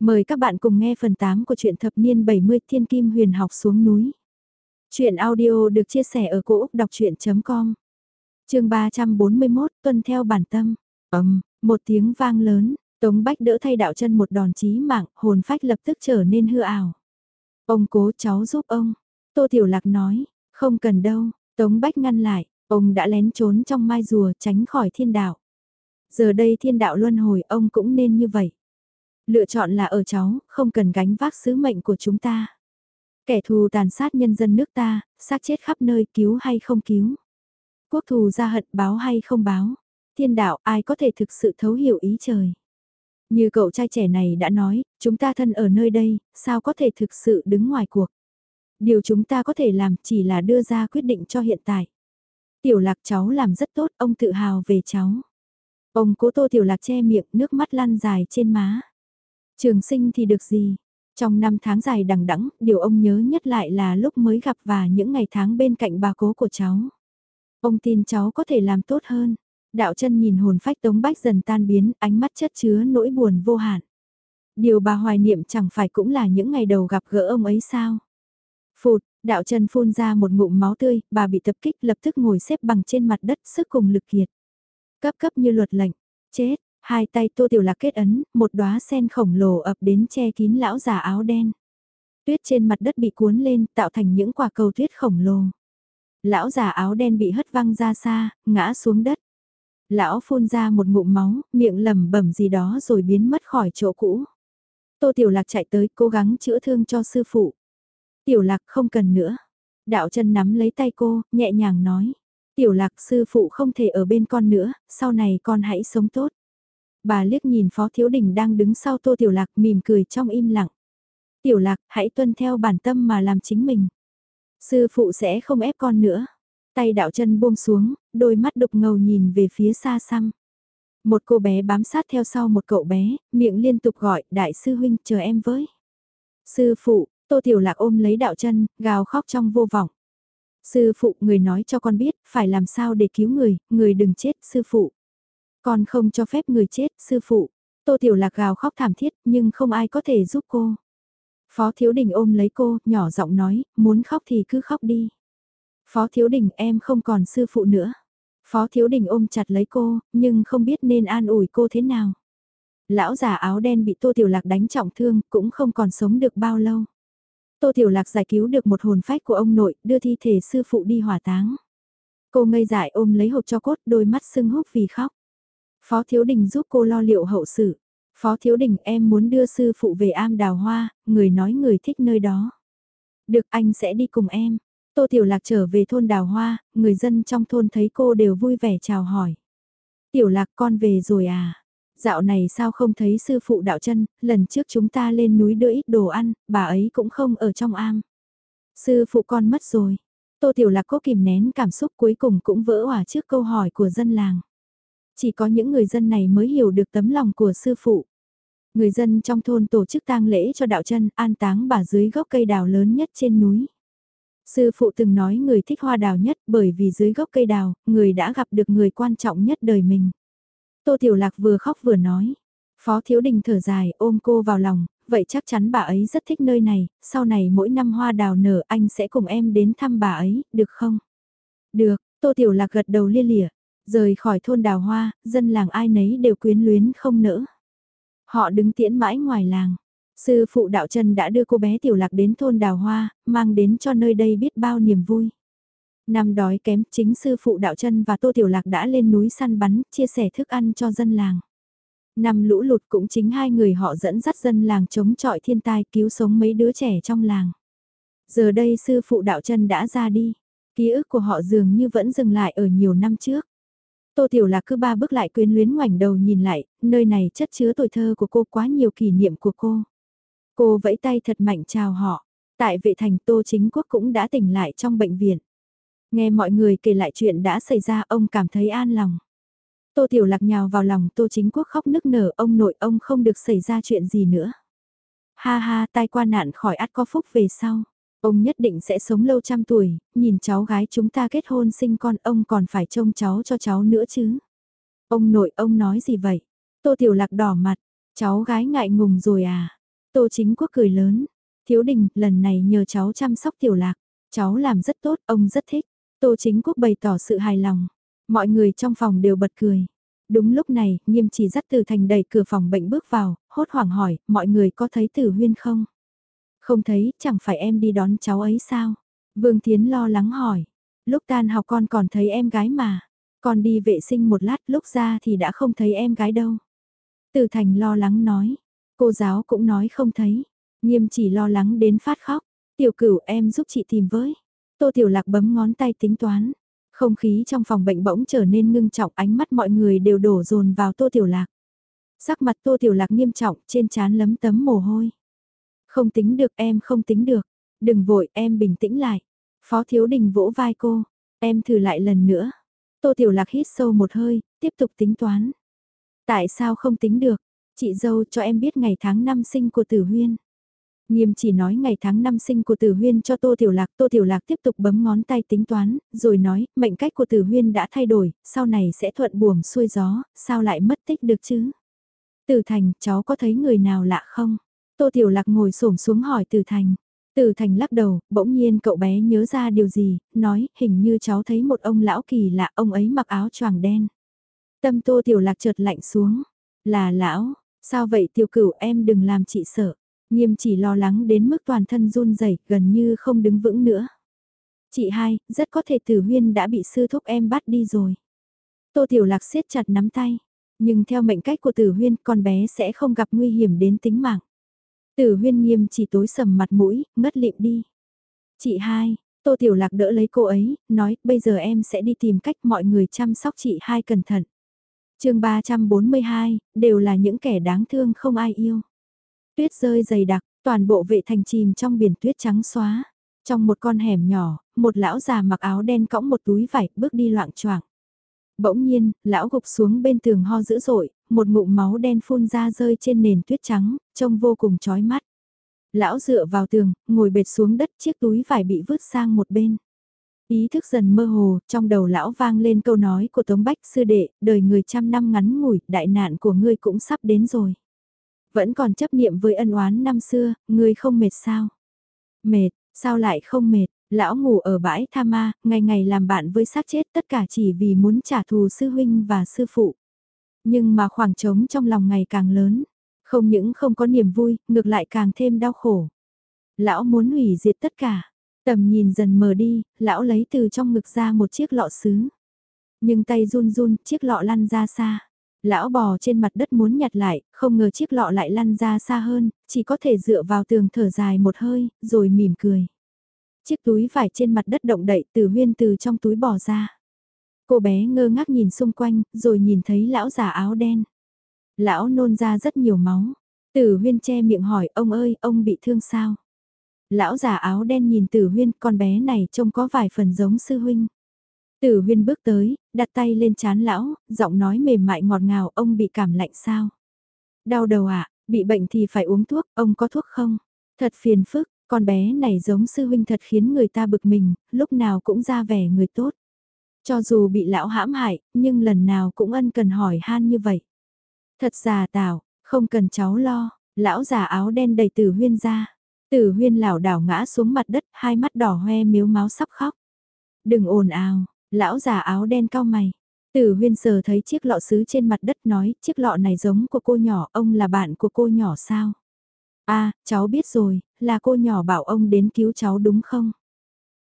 Mời các bạn cùng nghe phần 8 của truyện thập niên 70 Thiên Kim Huyền học xuống núi. Chuyện audio được chia sẻ ở cỗ đọc chuyện.com Trường 341 tuân theo bản tâm. Ấm, một tiếng vang lớn, Tống Bách đỡ thay đạo chân một đòn chí mạng, hồn phách lập tức trở nên hư ảo. Ông cố cháu giúp ông. Tô Tiểu Lạc nói, không cần đâu, Tống Bách ngăn lại, ông đã lén trốn trong mai rùa tránh khỏi thiên đạo. Giờ đây thiên đạo luân hồi ông cũng nên như vậy. Lựa chọn là ở cháu, không cần gánh vác sứ mệnh của chúng ta. Kẻ thù tàn sát nhân dân nước ta, xác chết khắp nơi cứu hay không cứu. Quốc thù ra hận báo hay không báo. Thiên đạo ai có thể thực sự thấu hiểu ý trời. Như cậu trai trẻ này đã nói, chúng ta thân ở nơi đây, sao có thể thực sự đứng ngoài cuộc. Điều chúng ta có thể làm chỉ là đưa ra quyết định cho hiện tại. Tiểu lạc cháu làm rất tốt, ông tự hào về cháu. Ông cố tô tiểu lạc che miệng, nước mắt lăn dài trên má. Trường sinh thì được gì? Trong năm tháng dài đằng đẵng, điều ông nhớ nhất lại là lúc mới gặp và những ngày tháng bên cạnh bà cố của cháu. Ông tin cháu có thể làm tốt hơn. Đạo chân nhìn hồn phách Tống Bách dần tan biến, ánh mắt chất chứa nỗi buồn vô hạn. Điều bà hoài niệm chẳng phải cũng là những ngày đầu gặp gỡ ông ấy sao? Phụt, đạo chân phun ra một ngụm máu tươi, bà bị tập kích lập tức ngồi xếp bằng trên mặt đất sức cùng lực kiệt. Cấp cấp như luật lệnh, chết, Hai tay tô tiểu lạc kết ấn, một đóa sen khổng lồ ập đến che kín lão già áo đen. Tuyết trên mặt đất bị cuốn lên, tạo thành những quả cầu tuyết khổng lồ. Lão già áo đen bị hất văng ra xa, ngã xuống đất. Lão phun ra một ngụm máu, miệng lẩm bẩm gì đó rồi biến mất khỏi chỗ cũ. Tô Tiểu Lạc chạy tới cố gắng chữa thương cho sư phụ. Tiểu Lạc không cần nữa. Đạo chân nắm lấy tay cô, nhẹ nhàng nói. Tiểu Lạc sư phụ không thể ở bên con nữa, sau này con hãy sống tốt. Bà liếc nhìn Phó Thiếu Đình đang đứng sau Tô Tiểu Lạc mỉm cười trong im lặng. Tiểu Lạc, hãy tuân theo bản tâm mà làm chính mình. Sư phụ sẽ không ép con nữa. Tay đạo chân buông xuống, đôi mắt đục ngầu nhìn về phía xa xăm. Một cô bé bám sát theo sau một cậu bé, miệng liên tục gọi, đại sư huynh chờ em với. Sư phụ, Tô Tiểu Lạc ôm lấy đạo chân, gào khóc trong vô vọng. Sư phụ, người nói cho con biết, phải làm sao để cứu người, người đừng chết, sư phụ. Con không cho phép người chết, sư phụ. Tô Tiểu Lạc gào khóc thảm thiết, nhưng không ai có thể giúp cô. Phó Thiếu Đình ôm lấy cô, nhỏ giọng nói, muốn khóc thì cứ khóc đi. Phó Thiếu Đình em không còn sư phụ nữa. Phó Thiếu Đình ôm chặt lấy cô, nhưng không biết nên an ủi cô thế nào. Lão già áo đen bị Tô Tiểu Lạc đánh trọng thương, cũng không còn sống được bao lâu. Tô Tiểu Lạc giải cứu được một hồn phách của ông nội, đưa thi thể sư phụ đi hỏa táng. Cô ngây dại ôm lấy hộp cho cốt, đôi mắt sưng húp vì khóc. Phó Thiếu Đình giúp cô lo liệu hậu sự. Phó Thiếu Đình em muốn đưa sư phụ về am đào hoa, người nói người thích nơi đó. Được anh sẽ đi cùng em. Tô Tiểu Lạc trở về thôn đào hoa, người dân trong thôn thấy cô đều vui vẻ chào hỏi. Tiểu Lạc con về rồi à? Dạo này sao không thấy sư phụ đạo chân, lần trước chúng ta lên núi đưa ít đồ ăn, bà ấy cũng không ở trong am. Sư phụ con mất rồi. Tô Tiểu Lạc cố kìm nén cảm xúc cuối cùng cũng vỡ hòa trước câu hỏi của dân làng. Chỉ có những người dân này mới hiểu được tấm lòng của sư phụ. Người dân trong thôn tổ chức tang lễ cho đạo chân an táng bà dưới gốc cây đào lớn nhất trên núi. Sư phụ từng nói người thích hoa đào nhất bởi vì dưới gốc cây đào, người đã gặp được người quan trọng nhất đời mình. Tô Tiểu Lạc vừa khóc vừa nói. Phó Thiếu Đình thở dài ôm cô vào lòng, vậy chắc chắn bà ấy rất thích nơi này, sau này mỗi năm hoa đào nở anh sẽ cùng em đến thăm bà ấy, được không? Được, Tô Tiểu Lạc gật đầu lia lịa, Rời khỏi thôn đào hoa, dân làng ai nấy đều quyến luyến không nỡ. Họ đứng tiễn mãi ngoài làng. Sư phụ đạo chân đã đưa cô bé tiểu lạc đến thôn đào hoa, mang đến cho nơi đây biết bao niềm vui. Năm đói kém, chính sư phụ đạo chân và tô tiểu lạc đã lên núi săn bắn, chia sẻ thức ăn cho dân làng. Năm lũ lụt cũng chính hai người họ dẫn dắt dân làng chống chọi thiên tai cứu sống mấy đứa trẻ trong làng. Giờ đây sư phụ đạo chân đã ra đi, ký ức của họ dường như vẫn dừng lại ở nhiều năm trước. Tô Tiểu Lạc cứ ba bước lại quyến luyến ngoảnh đầu nhìn lại, nơi này chất chứa tuổi thơ của cô quá nhiều kỷ niệm của cô. Cô vẫy tay thật mạnh chào họ. Tại vệ thành Tô Chính Quốc cũng đã tỉnh lại trong bệnh viện. Nghe mọi người kể lại chuyện đã xảy ra ông cảm thấy an lòng. Tô Tiểu Lạc nhào vào lòng Tô Chính Quốc khóc nức nở ông nội ông không được xảy ra chuyện gì nữa. Ha ha tai qua nạn khỏi ắt có phúc về sau. Ông nhất định sẽ sống lâu trăm tuổi, nhìn cháu gái chúng ta kết hôn sinh con ông còn phải trông cháu cho cháu nữa chứ. Ông nội ông nói gì vậy? Tô Tiểu Lạc đỏ mặt, cháu gái ngại ngùng rồi à? Tô chính quốc cười lớn. Thiếu đình, lần này nhờ cháu chăm sóc tiểu lạc. Cháu làm rất tốt, ông rất thích. Tô chính quốc bày tỏ sự hài lòng. Mọi người trong phòng đều bật cười. Đúng lúc này, nghiêm chỉ dắt từ thành đẩy cửa phòng bệnh bước vào, hốt hoảng hỏi, mọi người có thấy tử huyên không? Không thấy, chẳng phải em đi đón cháu ấy sao? Vương Thiến lo lắng hỏi. Lúc tan học con còn thấy em gái mà. Con đi vệ sinh một lát lúc ra thì đã không thấy em gái đâu. Từ thành lo lắng nói. Cô giáo cũng nói không thấy. Nghiêm chỉ lo lắng đến phát khóc. Tiểu cửu em giúp chị tìm với. Tô Tiểu Lạc bấm ngón tay tính toán. Không khí trong phòng bệnh bỗng trở nên ngưng trọng ánh mắt mọi người đều đổ dồn vào Tô Tiểu Lạc. Sắc mặt Tô Tiểu Lạc nghiêm trọng trên trán lấm tấm mồ hôi. Không tính được em không tính được. Đừng vội em bình tĩnh lại. Phó Thiếu Đình vỗ vai cô. Em thử lại lần nữa. Tô Tiểu Lạc hít sâu một hơi, tiếp tục tính toán. Tại sao không tính được? Chị dâu cho em biết ngày tháng năm sinh của Tử Huyên. Nghiêm chỉ nói ngày tháng năm sinh của Tử Huyên cho Tô Tiểu Lạc, Tô Tiểu Lạc tiếp tục bấm ngón tay tính toán, rồi nói, mệnh cách của Tử Huyên đã thay đổi, sau này sẽ thuận buồm xuôi gió, sao lại mất tích được chứ? Tử Thành, cháu có thấy người nào lạ không? Tô Tiểu Lạc ngồi xổm xuống hỏi Tử Thành. Tử Thành lắc đầu, bỗng nhiên cậu bé nhớ ra điều gì, nói, hình như cháu thấy một ông lão kỳ lạ, ông ấy mặc áo choàng đen. Tâm Tô Tiểu Lạc chợt lạnh xuống. Là lão, sao vậy tiểu cửu em đừng làm chị sợ. Nghiêm chỉ lo lắng đến mức toàn thân run rẩy gần như không đứng vững nữa. Chị hai, rất có thể tử huyên đã bị sư thúc em bắt đi rồi. Tô Tiểu Lạc siết chặt nắm tay. Nhưng theo mệnh cách của tử huyên, con bé sẽ không gặp nguy hiểm đến tính mạng. Tử huyên nghiêm chỉ tối sầm mặt mũi, ngất lịm đi. Chị hai, Tô Tiểu Lạc đỡ lấy cô ấy, nói, bây giờ em sẽ đi tìm cách mọi người chăm sóc chị hai cẩn thận. chương 342, đều là những kẻ đáng thương không ai yêu. Tuyết rơi dày đặc, toàn bộ vệ thành chìm trong biển tuyết trắng xóa. Trong một con hẻm nhỏ, một lão già mặc áo đen cõng một túi vải bước đi loạn choạng. Bỗng nhiên, lão gục xuống bên tường ho dữ dội, một ngụm máu đen phun ra rơi trên nền tuyết trắng, trông vô cùng chói mắt. Lão dựa vào tường, ngồi bệt xuống đất chiếc túi vải bị vứt sang một bên. Ý thức dần mơ hồ, trong đầu lão vang lên câu nói của Tống Bách sư đệ, đời người trăm năm ngắn ngủi, đại nạn của ngươi cũng sắp đến rồi. Vẫn còn chấp niệm với ân oán năm xưa, ngươi không mệt sao? Mệt, sao lại không mệt? Lão ngủ ở bãi tha ma, ngày ngày làm bạn với xác chết tất cả chỉ vì muốn trả thù sư huynh và sư phụ. Nhưng mà khoảng trống trong lòng ngày càng lớn, không những không có niềm vui, ngược lại càng thêm đau khổ. Lão muốn hủy diệt tất cả, tầm nhìn dần mờ đi, lão lấy từ trong ngực ra một chiếc lọ sứ. Nhưng tay run run, chiếc lọ lăn ra xa. Lão bò trên mặt đất muốn nhặt lại, không ngờ chiếc lọ lại lăn ra xa hơn, chỉ có thể dựa vào tường thở dài một hơi, rồi mỉm cười. Chiếc túi vải trên mặt đất động đậy từ huyên từ trong túi bò ra. Cô bé ngơ ngác nhìn xung quanh, rồi nhìn thấy lão già áo đen. Lão nôn ra rất nhiều máu. Tử huyên che miệng hỏi ông ơi, ông bị thương sao? Lão già áo đen nhìn tử huyên, con bé này trông có vài phần giống sư huynh. Tử huyên bước tới, đặt tay lên chán lão, giọng nói mềm mại ngọt ngào, ông bị cảm lạnh sao? Đau đầu ạ, à, bị bệnh thì phải uống thuốc, ông có thuốc không? Thật phiền phức, con bé này giống sư huynh thật khiến người ta bực mình, lúc nào cũng ra vẻ người tốt. Cho dù bị lão hãm hại, nhưng lần nào cũng ân cần hỏi han như vậy. Thật già tảo, không cần cháu lo, lão già áo đen đầy tử huyên ra. Tử huyên lảo đảo ngã xuống mặt đất, hai mắt đỏ hoe miếu máu sắp khóc. Đừng ồn ào, lão già áo đen cao mày. Tử huyên sờ thấy chiếc lọ sứ trên mặt đất nói, chiếc lọ này giống của cô nhỏ, ông là bạn của cô nhỏ sao? À, cháu biết rồi, là cô nhỏ bảo ông đến cứu cháu đúng không?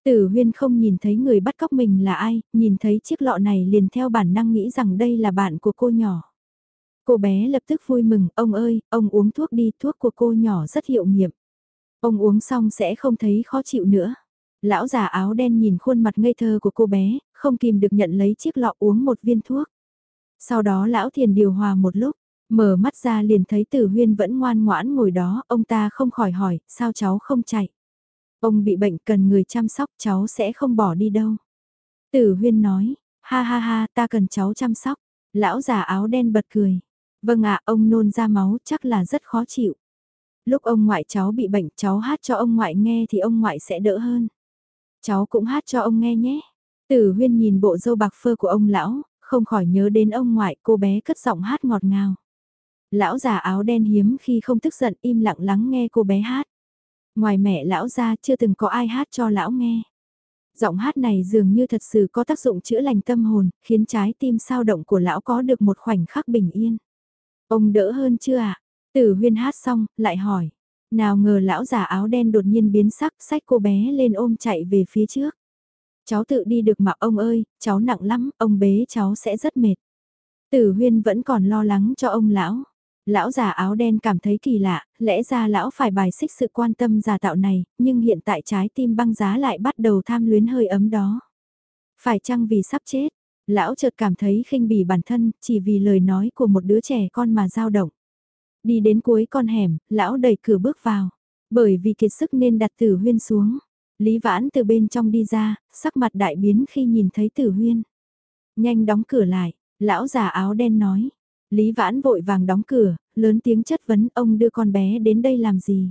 Tử huyên không nhìn thấy người bắt cóc mình là ai, nhìn thấy chiếc lọ này liền theo bản năng nghĩ rằng đây là bạn của cô nhỏ. Cô bé lập tức vui mừng, ông ơi, ông uống thuốc đi, thuốc của cô nhỏ rất hiệu nghiệm. Ông uống xong sẽ không thấy khó chịu nữa. Lão già áo đen nhìn khuôn mặt ngây thơ của cô bé, không kìm được nhận lấy chiếc lọ uống một viên thuốc. Sau đó lão thiền điều hòa một lúc, mở mắt ra liền thấy tử huyên vẫn ngoan ngoãn ngồi đó, ông ta không khỏi hỏi, sao cháu không chạy. Ông bị bệnh cần người chăm sóc cháu sẽ không bỏ đi đâu. Tử huyên nói, ha ha ha ta cần cháu chăm sóc. Lão già áo đen bật cười. Vâng ạ ông nôn ra máu chắc là rất khó chịu. Lúc ông ngoại cháu bị bệnh cháu hát cho ông ngoại nghe thì ông ngoại sẽ đỡ hơn. Cháu cũng hát cho ông nghe nhé. Tử huyên nhìn bộ dâu bạc phơ của ông lão, không khỏi nhớ đến ông ngoại cô bé cất giọng hát ngọt ngào. Lão già áo đen hiếm khi không tức giận im lặng lắng nghe cô bé hát. Ngoài mẹ lão ra chưa từng có ai hát cho lão nghe. Giọng hát này dường như thật sự có tác dụng chữa lành tâm hồn, khiến trái tim sao động của lão có được một khoảnh khắc bình yên. Ông đỡ hơn chưa ạ? À? Tử huyên hát xong, lại hỏi. Nào ngờ lão già áo đen đột nhiên biến sắc, sách cô bé lên ôm chạy về phía trước. Cháu tự đi được mà ông ơi, cháu nặng lắm, ông bế cháu sẽ rất mệt. Tử huyên vẫn còn lo lắng cho ông lão. Lão già áo đen cảm thấy kỳ lạ, lẽ ra lão phải bài xích sự quan tâm giả tạo này, nhưng hiện tại trái tim băng giá lại bắt đầu tham luyến hơi ấm đó. Phải chăng vì sắp chết, lão chợt cảm thấy khinh bỉ bản thân, chỉ vì lời nói của một đứa trẻ con mà dao động. Đi đến cuối con hẻm, lão đẩy cửa bước vào. Bởi vì kiệt sức nên đặt tử huyên xuống. Lý vãn từ bên trong đi ra, sắc mặt đại biến khi nhìn thấy tử huyên. Nhanh đóng cửa lại, lão già áo đen nói. Lý vãn vội vàng đóng cửa, lớn tiếng chất vấn ông đưa con bé đến đây làm gì.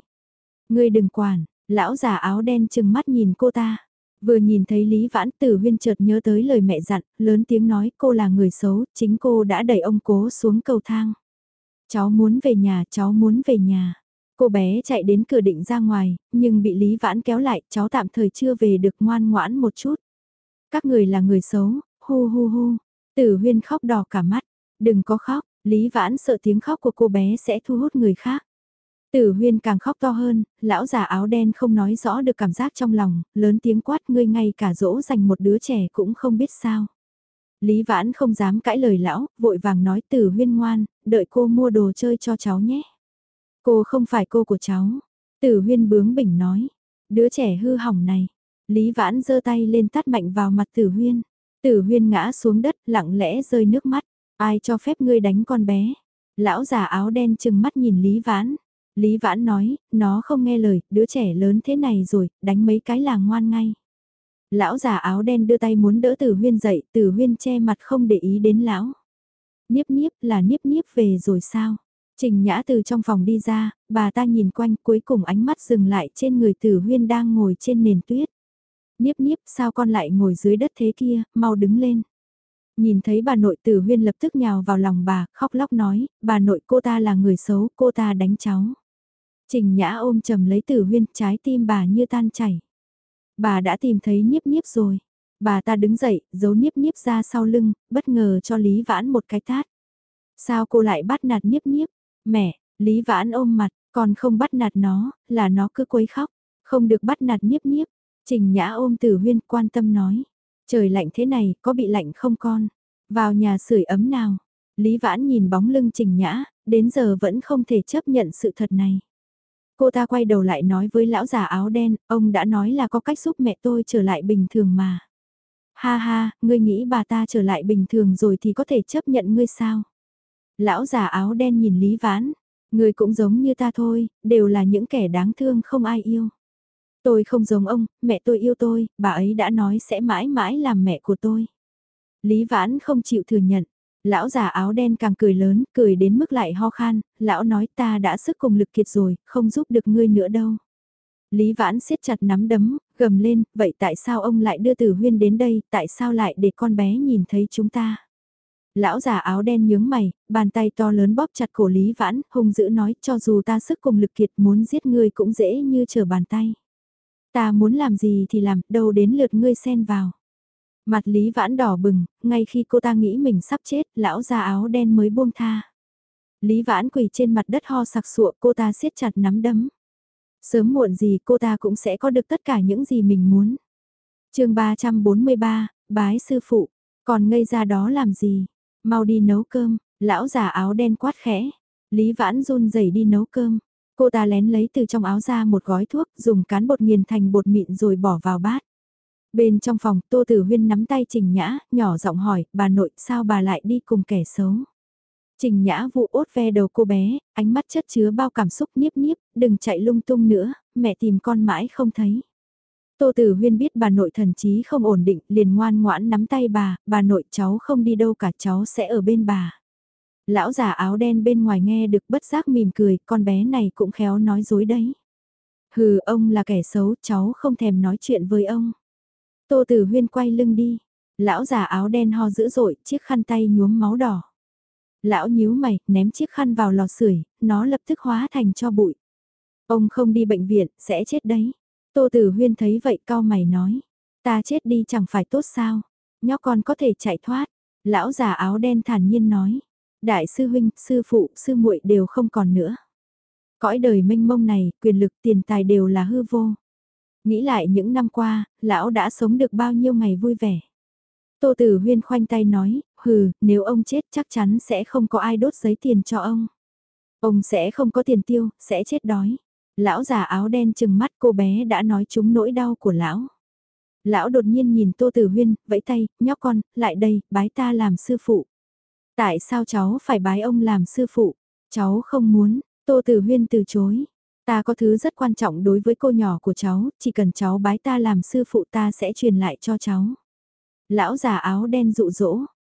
Ngươi đừng quản, lão già áo đen chừng mắt nhìn cô ta. Vừa nhìn thấy Lý Vãn Tử Huyên chợt nhớ tới lời mẹ dặn, lớn tiếng nói cô là người xấu, chính cô đã đẩy ông cố xuống cầu thang. Cháu muốn về nhà, cháu muốn về nhà. Cô bé chạy đến cửa định ra ngoài, nhưng bị Lý Vãn kéo lại, cháu tạm thời chưa về được ngoan ngoãn một chút. Các người là người xấu, hu hu hu. Tử Huyên khóc đỏ cả mắt, đừng có khóc, Lý Vãn sợ tiếng khóc của cô bé sẽ thu hút người khác. Tử huyên càng khóc to hơn, lão già áo đen không nói rõ được cảm giác trong lòng, lớn tiếng quát ngươi ngay cả dỗ dành một đứa trẻ cũng không biết sao. Lý Vãn không dám cãi lời lão, vội vàng nói tử huyên ngoan, đợi cô mua đồ chơi cho cháu nhé. Cô không phải cô của cháu. Tử huyên bướng bỉnh nói, đứa trẻ hư hỏng này. Lý Vãn giơ tay lên tát mạnh vào mặt tử huyên. Tử huyên ngã xuống đất lặng lẽ rơi nước mắt. Ai cho phép ngươi đánh con bé? Lão già áo đen chừng mắt nhìn Lý Vãn. Lý Vãn nói, nó không nghe lời, đứa trẻ lớn thế này rồi, đánh mấy cái là ngoan ngay. Lão già áo đen đưa tay muốn đỡ Tử Huyên dậy, Tử Huyên che mặt không để ý đến lão. Niếp niếp là niếp niếp về rồi sao? Trình Nhã từ trong phòng đi ra, bà ta nhìn quanh cuối cùng ánh mắt dừng lại trên người Tử Huyên đang ngồi trên nền tuyết. Niếp niếp sao con lại ngồi dưới đất thế kia, mau đứng lên. Nhìn thấy bà nội tử huyên lập tức nhào vào lòng bà, khóc lóc nói, bà nội cô ta là người xấu, cô ta đánh cháu. Trình Nhã ôm chầm lấy tử huyên, trái tim bà như tan chảy. Bà đã tìm thấy niếp niếp rồi. Bà ta đứng dậy, giấu niếp niếp ra sau lưng, bất ngờ cho Lý Vãn một cái tát. Sao cô lại bắt nạt niếp niếp? Mẹ, Lý Vãn ôm mặt, còn không bắt nạt nó, là nó cứ quấy khóc. Không được bắt nạt niếp niếp. Trình Nhã ôm tử huyên quan tâm nói. Trời lạnh thế này, có bị lạnh không con? Vào nhà sưởi ấm nào? Lý Vãn nhìn bóng lưng Trình Nhã, đến giờ vẫn không thể chấp nhận sự thật này. Cô ta quay đầu lại nói với lão già áo đen, ông đã nói là có cách giúp mẹ tôi trở lại bình thường mà. Ha ha, ngươi nghĩ bà ta trở lại bình thường rồi thì có thể chấp nhận ngươi sao? Lão già áo đen nhìn Lý Vãn, ngươi cũng giống như ta thôi, đều là những kẻ đáng thương không ai yêu. Tôi không giống ông, mẹ tôi yêu tôi, bà ấy đã nói sẽ mãi mãi làm mẹ của tôi. Lý Vãn không chịu thừa nhận. Lão già áo đen càng cười lớn, cười đến mức lại ho khan, lão nói ta đã sức cùng lực kiệt rồi, không giúp được ngươi nữa đâu. Lý Vãn siết chặt nắm đấm, gầm lên, vậy tại sao ông lại đưa Tử Huyên đến đây, tại sao lại để con bé nhìn thấy chúng ta? Lão già áo đen nhướng mày, bàn tay to lớn bóp chặt cổ Lý Vãn, hung dữ nói cho dù ta sức cùng lực kiệt muốn giết ngươi cũng dễ như trở bàn tay. Ta muốn làm gì thì làm, đâu đến lượt ngươi xen vào. Mặt Lý Vãn đỏ bừng, ngay khi cô ta nghĩ mình sắp chết, lão già áo đen mới buông tha. Lý Vãn quỳ trên mặt đất ho sặc sụa cô ta siết chặt nắm đấm. Sớm muộn gì cô ta cũng sẽ có được tất cả những gì mình muốn. chương 343, bái sư phụ, còn ngây ra đó làm gì? Mau đi nấu cơm, lão già áo đen quát khẽ. Lý Vãn run rẩy đi nấu cơm. Cô ta lén lấy từ trong áo ra một gói thuốc, dùng cán bột nghiền thành bột mịn rồi bỏ vào bát. Bên trong phòng, Tô Tử Huyên nắm tay Trình Nhã, nhỏ giọng hỏi, bà nội, sao bà lại đi cùng kẻ xấu? Trình Nhã vụ ốt ve đầu cô bé, ánh mắt chất chứa bao cảm xúc niếp niếp, đừng chạy lung tung nữa, mẹ tìm con mãi không thấy. Tô Tử Huyên biết bà nội thần trí không ổn định, liền ngoan ngoãn nắm tay bà, bà nội cháu không đi đâu cả cháu sẽ ở bên bà. Lão già áo đen bên ngoài nghe được bất giác mỉm cười, con bé này cũng khéo nói dối đấy. Hừ, ông là kẻ xấu, cháu không thèm nói chuyện với ông. Tô Tử Huyên quay lưng đi. Lão già áo đen ho dữ dội, chiếc khăn tay nhuốm máu đỏ. Lão nhíu mày, ném chiếc khăn vào lò sưởi, nó lập tức hóa thành cho bụi. Ông không đi bệnh viện, sẽ chết đấy. Tô Tử Huyên thấy vậy cao mày nói. Ta chết đi chẳng phải tốt sao. Nhóc con có thể chạy thoát. Lão già áo đen thản nhiên nói. Đại sư huynh, sư phụ, sư muội đều không còn nữa. Cõi đời mênh mông này, quyền lực tiền tài đều là hư vô. Nghĩ lại những năm qua, lão đã sống được bao nhiêu ngày vui vẻ. Tô Tử Huyên khoanh tay nói, hừ, nếu ông chết chắc chắn sẽ không có ai đốt giấy tiền cho ông. Ông sẽ không có tiền tiêu, sẽ chết đói. Lão già áo đen chừng mắt cô bé đã nói chúng nỗi đau của lão. Lão đột nhiên nhìn Tô Tử Huyên, vẫy tay, nhóc con, lại đây, bái ta làm sư phụ. Tại sao cháu phải bái ông làm sư phụ? Cháu không muốn, Tô Tử Huyên từ chối. Ta có thứ rất quan trọng đối với cô nhỏ của cháu, chỉ cần cháu bái ta làm sư phụ ta sẽ truyền lại cho cháu. Lão già áo đen dụ dỗ,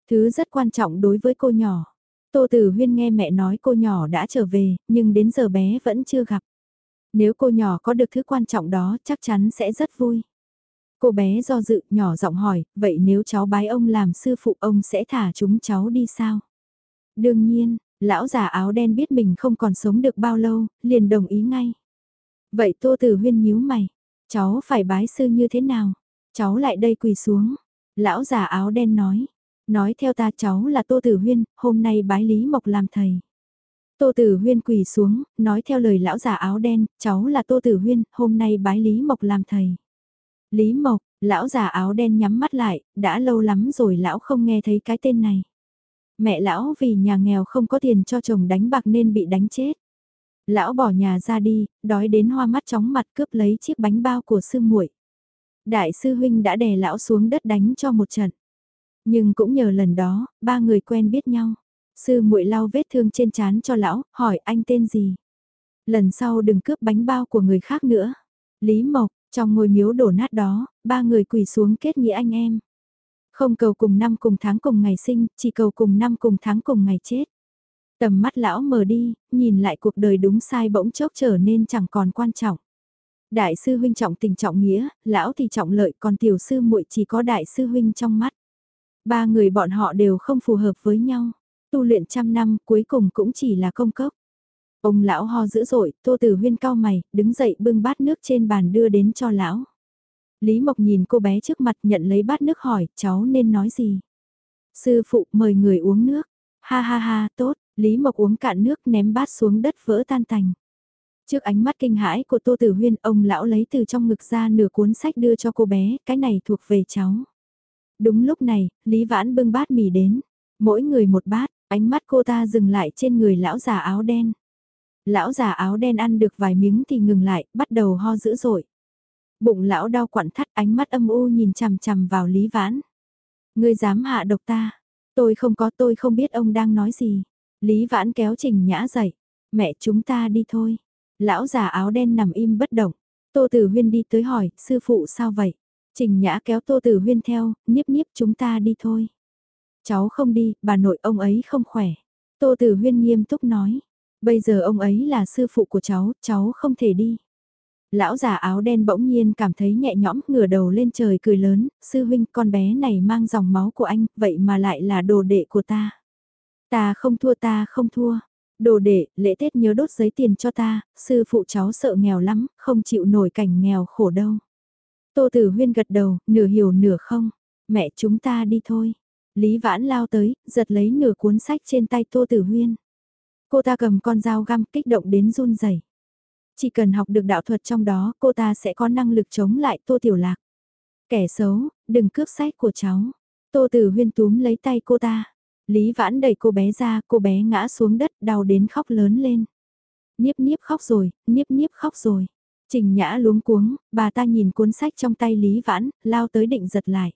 thứ rất quan trọng đối với cô nhỏ. Tô Tử Huyên nghe mẹ nói cô nhỏ đã trở về, nhưng đến giờ bé vẫn chưa gặp. Nếu cô nhỏ có được thứ quan trọng đó chắc chắn sẽ rất vui. Cô bé do dự nhỏ giọng hỏi, vậy nếu cháu bái ông làm sư phụ ông sẽ thả chúng cháu đi sao? Đương nhiên, lão già áo đen biết mình không còn sống được bao lâu, liền đồng ý ngay. Vậy Tô Tử Huyên nhíu mày, cháu phải bái sư như thế nào? Cháu lại đây quỳ xuống. Lão già áo đen nói, nói theo ta cháu là Tô Tử Huyên, hôm nay bái Lý Mộc làm thầy. Tô Tử Huyên quỳ xuống, nói theo lời lão già áo đen, cháu là Tô Tử Huyên, hôm nay bái Lý Mộc làm thầy. Lý Mộc, lão già áo đen nhắm mắt lại, đã lâu lắm rồi lão không nghe thấy cái tên này. Mẹ lão vì nhà nghèo không có tiền cho chồng đánh bạc nên bị đánh chết. Lão bỏ nhà ra đi, đói đến hoa mắt chóng mặt cướp lấy chiếc bánh bao của sư muội. Đại sư huynh đã đè lão xuống đất đánh cho một trận. Nhưng cũng nhờ lần đó, ba người quen biết nhau. Sư muội lau vết thương trên trán cho lão, hỏi anh tên gì? Lần sau đừng cướp bánh bao của người khác nữa. Lý Mộc, trong ngôi miếu đổ nát đó, ba người quỳ xuống kết nghĩa anh em. Không cầu cùng năm cùng tháng cùng ngày sinh, chỉ cầu cùng năm cùng tháng cùng ngày chết. Tầm mắt lão mờ đi, nhìn lại cuộc đời đúng sai bỗng chốc trở nên chẳng còn quan trọng. Đại sư huynh trọng tình trọng nghĩa, lão thì trọng lợi còn tiểu sư muội chỉ có đại sư huynh trong mắt. Ba người bọn họ đều không phù hợp với nhau. Tu luyện trăm năm cuối cùng cũng chỉ là công cốc. Ông lão ho dữ dội, tô tử huyên cao mày, đứng dậy bưng bát nước trên bàn đưa đến cho lão. Lý Mộc nhìn cô bé trước mặt nhận lấy bát nước hỏi, cháu nên nói gì? Sư phụ mời người uống nước. Ha ha ha, tốt, Lý Mộc uống cạn nước ném bát xuống đất vỡ tan tành. Trước ánh mắt kinh hãi của Tô Tử Huyên, ông lão lấy từ trong ngực ra nửa cuốn sách đưa cho cô bé, cái này thuộc về cháu. Đúng lúc này, Lý Vãn bưng bát mì đến, mỗi người một bát, ánh mắt cô ta dừng lại trên người lão già áo đen. Lão già áo đen ăn được vài miếng thì ngừng lại, bắt đầu ho dữ dội. Bụng lão đau quặn thắt ánh mắt âm u nhìn chằm chằm vào Lý Vãn. Ngươi dám hạ độc ta, tôi không có tôi không biết ông đang nói gì. Lý Vãn kéo Trình Nhã dậy, mẹ chúng ta đi thôi. Lão già áo đen nằm im bất động. Tô Tử Huyên đi tới hỏi, sư phụ sao vậy? Trình Nhã kéo Tô Tử Huyên theo, nhiếp nhiếp chúng ta đi thôi. Cháu không đi, bà nội ông ấy không khỏe. Tô Tử Huyên nghiêm túc nói, bây giờ ông ấy là sư phụ của cháu, cháu không thể đi. Lão già áo đen bỗng nhiên cảm thấy nhẹ nhõm ngửa đầu lên trời cười lớn, sư huynh con bé này mang dòng máu của anh, vậy mà lại là đồ đệ của ta. Ta không thua ta không thua, Đồ đệ, lễ Tết nhớ đốt giấy tiền cho ta, sư phụ cháu sợ nghèo lắm, không chịu nổi cảnh nghèo khổ đâu. Tô Tử Huyên gật đầu, nửa hiểu nửa không. Mẹ chúng ta đi thôi. Lý Vãn lao tới, giật lấy nửa cuốn sách trên tay Tô Tử Huyên. Cô ta cầm con dao găm kích động đến run rẩy. Chỉ cần học được đạo thuật trong đó, cô ta sẽ có năng lực chống lại Tô Tiểu Lạc. Kẻ xấu, đừng cướp sách của cháu. Tô Tử Huyên túm lấy tay cô ta. Lý Vãn đẩy cô bé ra, cô bé ngã xuống đất đau đến khóc lớn lên. Niếp niếp khóc rồi, niếp niếp khóc rồi. Trình Nhã luống cuống, bà ta nhìn cuốn sách trong tay Lý Vãn, lao tới định giật lại.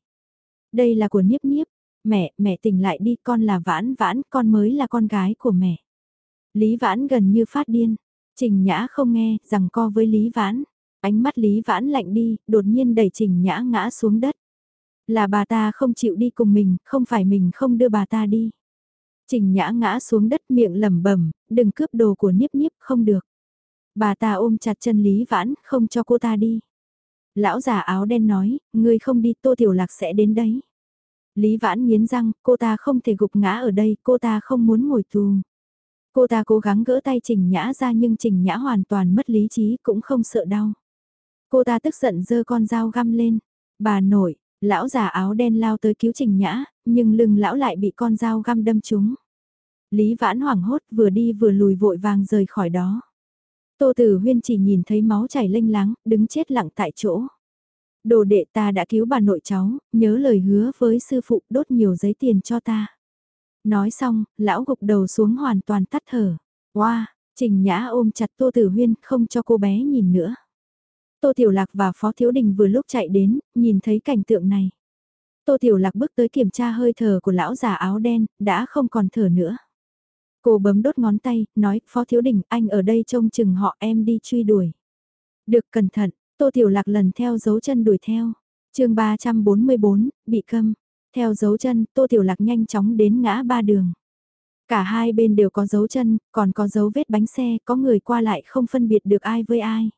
Đây là của Niếp Niếp, mẹ, mẹ tỉnh lại đi, con là Vãn Vãn, con mới là con gái của mẹ. Lý Vãn gần như phát điên, Trình Nhã không nghe, rằng co với Lý Vãn. Ánh mắt Lý Vãn lạnh đi, đột nhiên đẩy Trình Nhã ngã xuống đất. Là bà ta không chịu đi cùng mình, không phải mình không đưa bà ta đi. Trình Nhã ngã xuống đất miệng lẩm bẩm, đừng cướp đồ của Niếp Niếp, không được. Bà ta ôm chặt chân Lý Vãn, không cho cô ta đi. Lão già áo đen nói, ngươi không đi Tô Tiểu Lạc sẽ đến đấy. Lý Vãn nghiến răng, cô ta không thể gục ngã ở đây, cô ta không muốn ngồi tù. Cô ta cố gắng gỡ tay Trình Nhã ra nhưng Trình Nhã hoàn toàn mất lý trí cũng không sợ đau. Cô ta tức giận giơ con dao găm lên. Bà nội, lão già áo đen lao tới cứu Trình Nhã, nhưng lưng lão lại bị con dao găm đâm trúng. Lý Vãn hoảng hốt vừa đi vừa lùi vội vàng rời khỏi đó. Tô Tử Huyên chỉ nhìn thấy máu chảy lênh láng, đứng chết lặng tại chỗ. Đồ đệ ta đã cứu bà nội cháu, nhớ lời hứa với sư phụ đốt nhiều giấy tiền cho ta. Nói xong, lão gục đầu xuống hoàn toàn tắt thở. Wow, Trình Nhã ôm chặt Tô Tử Huyên không cho cô bé nhìn nữa. Tô Tiểu Lạc và Phó Thiếu Đình vừa lúc chạy đến, nhìn thấy cảnh tượng này. Tô Tiểu Lạc bước tới kiểm tra hơi thở của lão già áo đen, đã không còn thở nữa. Cô bấm đốt ngón tay, nói, Phó Thiếu Đình, anh ở đây trông chừng họ em đi truy đuổi. Được cẩn thận, Tô Tiểu Lạc lần theo dấu chân đuổi theo. chương 344, bị câm. Theo dấu chân, Tô Tiểu Lạc nhanh chóng đến ngã ba đường. Cả hai bên đều có dấu chân, còn có dấu vết bánh xe, có người qua lại không phân biệt được ai với ai.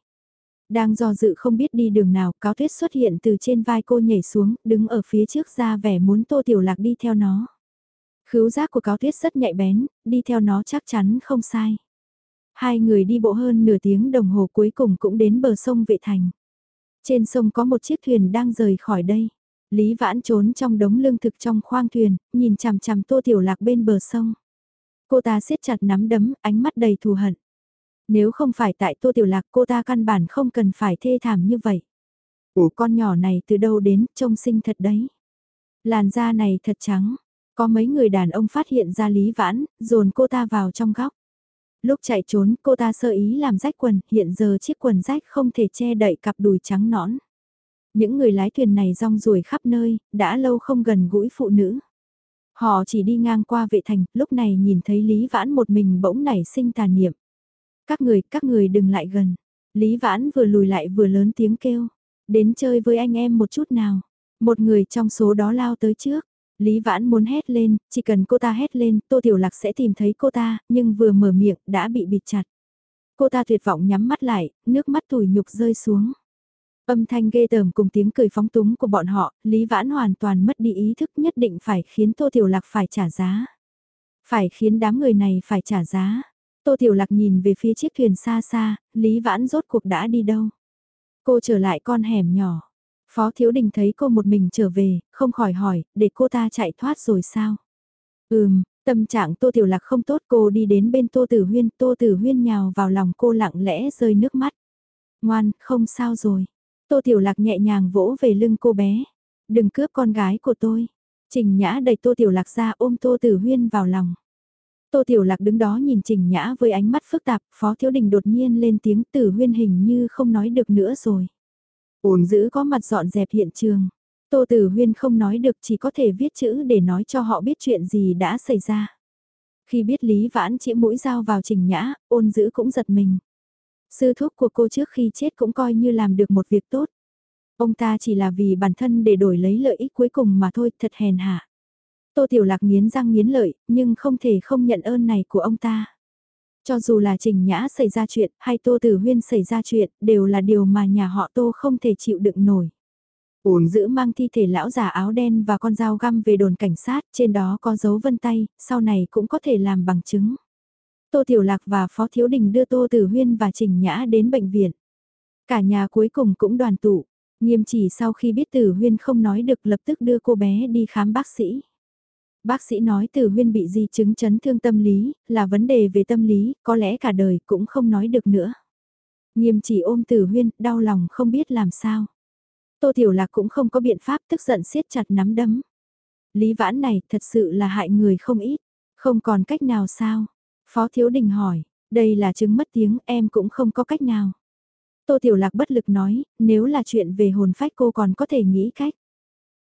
Đang do dự không biết đi đường nào, cáo tuyết xuất hiện từ trên vai cô nhảy xuống, đứng ở phía trước ra vẻ muốn Tô Tiểu Lạc đi theo nó. Khứu giác của cáo tuyết rất nhạy bén, đi theo nó chắc chắn không sai. Hai người đi bộ hơn nửa tiếng đồng hồ cuối cùng cũng đến bờ sông Vệ Thành. Trên sông có một chiếc thuyền đang rời khỏi đây. Lý Vãn trốn trong đống lương thực trong khoang thuyền, nhìn chằm chằm Tô Tiểu Lạc bên bờ sông. Cô ta siết chặt nắm đấm, ánh mắt đầy thù hận. Nếu không phải tại Tô Tiểu Lạc cô ta căn bản không cần phải thê thảm như vậy. Ủa con nhỏ này từ đâu đến, trông xinh thật đấy. Làn da này thật trắng. Có mấy người đàn ông phát hiện ra Lý Vãn, dồn cô ta vào trong góc. Lúc chạy trốn, cô ta sơ ý làm rách quần, hiện giờ chiếc quần rách không thể che đậy cặp đùi trắng nõn. Những người lái thuyền này rong ruổi khắp nơi, đã lâu không gần gũi phụ nữ. Họ chỉ đi ngang qua vệ thành, lúc này nhìn thấy Lý Vãn một mình bỗng nảy sinh tàn niệm. Các người, các người đừng lại gần. Lý Vãn vừa lùi lại vừa lớn tiếng kêu. Đến chơi với anh em một chút nào. Một người trong số đó lao tới trước. Lý Vãn muốn hét lên, chỉ cần cô ta hét lên, Tô Tiểu Lạc sẽ tìm thấy cô ta, nhưng vừa mở miệng, đã bị bịt chặt. Cô ta tuyệt vọng nhắm mắt lại, nước mắt tủi nhục rơi xuống. Âm thanh ghê tởm cùng tiếng cười phóng túng của bọn họ, Lý Vãn hoàn toàn mất đi ý thức nhất định phải khiến Tô Tiểu Lạc phải trả giá. Phải khiến đám người này phải trả giá. Tô Tiểu Lạc nhìn về phía chiếc thuyền xa xa, Lý Vãn rốt cuộc đã đi đâu. Cô trở lại con hẻm nhỏ. Phó Thiếu Đình thấy cô một mình trở về, không khỏi hỏi, để cô ta chạy thoát rồi sao? Ừm, tâm trạng Tô Tiểu Lạc không tốt cô đi đến bên Tô Tử Huyên, Tô Tử Huyên nhào vào lòng cô lặng lẽ rơi nước mắt. Ngoan, không sao rồi. Tô Tiểu Lạc nhẹ nhàng vỗ về lưng cô bé. Đừng cướp con gái của tôi. Trình Nhã đẩy Tô Tiểu Lạc ra ôm Tô Tử Huyên vào lòng. Tô Tiểu Lạc đứng đó nhìn Trình Nhã với ánh mắt phức tạp, Phó Thiếu Đình đột nhiên lên tiếng Tử Huyên hình như không nói được nữa rồi. Ổn giữ có mặt dọn dẹp hiện trường. Tô Tử Huyên không nói được chỉ có thể viết chữ để nói cho họ biết chuyện gì đã xảy ra. Khi biết Lý Vãn chĩa mũi dao vào Trình Nhã, ôn giữ cũng giật mình. Sư thúc của cô trước khi chết cũng coi như làm được một việc tốt. Ông ta chỉ là vì bản thân để đổi lấy lợi ích cuối cùng mà thôi, thật hèn hạ. Tô Tiểu Lạc nghiến răng nghiến lợi, nhưng không thể không nhận ơn này của ông ta. Cho dù là Trình Nhã xảy ra chuyện hay Tô Tử Huyên xảy ra chuyện, đều là điều mà nhà họ Tô không thể chịu đựng nổi. Uồn giữ mang thi thể lão già áo đen và con dao găm về đồn cảnh sát, trên đó có dấu vân tay, sau này cũng có thể làm bằng chứng. Tô Tiểu Lạc và Phó Thiếu Đình đưa Tô Tử Huyên và Trình Nhã đến bệnh viện. Cả nhà cuối cùng cũng đoàn tụ, nghiêm chỉ sau khi biết Tử Huyên không nói được lập tức đưa cô bé đi khám bác sĩ. Bác sĩ nói Tử Huyên bị di chứng chấn thương tâm lý, là vấn đề về tâm lý, có lẽ cả đời cũng không nói được nữa. Nghiêm chỉ ôm Tử Huyên, đau lòng không biết làm sao. Tô Tiểu Lạc cũng không có biện pháp tức giận siết chặt nắm đấm. Lý vãn này thật sự là hại người không ít, không còn cách nào sao? Phó Thiếu Đình hỏi, đây là chứng mất tiếng em cũng không có cách nào. Tô Tiểu Lạc bất lực nói, nếu là chuyện về hồn phách cô còn có thể nghĩ cách.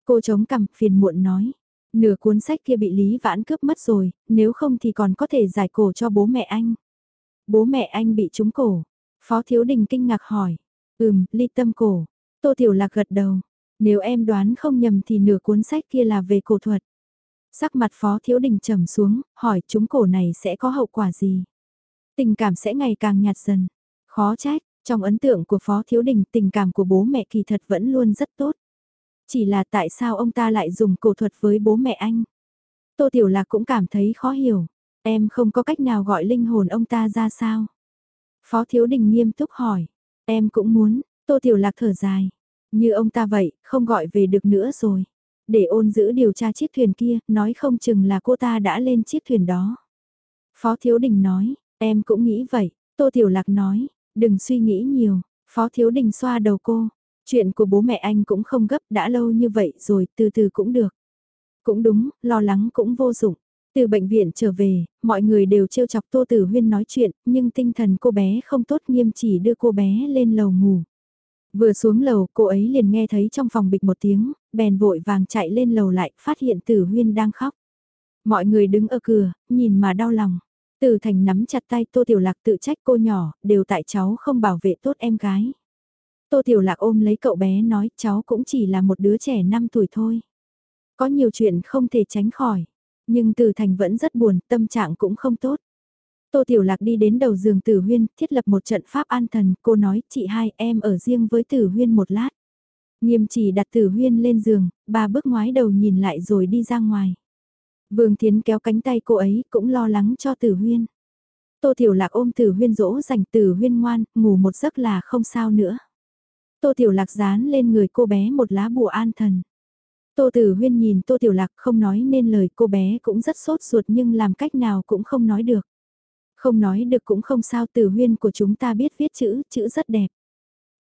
Cô chống cằm phiền muộn nói, nửa cuốn sách kia bị Lý Vãn cướp mất rồi, nếu không thì còn có thể giải cổ cho bố mẹ anh. Bố mẹ anh bị trúng cổ. Phó Thiếu Đình kinh ngạc hỏi, ừm, ly tâm cổ. Tô Tiểu Lạc gật đầu, nếu em đoán không nhầm thì nửa cuốn sách kia là về cổ thuật. Sắc mặt Phó Thiếu Đình trầm xuống, hỏi chúng cổ này sẽ có hậu quả gì? Tình cảm sẽ ngày càng nhạt dần. Khó trách, trong ấn tượng của Phó Thiếu Đình tình cảm của bố mẹ kỳ thật vẫn luôn rất tốt. Chỉ là tại sao ông ta lại dùng cổ thuật với bố mẹ anh? Tô Tiểu Lạc cũng cảm thấy khó hiểu. Em không có cách nào gọi linh hồn ông ta ra sao? Phó Thiếu Đình nghiêm túc hỏi. Em cũng muốn, Tô Tiểu Lạc thở dài. Như ông ta vậy, không gọi về được nữa rồi. Để ôn giữ điều tra chiếc thuyền kia, nói không chừng là cô ta đã lên chiếc thuyền đó. Phó Thiếu Đình nói, em cũng nghĩ vậy. Tô Tiểu Lạc nói, đừng suy nghĩ nhiều. Phó Thiếu Đình xoa đầu cô. Chuyện của bố mẹ anh cũng không gấp đã lâu như vậy rồi, từ từ cũng được. Cũng đúng, lo lắng cũng vô dụng. Từ bệnh viện trở về, mọi người đều trêu chọc Tô Tử Huyên nói chuyện, nhưng tinh thần cô bé không tốt nghiêm chỉ đưa cô bé lên lầu ngủ. Vừa xuống lầu, cô ấy liền nghe thấy trong phòng bịch một tiếng, bèn vội vàng chạy lên lầu lại, phát hiện Tử Huyên đang khóc. Mọi người đứng ở cửa, nhìn mà đau lòng. Tử Thành nắm chặt tay Tô Tiểu Lạc tự trách cô nhỏ, đều tại cháu không bảo vệ tốt em gái. Tô Tiểu Lạc ôm lấy cậu bé nói cháu cũng chỉ là một đứa trẻ 5 tuổi thôi. Có nhiều chuyện không thể tránh khỏi. Nhưng Từ Thành vẫn rất buồn, tâm trạng cũng không tốt. Tô Tiểu Lạc đi đến đầu giường Tử Huyên, thiết lập một trận pháp an thần, cô nói, chị hai em ở riêng với Tử Huyên một lát. Nghiêm chỉ đặt Tử Huyên lên giường, bà bước ngoái đầu nhìn lại rồi đi ra ngoài. Vương Thiến kéo cánh tay cô ấy, cũng lo lắng cho Tử Huyên. Tô Tiểu Lạc ôm Tử Huyên dỗ dành Tử Huyên ngoan, ngủ một giấc là không sao nữa. Tô Tiểu Lạc dán lên người cô bé một lá bùa an thần. Tô Tử Huyên nhìn Tô Tiểu Lạc không nói nên lời cô bé cũng rất sốt ruột nhưng làm cách nào cũng không nói được. Không nói được cũng không sao Tử Huyên của chúng ta biết viết chữ, chữ rất đẹp.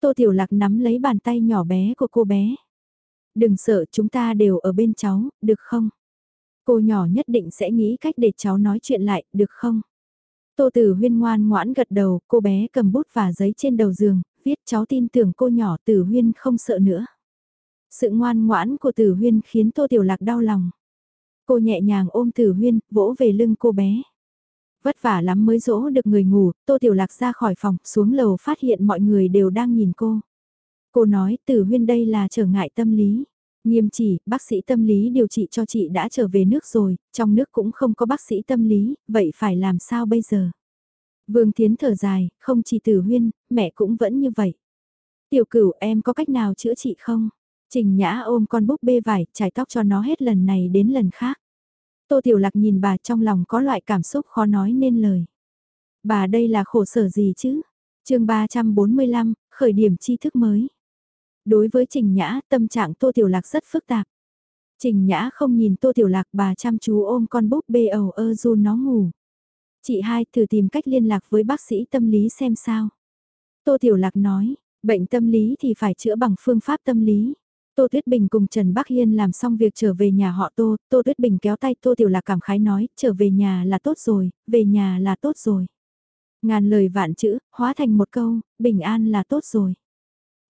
Tô Tiểu Lạc nắm lấy bàn tay nhỏ bé của cô bé. Đừng sợ chúng ta đều ở bên cháu, được không? Cô nhỏ nhất định sẽ nghĩ cách để cháu nói chuyện lại, được không? Tô Tử Huyên ngoan ngoãn gật đầu, cô bé cầm bút và giấy trên đầu giường, viết cháu tin tưởng cô nhỏ Tử Huyên không sợ nữa. Sự ngoan ngoãn của Tử Huyên khiến Tô Tiểu Lạc đau lòng. Cô nhẹ nhàng ôm Tử Huyên, vỗ về lưng cô bé. Vất vả lắm mới dỗ được người ngủ, Tô Tiểu Lạc ra khỏi phòng, xuống lầu phát hiện mọi người đều đang nhìn cô. Cô nói Tử Huyên đây là trở ngại tâm lý. Nghiêm chỉ, bác sĩ tâm lý điều trị cho chị đã trở về nước rồi, trong nước cũng không có bác sĩ tâm lý, vậy phải làm sao bây giờ? Vương Tiến thở dài, không chỉ Tử Huyên, mẹ cũng vẫn như vậy. Tiểu cửu em có cách nào chữa trị không? Trình Nhã ôm con búp bê vải, trải tóc cho nó hết lần này đến lần khác. Tô Tiểu Lạc nhìn bà trong lòng có loại cảm xúc khó nói nên lời. Bà đây là khổ sở gì chứ? chương 345, khởi điểm tri thức mới. Đối với Trình Nhã, tâm trạng Tô Tiểu Lạc rất phức tạp. Trình Nhã không nhìn Tô Tiểu Lạc bà chăm chú ôm con búp bê ầu ơ du nó ngủ. Chị hai thử tìm cách liên lạc với bác sĩ tâm lý xem sao. Tô Tiểu Lạc nói, bệnh tâm lý thì phải chữa bằng phương pháp tâm lý. Tô Tuyết Bình cùng Trần Bắc Hiên làm xong việc trở về nhà họ Tô, Tô Tuyết Bình kéo tay Tô Tiểu Lạc cảm khái nói, trở về nhà là tốt rồi, về nhà là tốt rồi. Ngàn lời vạn chữ, hóa thành một câu, bình an là tốt rồi.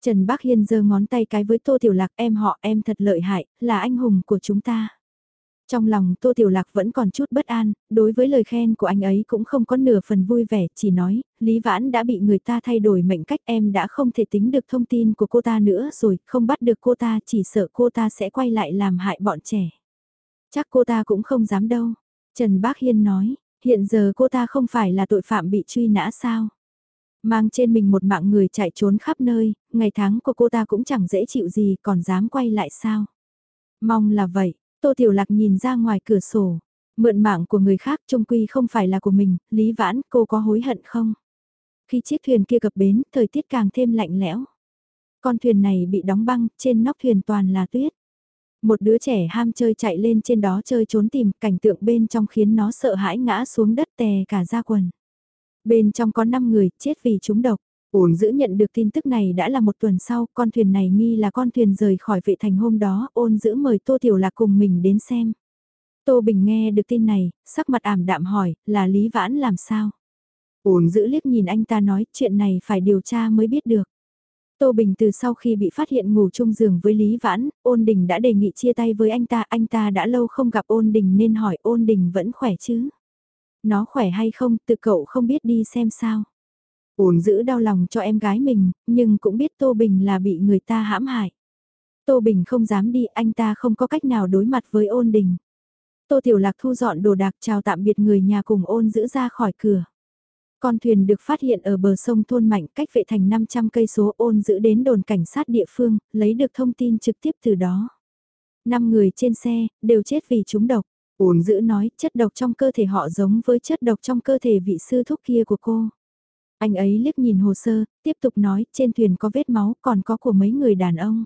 Trần Bắc Hiên giơ ngón tay cái với Tô Tiểu Lạc em họ em thật lợi hại, là anh hùng của chúng ta. Trong lòng Tô Tiểu Lạc vẫn còn chút bất an, đối với lời khen của anh ấy cũng không có nửa phần vui vẻ, chỉ nói, Lý Vãn đã bị người ta thay đổi mệnh cách em đã không thể tính được thông tin của cô ta nữa rồi, không bắt được cô ta chỉ sợ cô ta sẽ quay lại làm hại bọn trẻ. Chắc cô ta cũng không dám đâu. Trần Bác Hiên nói, hiện giờ cô ta không phải là tội phạm bị truy nã sao? Mang trên mình một mạng người chạy trốn khắp nơi, ngày tháng của cô ta cũng chẳng dễ chịu gì còn dám quay lại sao? Mong là vậy, Tô Tiểu Lạc nhìn ra ngoài cửa sổ, mượn mạng của người khác trung quy không phải là của mình, Lý Vãn cô có hối hận không? Khi chiếc thuyền kia cập bến, thời tiết càng thêm lạnh lẽo. Con thuyền này bị đóng băng, trên nóc thuyền toàn là tuyết. Một đứa trẻ ham chơi chạy lên trên đó chơi trốn tìm, cảnh tượng bên trong khiến nó sợ hãi ngã xuống đất tè cả da quần. Bên trong có 5 người, chết vì chúng độc. Uổng giữ nhận được tin tức này đã là một tuần sau, con thuyền này nghi là con thuyền rời khỏi vệ thành hôm đó, ôn giữ mời Tô Tiểu Lạc cùng mình đến xem. Tô Bình nghe được tin này, sắc mặt ảm đạm hỏi, là Lý Vãn làm sao? Uổng giữ liếc nhìn anh ta nói, chuyện này phải điều tra mới biết được. Tô Bình từ sau khi bị phát hiện ngủ chung giường với Lý Vãn, ôn đình đã đề nghị chia tay với anh ta, anh ta đã lâu không gặp ôn đình nên hỏi ôn đình vẫn khỏe chứ? Nó khỏe hay không, tự cậu không biết đi xem sao. Ổn giữ đau lòng cho em gái mình, nhưng cũng biết Tô Bình là bị người ta hãm hại. Tô Bình không dám đi, anh ta không có cách nào đối mặt với ôn đình. Tô Tiểu Lạc thu dọn đồ đạc chào tạm biệt người nhà cùng ôn giữ ra khỏi cửa. Con thuyền được phát hiện ở bờ sông thôn mạnh cách vệ thành 500 cây số ôn giữ đến đồn cảnh sát địa phương, lấy được thông tin trực tiếp từ đó. Năm người trên xe, đều chết vì trúng độc. Ôn giữ nói, chất độc trong cơ thể họ giống với chất độc trong cơ thể vị sư thúc kia của cô. Anh ấy liếc nhìn hồ sơ, tiếp tục nói, trên thuyền có vết máu, còn có của mấy người đàn ông.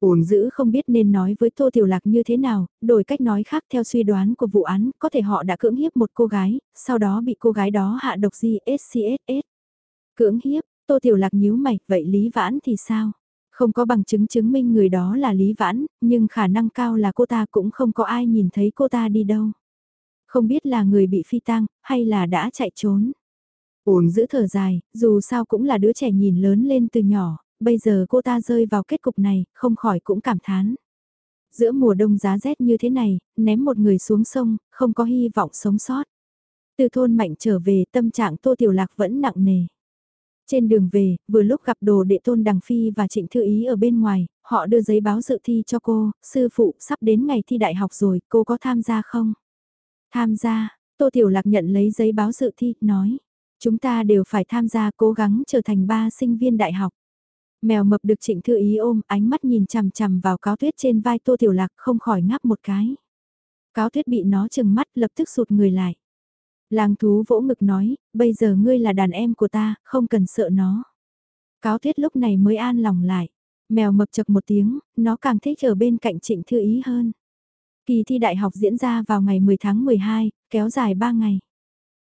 Ổn dữ không biết nên nói với Tô Tiểu Lạc như thế nào, đổi cách nói khác theo suy đoán của vụ án, có thể họ đã cưỡng hiếp một cô gái, sau đó bị cô gái đó hạ độc GSCSS. Cưỡng hiếp, Tô Tiểu Lạc nhíu mày, vậy Lý Vãn thì sao? Không có bằng chứng chứng minh người đó là Lý Vãn, nhưng khả năng cao là cô ta cũng không có ai nhìn thấy cô ta đi đâu. Không biết là người bị phi tang, hay là đã chạy trốn. Ổn giữ thở dài, dù sao cũng là đứa trẻ nhìn lớn lên từ nhỏ, bây giờ cô ta rơi vào kết cục này, không khỏi cũng cảm thán. Giữa mùa đông giá rét như thế này, ném một người xuống sông, không có hy vọng sống sót. Từ thôn mạnh trở về tâm trạng Tô Tiểu Lạc vẫn nặng nề. Trên đường về, vừa lúc gặp đồ đệ tôn Đằng Phi và Trịnh Thư Ý ở bên ngoài, họ đưa giấy báo dự thi cho cô, sư phụ sắp đến ngày thi đại học rồi, cô có tham gia không? Tham gia, Tô Tiểu Lạc nhận lấy giấy báo dự thi, nói, chúng ta đều phải tham gia cố gắng trở thành ba sinh viên đại học. Mèo mập được trịnh thư ý ôm, ánh mắt nhìn chằm chằm vào cáo tuyết trên vai tô tiểu lạc không khỏi ngáp một cái. Cáo tuyết bị nó chừng mắt lập tức sụt người lại. Làng thú vỗ ngực nói, bây giờ ngươi là đàn em của ta, không cần sợ nó. Cáo tuyết lúc này mới an lòng lại. Mèo mập chật một tiếng, nó càng thích ở bên cạnh trịnh thư ý hơn. Kỳ thi đại học diễn ra vào ngày 10 tháng 12, kéo dài 3 ngày.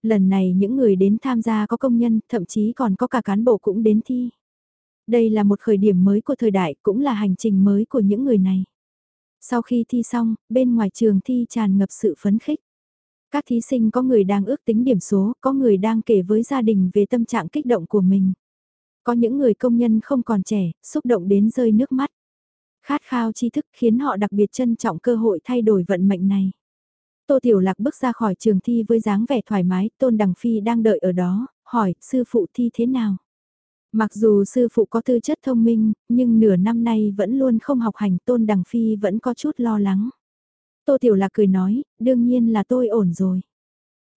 Lần này những người đến tham gia có công nhân, thậm chí còn có cả cán bộ cũng đến thi. Đây là một khởi điểm mới của thời đại, cũng là hành trình mới của những người này. Sau khi thi xong, bên ngoài trường thi tràn ngập sự phấn khích. Các thí sinh có người đang ước tính điểm số, có người đang kể với gia đình về tâm trạng kích động của mình. Có những người công nhân không còn trẻ, xúc động đến rơi nước mắt. Khát khao tri thức khiến họ đặc biệt trân trọng cơ hội thay đổi vận mệnh này. Tô Tiểu Lạc bước ra khỏi trường thi với dáng vẻ thoải mái, Tôn Đằng Phi đang đợi ở đó, hỏi, sư phụ thi thế nào? Mặc dù sư phụ có tư chất thông minh, nhưng nửa năm nay vẫn luôn không học hành tôn đằng phi vẫn có chút lo lắng. Tô Tiểu Lạc cười nói, đương nhiên là tôi ổn rồi.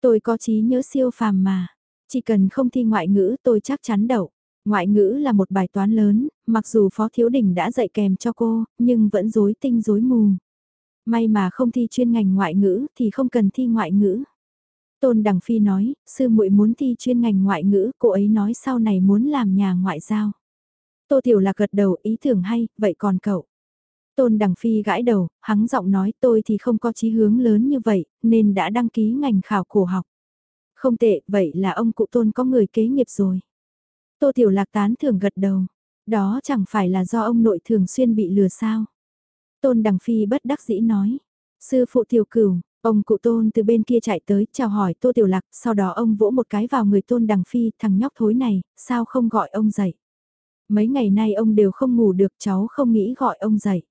Tôi có trí nhớ siêu phàm mà, chỉ cần không thi ngoại ngữ tôi chắc chắn đậu. Ngoại ngữ là một bài toán lớn, mặc dù Phó Thiếu Đình đã dạy kèm cho cô, nhưng vẫn rối tinh rối mù. May mà không thi chuyên ngành ngoại ngữ thì không cần thi ngoại ngữ. Tôn Đằng Phi nói, sư muội muốn thi chuyên ngành ngoại ngữ, cô ấy nói sau này muốn làm nhà ngoại giao. Tô Tiểu Lạc gật đầu ý tưởng hay, vậy còn cậu? Tôn Đằng Phi gãi đầu, hắng giọng nói tôi thì không có chí hướng lớn như vậy, nên đã đăng ký ngành khảo cổ học. Không tệ, vậy là ông cụ Tôn có người kế nghiệp rồi. Tô Tiểu Lạc tán thưởng gật đầu, đó chẳng phải là do ông nội thường xuyên bị lừa sao. Tôn Đằng Phi bất đắc dĩ nói, sư phụ tiểu cửu, Ông cụ tôn từ bên kia chạy tới, chào hỏi Tô Tiểu Lạc, sau đó ông vỗ một cái vào người tôn đằng phi, thằng nhóc thối này, sao không gọi ông dậy. Mấy ngày nay ông đều không ngủ được, cháu không nghĩ gọi ông dậy.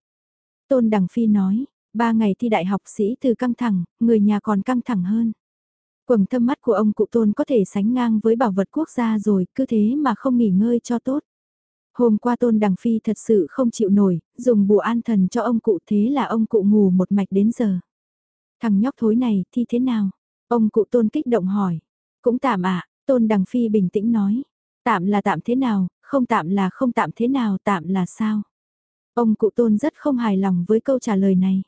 Tôn đằng phi nói, ba ngày thi đại học sĩ từ căng thẳng, người nhà còn căng thẳng hơn. Quầng thâm mắt của ông cụ tôn có thể sánh ngang với bảo vật quốc gia rồi, cứ thế mà không nghỉ ngơi cho tốt. Hôm qua tôn đằng phi thật sự không chịu nổi, dùng bùa an thần cho ông cụ thế là ông cụ ngủ một mạch đến giờ. Thằng nhóc thối này thi thế nào? Ông cụ tôn kích động hỏi. Cũng tạm ạ, tôn đằng phi bình tĩnh nói. Tạm là tạm thế nào, không tạm là không tạm thế nào, tạm là sao? Ông cụ tôn rất không hài lòng với câu trả lời này.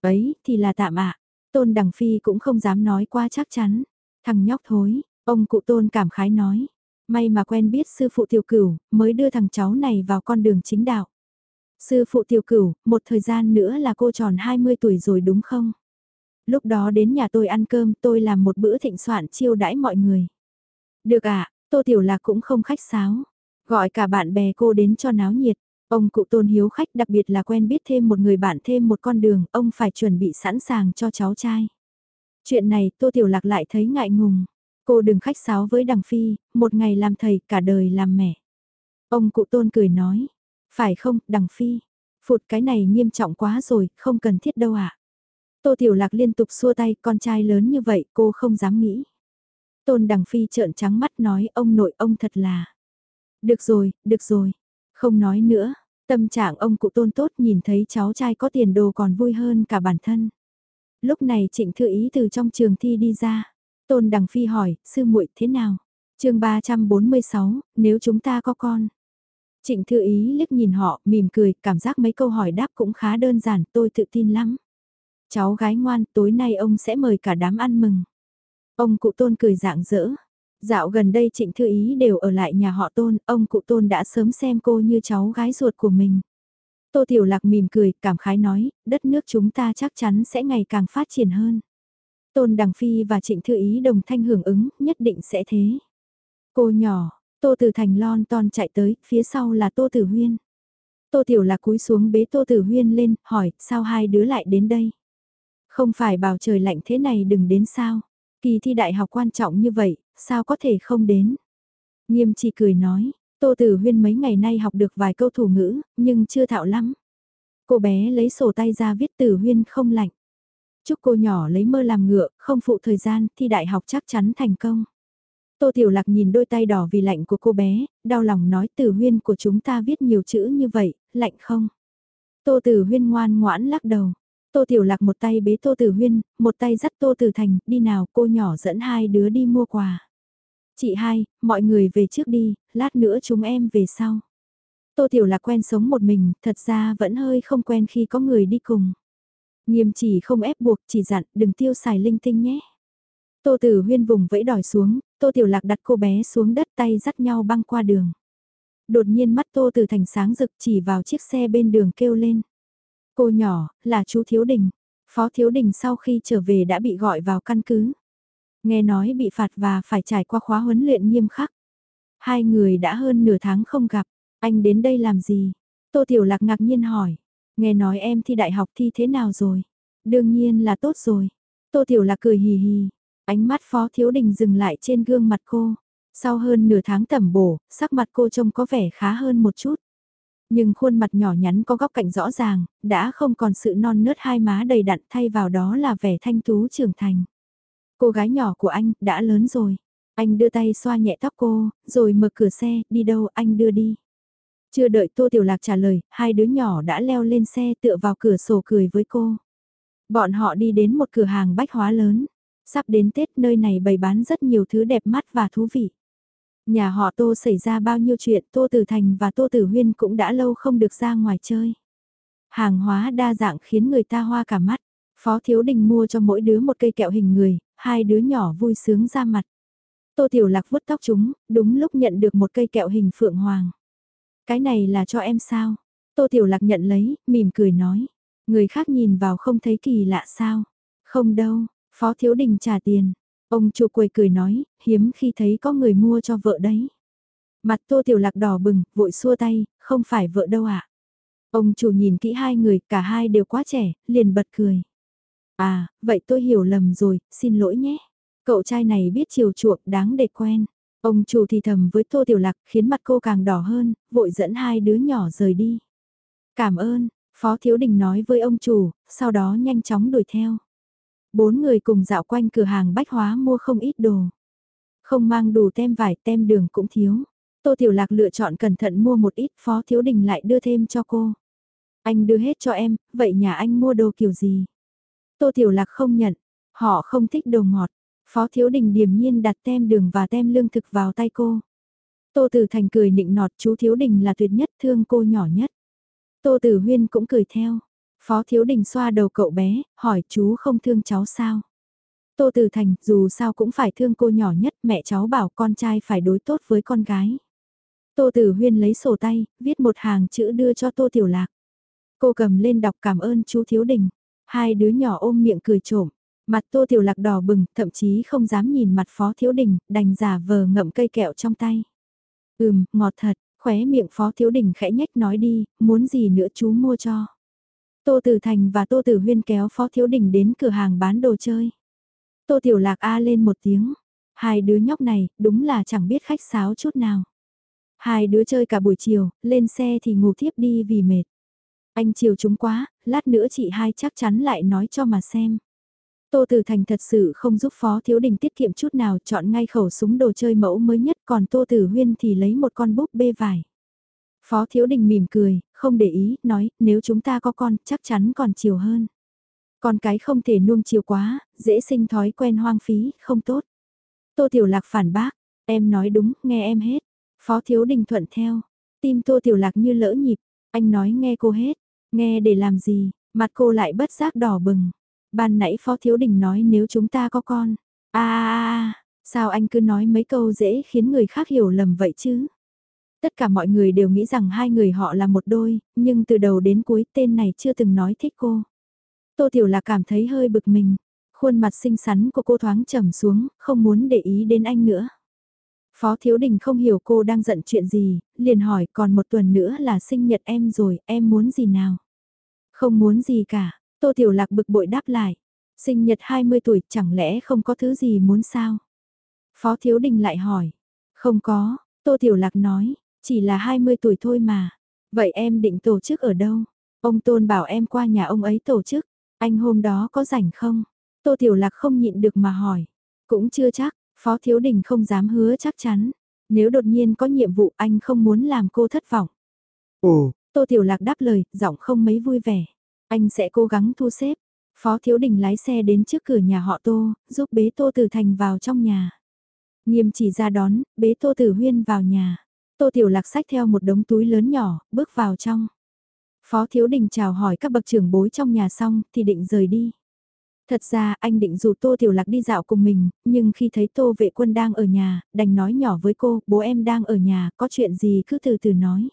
Ấy, thì là tạm ạ. Tôn đằng phi cũng không dám nói qua chắc chắn. Thằng nhóc thối, ông cụ tôn cảm khái nói. May mà quen biết sư phụ tiểu cửu, mới đưa thằng cháu này vào con đường chính đạo. Sư phụ tiểu cửu, một thời gian nữa là cô tròn 20 tuổi rồi đúng không? lúc đó đến nhà tôi ăn cơm tôi làm một bữa thịnh soạn chiêu đãi mọi người. Được ạ, à, Tô Tiểu Lạc cũng không khách sáo, gọi cả bạn bè cô đến cho náo nhiệt. Ông cụ tôn hiếu khách đặc biệt là quen biết thêm một người bạn thêm một con đường, ông phải chuẩn bị sẵn sàng cho cháu trai. Chuyện này Tô Tiểu Lạc lại thấy ngại ngùng. Cô đừng khách sáo với Đằng Phi, một ngày làm thầy, cả đời làm mẹ. Ông cụ tôn cười nói, phải không, Đằng Phi? Phụt cái này nghiêm trọng quá rồi, không cần thiết đâu ạ. À? Tô Tiểu Lạc liên tục xua tay, con trai lớn như vậy cô không dám nghĩ. Tôn Đằng Phi trợn trắng mắt nói ông nội ông thật là. Được rồi, được rồi, không nói nữa. Tâm trạng ông cụ tôn tốt nhìn thấy cháu trai có tiền đồ còn vui hơn cả bản thân. Lúc này trịnh thư ý từ trong trường thi đi ra. Tôn Đằng Phi hỏi, sư muội thế nào? chương 346, nếu chúng ta có con. Trịnh Thư Ý liếc nhìn họ, mỉm cười, cảm giác mấy câu hỏi đáp cũng khá đơn giản, tôi tự tin lắm. Cháu gái ngoan, tối nay ông sẽ mời cả đám ăn mừng. Ông cụ tôn cười dạng dỡ. Dạo gần đây Trịnh Thư Ý đều ở lại nhà họ tôn, ông cụ tôn đã sớm xem cô như cháu gái ruột của mình. Tô Tiểu Lạc mỉm cười, cảm khái nói, đất nước chúng ta chắc chắn sẽ ngày càng phát triển hơn. Tôn Đằng Phi và Trịnh Thư Ý đồng thanh hưởng ứng, nhất định sẽ thế. Cô nhỏ, Tô Tử Thành lon ton chạy tới, phía sau là Tô Tử Huyên. Tô Tiểu Lạc cúi xuống bế Tô Tử Huyên lên, hỏi, sao hai đứa lại đến đây? Không phải bảo trời lạnh thế này đừng đến sao? Kỳ thi đại học quan trọng như vậy, sao có thể không đến? Nghiêm chỉ cười nói, Tô Tử Huyên mấy ngày nay học được vài câu thủ ngữ, nhưng chưa thạo lắm. Cô bé lấy sổ tay ra viết Tử Huyên không lạnh. Chúc cô nhỏ lấy mơ làm ngựa, không phụ thời gian, thi đại học chắc chắn thành công. Tô Tiểu Lạc nhìn đôi tay đỏ vì lạnh của cô bé, đau lòng nói Tử Huyên của chúng ta viết nhiều chữ như vậy, lạnh không? Tô Tử Huyên ngoan ngoãn lắc đầu. Tô Tiểu Lạc một tay bế Tô Tử Huyên, một tay dắt Tô Tử Thành, đi nào cô nhỏ dẫn hai đứa đi mua quà. Chị hai, mọi người về trước đi, lát nữa chúng em về sau. Tô Tiểu Lạc quen sống một mình, thật ra vẫn hơi không quen khi có người đi cùng. Nghiêm chỉ không ép buộc, chỉ dặn đừng tiêu xài linh tinh nhé. Tô Tử Huyên vùng vẫy đòi xuống, Tô Tiểu Lạc đặt cô bé xuống đất tay dắt nhau băng qua đường. Đột nhiên mắt Tô Tử Thành sáng rực chỉ vào chiếc xe bên đường kêu lên. Cô nhỏ, là chú Thiếu Đình. Phó Thiếu Đình sau khi trở về đã bị gọi vào căn cứ. Nghe nói bị phạt và phải trải qua khóa huấn luyện nghiêm khắc. Hai người đã hơn nửa tháng không gặp. Anh đến đây làm gì? Tô Tiểu Lạc ngạc nhiên hỏi. Nghe nói em thi đại học thi thế nào rồi? Đương nhiên là tốt rồi. Tô Tiểu Lạc cười hì hì. Ánh mắt Phó Thiếu Đình dừng lại trên gương mặt cô. Sau hơn nửa tháng tẩm bổ, sắc mặt cô trông có vẻ khá hơn một chút. Nhưng khuôn mặt nhỏ nhắn có góc cạnh rõ ràng, đã không còn sự non nớt hai má đầy đặn thay vào đó là vẻ thanh tú trưởng thành. Cô gái nhỏ của anh, đã lớn rồi. Anh đưa tay xoa nhẹ tóc cô, rồi mở cửa xe, đi đâu anh đưa đi. Chưa đợi Tô Tiểu Lạc trả lời, hai đứa nhỏ đã leo lên xe tựa vào cửa sổ cười với cô. Bọn họ đi đến một cửa hàng bách hóa lớn. Sắp đến Tết nơi này bày bán rất nhiều thứ đẹp mắt và thú vị. Nhà họ Tô xảy ra bao nhiêu chuyện Tô Tử Thành và Tô Tử Huyên cũng đã lâu không được ra ngoài chơi. Hàng hóa đa dạng khiến người ta hoa cả mắt. Phó Thiếu Đình mua cho mỗi đứa một cây kẹo hình người, hai đứa nhỏ vui sướng ra mặt. Tô Tiểu Lạc vuốt tóc chúng, đúng lúc nhận được một cây kẹo hình phượng hoàng. Cái này là cho em sao? Tô Tiểu Lạc nhận lấy, mỉm cười nói. Người khác nhìn vào không thấy kỳ lạ sao? Không đâu, Phó Thiếu Đình trả tiền. Ông chủ quầy cười nói, hiếm khi thấy có người mua cho vợ đấy. Mặt Tô Tiểu Lạc đỏ bừng, vội xua tay, không phải vợ đâu ạ. À? Ông chủ nhìn kỹ hai người, cả hai đều quá trẻ, liền bật cười. À, vậy tôi hiểu lầm rồi, xin lỗi nhé. Cậu trai này biết chiều chuộng đáng để quen. Ông chủ thì thầm với Tô Tiểu Lạc khiến mặt cô càng đỏ hơn, vội dẫn hai đứa nhỏ rời đi. Cảm ơn, Phó Thiếu Đình nói với ông chủ, sau đó nhanh chóng đuổi theo. Bốn người cùng dạo quanh cửa hàng bách hóa mua không ít đồ. Không mang đủ tem vải, tem đường cũng thiếu. Tô Tiểu Lạc lựa chọn cẩn thận mua một ít, Phó Thiếu Đình lại đưa thêm cho cô. Anh đưa hết cho em, vậy nhà anh mua đồ kiểu gì? Tô Tiểu Lạc không nhận, họ không thích đồ ngọt. Phó Thiếu Đình điềm nhiên đặt tem đường và tem lương thực vào tay cô. Tô Tử Thành cười nịnh nọt chú Thiếu Đình là tuyệt nhất thương cô nhỏ nhất. Tô Tử Huyên cũng cười theo. Phó Thiếu Đình xoa đầu cậu bé, hỏi chú không thương cháu sao? Tô Tử Thành, dù sao cũng phải thương cô nhỏ nhất, mẹ cháu bảo con trai phải đối tốt với con gái. Tô Tử Huyên lấy sổ tay, viết một hàng chữ đưa cho Tô Tiểu Lạc. Cô cầm lên đọc cảm ơn chú Thiếu Đình. Hai đứa nhỏ ôm miệng cười trộm. Mặt Tô Tiểu Lạc đỏ bừng, thậm chí không dám nhìn mặt Phó Thiếu Đình, đành giả vờ ngậm cây kẹo trong tay. Ừm, ngọt thật, khóe miệng Phó Thiếu Đình khẽ nhách nói đi, muốn gì nữa chú mua cho. Tô Tử Thành và Tô Tử Huyên kéo Phó Thiếu Đình đến cửa hàng bán đồ chơi. Tô Tiểu Lạc A lên một tiếng. Hai đứa nhóc này, đúng là chẳng biết khách sáo chút nào. Hai đứa chơi cả buổi chiều, lên xe thì ngủ thiếp đi vì mệt. Anh chiều chúng quá, lát nữa chị hai chắc chắn lại nói cho mà xem. Tô Từ Thành thật sự không giúp Phó Thiếu Đình tiết kiệm chút nào chọn ngay khẩu súng đồ chơi mẫu mới nhất còn Tô Tử Huyên thì lấy một con búp bê vải. Phó Thiếu Đình mỉm cười, không để ý, nói nếu chúng ta có con chắc chắn còn chiều hơn. Con cái không thể nuông chiều quá, dễ sinh thói quen hoang phí, không tốt. Tô Tiểu Lạc phản bác, Em nói đúng, nghe em hết. Phó Thiếu Đình thuận theo. Tim Tô Tiểu Lạc như lỡ nhịp. Anh nói nghe cô hết. Nghe để làm gì, mặt cô lại bất giác đỏ bừng. Ban nãy Phó Thiếu Đình nói nếu chúng ta có con. à, sao anh cứ nói mấy câu dễ khiến người khác hiểu lầm vậy chứ? Tất cả mọi người đều nghĩ rằng hai người họ là một đôi, nhưng từ đầu đến cuối tên này chưa từng nói thích cô. Tô Tiểu là cảm thấy hơi bực mình. Khuôn mặt xinh xắn của cô thoáng trầm xuống, không muốn để ý đến anh nữa. Phó Thiếu Đình không hiểu cô đang giận chuyện gì, liền hỏi còn một tuần nữa là sinh nhật em rồi, em muốn gì nào? Không muốn gì cả, Tô Tiểu Lạc bực bội đáp lại. Sinh nhật 20 tuổi chẳng lẽ không có thứ gì muốn sao? Phó Thiếu Đình lại hỏi. Không có, Tô Tiểu Lạc nói, chỉ là 20 tuổi thôi mà. Vậy em định tổ chức ở đâu? Ông Tôn bảo em qua nhà ông ấy tổ chức. Anh hôm đó có rảnh không? Tô Tiểu Lạc không nhịn được mà hỏi. Cũng chưa chắc, Phó Thiếu Đình không dám hứa chắc chắn. Nếu đột nhiên có nhiệm vụ anh không muốn làm cô thất vọng. Ồ, Tô Tiểu Lạc đáp lời, giọng không mấy vui vẻ. Anh sẽ cố gắng thu xếp. Phó Thiếu Đình lái xe đến trước cửa nhà họ Tô, giúp bế Tô Tử Thành vào trong nhà. Nghiêm chỉ ra đón, bế Tô Tử Huyên vào nhà. Tô Tiểu Lạc sách theo một đống túi lớn nhỏ, bước vào trong. Phó Thiếu Đình chào hỏi các bậc trưởng bối trong nhà xong thì định rời đi. Thật ra anh định rủ Tô Tiểu Lạc đi dạo cùng mình, nhưng khi thấy Tô vệ quân đang ở nhà, đành nói nhỏ với cô, bố em đang ở nhà, có chuyện gì cứ từ từ nói.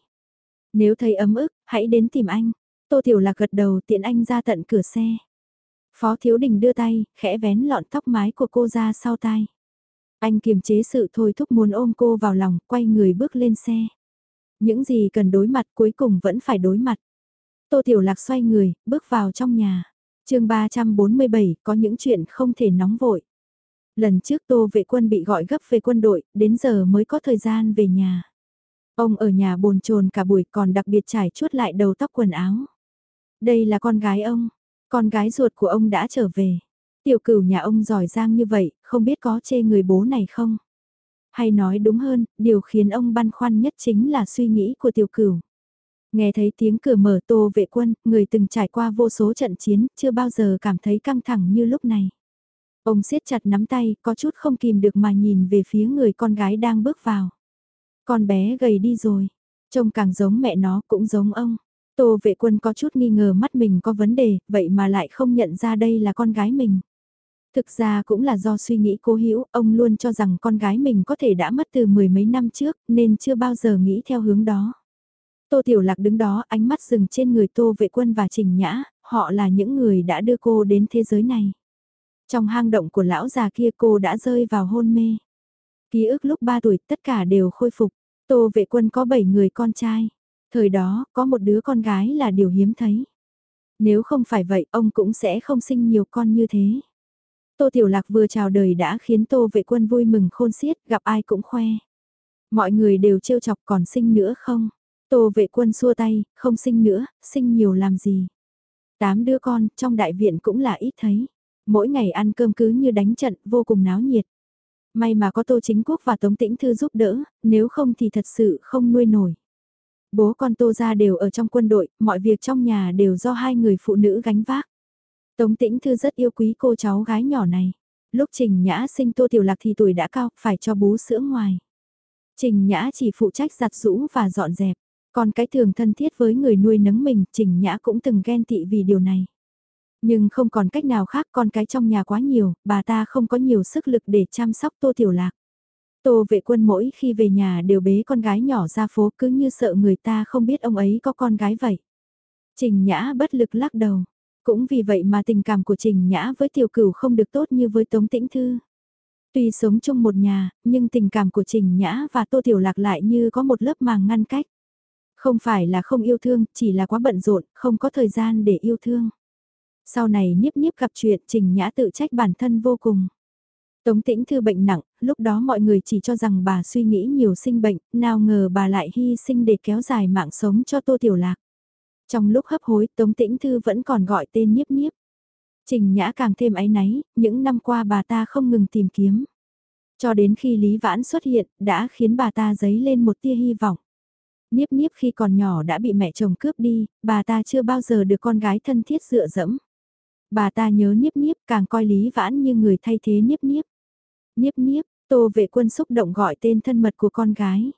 Nếu thấy ấm ức, hãy đến tìm anh. Tô Tiểu Lạc gật đầu tiện anh ra tận cửa xe. Phó Thiếu Đình đưa tay, khẽ vén lọn tóc mái của cô ra sau tai. Anh kiềm chế sự thôi thúc muốn ôm cô vào lòng, quay người bước lên xe. Những gì cần đối mặt cuối cùng vẫn phải đối mặt. Tô Tiểu Lạc xoay người, bước vào trong nhà. chương 347 có những chuyện không thể nóng vội. Lần trước Tô vệ quân bị gọi gấp về quân đội, đến giờ mới có thời gian về nhà. Ông ở nhà bồn chồn cả buổi còn đặc biệt trải chuốt lại đầu tóc quần áo. Đây là con gái ông, con gái ruột của ông đã trở về. Tiểu cửu nhà ông giỏi giang như vậy, không biết có chê người bố này không? Hay nói đúng hơn, điều khiến ông băn khoăn nhất chính là suy nghĩ của tiểu cửu. Nghe thấy tiếng cửa mở tô vệ quân, người từng trải qua vô số trận chiến, chưa bao giờ cảm thấy căng thẳng như lúc này. Ông siết chặt nắm tay, có chút không kìm được mà nhìn về phía người con gái đang bước vào. Con bé gầy đi rồi, trông càng giống mẹ nó cũng giống ông. Tô vệ quân có chút nghi ngờ mắt mình có vấn đề, vậy mà lại không nhận ra đây là con gái mình. Thực ra cũng là do suy nghĩ cố hữu, ông luôn cho rằng con gái mình có thể đã mất từ mười mấy năm trước, nên chưa bao giờ nghĩ theo hướng đó. Tô Tiểu Lạc đứng đó ánh mắt dừng trên người Tô Vệ Quân và Trình Nhã, họ là những người đã đưa cô đến thế giới này. Trong hang động của lão già kia cô đã rơi vào hôn mê. Ký ức lúc 3 tuổi tất cả đều khôi phục. Tô Vệ Quân có 7 người con trai. Thời đó, có một đứa con gái là điều hiếm thấy. Nếu không phải vậy, ông cũng sẽ không sinh nhiều con như thế. Tô Tiểu Lạc vừa chào đời đã khiến Tô Vệ Quân vui mừng khôn xiết, gặp ai cũng khoe. Mọi người đều trêu chọc còn sinh nữa không? Tô Vệ Quân xua tay, không sinh nữa, sinh nhiều làm gì? Tám đứa con, trong đại viện cũng là ít thấy. Mỗi ngày ăn cơm cứ như đánh trận, vô cùng náo nhiệt. May mà có Tô Chính Quốc và Tống Tĩnh Thư giúp đỡ, nếu không thì thật sự không nuôi nổi. Bố con Tô ra đều ở trong quân đội, mọi việc trong nhà đều do hai người phụ nữ gánh vác. Tống Tĩnh Thư rất yêu quý cô cháu gái nhỏ này. Lúc Trình Nhã sinh Tô Tiểu Lạc thì tuổi đã cao, phải cho bú sữa ngoài. Trình Nhã chỉ phụ trách giặt rũ và dọn dẹp. Còn cái thường thân thiết với người nuôi nấng mình, Trình Nhã cũng từng ghen tị vì điều này. Nhưng không còn cách nào khác con cái trong nhà quá nhiều, bà ta không có nhiều sức lực để chăm sóc Tô Tiểu Lạc. Tô vệ quân mỗi khi về nhà đều bế con gái nhỏ ra phố cứ như sợ người ta không biết ông ấy có con gái vậy. Trình Nhã bất lực lắc đầu. Cũng vì vậy mà tình cảm của Trình Nhã với Tiểu Cửu không được tốt như với Tống Tĩnh Thư. Tuy sống chung một nhà, nhưng tình cảm của Trình Nhã và Tô Tiểu Lạc lại như có một lớp màng ngăn cách. Không phải là không yêu thương, chỉ là quá bận rộn, không có thời gian để yêu thương. Sau này niếp niếp gặp chuyện Trình Nhã tự trách bản thân vô cùng. Tống tĩnh thư bệnh nặng, lúc đó mọi người chỉ cho rằng bà suy nghĩ nhiều sinh bệnh, nào ngờ bà lại hy sinh để kéo dài mạng sống cho Tô Tiểu Lạc. Trong lúc hấp hối Tống tĩnh thư vẫn còn gọi tên niếp niếp. Trình Nhã càng thêm áy náy, những năm qua bà ta không ngừng tìm kiếm. Cho đến khi Lý Vãn xuất hiện, đã khiến bà ta dấy lên một tia hy vọng. Niếp niếp khi còn nhỏ đã bị mẹ chồng cướp đi, bà ta chưa bao giờ được con gái thân thiết dựa dẫm. Bà ta nhớ Niếp Niếp càng coi Lý Vãn như người thay thế Niếp Niếp. Niếp Niếp, Tô vệ quân xúc động gọi tên thân mật của con gái.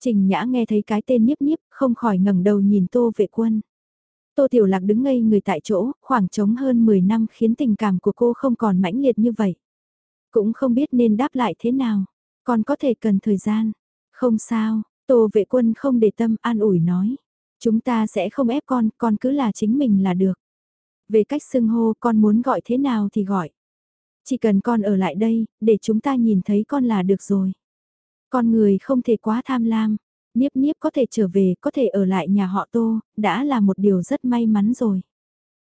Trình Nhã nghe thấy cái tên Niếp Niếp, không khỏi ngẩng đầu nhìn Tô vệ quân. Tô Tiểu Lạc đứng ngây người tại chỗ, khoảng trống hơn 10 năm khiến tình cảm của cô không còn mãnh liệt như vậy. Cũng không biết nên đáp lại thế nào, còn có thể cần thời gian. Không sao, Tô vệ quân không để tâm an ủi nói. Chúng ta sẽ không ép con, con cứ là chính mình là được. Về cách xưng hô con muốn gọi thế nào thì gọi. Chỉ cần con ở lại đây, để chúng ta nhìn thấy con là được rồi. Con người không thể quá tham lam, Niếp Niếp có thể trở về, có thể ở lại nhà họ Tô, đã là một điều rất may mắn rồi.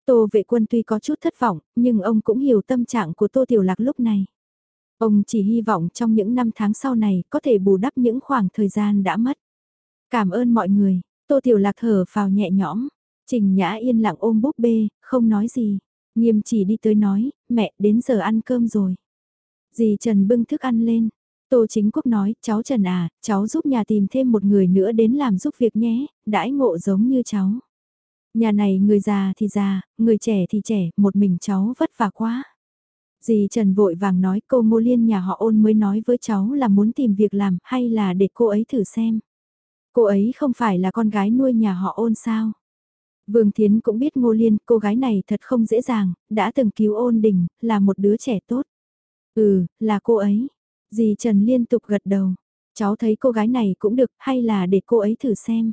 Tô vệ quân tuy có chút thất vọng, nhưng ông cũng hiểu tâm trạng của Tô Tiểu Lạc lúc này. Ông chỉ hy vọng trong những năm tháng sau này có thể bù đắp những khoảng thời gian đã mất. Cảm ơn mọi người, Tô Tiểu Lạc thở vào nhẹ nhõm, Trình Nhã yên lặng ôm búp bê, không nói gì. Nghiêm chỉ đi tới nói, mẹ đến giờ ăn cơm rồi. Dì Trần bưng thức ăn lên, Tô Chính Quốc nói, cháu Trần à, cháu giúp nhà tìm thêm một người nữa đến làm giúp việc nhé, đãi ngộ giống như cháu. Nhà này người già thì già, người trẻ thì trẻ, một mình cháu vất vả quá. Dì Trần vội vàng nói cô Ngô Liên nhà họ ôn mới nói với cháu là muốn tìm việc làm hay là để cô ấy thử xem. Cô ấy không phải là con gái nuôi nhà họ ôn sao. Vương Thiến cũng biết Ngô Liên, cô gái này thật không dễ dàng, đã từng cứu ôn đình, là một đứa trẻ tốt. Ừ, là cô ấy. Dì Trần liên tục gật đầu. Cháu thấy cô gái này cũng được hay là để cô ấy thử xem.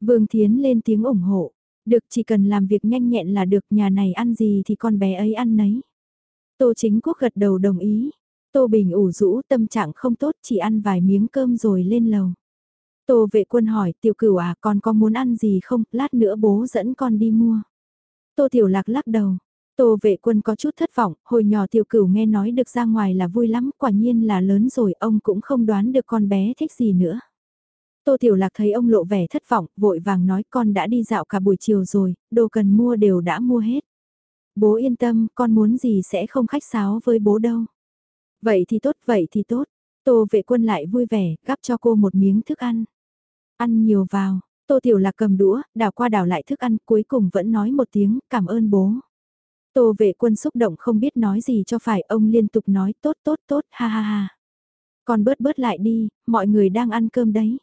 Vương Thiến lên tiếng ủng hộ. Được chỉ cần làm việc nhanh nhẹn là được nhà này ăn gì thì con bé ấy ăn nấy. Tô chính quốc gật đầu đồng ý. Tô Bình ủ rũ tâm trạng không tốt chỉ ăn vài miếng cơm rồi lên lầu. Tô vệ quân hỏi tiểu cửu à con có muốn ăn gì không, lát nữa bố dẫn con đi mua. Tô tiểu lạc lắc đầu, Tô vệ quân có chút thất vọng, hồi nhỏ tiểu cửu nghe nói được ra ngoài là vui lắm, quả nhiên là lớn rồi ông cũng không đoán được con bé thích gì nữa. Tô tiểu lạc thấy ông lộ vẻ thất vọng, vội vàng nói con đã đi dạo cả buổi chiều rồi, đồ cần mua đều đã mua hết. Bố yên tâm, con muốn gì sẽ không khách sáo với bố đâu. Vậy thì tốt, vậy thì tốt. Tô vệ quân lại vui vẻ, gắp cho cô một miếng thức ăn. Ăn nhiều vào, tô tiểu lạc cầm đũa, đảo qua đảo lại thức ăn, cuối cùng vẫn nói một tiếng, cảm ơn bố. Tô vệ quân xúc động không biết nói gì cho phải, ông liên tục nói tốt tốt tốt, ha ha ha. Còn bớt bớt lại đi, mọi người đang ăn cơm đấy.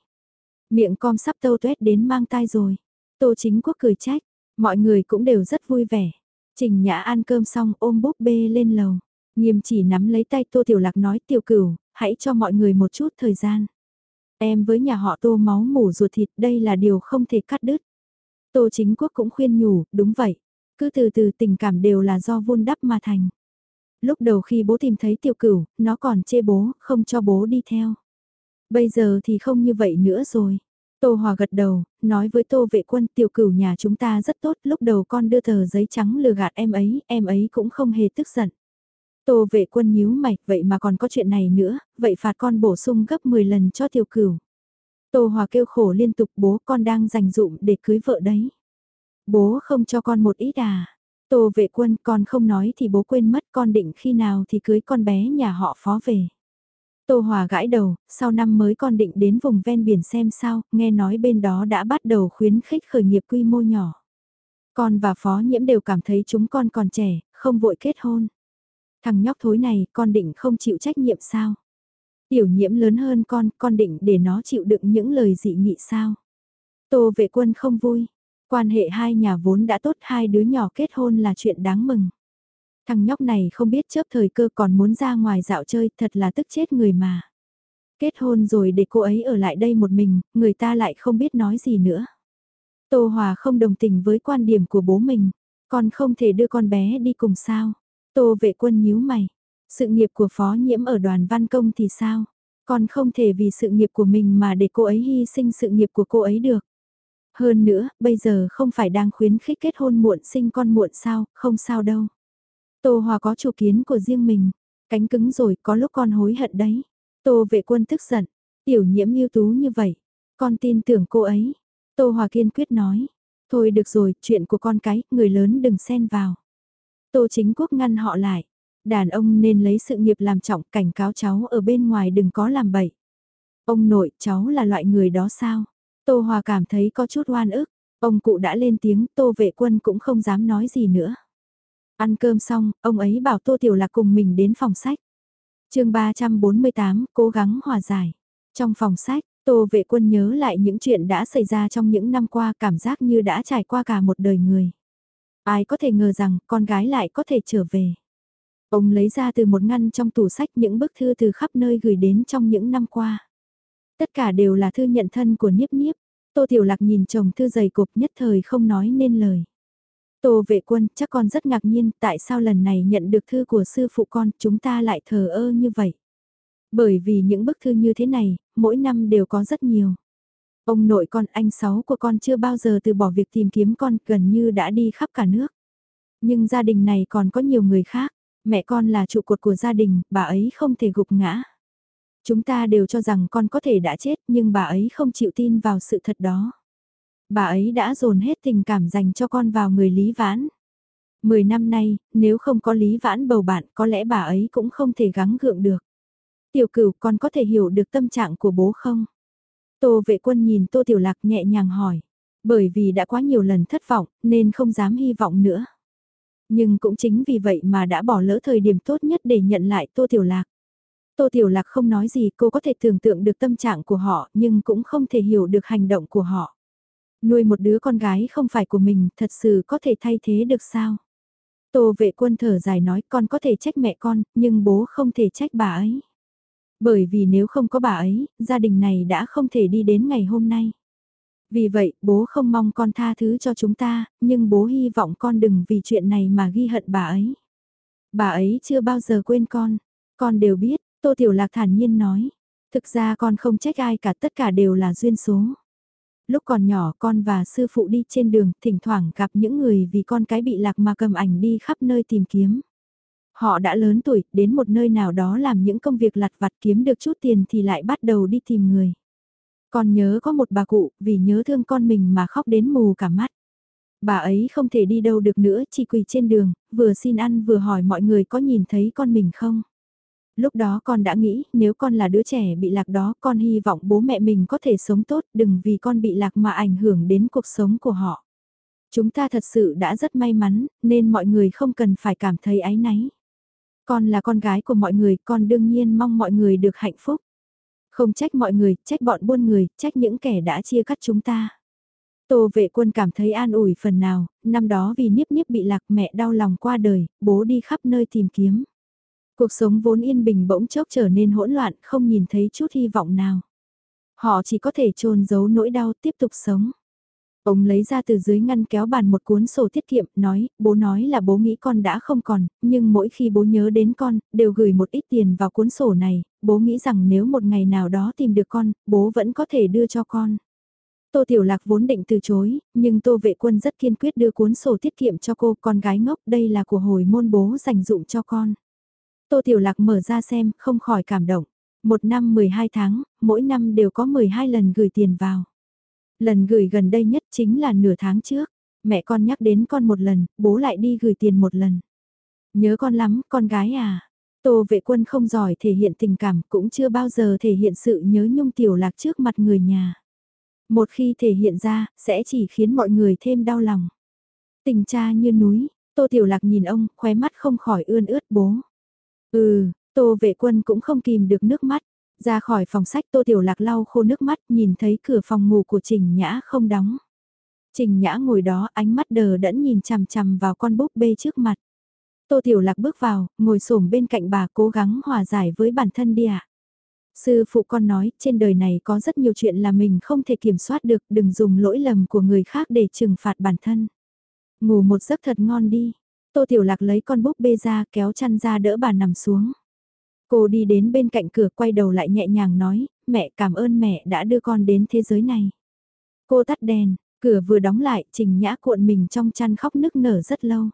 Miệng com sắp tâu tuét đến mang tai rồi. Tô chính quốc cười trách, mọi người cũng đều rất vui vẻ. Trình Nhã ăn cơm xong ôm búp bê lên lầu. Nghiêm chỉ nắm lấy tay Tô Tiểu Lạc nói tiểu cửu, hãy cho mọi người một chút thời gian. Em với nhà họ Tô máu mủ ruột thịt đây là điều không thể cắt đứt. Tô chính quốc cũng khuyên nhủ, đúng vậy. Cứ từ từ tình cảm đều là do vun đắp mà thành. Lúc đầu khi bố tìm thấy tiểu cửu, nó còn chê bố, không cho bố đi theo. Bây giờ thì không như vậy nữa rồi. Tô Hòa gật đầu, nói với Tô vệ quân tiểu cửu nhà chúng ta rất tốt, lúc đầu con đưa tờ giấy trắng lừa gạt em ấy, em ấy cũng không hề tức giận. Tô vệ quân nhíu mày, vậy mà còn có chuyện này nữa, vậy phạt con bổ sung gấp 10 lần cho tiểu cửu. Tô Hòa kêu khổ liên tục bố con đang dành dụm để cưới vợ đấy. Bố không cho con một ít à? Tô vệ quân con không nói thì bố quên mất con định khi nào thì cưới con bé nhà họ phó về. Tô Hòa gãi đầu, sau năm mới con định đến vùng ven biển xem sao, nghe nói bên đó đã bắt đầu khuyến khích khởi nghiệp quy mô nhỏ. Con và phó nhiễm đều cảm thấy chúng con còn trẻ, không vội kết hôn. Thằng nhóc thối này, con định không chịu trách nhiệm sao? Tiểu nhiễm lớn hơn con, con định để nó chịu đựng những lời dị nghị sao? Tô vệ quân không vui, Quan hệ hai nhà vốn đã tốt hai đứa nhỏ kết hôn là chuyện đáng mừng. Thằng nhóc này không biết chớp thời cơ còn muốn ra ngoài dạo chơi thật là tức chết người mà. Kết hôn rồi để cô ấy ở lại đây một mình, người ta lại không biết nói gì nữa. Tô Hòa không đồng tình với quan điểm của bố mình, con không thể đưa con bé đi cùng sao. Tô vệ quân nhíu mày, sự nghiệp của phó nhiễm ở đoàn văn công thì sao? Còn không thể vì sự nghiệp của mình mà để cô ấy hy sinh sự nghiệp của cô ấy được. Hơn nữa, bây giờ không phải đang khuyến khích kết hôn muộn sinh con muộn sao, không sao đâu. Tô Hòa có chủ kiến của riêng mình, cánh cứng rồi có lúc con hối hận đấy. Tô vệ quân tức giận, tiểu nhiễm ưu tú như vậy, con tin tưởng cô ấy. Tô Hòa kiên quyết nói, thôi được rồi, chuyện của con cái, người lớn đừng xen vào. Tô chính quốc ngăn họ lại, đàn ông nên lấy sự nghiệp làm trọng cảnh cáo cháu ở bên ngoài đừng có làm bậy. Ông nội cháu là loại người đó sao? Tô Hòa cảm thấy có chút oan ức, ông cụ đã lên tiếng Tô vệ quân cũng không dám nói gì nữa. Ăn cơm xong, ông ấy bảo Tô Tiểu Lạc cùng mình đến phòng sách. chương 348, cố gắng hòa giải. Trong phòng sách, Tô vệ quân nhớ lại những chuyện đã xảy ra trong những năm qua cảm giác như đã trải qua cả một đời người. Ai có thể ngờ rằng con gái lại có thể trở về. Ông lấy ra từ một ngăn trong tủ sách những bức thư từ khắp nơi gửi đến trong những năm qua. Tất cả đều là thư nhận thân của Niếp Niếp. Tô Tiểu Lạc nhìn chồng thư dày cục nhất thời không nói nên lời. Tô vệ quân chắc con rất ngạc nhiên tại sao lần này nhận được thư của sư phụ con chúng ta lại thờ ơ như vậy. Bởi vì những bức thư như thế này, mỗi năm đều có rất nhiều. Ông nội con anh sáu của con chưa bao giờ từ bỏ việc tìm kiếm con gần như đã đi khắp cả nước. Nhưng gia đình này còn có nhiều người khác, mẹ con là trụ cột của gia đình, bà ấy không thể gục ngã. Chúng ta đều cho rằng con có thể đã chết nhưng bà ấy không chịu tin vào sự thật đó. Bà ấy đã dồn hết tình cảm dành cho con vào người Lý Vãn. Mười năm nay, nếu không có Lý Vãn bầu bạn có lẽ bà ấy cũng không thể gắng gượng được. Tiểu cửu con có thể hiểu được tâm trạng của bố không? Tô vệ quân nhìn Tô Tiểu Lạc nhẹ nhàng hỏi. Bởi vì đã quá nhiều lần thất vọng, nên không dám hy vọng nữa. Nhưng cũng chính vì vậy mà đã bỏ lỡ thời điểm tốt nhất để nhận lại Tô Tiểu Lạc. Tô Tiểu Lạc không nói gì, cô có thể tưởng tượng được tâm trạng của họ, nhưng cũng không thể hiểu được hành động của họ. Nuôi một đứa con gái không phải của mình, thật sự có thể thay thế được sao? Tô vệ quân thở dài nói, con có thể trách mẹ con, nhưng bố không thể trách bà ấy. Bởi vì nếu không có bà ấy, gia đình này đã không thể đi đến ngày hôm nay. Vì vậy, bố không mong con tha thứ cho chúng ta, nhưng bố hy vọng con đừng vì chuyện này mà ghi hận bà ấy. Bà ấy chưa bao giờ quên con, con đều biết, Tô Tiểu Lạc thản nhiên nói. Thực ra con không trách ai cả tất cả đều là duyên số. Lúc còn nhỏ con và sư phụ đi trên đường, thỉnh thoảng gặp những người vì con cái bị lạc mà cầm ảnh đi khắp nơi tìm kiếm. Họ đã lớn tuổi, đến một nơi nào đó làm những công việc lặt vặt kiếm được chút tiền thì lại bắt đầu đi tìm người. còn nhớ có một bà cụ, vì nhớ thương con mình mà khóc đến mù cả mắt. Bà ấy không thể đi đâu được nữa, chỉ quỳ trên đường, vừa xin ăn vừa hỏi mọi người có nhìn thấy con mình không. Lúc đó con đã nghĩ, nếu con là đứa trẻ bị lạc đó, con hy vọng bố mẹ mình có thể sống tốt, đừng vì con bị lạc mà ảnh hưởng đến cuộc sống của họ. Chúng ta thật sự đã rất may mắn, nên mọi người không cần phải cảm thấy áy náy. Con là con gái của mọi người, con đương nhiên mong mọi người được hạnh phúc. Không trách mọi người, trách bọn buôn người, trách những kẻ đã chia cắt chúng ta. Tô vệ quân cảm thấy an ủi phần nào, năm đó vì Niếp Niếp bị lạc mẹ đau lòng qua đời, bố đi khắp nơi tìm kiếm. Cuộc sống vốn yên bình bỗng chốc trở nên hỗn loạn, không nhìn thấy chút hy vọng nào. Họ chỉ có thể trôn giấu nỗi đau tiếp tục sống. Ông lấy ra từ dưới ngăn kéo bàn một cuốn sổ tiết kiệm, nói, bố nói là bố nghĩ con đã không còn, nhưng mỗi khi bố nhớ đến con, đều gửi một ít tiền vào cuốn sổ này, bố nghĩ rằng nếu một ngày nào đó tìm được con, bố vẫn có thể đưa cho con. Tô Tiểu Lạc vốn định từ chối, nhưng Tô Vệ Quân rất kiên quyết đưa cuốn sổ tiết kiệm cho cô, con gái ngốc, đây là của hồi môn bố dành dụng cho con. Tô Tiểu Lạc mở ra xem, không khỏi cảm động. Một năm 12 tháng, mỗi năm đều có 12 lần gửi tiền vào. Lần gửi gần đây nhất chính là nửa tháng trước. Mẹ con nhắc đến con một lần, bố lại đi gửi tiền một lần. Nhớ con lắm, con gái à. Tô vệ quân không giỏi thể hiện tình cảm cũng chưa bao giờ thể hiện sự nhớ nhung tiểu lạc trước mặt người nhà. Một khi thể hiện ra, sẽ chỉ khiến mọi người thêm đau lòng. Tình cha như núi, tô tiểu lạc nhìn ông, khóe mắt không khỏi ươn ướt bố. Ừ, tô vệ quân cũng không kìm được nước mắt. Ra khỏi phòng sách Tô Tiểu Lạc lau khô nước mắt nhìn thấy cửa phòng ngủ của Trình Nhã không đóng. Trình Nhã ngồi đó ánh mắt đờ đẫn nhìn chằm chằm vào con búp bê trước mặt. Tô Tiểu Lạc bước vào, ngồi xổm bên cạnh bà cố gắng hòa giải với bản thân đi ạ. Sư phụ con nói, trên đời này có rất nhiều chuyện là mình không thể kiểm soát được, đừng dùng lỗi lầm của người khác để trừng phạt bản thân. Ngủ một giấc thật ngon đi. Tô Tiểu Lạc lấy con búp bê ra kéo chăn ra đỡ bà nằm xuống. Cô đi đến bên cạnh cửa quay đầu lại nhẹ nhàng nói, mẹ cảm ơn mẹ đã đưa con đến thế giới này. Cô tắt đèn, cửa vừa đóng lại, trình nhã cuộn mình trong chăn khóc nức nở rất lâu.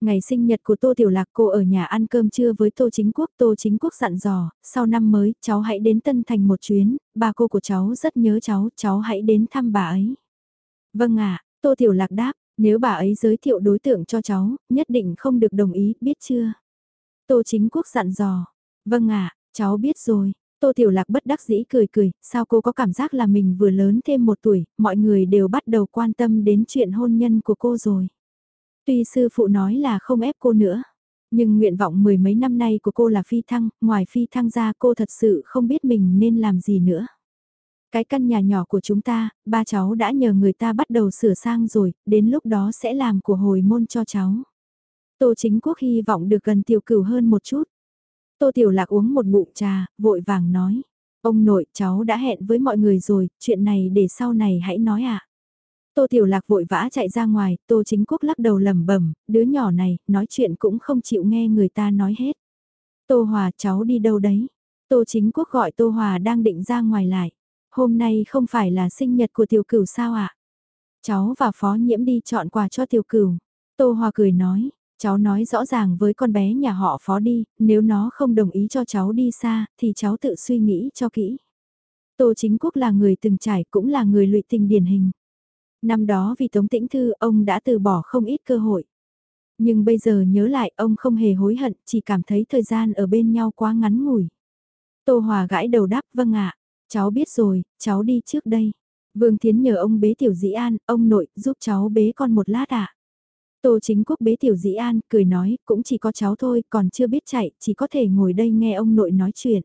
Ngày sinh nhật của Tô Tiểu Lạc cô ở nhà ăn cơm trưa với Tô Chính Quốc. Tô Chính Quốc dặn dò, sau năm mới cháu hãy đến Tân Thành một chuyến, bà cô của cháu rất nhớ cháu, cháu hãy đến thăm bà ấy. Vâng ạ, Tô Tiểu Lạc đáp, nếu bà ấy giới thiệu đối tượng cho cháu, nhất định không được đồng ý, biết chưa? Tô Chính Quốc dặn dò, Vâng ạ, cháu biết rồi. Tô Tiểu Lạc bất đắc dĩ cười cười, sao cô có cảm giác là mình vừa lớn thêm một tuổi, mọi người đều bắt đầu quan tâm đến chuyện hôn nhân của cô rồi. Tuy sư phụ nói là không ép cô nữa, Nhưng nguyện vọng mười mấy năm nay của cô là phi thăng, ngoài phi thăng ra cô thật sự không biết mình nên làm gì nữa. Cái căn nhà nhỏ của chúng ta, ba cháu đã nhờ người ta bắt đầu sửa sang rồi, đến lúc đó sẽ làm của hồi môn cho cháu. Tô chính quốc hy vọng được gần tiểu cửu hơn một chút. Tô tiểu lạc uống một ngụm trà, vội vàng nói. Ông nội cháu đã hẹn với mọi người rồi, chuyện này để sau này hãy nói ạ. À. Tô Tiểu Lạc vội vã chạy ra ngoài, Tô Chính Quốc lắc đầu lẩm bẩm, đứa nhỏ này, nói chuyện cũng không chịu nghe người ta nói hết. Tô Hòa cháu đi đâu đấy? Tô Chính Quốc gọi Tô Hòa đang định ra ngoài lại. Hôm nay không phải là sinh nhật của tiểu cửu sao ạ? À? Cháu và phó nhiễm đi chọn quà cho tiểu cửu. Tô Hòa cười nói, cháu nói rõ ràng với con bé nhà họ phó đi, nếu nó không đồng ý cho cháu đi xa, thì cháu tự suy nghĩ cho kỹ. Tô Chính Quốc là người từng trải cũng là người lụy tình điển hình. Năm đó vì Tống Tĩnh Thư ông đã từ bỏ không ít cơ hội. Nhưng bây giờ nhớ lại ông không hề hối hận, chỉ cảm thấy thời gian ở bên nhau quá ngắn ngủi. Tô Hòa gãi đầu đáp vâng ạ, cháu biết rồi, cháu đi trước đây. Vương Thiến nhờ ông bế tiểu dĩ an, ông nội giúp cháu bế con một lát ạ. Tô chính quốc bế tiểu dĩ an, cười nói, cũng chỉ có cháu thôi, còn chưa biết chạy, chỉ có thể ngồi đây nghe ông nội nói chuyện.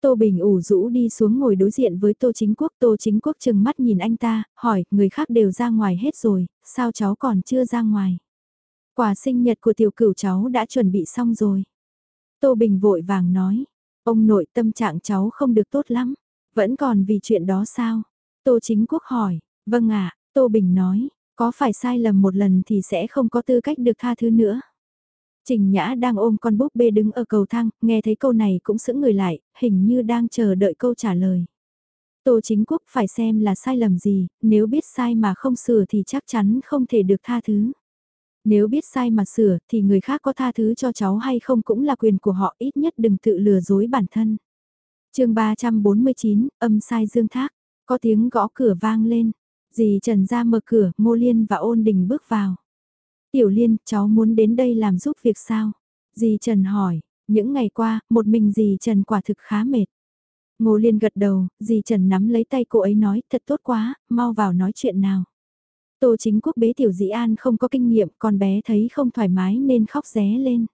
Tô Bình ủ rũ đi xuống ngồi đối diện với Tô Chính Quốc. Tô Chính Quốc chừng mắt nhìn anh ta, hỏi, người khác đều ra ngoài hết rồi, sao cháu còn chưa ra ngoài? Quà sinh nhật của tiểu cửu cháu đã chuẩn bị xong rồi. Tô Bình vội vàng nói, ông nội tâm trạng cháu không được tốt lắm, vẫn còn vì chuyện đó sao? Tô Chính Quốc hỏi, vâng ạ, Tô Bình nói, có phải sai lầm một lần thì sẽ không có tư cách được tha thứ nữa. Trình Nhã đang ôm con búp bê đứng ở cầu thang, nghe thấy câu này cũng sững người lại, hình như đang chờ đợi câu trả lời. Tô chính quốc phải xem là sai lầm gì, nếu biết sai mà không sửa thì chắc chắn không thể được tha thứ. Nếu biết sai mà sửa thì người khác có tha thứ cho cháu hay không cũng là quyền của họ ít nhất đừng tự lừa dối bản thân. chương 349, âm sai dương thác, có tiếng gõ cửa vang lên. Dì Trần ra mở cửa, Ngô Liên và ôn đình bước vào. Tiểu Liên, cháu muốn đến đây làm giúp việc sao? Dì Trần hỏi, những ngày qua, một mình dì Trần quả thực khá mệt. Ngô Liên gật đầu, dì Trần nắm lấy tay cô ấy nói, thật tốt quá, mau vào nói chuyện nào. Tô chính quốc bế tiểu dĩ an không có kinh nghiệm, con bé thấy không thoải mái nên khóc ré lên.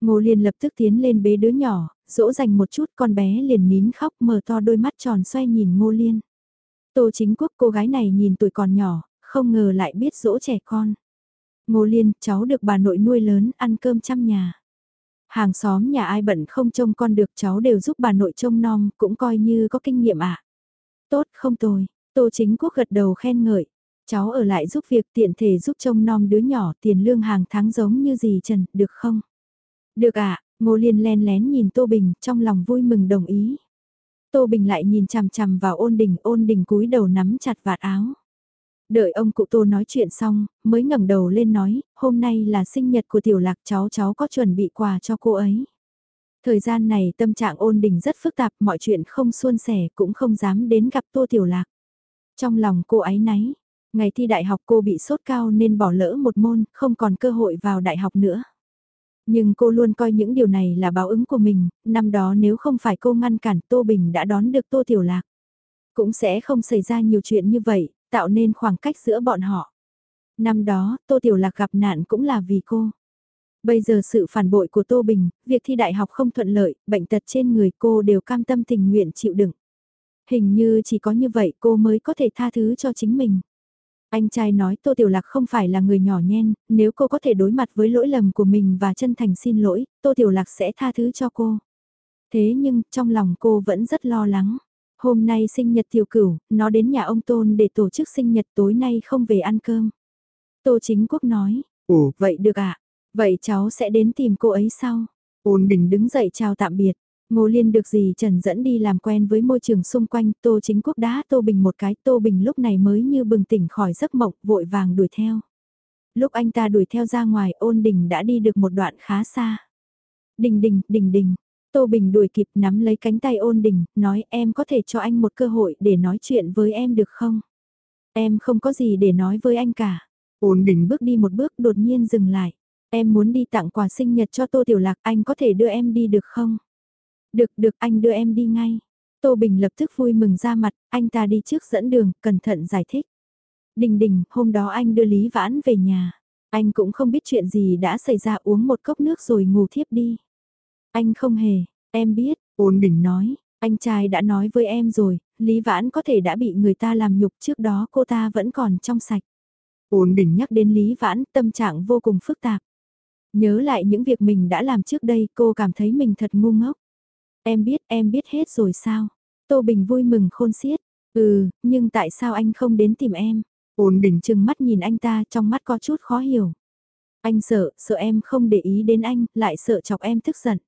Ngô Liên lập tức tiến lên bế đứa nhỏ, dỗ dành một chút con bé liền nín khóc mở to đôi mắt tròn xoay nhìn Ngô Liên. Tô chính quốc cô gái này nhìn tuổi còn nhỏ, không ngờ lại biết dỗ trẻ con. Ngô Liên, cháu được bà nội nuôi lớn, ăn cơm chăm nhà. Hàng xóm nhà ai bận không trông con được cháu đều giúp bà nội trông nom, cũng coi như có kinh nghiệm ạ. À. Tốt, không tồi, Tô Chính Quốc gật đầu khen ngợi. Cháu ở lại giúp việc tiện thể giúp trông nom đứa nhỏ tiền lương hàng tháng giống như gì Trần, được không? Được ạ, à, Ngô Liên len lén nhìn Tô Bình, trong lòng vui mừng đồng ý. Tô Bình lại nhìn chằm chằm vào ôn đình, ôn đình cúi đầu nắm chặt vạt áo. Đợi ông cụ Tô nói chuyện xong, mới ngẩng đầu lên nói, hôm nay là sinh nhật của tiểu lạc cháu cháu có chuẩn bị quà cho cô ấy. Thời gian này tâm trạng ôn đình rất phức tạp, mọi chuyện không suôn sẻ cũng không dám đến gặp Tô Tiểu Lạc. Trong lòng cô ấy náy, ngày thi đại học cô bị sốt cao nên bỏ lỡ một môn, không còn cơ hội vào đại học nữa. Nhưng cô luôn coi những điều này là báo ứng của mình, năm đó nếu không phải cô ngăn cản Tô Bình đã đón được Tô Tiểu Lạc. Cũng sẽ không xảy ra nhiều chuyện như vậy, tạo nên khoảng cách giữa bọn họ. Năm đó, Tô Tiểu Lạc gặp nạn cũng là vì cô. Bây giờ sự phản bội của Tô Bình, việc thi đại học không thuận lợi, bệnh tật trên người cô đều cam tâm tình nguyện chịu đựng. Hình như chỉ có như vậy cô mới có thể tha thứ cho chính mình. Anh trai nói Tô Tiểu Lạc không phải là người nhỏ nhen, nếu cô có thể đối mặt với lỗi lầm của mình và chân thành xin lỗi, Tô Tiểu Lạc sẽ tha thứ cho cô. Thế nhưng, trong lòng cô vẫn rất lo lắng. Hôm nay sinh nhật tiểu cửu, nó đến nhà ông Tôn để tổ chức sinh nhật tối nay không về ăn cơm. Tô Chính Quốc nói, ồ, vậy được ạ, à? vậy cháu sẽ đến tìm cô ấy sau. Ôn Bình đứng dậy chào tạm biệt. Ngô Liên được gì Trần dẫn đi làm quen với môi trường xung quanh, Tô Chính Quốc đã Tô Bình một cái, Tô Bình lúc này mới như bừng tỉnh khỏi giấc mộng, vội vàng đuổi theo. Lúc anh ta đuổi theo ra ngoài, ôn đình đã đi được một đoạn khá xa. Đình đình, đình đình, Tô Bình đuổi kịp nắm lấy cánh tay ôn đình, nói em có thể cho anh một cơ hội để nói chuyện với em được không? Em không có gì để nói với anh cả. Ôn đình bước đi một bước đột nhiên dừng lại. Em muốn đi tặng quà sinh nhật cho Tô Tiểu Lạc, anh có thể đưa em đi được không? Được, được, anh đưa em đi ngay. Tô Bình lập tức vui mừng ra mặt, anh ta đi trước dẫn đường, cẩn thận giải thích. Đình đình, hôm đó anh đưa Lý Vãn về nhà. Anh cũng không biết chuyện gì đã xảy ra uống một cốc nước rồi ngủ thiếp đi. Anh không hề, em biết, ôn Đình nói, anh trai đã nói với em rồi, Lý Vãn có thể đã bị người ta làm nhục trước đó cô ta vẫn còn trong sạch. Ôn Đình nhắc đến Lý Vãn tâm trạng vô cùng phức tạp. Nhớ lại những việc mình đã làm trước đây cô cảm thấy mình thật ngu ngốc. Em biết, em biết hết rồi sao? Tô Bình vui mừng khôn xiết. Ừ, nhưng tại sao anh không đến tìm em? Ôn bình chừng mắt nhìn anh ta trong mắt có chút khó hiểu. Anh sợ, sợ em không để ý đến anh, lại sợ chọc em tức giận.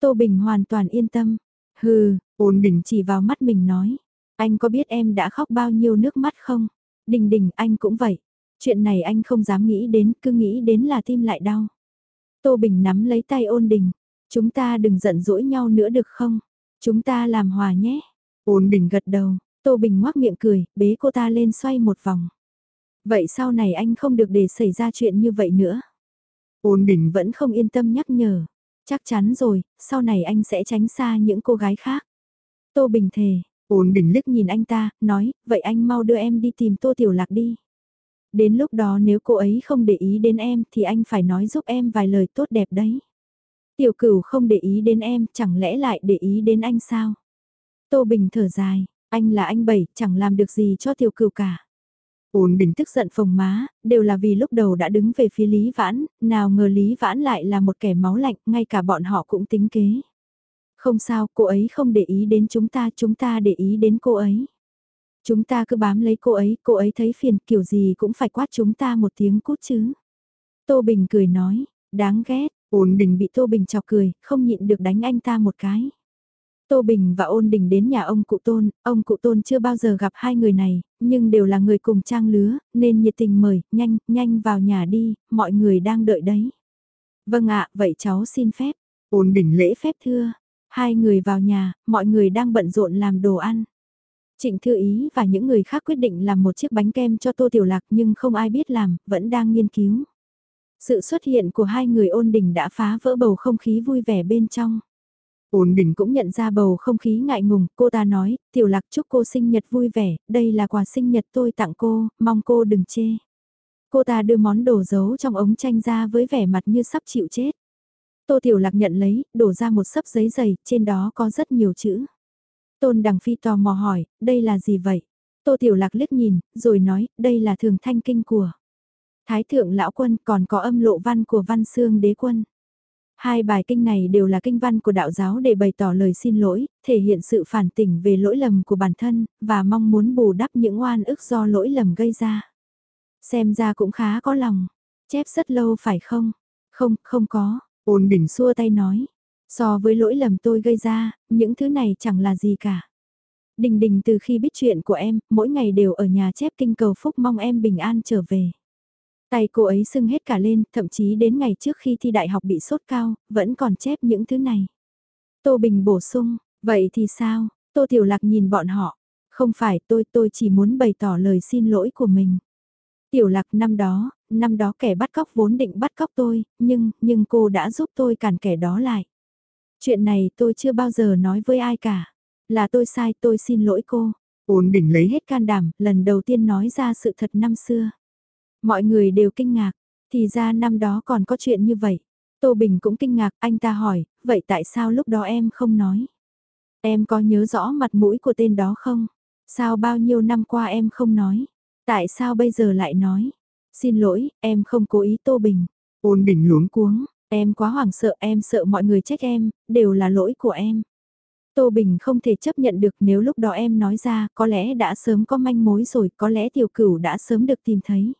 Tô Bình hoàn toàn yên tâm. Hừ, ôn bình chỉ vào mắt mình nói. Anh có biết em đã khóc bao nhiêu nước mắt không? Đình đình anh cũng vậy. Chuyện này anh không dám nghĩ đến, cứ nghĩ đến là tim lại đau. Tô Bình nắm lấy tay ôn đình. Chúng ta đừng giận dỗi nhau nữa được không? Chúng ta làm hòa nhé. Ôn đình gật đầu, Tô Bình ngoác miệng cười, bế cô ta lên xoay một vòng. Vậy sau này anh không được để xảy ra chuyện như vậy nữa. Ôn đình vẫn không yên tâm nhắc nhở. Chắc chắn rồi, sau này anh sẽ tránh xa những cô gái khác. Tô Bình thề, ôn đình liếc nhìn anh ta, nói, vậy anh mau đưa em đi tìm Tô Tiểu Lạc đi. Đến lúc đó nếu cô ấy không để ý đến em thì anh phải nói giúp em vài lời tốt đẹp đấy. Tiểu cửu không để ý đến em, chẳng lẽ lại để ý đến anh sao? Tô Bình thở dài, anh là anh bảy, chẳng làm được gì cho tiểu cửu cả. Ôn bình tức giận phồng má, đều là vì lúc đầu đã đứng về phía Lý Vãn, nào ngờ Lý Vãn lại là một kẻ máu lạnh, ngay cả bọn họ cũng tính kế. Không sao, cô ấy không để ý đến chúng ta, chúng ta để ý đến cô ấy. Chúng ta cứ bám lấy cô ấy, cô ấy thấy phiền kiểu gì cũng phải quát chúng ta một tiếng cút chứ. Tô Bình cười nói, đáng ghét, ôn Đình bị Tô Bình chọc cười, không nhịn được đánh anh ta một cái. Tô Bình và ôn đình đến nhà ông cụ tôn, ông cụ tôn chưa bao giờ gặp hai người này, nhưng đều là người cùng trang lứa, nên nhiệt tình mời, nhanh, nhanh vào nhà đi, mọi người đang đợi đấy. Vâng ạ, vậy cháu xin phép. Ôn đình lễ phép thưa. Hai người vào nhà, mọi người đang bận rộn làm đồ ăn. Trịnh Thư Ý và những người khác quyết định làm một chiếc bánh kem cho Tô Tiểu Lạc nhưng không ai biết làm, vẫn đang nghiên cứu. Sự xuất hiện của hai người ôn đình đã phá vỡ bầu không khí vui vẻ bên trong. Ôn đình cũng nhận ra bầu không khí ngại ngùng, cô ta nói, tiểu lạc chúc cô sinh nhật vui vẻ, đây là quà sinh nhật tôi tặng cô, mong cô đừng chê. Cô ta đưa món đồ giấu trong ống tranh ra với vẻ mặt như sắp chịu chết. Tô Tiểu Lạc nhận lấy, đổ ra một sấp giấy dày, trên đó có rất nhiều chữ. Tôn Đằng Phi tò mò hỏi, đây là gì vậy? Tô Tiểu Lạc liếc nhìn, rồi nói, đây là thường thanh kinh của. Thái thượng lão quân còn có âm lộ văn của văn xương đế quân. Hai bài kinh này đều là kinh văn của đạo giáo để bày tỏ lời xin lỗi, thể hiện sự phản tỉnh về lỗi lầm của bản thân, và mong muốn bù đắp những oan ức do lỗi lầm gây ra. Xem ra cũng khá có lòng. Chép rất lâu phải không? Không, không có. Ôn đỉnh xua tay nói. So với lỗi lầm tôi gây ra, những thứ này chẳng là gì cả. Đình đình từ khi biết chuyện của em, mỗi ngày đều ở nhà chép kinh cầu phúc mong em bình an trở về. Tay cô ấy sưng hết cả lên, thậm chí đến ngày trước khi thi đại học bị sốt cao, vẫn còn chép những thứ này. Tô Bình bổ sung, vậy thì sao? Tô Tiểu Lạc nhìn bọn họ. Không phải tôi, tôi chỉ muốn bày tỏ lời xin lỗi của mình. Tiểu Lạc năm đó, năm đó kẻ bắt cóc vốn định bắt cóc tôi, nhưng, nhưng cô đã giúp tôi cản kẻ đó lại. Chuyện này tôi chưa bao giờ nói với ai cả. Là tôi sai, tôi xin lỗi cô. Ôn đỉnh lấy hết can đảm, lần đầu tiên nói ra sự thật năm xưa. Mọi người đều kinh ngạc, thì ra năm đó còn có chuyện như vậy. Tô Bình cũng kinh ngạc, anh ta hỏi, vậy tại sao lúc đó em không nói? Em có nhớ rõ mặt mũi của tên đó không? Sao bao nhiêu năm qua em không nói? Tại sao bây giờ lại nói? Xin lỗi, em không cố ý Tô Bình. Ôn Bình luống cuống, em quá hoảng sợ, em sợ mọi người trách em, đều là lỗi của em. Tô Bình không thể chấp nhận được nếu lúc đó em nói ra, có lẽ đã sớm có manh mối rồi, có lẽ tiểu cửu đã sớm được tìm thấy.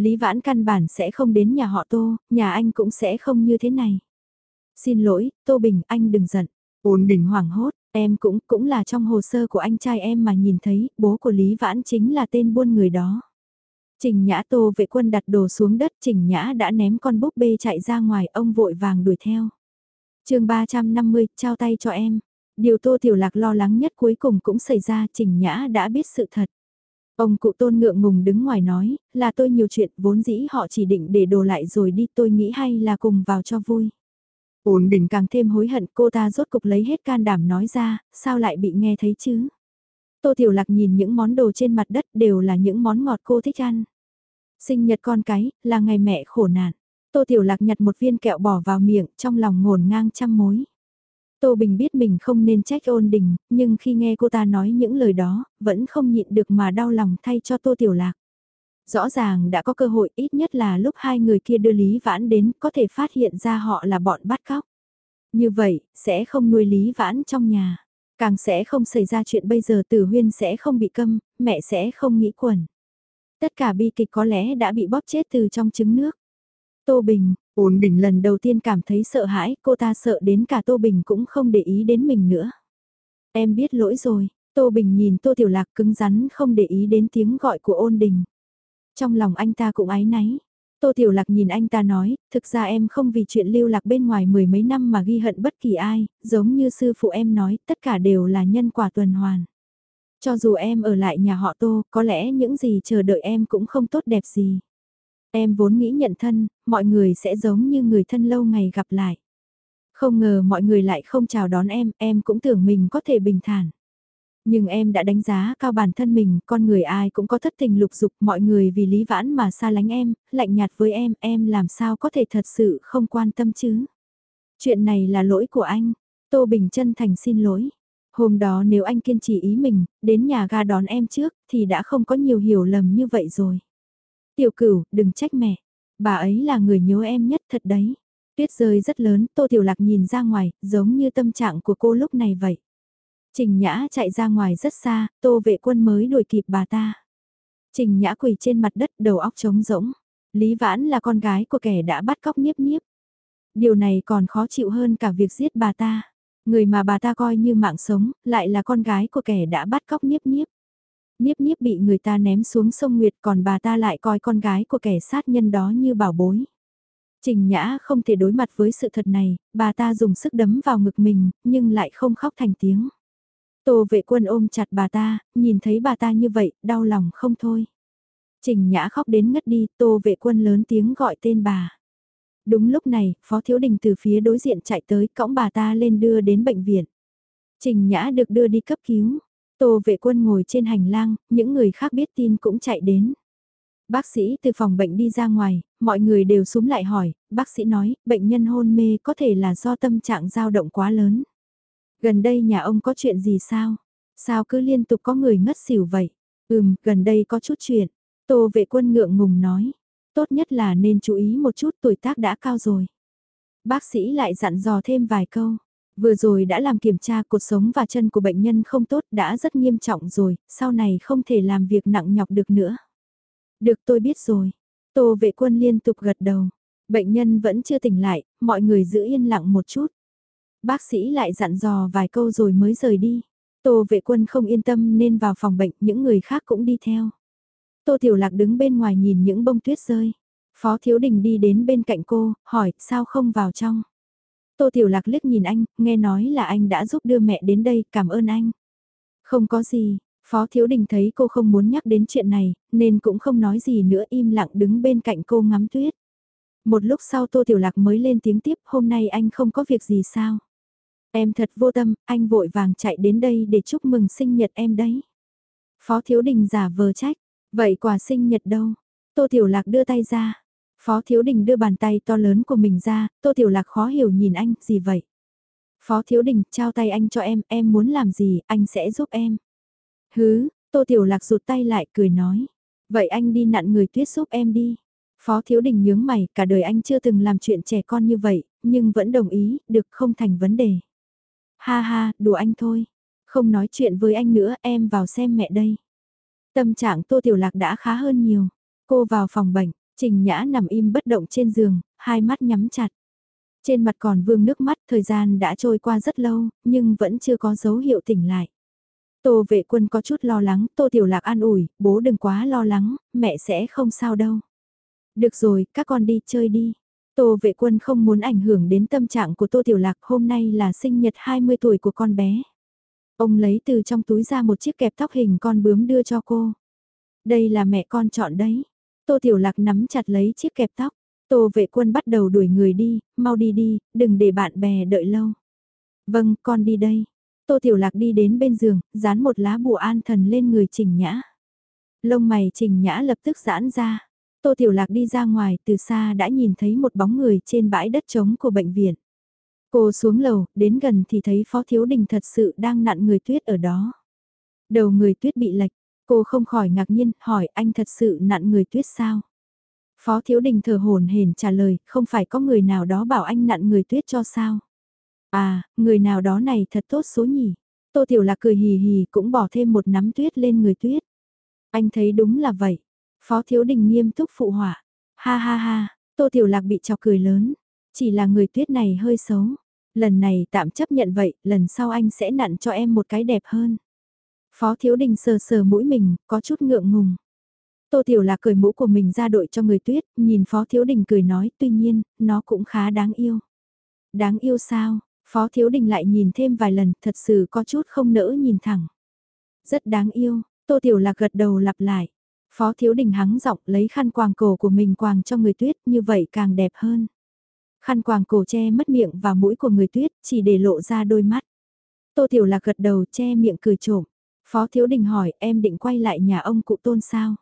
Lý Vãn căn bản sẽ không đến nhà họ Tô, nhà anh cũng sẽ không như thế này. Xin lỗi, Tô Bình, anh đừng giận. Ôn Bình hoảng hốt, em cũng, cũng là trong hồ sơ của anh trai em mà nhìn thấy, bố của Lý Vãn chính là tên buôn người đó. Trình Nhã Tô vệ quân đặt đồ xuống đất, Trình Nhã đã ném con búp bê chạy ra ngoài, ông vội vàng đuổi theo. chương 350, trao tay cho em. Điều Tô Tiểu Lạc lo lắng nhất cuối cùng cũng xảy ra, Trình Nhã đã biết sự thật. Ông cụ tôn ngượng ngùng đứng ngoài nói, là tôi nhiều chuyện vốn dĩ họ chỉ định để đồ lại rồi đi tôi nghĩ hay là cùng vào cho vui. Ôn đình càng thêm hối hận cô ta rốt cục lấy hết can đảm nói ra, sao lại bị nghe thấy chứ? Tô Tiểu Lạc nhìn những món đồ trên mặt đất đều là những món ngọt cô thích ăn. Sinh nhật con cái, là ngày mẹ khổ nạn. Tô Tiểu Lạc nhặt một viên kẹo bỏ vào miệng, trong lòng ngổn ngang trăm mối. Tô Bình biết mình không nên trách ôn đình, nhưng khi nghe cô ta nói những lời đó, vẫn không nhịn được mà đau lòng thay cho Tô Tiểu Lạc. Rõ ràng đã có cơ hội ít nhất là lúc hai người kia đưa Lý Vãn đến có thể phát hiện ra họ là bọn bắt cóc. Như vậy, sẽ không nuôi Lý Vãn trong nhà. Càng sẽ không xảy ra chuyện bây giờ tử huyên sẽ không bị câm, mẹ sẽ không nghĩ quẩn. Tất cả bi kịch có lẽ đã bị bóp chết từ trong trứng nước. Tô Bình, ổn định lần đầu tiên cảm thấy sợ hãi, cô ta sợ đến cả Tô Bình cũng không để ý đến mình nữa. Em biết lỗi rồi, Tô Bình nhìn Tô Tiểu Lạc cứng rắn không để ý đến tiếng gọi của ôn đình. Trong lòng anh ta cũng ái náy. Tô Tiểu Lạc nhìn anh ta nói, thực ra em không vì chuyện lưu lạc bên ngoài mười mấy năm mà ghi hận bất kỳ ai, giống như sư phụ em nói, tất cả đều là nhân quả tuần hoàn. Cho dù em ở lại nhà họ Tô, có lẽ những gì chờ đợi em cũng không tốt đẹp gì. Em vốn nghĩ nhận thân, mọi người sẽ giống như người thân lâu ngày gặp lại. Không ngờ mọi người lại không chào đón em, em cũng tưởng mình có thể bình thản. Nhưng em đã đánh giá cao bản thân mình, con người ai cũng có thất tình lục dục, mọi người vì lý vãn mà xa lánh em, lạnh nhạt với em, em làm sao có thể thật sự không quan tâm chứ. Chuyện này là lỗi của anh, Tô Bình chân thành xin lỗi. Hôm đó nếu anh kiên trì ý mình, đến nhà ga đón em trước, thì đã không có nhiều hiểu lầm như vậy rồi. Tiểu cửu, đừng trách mẹ. Bà ấy là người nhớ em nhất thật đấy. Tuyết rơi rất lớn, Tô Tiểu Lạc nhìn ra ngoài, giống như tâm trạng của cô lúc này vậy. Trình Nhã chạy ra ngoài rất xa, Tô vệ quân mới đuổi kịp bà ta. Trình Nhã quỳ trên mặt đất đầu óc trống rỗng. Lý Vãn là con gái của kẻ đã bắt cóc nhiếp nhiếp. Điều này còn khó chịu hơn cả việc giết bà ta. Người mà bà ta coi như mạng sống, lại là con gái của kẻ đã bắt cóc nhiếp nhiếp. Niếp niếp bị người ta ném xuống sông Nguyệt còn bà ta lại coi con gái của kẻ sát nhân đó như bảo bối. Trình Nhã không thể đối mặt với sự thật này, bà ta dùng sức đấm vào ngực mình, nhưng lại không khóc thành tiếng. Tô vệ quân ôm chặt bà ta, nhìn thấy bà ta như vậy, đau lòng không thôi. Trình Nhã khóc đến ngất đi, tô vệ quân lớn tiếng gọi tên bà. Đúng lúc này, Phó Thiếu Đình từ phía đối diện chạy tới cõng bà ta lên đưa đến bệnh viện. Trình Nhã được đưa đi cấp cứu. Tô vệ quân ngồi trên hành lang, những người khác biết tin cũng chạy đến. Bác sĩ từ phòng bệnh đi ra ngoài, mọi người đều súng lại hỏi, bác sĩ nói, bệnh nhân hôn mê có thể là do tâm trạng dao động quá lớn. Gần đây nhà ông có chuyện gì sao? Sao cứ liên tục có người ngất xỉu vậy? Ừm, gần đây có chút chuyện. Tô vệ quân ngượng ngùng nói. Tốt nhất là nên chú ý một chút tuổi tác đã cao rồi. Bác sĩ lại dặn dò thêm vài câu. Vừa rồi đã làm kiểm tra cột sống và chân của bệnh nhân không tốt đã rất nghiêm trọng rồi, sau này không thể làm việc nặng nhọc được nữa. Được tôi biết rồi. Tô vệ quân liên tục gật đầu. Bệnh nhân vẫn chưa tỉnh lại, mọi người giữ yên lặng một chút. Bác sĩ lại dặn dò vài câu rồi mới rời đi. Tô vệ quân không yên tâm nên vào phòng bệnh, những người khác cũng đi theo. Tô Tiểu Lạc đứng bên ngoài nhìn những bông tuyết rơi. Phó Thiếu Đình đi đến bên cạnh cô, hỏi sao không vào trong. Tô Tiểu Lạc liếc nhìn anh, nghe nói là anh đã giúp đưa mẹ đến đây, cảm ơn anh. Không có gì, Phó Thiếu Đình thấy cô không muốn nhắc đến chuyện này, nên cũng không nói gì nữa im lặng đứng bên cạnh cô ngắm tuyết. Một lúc sau Tô Tiểu Lạc mới lên tiếng tiếp, hôm nay anh không có việc gì sao? Em thật vô tâm, anh vội vàng chạy đến đây để chúc mừng sinh nhật em đấy. Phó Thiếu Đình giả vờ trách, vậy quà sinh nhật đâu? Tô Tiểu Lạc đưa tay ra, Phó Thiếu Đình đưa bàn tay to lớn của mình ra, Tô Tiểu Lạc khó hiểu nhìn anh, gì vậy? Phó Thiếu Đình, trao tay anh cho em, em muốn làm gì, anh sẽ giúp em. Hứ, Tô Tiểu Lạc rụt tay lại, cười nói. Vậy anh đi nặn người tuyết giúp em đi. Phó Thiếu Đình nhướng mày, cả đời anh chưa từng làm chuyện trẻ con như vậy, nhưng vẫn đồng ý, được không thành vấn đề. Ha ha, đùa anh thôi. Không nói chuyện với anh nữa, em vào xem mẹ đây. Tâm trạng Tô Tiểu Lạc đã khá hơn nhiều. Cô vào phòng bệnh, Trình Nhã nằm im bất động trên giường, hai mắt nhắm chặt. Trên mặt còn vương nước mắt, thời gian đã trôi qua rất lâu, nhưng vẫn chưa có dấu hiệu tỉnh lại. Tô vệ quân có chút lo lắng, Tô Tiểu Lạc an ủi, bố đừng quá lo lắng, mẹ sẽ không sao đâu. Được rồi, các con đi chơi đi. Tô vệ quân không muốn ảnh hưởng đến tâm trạng của Tô Tiểu Lạc, hôm nay là sinh nhật 20 tuổi của con bé. Ông lấy từ trong túi ra một chiếc kẹp tóc hình con bướm đưa cho cô. Đây là mẹ con chọn đấy. Tô Tiểu Lạc nắm chặt lấy chiếc kẹp tóc. Tô vệ quân bắt đầu đuổi người đi, mau đi đi, đừng để bạn bè đợi lâu. Vâng, con đi đây. Tô Tiểu Lạc đi đến bên giường, dán một lá bùa an thần lên người Trình Nhã. Lông mày Trình Nhã lập tức giãn ra. Tô Tiểu Lạc đi ra ngoài từ xa đã nhìn thấy một bóng người trên bãi đất trống của bệnh viện. Cô xuống lầu, đến gần thì thấy Phó Thiếu Đình thật sự đang nặn người tuyết ở đó. Đầu người tuyết bị lệch, cô không khỏi ngạc nhiên, hỏi anh thật sự nặn người tuyết sao? Phó Thiếu Đình thở hồn hển trả lời, không phải có người nào đó bảo anh nặn người tuyết cho sao? À, người nào đó này thật tốt số nhỉ. Tô Tiểu Lạc cười hì hì cũng bỏ thêm một nắm tuyết lên người tuyết. Anh thấy đúng là vậy. Phó Thiếu Đình nghiêm túc phụ họa. Ha ha ha, Tô Tiểu Lạc bị chọc cười lớn. Chỉ là người tuyết này hơi xấu. Lần này tạm chấp nhận vậy, lần sau anh sẽ nặn cho em một cái đẹp hơn. Phó Thiếu Đình sờ sờ mũi mình, có chút ngượng ngùng. Tô Tiểu Lạc cởi mũ của mình ra đội cho người tuyết, nhìn Phó Thiếu Đình cười nói, tuy nhiên, nó cũng khá đáng yêu. Đáng yêu sao? Phó Thiếu Đình lại nhìn thêm vài lần, thật sự có chút không nỡ nhìn thẳng. Rất đáng yêu, Tô Tiểu Lạc gật đầu lặp lại. Phó Thiếu Đình hắng giọng lấy khăn quàng cổ của mình quàng cho người tuyết, như vậy càng đẹp hơn. Khăn quàng cổ che mất miệng và mũi của người tuyết, chỉ để lộ ra đôi mắt. Tô Tiểu Lạc gật đầu che miệng cười trộm. Phó Thiếu Đình hỏi em định quay lại nhà ông cụ tôn sao?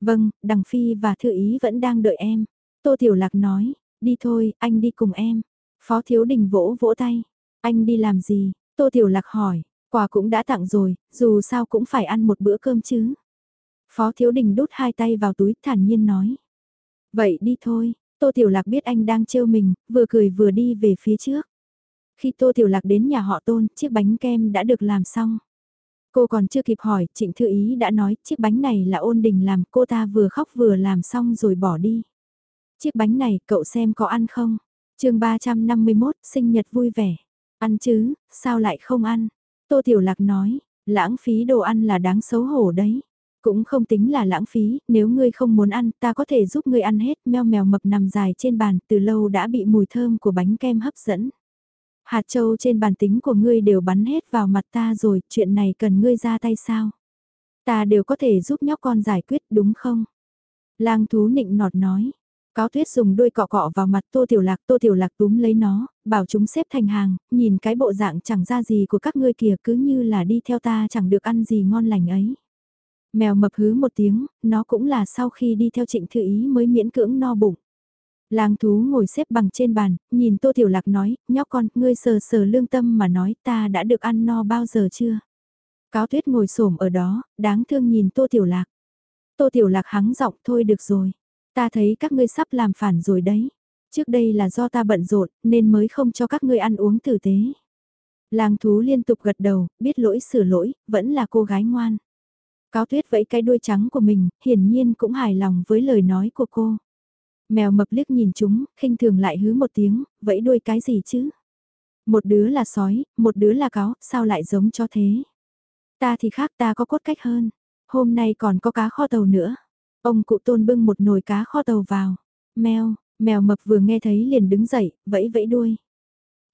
Vâng, Đằng Phi và Thư Ý vẫn đang đợi em. Tô Tiểu Lạc nói, đi thôi, anh đi cùng em. Phó Thiếu Đình vỗ vỗ tay. Anh đi làm gì? Tô Tiểu Lạc hỏi, quà cũng đã tặng rồi, dù sao cũng phải ăn một bữa cơm chứ. Phó Thiếu Đình đút hai tay vào túi thản nhiên nói. Vậy đi thôi, Tô Tiểu Lạc biết anh đang trêu mình, vừa cười vừa đi về phía trước. Khi Tô Tiểu Lạc đến nhà họ Tôn, chiếc bánh kem đã được làm xong. Cô còn chưa kịp hỏi, Trịnh Thư Ý đã nói chiếc bánh này là ôn đình làm, cô ta vừa khóc vừa làm xong rồi bỏ đi. Chiếc bánh này cậu xem có ăn không? chương 351, sinh nhật vui vẻ. Ăn chứ, sao lại không ăn? Tô Tiểu Lạc nói, lãng phí đồ ăn là đáng xấu hổ đấy. Cũng không tính là lãng phí, nếu ngươi không muốn ăn ta có thể giúp ngươi ăn hết meo mèo mập nằm dài trên bàn từ lâu đã bị mùi thơm của bánh kem hấp dẫn. Hạt châu trên bàn tính của ngươi đều bắn hết vào mặt ta rồi, chuyện này cần ngươi ra tay sao? Ta đều có thể giúp nhóc con giải quyết đúng không? Lang thú nịnh nọt nói. Cáo tuyết dùng đuôi cọ cọ vào mặt tô tiểu lạc tô tiểu lạc túm lấy nó, bảo chúng xếp thành hàng, nhìn cái bộ dạng chẳng ra gì của các ngươi kìa cứ như là đi theo ta chẳng được ăn gì ngon lành ấy. Mèo mập hứ một tiếng, nó cũng là sau khi đi theo trịnh thư ý mới miễn cưỡng no bụng. Lang thú ngồi xếp bằng trên bàn, nhìn Tô Tiểu Lạc nói, nhóc con, ngươi sờ sờ lương tâm mà nói ta đã được ăn no bao giờ chưa? Cáo tuyết ngồi xổm ở đó, đáng thương nhìn Tô Tiểu Lạc. Tô Tiểu Lạc hắng giọng thôi được rồi. Ta thấy các ngươi sắp làm phản rồi đấy. Trước đây là do ta bận rộn nên mới không cho các ngươi ăn uống tử tế. Lang thú liên tục gật đầu, biết lỗi sửa lỗi, vẫn là cô gái ngoan. Cáo tuyết vẫy cái đuôi trắng của mình, hiển nhiên cũng hài lòng với lời nói của cô. Mèo mập liếc nhìn chúng, khinh thường lại hứ một tiếng, vẫy đuôi cái gì chứ? Một đứa là sói, một đứa là cáo, sao lại giống cho thế? Ta thì khác ta có cốt cách hơn. Hôm nay còn có cá kho tàu nữa. Ông cụ tôn bưng một nồi cá kho tàu vào. Mèo, mèo mập vừa nghe thấy liền đứng dậy, vẫy vẫy đuôi.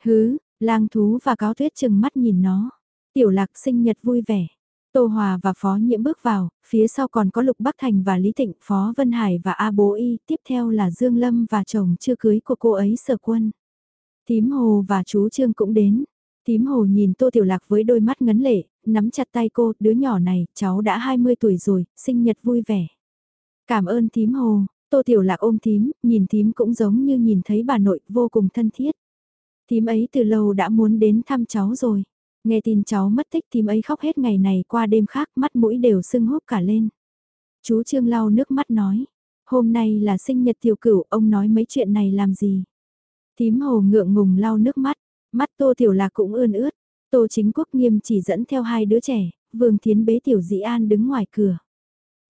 Hứ, lang thú và cáo tuyết chừng mắt nhìn nó. Tiểu lạc sinh nhật vui vẻ. Tô Hòa và Phó Nhiễm bước vào, phía sau còn có Lục Bắc Thành và Lý Thịnh, Phó Vân Hải và A Bố Y, tiếp theo là Dương Lâm và chồng chưa cưới của cô ấy Sở Quân. Tím Hồ và chú Trương cũng đến. Tím Hồ nhìn Tô Tiểu Lạc với đôi mắt ngấn lệ, nắm chặt tay cô, đứa nhỏ này, cháu đã 20 tuổi rồi, sinh nhật vui vẻ. Cảm ơn Tím Hồ, Tô Tiểu Lạc ôm Tím, nhìn Tím cũng giống như nhìn thấy bà nội, vô cùng thân thiết. Tím ấy từ lâu đã muốn đến thăm cháu rồi. Nghe tin cháu mất tích tím ấy khóc hết ngày này qua đêm khác mắt mũi đều sưng húp cả lên. Chú Trương lau nước mắt nói, hôm nay là sinh nhật tiểu cửu, ông nói mấy chuyện này làm gì? Tím hồ ngượng ngùng lau nước mắt, mắt tô tiểu lạc cũng ươn ướt, tô chính quốc nghiêm chỉ dẫn theo hai đứa trẻ, vương thiến bế tiểu dĩ an đứng ngoài cửa.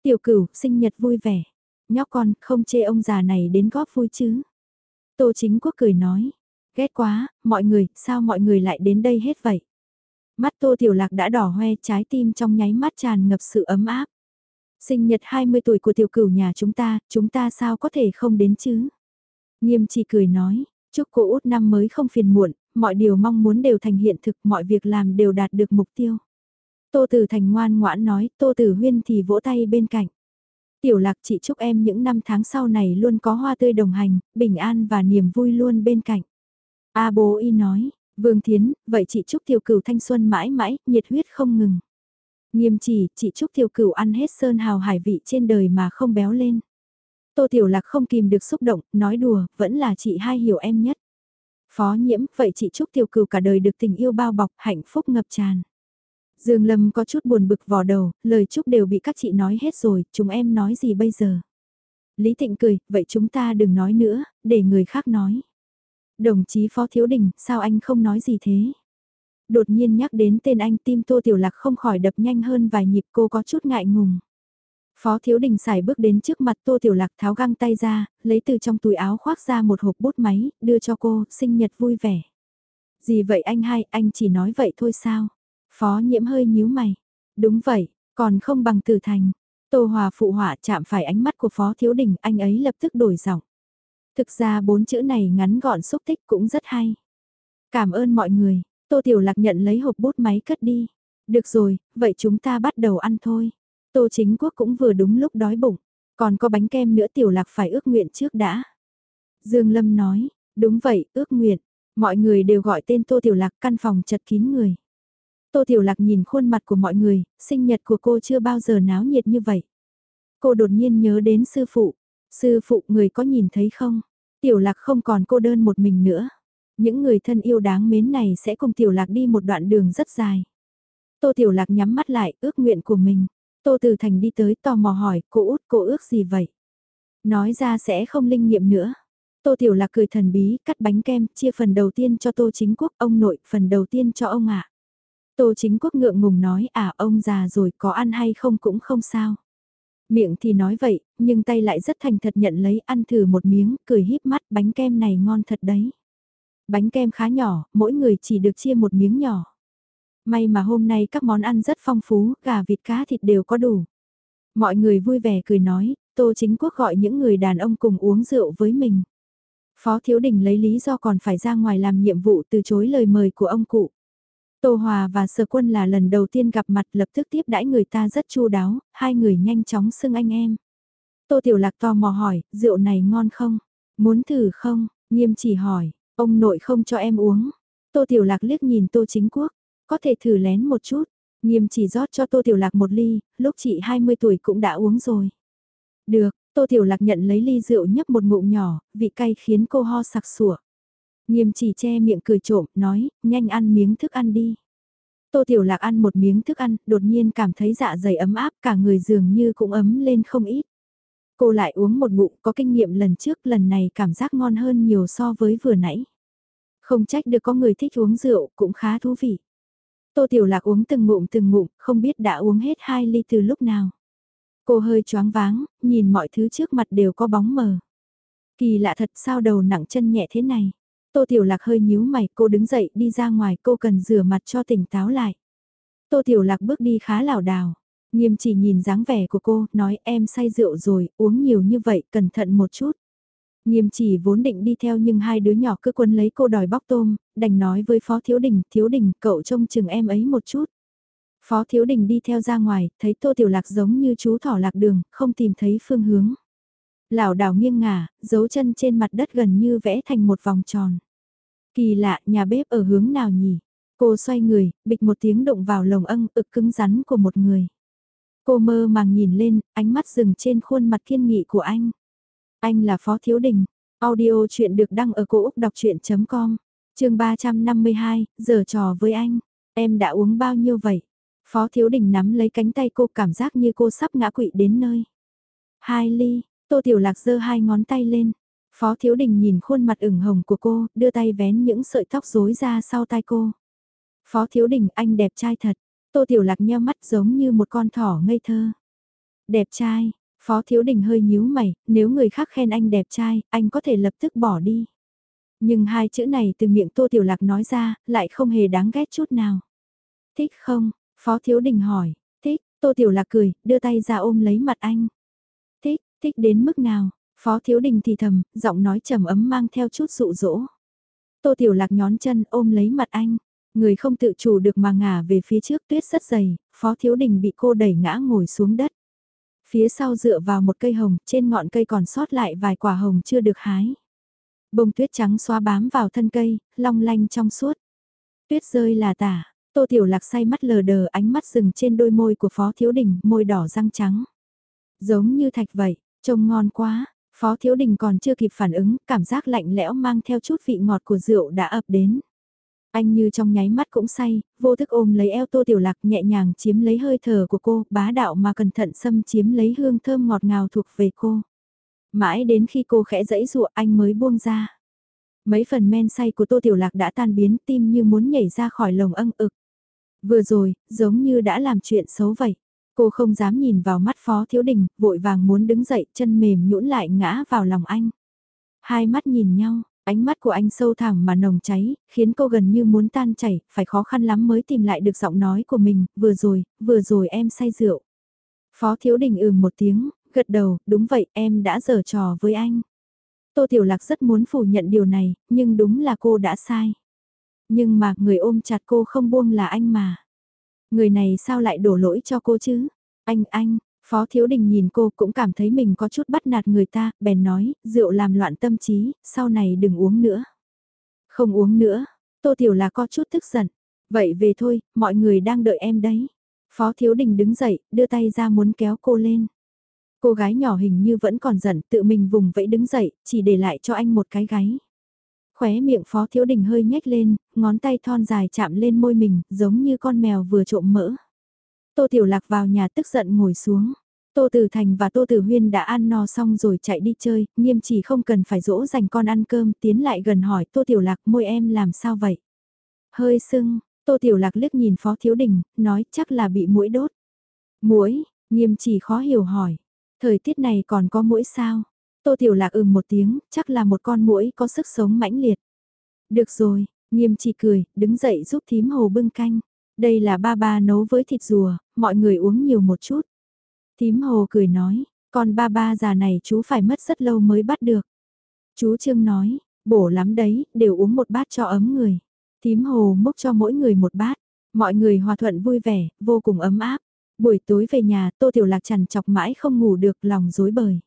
Tiểu cửu, sinh nhật vui vẻ, nhóc con, không chê ông già này đến góp vui chứ? Tô chính quốc cười nói, ghét quá, mọi người, sao mọi người lại đến đây hết vậy? Mắt Tô Tiểu Lạc đã đỏ hoe trái tim trong nháy mắt tràn ngập sự ấm áp. Sinh nhật 20 tuổi của tiểu cửu nhà chúng ta, chúng ta sao có thể không đến chứ? Nghiêm chỉ cười nói, chúc cô út năm mới không phiền muộn, mọi điều mong muốn đều thành hiện thực, mọi việc làm đều đạt được mục tiêu. Tô Tử Thành ngoan ngoãn nói, Tô Tử Huyên thì vỗ tay bên cạnh. Tiểu Lạc chị chúc em những năm tháng sau này luôn có hoa tươi đồng hành, bình an và niềm vui luôn bên cạnh. A bố y nói, Vương Thiến, vậy chị chúc tiểu cửu thanh xuân mãi mãi, nhiệt huyết không ngừng. Nghiêm chỉ, chị chúc tiểu cửu ăn hết sơn hào hải vị trên đời mà không béo lên. Tô Tiểu Lạc không kìm được xúc động, nói đùa, vẫn là chị hai hiểu em nhất. Phó nhiễm, vậy chị chúc Tiểu Cửu cả đời được tình yêu bao bọc, hạnh phúc ngập tràn. Dương Lâm có chút buồn bực vò đầu, lời chúc đều bị các chị nói hết rồi, chúng em nói gì bây giờ? Lý Tịnh cười, vậy chúng ta đừng nói nữa, để người khác nói. Đồng chí Phó Thiếu Đình, sao anh không nói gì thế? Đột nhiên nhắc đến tên anh tim Tô Tiểu Lạc không khỏi đập nhanh hơn vài nhịp cô có chút ngại ngùng. Phó Thiếu Đình xài bước đến trước mặt Tô Tiểu Lạc tháo găng tay ra, lấy từ trong túi áo khoác ra một hộp bút máy, đưa cho cô, sinh nhật vui vẻ. Gì vậy anh hai, anh chỉ nói vậy thôi sao? Phó nhiễm hơi nhíu mày. Đúng vậy, còn không bằng tử thành. Tô Hòa phụ họa chạm phải ánh mắt của Phó Thiếu Đình, anh ấy lập tức đổi giọng. Thực ra bốn chữ này ngắn gọn xúc tích cũng rất hay. Cảm ơn mọi người, Tô Tiểu Lạc nhận lấy hộp bút máy cất đi. Được rồi, vậy chúng ta bắt đầu ăn thôi. Tô Chính Quốc cũng vừa đúng lúc đói bụng. Còn có bánh kem nữa Tiểu Lạc phải ước nguyện trước đã. Dương Lâm nói, đúng vậy, ước nguyện. Mọi người đều gọi tên Tô Tiểu Lạc căn phòng chật kín người. Tô Tiểu Lạc nhìn khuôn mặt của mọi người, sinh nhật của cô chưa bao giờ náo nhiệt như vậy. Cô đột nhiên nhớ đến sư phụ. Sư phụ người có nhìn thấy không? Tiểu Lạc không còn cô đơn một mình nữa. Những người thân yêu đáng mến này sẽ cùng Tiểu Lạc đi một đoạn đường rất dài. Tô Tiểu Lạc nhắm mắt lại ước nguyện của mình. Tô Từ Thành đi tới tò mò hỏi cô út cô ước gì vậy? Nói ra sẽ không linh nghiệm nữa. Tô Tiểu Lạc cười thần bí, cắt bánh kem, chia phần đầu tiên cho Tô Chính Quốc, ông nội, phần đầu tiên cho ông ạ. Tô Chính Quốc ngượng ngùng nói, à ông già rồi có ăn hay không cũng không sao. Miệng thì nói vậy, nhưng tay lại rất thành thật nhận lấy ăn thử một miếng, cười híp mắt bánh kem này ngon thật đấy. Bánh kem khá nhỏ, mỗi người chỉ được chia một miếng nhỏ. May mà hôm nay các món ăn rất phong phú, gà vịt cá thịt đều có đủ. Mọi người vui vẻ cười nói, Tô Chính Quốc gọi những người đàn ông cùng uống rượu với mình. Phó Thiếu Đình lấy lý do còn phải ra ngoài làm nhiệm vụ từ chối lời mời của ông cụ. Tô Hòa và Sở Quân là lần đầu tiên gặp mặt lập tức tiếp đãi người ta rất chu đáo, hai người nhanh chóng xưng anh em. Tô Tiểu Lạc tò mò hỏi, rượu này ngon không? Muốn thử không? Nghiêm chỉ hỏi, ông nội không cho em uống. Tô Tiểu Lạc liếc nhìn Tô Chính Quốc, có thể thử lén một chút. Nghiêm chỉ rót cho Tô Tiểu Lạc một ly, lúc chị 20 tuổi cũng đã uống rồi. Được, Tô Tiểu Lạc nhận lấy ly rượu nhấp một ngụm nhỏ, vị cay khiến cô ho sặc sủa. Nghiêm chỉ che miệng cười trộm, nói, nhanh ăn miếng thức ăn đi. Tô Tiểu Lạc ăn một miếng thức ăn, đột nhiên cảm thấy dạ dày ấm áp, cả người dường như cũng ấm lên không ít. Cô lại uống một ngụm có kinh nghiệm lần trước, lần này cảm giác ngon hơn nhiều so với vừa nãy. Không trách được có người thích uống rượu, cũng khá thú vị. Tô Tiểu Lạc uống từng ngụm từng ngụm, không biết đã uống hết hai ly từ lúc nào. Cô hơi choáng váng, nhìn mọi thứ trước mặt đều có bóng mờ. Kỳ lạ thật sao đầu nặng chân nhẹ thế này. Tô Tiểu Lạc hơi nhíu mày, cô đứng dậy đi ra ngoài, cô cần rửa mặt cho tỉnh táo lại. Tô Tiểu Lạc bước đi khá lảo đảo. Nghiêm chỉ nhìn dáng vẻ của cô, nói em say rượu rồi, uống nhiều như vậy, cẩn thận một chút. Nghiêm chỉ vốn định đi theo nhưng hai đứa nhỏ cứ quân lấy cô đòi bóc tôm, đành nói với Phó Thiếu Đình, Thiếu Đình, cậu trông chừng em ấy một chút. Phó Thiếu Đình đi theo ra ngoài, thấy Tô Tiểu Lạc giống như chú thỏ lạc đường, không tìm thấy phương hướng. Lảo đảo nghiêng ngả, dấu chân trên mặt đất gần như vẽ thành một vòng tròn. Kỳ lạ, nhà bếp ở hướng nào nhỉ? Cô xoay người, bịch một tiếng động vào lồng ân ực cứng rắn của một người. Cô mơ màng nhìn lên, ánh mắt dừng trên khuôn mặt kiên nghị của anh. Anh là Phó Thiếu Đình. Audio chuyện được đăng ở cổ Úc đọc chuyện.com. Trường 352, giờ trò với anh. Em đã uống bao nhiêu vậy? Phó Thiếu Đình nắm lấy cánh tay cô cảm giác như cô sắp ngã quỵ đến nơi. Hai ly, Tô Tiểu Lạc giơ hai ngón tay lên. Phó Thiếu Đình nhìn khuôn mặt ửng hồng của cô, đưa tay vén những sợi tóc rối ra sau tai cô. Phó Thiếu Đình anh đẹp trai thật. Tô Tiểu Lạc nheo mắt giống như một con thỏ ngây thơ. Đẹp trai, Phó Thiếu Đình hơi nhíu mày, nếu người khác khen anh đẹp trai, anh có thể lập tức bỏ đi. Nhưng hai chữ này từ miệng Tô Tiểu Lạc nói ra, lại không hề đáng ghét chút nào. Thích không? Phó Thiếu Đình hỏi. Thích, Tô Tiểu Lạc cười, đưa tay ra ôm lấy mặt anh. Thích, thích đến mức nào? Phó Thiếu Đình thì thầm, giọng nói trầm ấm mang theo chút dụ dỗ. Tô Tiểu Lạc nhón chân ôm lấy mặt anh. Người không tự chủ được mà ngả về phía trước tuyết rất dày, Phó Thiếu Đình bị cô đẩy ngã ngồi xuống đất. Phía sau dựa vào một cây hồng, trên ngọn cây còn sót lại vài quả hồng chưa được hái. Bông tuyết trắng xoa bám vào thân cây, long lanh trong suốt. Tuyết rơi là tả, Tô Tiểu Lạc say mắt lờ đờ ánh mắt dừng trên đôi môi của Phó Thiếu Đình, môi đỏ răng trắng. Giống như thạch vậy, trông ngon quá, Phó Thiếu Đình còn chưa kịp phản ứng, cảm giác lạnh lẽo mang theo chút vị ngọt của rượu đã ập đến. Anh như trong nháy mắt cũng say, vô thức ôm lấy eo tô tiểu lạc nhẹ nhàng chiếm lấy hơi thở của cô, bá đạo mà cẩn thận xâm chiếm lấy hương thơm ngọt ngào thuộc về cô. Mãi đến khi cô khẽ dẫy dụa anh mới buông ra. Mấy phần men say của tô tiểu lạc đã tan biến tim như muốn nhảy ra khỏi lồng âng ực. Vừa rồi, giống như đã làm chuyện xấu vậy. Cô không dám nhìn vào mắt Phó Thiếu Đình, vội vàng muốn đứng dậy, chân mềm nhũn lại ngã vào lòng anh. Hai mắt nhìn nhau, ánh mắt của anh sâu thẳm mà nồng cháy, khiến cô gần như muốn tan chảy, phải khó khăn lắm mới tìm lại được giọng nói của mình, vừa rồi, vừa rồi em say rượu. Phó Thiếu Đình ừ một tiếng, gật đầu, đúng vậy, em đã giở trò với anh. Tô Tiểu Lạc rất muốn phủ nhận điều này, nhưng đúng là cô đã sai. Nhưng mà người ôm chặt cô không buông là anh mà. Người này sao lại đổ lỗi cho cô chứ? Anh, anh, Phó Thiếu Đình nhìn cô cũng cảm thấy mình có chút bắt nạt người ta, bèn nói, rượu làm loạn tâm trí, sau này đừng uống nữa. Không uống nữa, Tô Tiểu là có chút tức giận. Vậy về thôi, mọi người đang đợi em đấy. Phó Thiếu Đình đứng dậy, đưa tay ra muốn kéo cô lên. Cô gái nhỏ hình như vẫn còn giận, tự mình vùng vẫy đứng dậy, chỉ để lại cho anh một cái gáy. Khóe miệng Phó Thiếu Đình hơi nhếch lên, ngón tay thon dài chạm lên môi mình, giống như con mèo vừa trộm mỡ. Tô Tiểu Lạc vào nhà tức giận ngồi xuống. Tô Tử Thành và Tô Tử Huyên đã ăn no xong rồi chạy đi chơi, nghiêm chỉ không cần phải dỗ dành con ăn cơm, tiến lại gần hỏi Tô Tiểu Lạc môi em làm sao vậy? Hơi sưng, Tô Tiểu Lạc liếc nhìn Phó Thiếu Đình, nói chắc là bị mũi đốt. Mũi, nghiêm chỉ khó hiểu hỏi, thời tiết này còn có mũi sao? Tô Tiểu Lạc ừm một tiếng, chắc là một con muỗi có sức sống mãnh liệt. Được rồi, nghiêm chỉ cười, đứng dậy giúp thím hồ bưng canh. Đây là ba ba nấu với thịt rùa, mọi người uống nhiều một chút. Thím hồ cười nói, con ba ba già này chú phải mất rất lâu mới bắt được. Chú Trương nói, bổ lắm đấy, đều uống một bát cho ấm người. Thím hồ múc cho mỗi người một bát. Mọi người hòa thuận vui vẻ, vô cùng ấm áp. Buổi tối về nhà, Tô Tiểu Lạc chằn chọc mãi không ngủ được lòng dối bời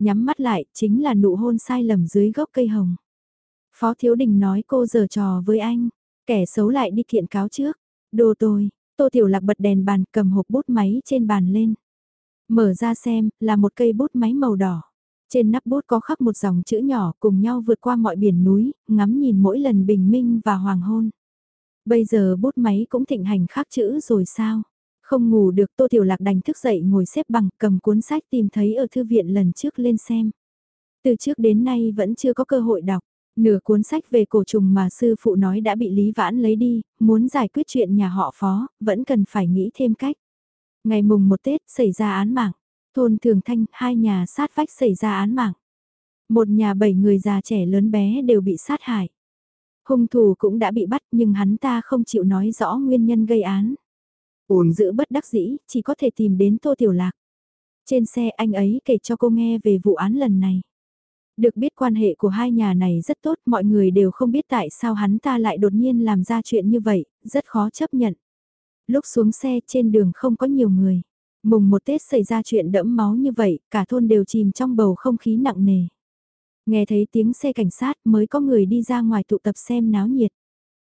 nhắm mắt lại, chính là nụ hôn sai lầm dưới gốc cây hồng. Phó Thiếu Đình nói cô giờ trò với anh, kẻ xấu lại đi kiện cáo trước. Đồ tôi, Tô Tiểu Lạc bật đèn bàn cầm hộp bút máy trên bàn lên. Mở ra xem, là một cây bút máy màu đỏ. Trên nắp bút có khắc một dòng chữ nhỏ cùng nhau vượt qua mọi biển núi, ngắm nhìn mỗi lần bình minh và hoàng hôn. Bây giờ bút máy cũng thịnh hành khắc chữ rồi sao? Không ngủ được Tô Tiểu Lạc đành thức dậy ngồi xếp bằng cầm cuốn sách tìm thấy ở thư viện lần trước lên xem. Từ trước đến nay vẫn chưa có cơ hội đọc. Nửa cuốn sách về cổ trùng mà sư phụ nói đã bị Lý Vãn lấy đi, muốn giải quyết chuyện nhà họ phó, vẫn cần phải nghĩ thêm cách. Ngày mùng một Tết xảy ra án mạng, thôn Thường Thanh, hai nhà sát vách xảy ra án mạng. Một nhà bảy người già trẻ lớn bé đều bị sát hại. Hung thủ cũng đã bị bắt nhưng hắn ta không chịu nói rõ nguyên nhân gây án uồn giữ bất đắc dĩ, chỉ có thể tìm đến Tô Tiểu Lạc. Trên xe anh ấy kể cho cô nghe về vụ án lần này. Được biết quan hệ của hai nhà này rất tốt, mọi người đều không biết tại sao hắn ta lại đột nhiên làm ra chuyện như vậy, rất khó chấp nhận. Lúc xuống xe trên đường không có nhiều người. Mùng một Tết xảy ra chuyện đẫm máu như vậy, cả thôn đều chìm trong bầu không khí nặng nề. Nghe thấy tiếng xe cảnh sát mới có người đi ra ngoài tụ tập xem náo nhiệt.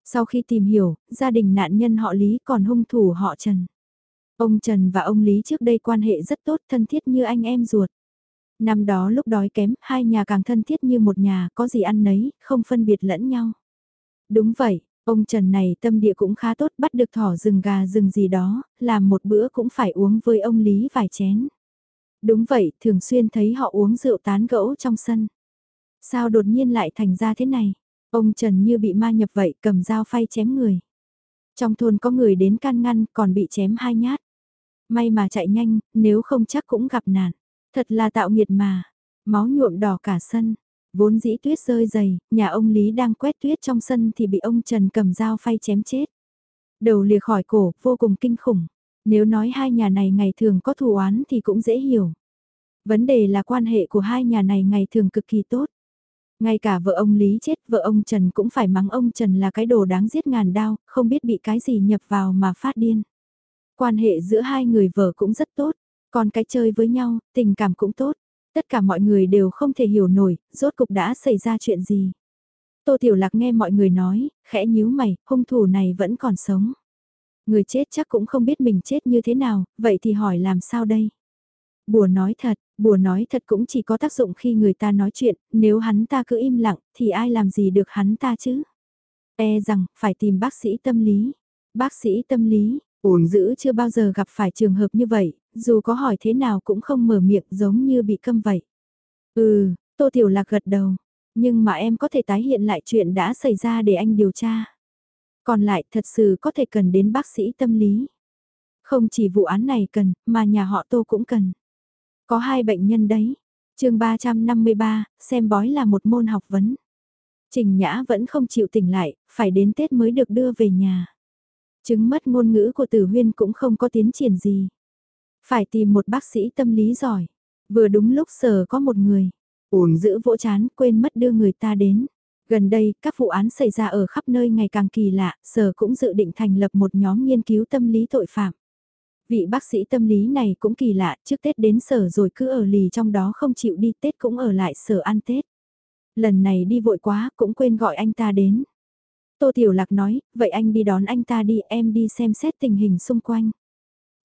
Sau khi tìm hiểu, gia đình nạn nhân họ Lý còn hung thủ họ Trần. Ông Trần và ông Lý trước đây quan hệ rất tốt thân thiết như anh em ruột. Năm đó lúc đói kém, hai nhà càng thân thiết như một nhà, có gì ăn nấy, không phân biệt lẫn nhau. Đúng vậy, ông Trần này tâm địa cũng khá tốt, bắt được thỏ rừng gà rừng gì đó, làm một bữa cũng phải uống với ông Lý vài chén. Đúng vậy, thường xuyên thấy họ uống rượu tán gẫu trong sân. Sao đột nhiên lại thành ra thế này? Ông Trần như bị ma nhập vậy cầm dao phay chém người. Trong thôn có người đến can ngăn còn bị chém hai nhát. May mà chạy nhanh, nếu không chắc cũng gặp nạn. Thật là tạo nghiệt mà. Máu nhuộm đỏ cả sân. Vốn dĩ tuyết rơi dày, nhà ông Lý đang quét tuyết trong sân thì bị ông Trần cầm dao phay chém chết. Đầu lìa khỏi cổ, vô cùng kinh khủng. Nếu nói hai nhà này ngày thường có thù oán thì cũng dễ hiểu. Vấn đề là quan hệ của hai nhà này ngày thường cực kỳ tốt. Ngay cả vợ ông Lý chết, vợ ông Trần cũng phải mắng ông Trần là cái đồ đáng giết ngàn đao, không biết bị cái gì nhập vào mà phát điên. Quan hệ giữa hai người vợ cũng rất tốt, còn cái chơi với nhau, tình cảm cũng tốt. Tất cả mọi người đều không thể hiểu nổi, rốt cục đã xảy ra chuyện gì. Tô Tiểu Lạc nghe mọi người nói, khẽ nhíu mày, hung thủ này vẫn còn sống. Người chết chắc cũng không biết mình chết như thế nào, vậy thì hỏi làm sao đây? Bùa nói thật, bùa nói thật cũng chỉ có tác dụng khi người ta nói chuyện, nếu hắn ta cứ im lặng thì ai làm gì được hắn ta chứ? E rằng, phải tìm bác sĩ tâm lý. Bác sĩ tâm lý, ổn giữ chưa bao giờ gặp phải trường hợp như vậy, dù có hỏi thế nào cũng không mở miệng giống như bị câm vậy. Ừ, Tô Tiểu Lạc gật đầu, nhưng mà em có thể tái hiện lại chuyện đã xảy ra để anh điều tra. Còn lại thật sự có thể cần đến bác sĩ tâm lý. Không chỉ vụ án này cần, mà nhà họ Tô cũng cần. Có hai bệnh nhân đấy. chương 353, xem bói là một môn học vấn. Trình Nhã vẫn không chịu tỉnh lại, phải đến Tết mới được đưa về nhà. Chứng mất ngôn ngữ của Tử Huyên cũng không có tiến triển gì. Phải tìm một bác sĩ tâm lý giỏi. Vừa đúng lúc sở có một người. Ổn giữ vỗ chán quên mất đưa người ta đến. Gần đây, các vụ án xảy ra ở khắp nơi ngày càng kỳ lạ, sở cũng dự định thành lập một nhóm nghiên cứu tâm lý tội phạm. Vị bác sĩ tâm lý này cũng kỳ lạ, trước Tết đến sở rồi cứ ở lì trong đó không chịu đi Tết cũng ở lại sở ăn Tết. Lần này đi vội quá, cũng quên gọi anh ta đến. Tô Tiểu Lạc nói, vậy anh đi đón anh ta đi, em đi xem xét tình hình xung quanh.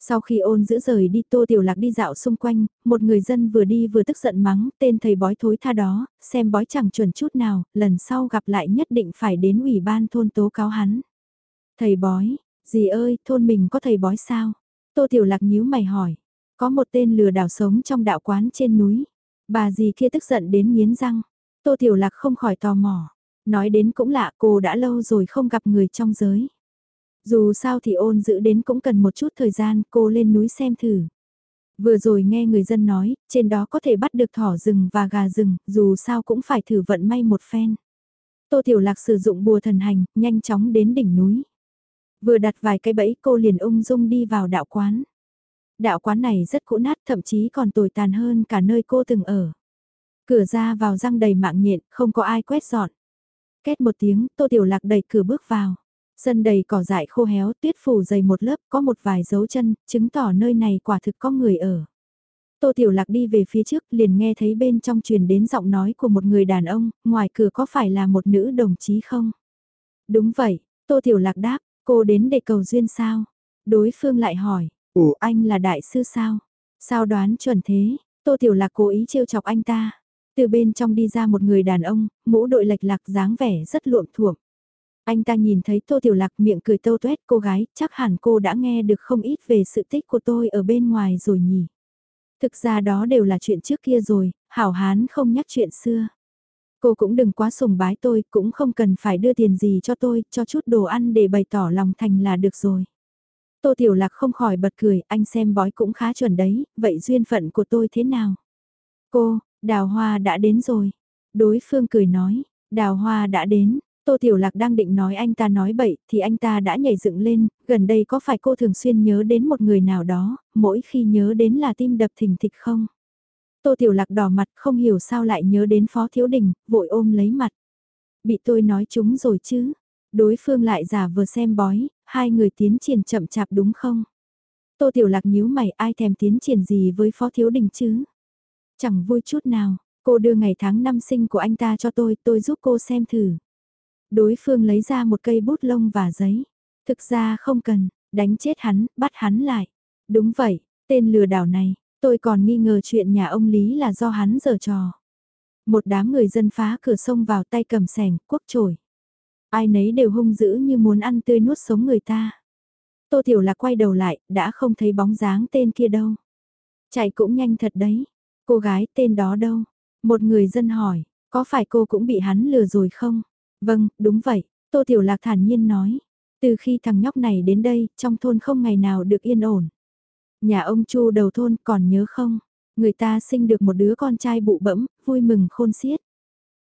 Sau khi ôn giữ rời đi Tô Tiểu Lạc đi dạo xung quanh, một người dân vừa đi vừa tức giận mắng, tên thầy bói thối tha đó, xem bói chẳng chuẩn chút nào, lần sau gặp lại nhất định phải đến ủy ban thôn tố cáo hắn. Thầy bói, dì ơi, thôn mình có thầy bói sao? Tô Tiểu Lạc nhíu mày hỏi, có một tên lừa đảo sống trong đạo quán trên núi. Bà gì kia tức giận đến nghiến răng. Tô Tiểu Lạc không khỏi tò mò. Nói đến cũng lạ cô đã lâu rồi không gặp người trong giới. Dù sao thì ôn giữ đến cũng cần một chút thời gian cô lên núi xem thử. Vừa rồi nghe người dân nói, trên đó có thể bắt được thỏ rừng và gà rừng, dù sao cũng phải thử vận may một phen. Tô Tiểu Lạc sử dụng bùa thần hành, nhanh chóng đến đỉnh núi. Vừa đặt vài cái bẫy cô liền ung dung đi vào đạo quán. Đạo quán này rất cũ nát thậm chí còn tồi tàn hơn cả nơi cô từng ở. Cửa ra vào răng đầy mạng nhện, không có ai quét dọn. Két một tiếng, Tô Tiểu Lạc đẩy cửa bước vào. Sân đầy cỏ dại khô héo, tuyết phủ dày một lớp, có một vài dấu chân, chứng tỏ nơi này quả thực có người ở. Tô Tiểu Lạc đi về phía trước, liền nghe thấy bên trong truyền đến giọng nói của một người đàn ông, ngoài cửa có phải là một nữ đồng chí không? Đúng vậy, Tô Tiểu Lạc đáp, cô đến để cầu duyên sao? Đối phương lại hỏi, ủa anh là đại sư sao? Sao đoán chuẩn thế? Tô Tiểu Lạc cố ý trêu chọc anh ta. Từ bên trong đi ra một người đàn ông, mũ đội lệch lạc dáng vẻ rất luộm thuộm. Anh ta nhìn thấy Tô Tiểu Lạc miệng cười tâu tuét cô gái, chắc hẳn cô đã nghe được không ít về sự tích của tôi ở bên ngoài rồi nhỉ. Thực ra đó đều là chuyện trước kia rồi, hảo hán không nhắc chuyện xưa. Cô cũng đừng quá sùng bái tôi, cũng không cần phải đưa tiền gì cho tôi, cho chút đồ ăn để bày tỏ lòng thành là được rồi. Tô Tiểu Lạc không khỏi bật cười, anh xem bói cũng khá chuẩn đấy, vậy duyên phận của tôi thế nào? Cô, Đào Hoa đã đến rồi. Đối phương cười nói, Đào Hoa đã đến, Tô Tiểu Lạc đang định nói anh ta nói bậy thì anh ta đã nhảy dựng lên, gần đây có phải cô thường xuyên nhớ đến một người nào đó, mỗi khi nhớ đến là tim đập thình thịch không? Tô Tiểu Lạc đỏ mặt không hiểu sao lại nhớ đến Phó Thiếu Đình, vội ôm lấy mặt. Bị tôi nói chúng rồi chứ? Đối phương lại giả vừa xem bói, hai người tiến triển chậm chạp đúng không? Tô Tiểu Lạc nhíu mày ai thèm tiến triển gì với Phó Thiếu Đình chứ? Chẳng vui chút nào, cô đưa ngày tháng năm sinh của anh ta cho tôi, tôi giúp cô xem thử. Đối phương lấy ra một cây bút lông và giấy. Thực ra không cần, đánh chết hắn, bắt hắn lại. Đúng vậy, tên lừa đảo này, tôi còn nghi ngờ chuyện nhà ông Lý là do hắn giở trò. Một đám người dân phá cửa sông vào tay cầm sẻng, quốc trổi. Ai nấy đều hung dữ như muốn ăn tươi nuốt sống người ta. Tô Tiểu Lạc quay đầu lại, đã không thấy bóng dáng tên kia đâu. Chạy cũng nhanh thật đấy. Cô gái tên đó đâu? Một người dân hỏi, có phải cô cũng bị hắn lừa rồi không? Vâng, đúng vậy, Tô Tiểu Lạc thản nhiên nói. Từ khi thằng nhóc này đến đây, trong thôn không ngày nào được yên ổn. Nhà ông Chu đầu thôn còn nhớ không? Người ta sinh được một đứa con trai bụ bẫm, vui mừng khôn xiết.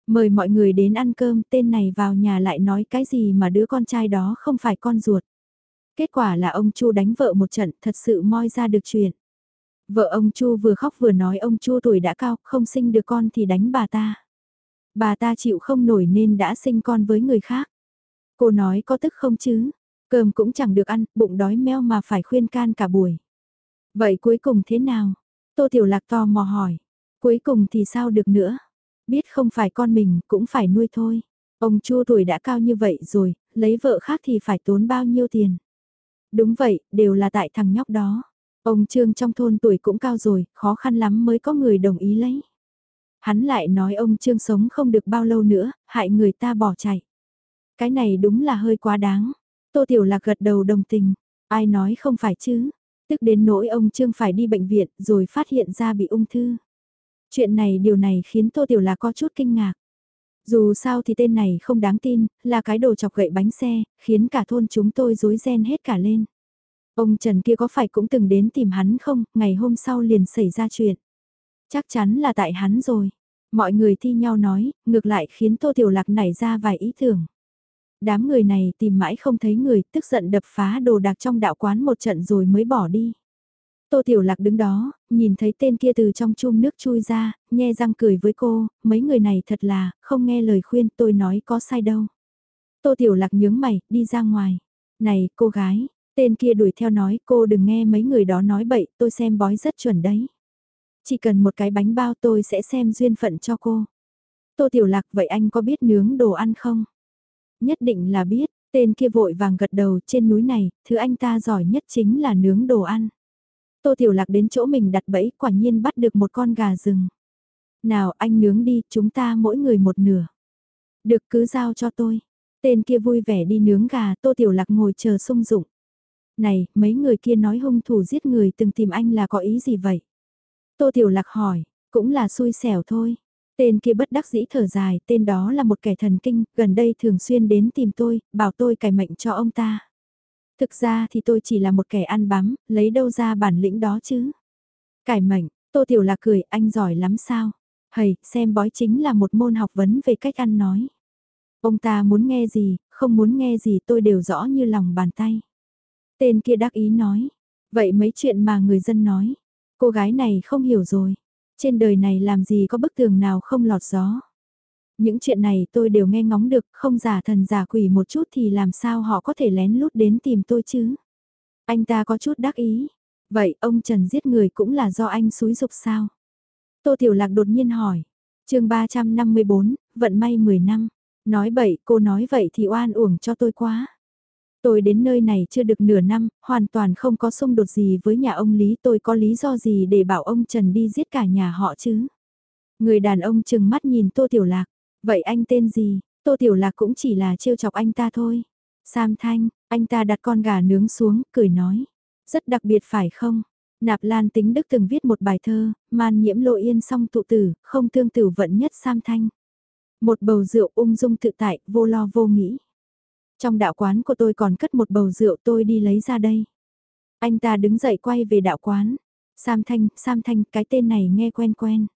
Mời mọi người đến ăn cơm, tên này vào nhà lại nói cái gì mà đứa con trai đó không phải con ruột. Kết quả là ông Chu đánh vợ một trận, thật sự moi ra được chuyện. Vợ ông Chu vừa khóc vừa nói ông Chu tuổi đã cao, không sinh được con thì đánh bà ta. Bà ta chịu không nổi nên đã sinh con với người khác. Cô nói có tức không chứ? Cơm cũng chẳng được ăn, bụng đói meo mà phải khuyên can cả buổi. Vậy cuối cùng thế nào? Tô Tiểu Lạc to mò hỏi. Cuối cùng thì sao được nữa? Biết không phải con mình cũng phải nuôi thôi. Ông chua tuổi đã cao như vậy rồi, lấy vợ khác thì phải tốn bao nhiêu tiền? Đúng vậy, đều là tại thằng nhóc đó. Ông Trương trong thôn tuổi cũng cao rồi, khó khăn lắm mới có người đồng ý lấy. Hắn lại nói ông Trương sống không được bao lâu nữa, hại người ta bỏ chạy. Cái này đúng là hơi quá đáng. Tô Tiểu Lạc gật đầu đồng tình. Ai nói không phải chứ. Tức đến nỗi ông Trương phải đi bệnh viện rồi phát hiện ra bị ung thư. Chuyện này điều này khiến Tô Tiểu Lạc có chút kinh ngạc. Dù sao thì tên này không đáng tin, là cái đồ chọc gậy bánh xe, khiến cả thôn chúng tôi rối ren hết cả lên. Ông Trần kia có phải cũng từng đến tìm hắn không, ngày hôm sau liền xảy ra chuyện. Chắc chắn là tại hắn rồi. Mọi người thi nhau nói, ngược lại khiến Tô Tiểu Lạc nảy ra vài ý tưởng. Đám người này tìm mãi không thấy người, tức giận đập phá đồ đạc trong đạo quán một trận rồi mới bỏ đi. Tô Tiểu Lạc đứng đó, nhìn thấy tên kia từ trong chum nước chui ra, nhe răng cười với cô, mấy người này thật là, không nghe lời khuyên tôi nói có sai đâu. Tô Tiểu Lạc nhướng mày, đi ra ngoài. Này, cô gái, tên kia đuổi theo nói cô đừng nghe mấy người đó nói bậy, tôi xem bói rất chuẩn đấy. Chỉ cần một cái bánh bao tôi sẽ xem duyên phận cho cô. Tô Tiểu Lạc vậy anh có biết nướng đồ ăn không? Nhất định là biết, tên kia vội vàng gật đầu trên núi này, thứ anh ta giỏi nhất chính là nướng đồ ăn. Tô Tiểu Lạc đến chỗ mình đặt bẫy quả nhiên bắt được một con gà rừng. Nào anh nướng đi, chúng ta mỗi người một nửa. Được cứ giao cho tôi. Tên kia vui vẻ đi nướng gà, Tô Tiểu Lạc ngồi chờ sung dụng. Này, mấy người kia nói hung thủ giết người từng tìm anh là có ý gì vậy? Tô Tiểu Lạc hỏi, cũng là xui xẻo thôi. Tên kia bất đắc dĩ thở dài, tên đó là một kẻ thần kinh, gần đây thường xuyên đến tìm tôi, bảo tôi cải mệnh cho ông ta. Thực ra thì tôi chỉ là một kẻ ăn bám, lấy đâu ra bản lĩnh đó chứ. Cải mệnh, Tô Tiểu Lạc cười, anh giỏi lắm sao? Hầy, xem bói chính là một môn học vấn về cách ăn nói. Ông ta muốn nghe gì, không muốn nghe gì tôi đều rõ như lòng bàn tay. Tên kia đắc ý nói, vậy mấy chuyện mà người dân nói, cô gái này không hiểu rồi. Trên đời này làm gì có bức tường nào không lọt gió. Những chuyện này tôi đều nghe ngóng được, không giả thần giả quỷ một chút thì làm sao họ có thể lén lút đến tìm tôi chứ. Anh ta có chút đắc ý. Vậy ông Trần giết người cũng là do anh xúi dục sao? Tô Tiểu Lạc đột nhiên hỏi. chương 354, vận may 10 năm. Nói bậy, cô nói vậy thì oan uổng cho tôi quá. Tôi đến nơi này chưa được nửa năm, hoàn toàn không có xung đột gì với nhà ông Lý tôi có lý do gì để bảo ông Trần đi giết cả nhà họ chứ. Người đàn ông chừng mắt nhìn Tô Tiểu Lạc, vậy anh tên gì, Tô Tiểu Lạc cũng chỉ là trêu chọc anh ta thôi. Sam Thanh, anh ta đặt con gà nướng xuống, cười nói, rất đặc biệt phải không? Nạp Lan Tính Đức từng viết một bài thơ, man nhiễm lộ yên song tụ tử, không tương tử vận nhất Sam Thanh. Một bầu rượu ung dung tự tại, vô lo vô nghĩ. Trong đạo quán của tôi còn cất một bầu rượu tôi đi lấy ra đây. Anh ta đứng dậy quay về đạo quán. Sam Thanh, Sam Thanh, cái tên này nghe quen quen.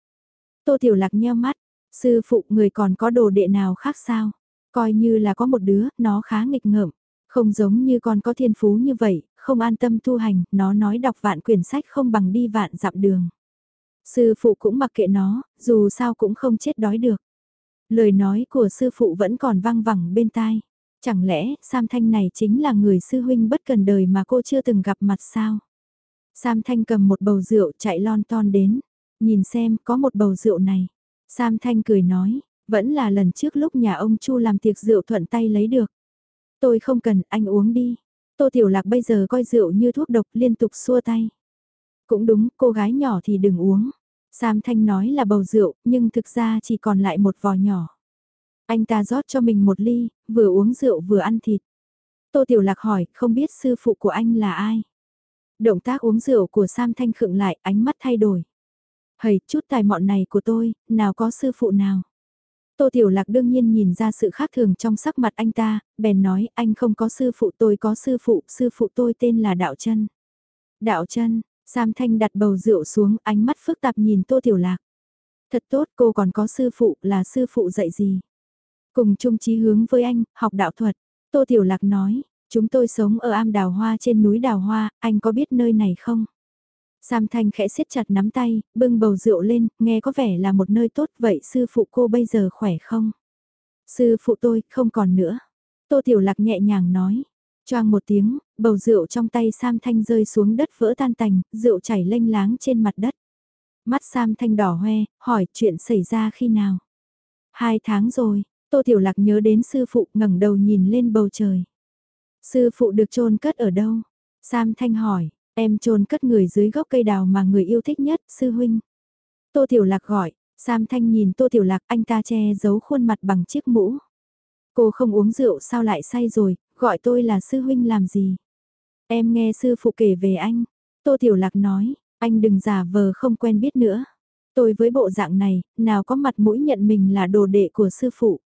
Tô Tiểu Lạc nheo mắt, sư phụ người còn có đồ đệ nào khác sao? Coi như là có một đứa, nó khá nghịch ngợm. Không giống như con có thiên phú như vậy, không an tâm tu hành, nó nói đọc vạn quyển sách không bằng đi vạn dặm đường. Sư phụ cũng mặc kệ nó, dù sao cũng không chết đói được. Lời nói của sư phụ vẫn còn vang vẳng bên tai. Chẳng lẽ Sam Thanh này chính là người sư huynh bất cần đời mà cô chưa từng gặp mặt sao? Sam Thanh cầm một bầu rượu chạy lon ton đến. Nhìn xem có một bầu rượu này. Sam Thanh cười nói, vẫn là lần trước lúc nhà ông Chu làm tiệc rượu thuận tay lấy được. Tôi không cần, anh uống đi. Tô Tiểu Lạc bây giờ coi rượu như thuốc độc liên tục xua tay. Cũng đúng, cô gái nhỏ thì đừng uống. Sam Thanh nói là bầu rượu, nhưng thực ra chỉ còn lại một vò nhỏ. Anh ta rót cho mình một ly, vừa uống rượu vừa ăn thịt. Tô Tiểu Lạc hỏi, không biết sư phụ của anh là ai? Động tác uống rượu của Sam Thanh khựng lại, ánh mắt thay đổi. Hầy, chút tài mọn này của tôi, nào có sư phụ nào? Tô Tiểu Lạc đương nhiên nhìn ra sự khác thường trong sắc mặt anh ta, bèn nói, anh không có sư phụ tôi có sư phụ, sư phụ tôi tên là Đạo Trân. Đạo Trân, Sam Thanh đặt bầu rượu xuống, ánh mắt phức tạp nhìn Tô Tiểu Lạc. Thật tốt, cô còn có sư phụ, là sư phụ dạy gì? Cùng chung chí hướng với anh, học đạo thuật. Tô Tiểu Lạc nói, chúng tôi sống ở am đào hoa trên núi đào hoa, anh có biết nơi này không? Sam Thanh khẽ siết chặt nắm tay, bưng bầu rượu lên, nghe có vẻ là một nơi tốt vậy sư phụ cô bây giờ khỏe không? Sư phụ tôi, không còn nữa. Tô Tiểu Lạc nhẹ nhàng nói. Choang một tiếng, bầu rượu trong tay Sam Thanh rơi xuống đất vỡ tan tành, rượu chảy lênh láng trên mặt đất. Mắt Sam Thanh đỏ hoe, hỏi chuyện xảy ra khi nào? Hai tháng rồi, Tô Tiểu Lạc nhớ đến sư phụ ngẩng đầu nhìn lên bầu trời. Sư phụ được chôn cất ở đâu? Sam Thanh hỏi, Em trôn cất người dưới gốc cây đào mà người yêu thích nhất, sư huynh. Tô Tiểu Lạc gọi, Sam Thanh nhìn Tô Tiểu Lạc anh ta che giấu khuôn mặt bằng chiếc mũ. Cô không uống rượu sao lại say rồi, gọi tôi là sư huynh làm gì? Em nghe sư phụ kể về anh. Tô Tiểu Lạc nói, anh đừng giả vờ không quen biết nữa. Tôi với bộ dạng này, nào có mặt mũi nhận mình là đồ đệ của sư phụ.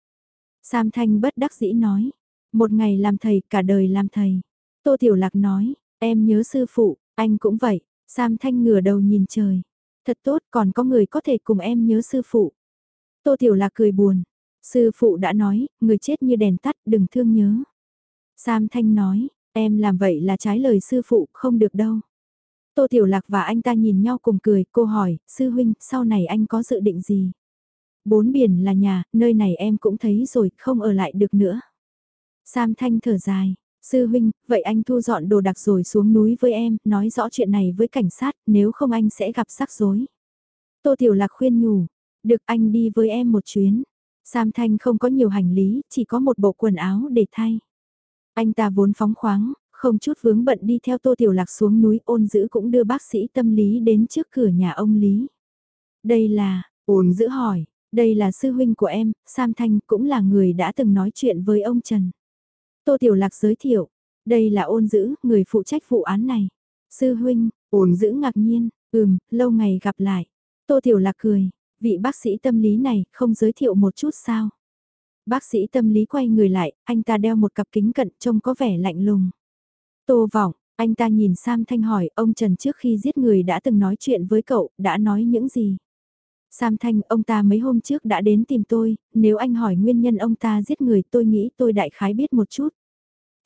Sam Thanh bất đắc dĩ nói, một ngày làm thầy, cả đời làm thầy. Tô Tiểu Lạc nói, em nhớ sư phụ, anh cũng vậy. Sam Thanh ngửa đầu nhìn trời. Thật tốt còn có người có thể cùng em nhớ sư phụ. Tô Tiểu Lạc cười buồn. Sư phụ đã nói, người chết như đèn tắt đừng thương nhớ. Sam Thanh nói, em làm vậy là trái lời sư phụ không được đâu. Tô Tiểu Lạc và anh ta nhìn nhau cùng cười, cô hỏi, sư huynh, sau này anh có dự định gì? Bốn biển là nhà, nơi này em cũng thấy rồi, không ở lại được nữa. Sam Thanh thở dài, sư huynh, vậy anh thu dọn đồ đặc rồi xuống núi với em, nói rõ chuyện này với cảnh sát, nếu không anh sẽ gặp rắc rối. Tô Tiểu Lạc khuyên nhủ, được anh đi với em một chuyến. Sam Thanh không có nhiều hành lý, chỉ có một bộ quần áo để thay. Anh ta vốn phóng khoáng, không chút vướng bận đi theo Tô Tiểu Lạc xuống núi ôn giữ cũng đưa bác sĩ tâm lý đến trước cửa nhà ông Lý. Đây là, ôn giữ hỏi, đây là sư huynh của em, Sam Thanh cũng là người đã từng nói chuyện với ông Trần. Tô Tiểu Lạc giới thiệu, đây là ôn giữ, người phụ trách vụ án này. Sư huynh, ôn giữ ngạc nhiên, ừm, lâu ngày gặp lại. Tô Tiểu Lạc cười, vị bác sĩ tâm lý này không giới thiệu một chút sao. Bác sĩ tâm lý quay người lại, anh ta đeo một cặp kính cận trông có vẻ lạnh lùng. Tô vọng, anh ta nhìn Sam Thanh hỏi ông Trần trước khi giết người đã từng nói chuyện với cậu, đã nói những gì? Sam Thanh, ông ta mấy hôm trước đã đến tìm tôi, nếu anh hỏi nguyên nhân ông ta giết người tôi nghĩ tôi đại khái biết một chút.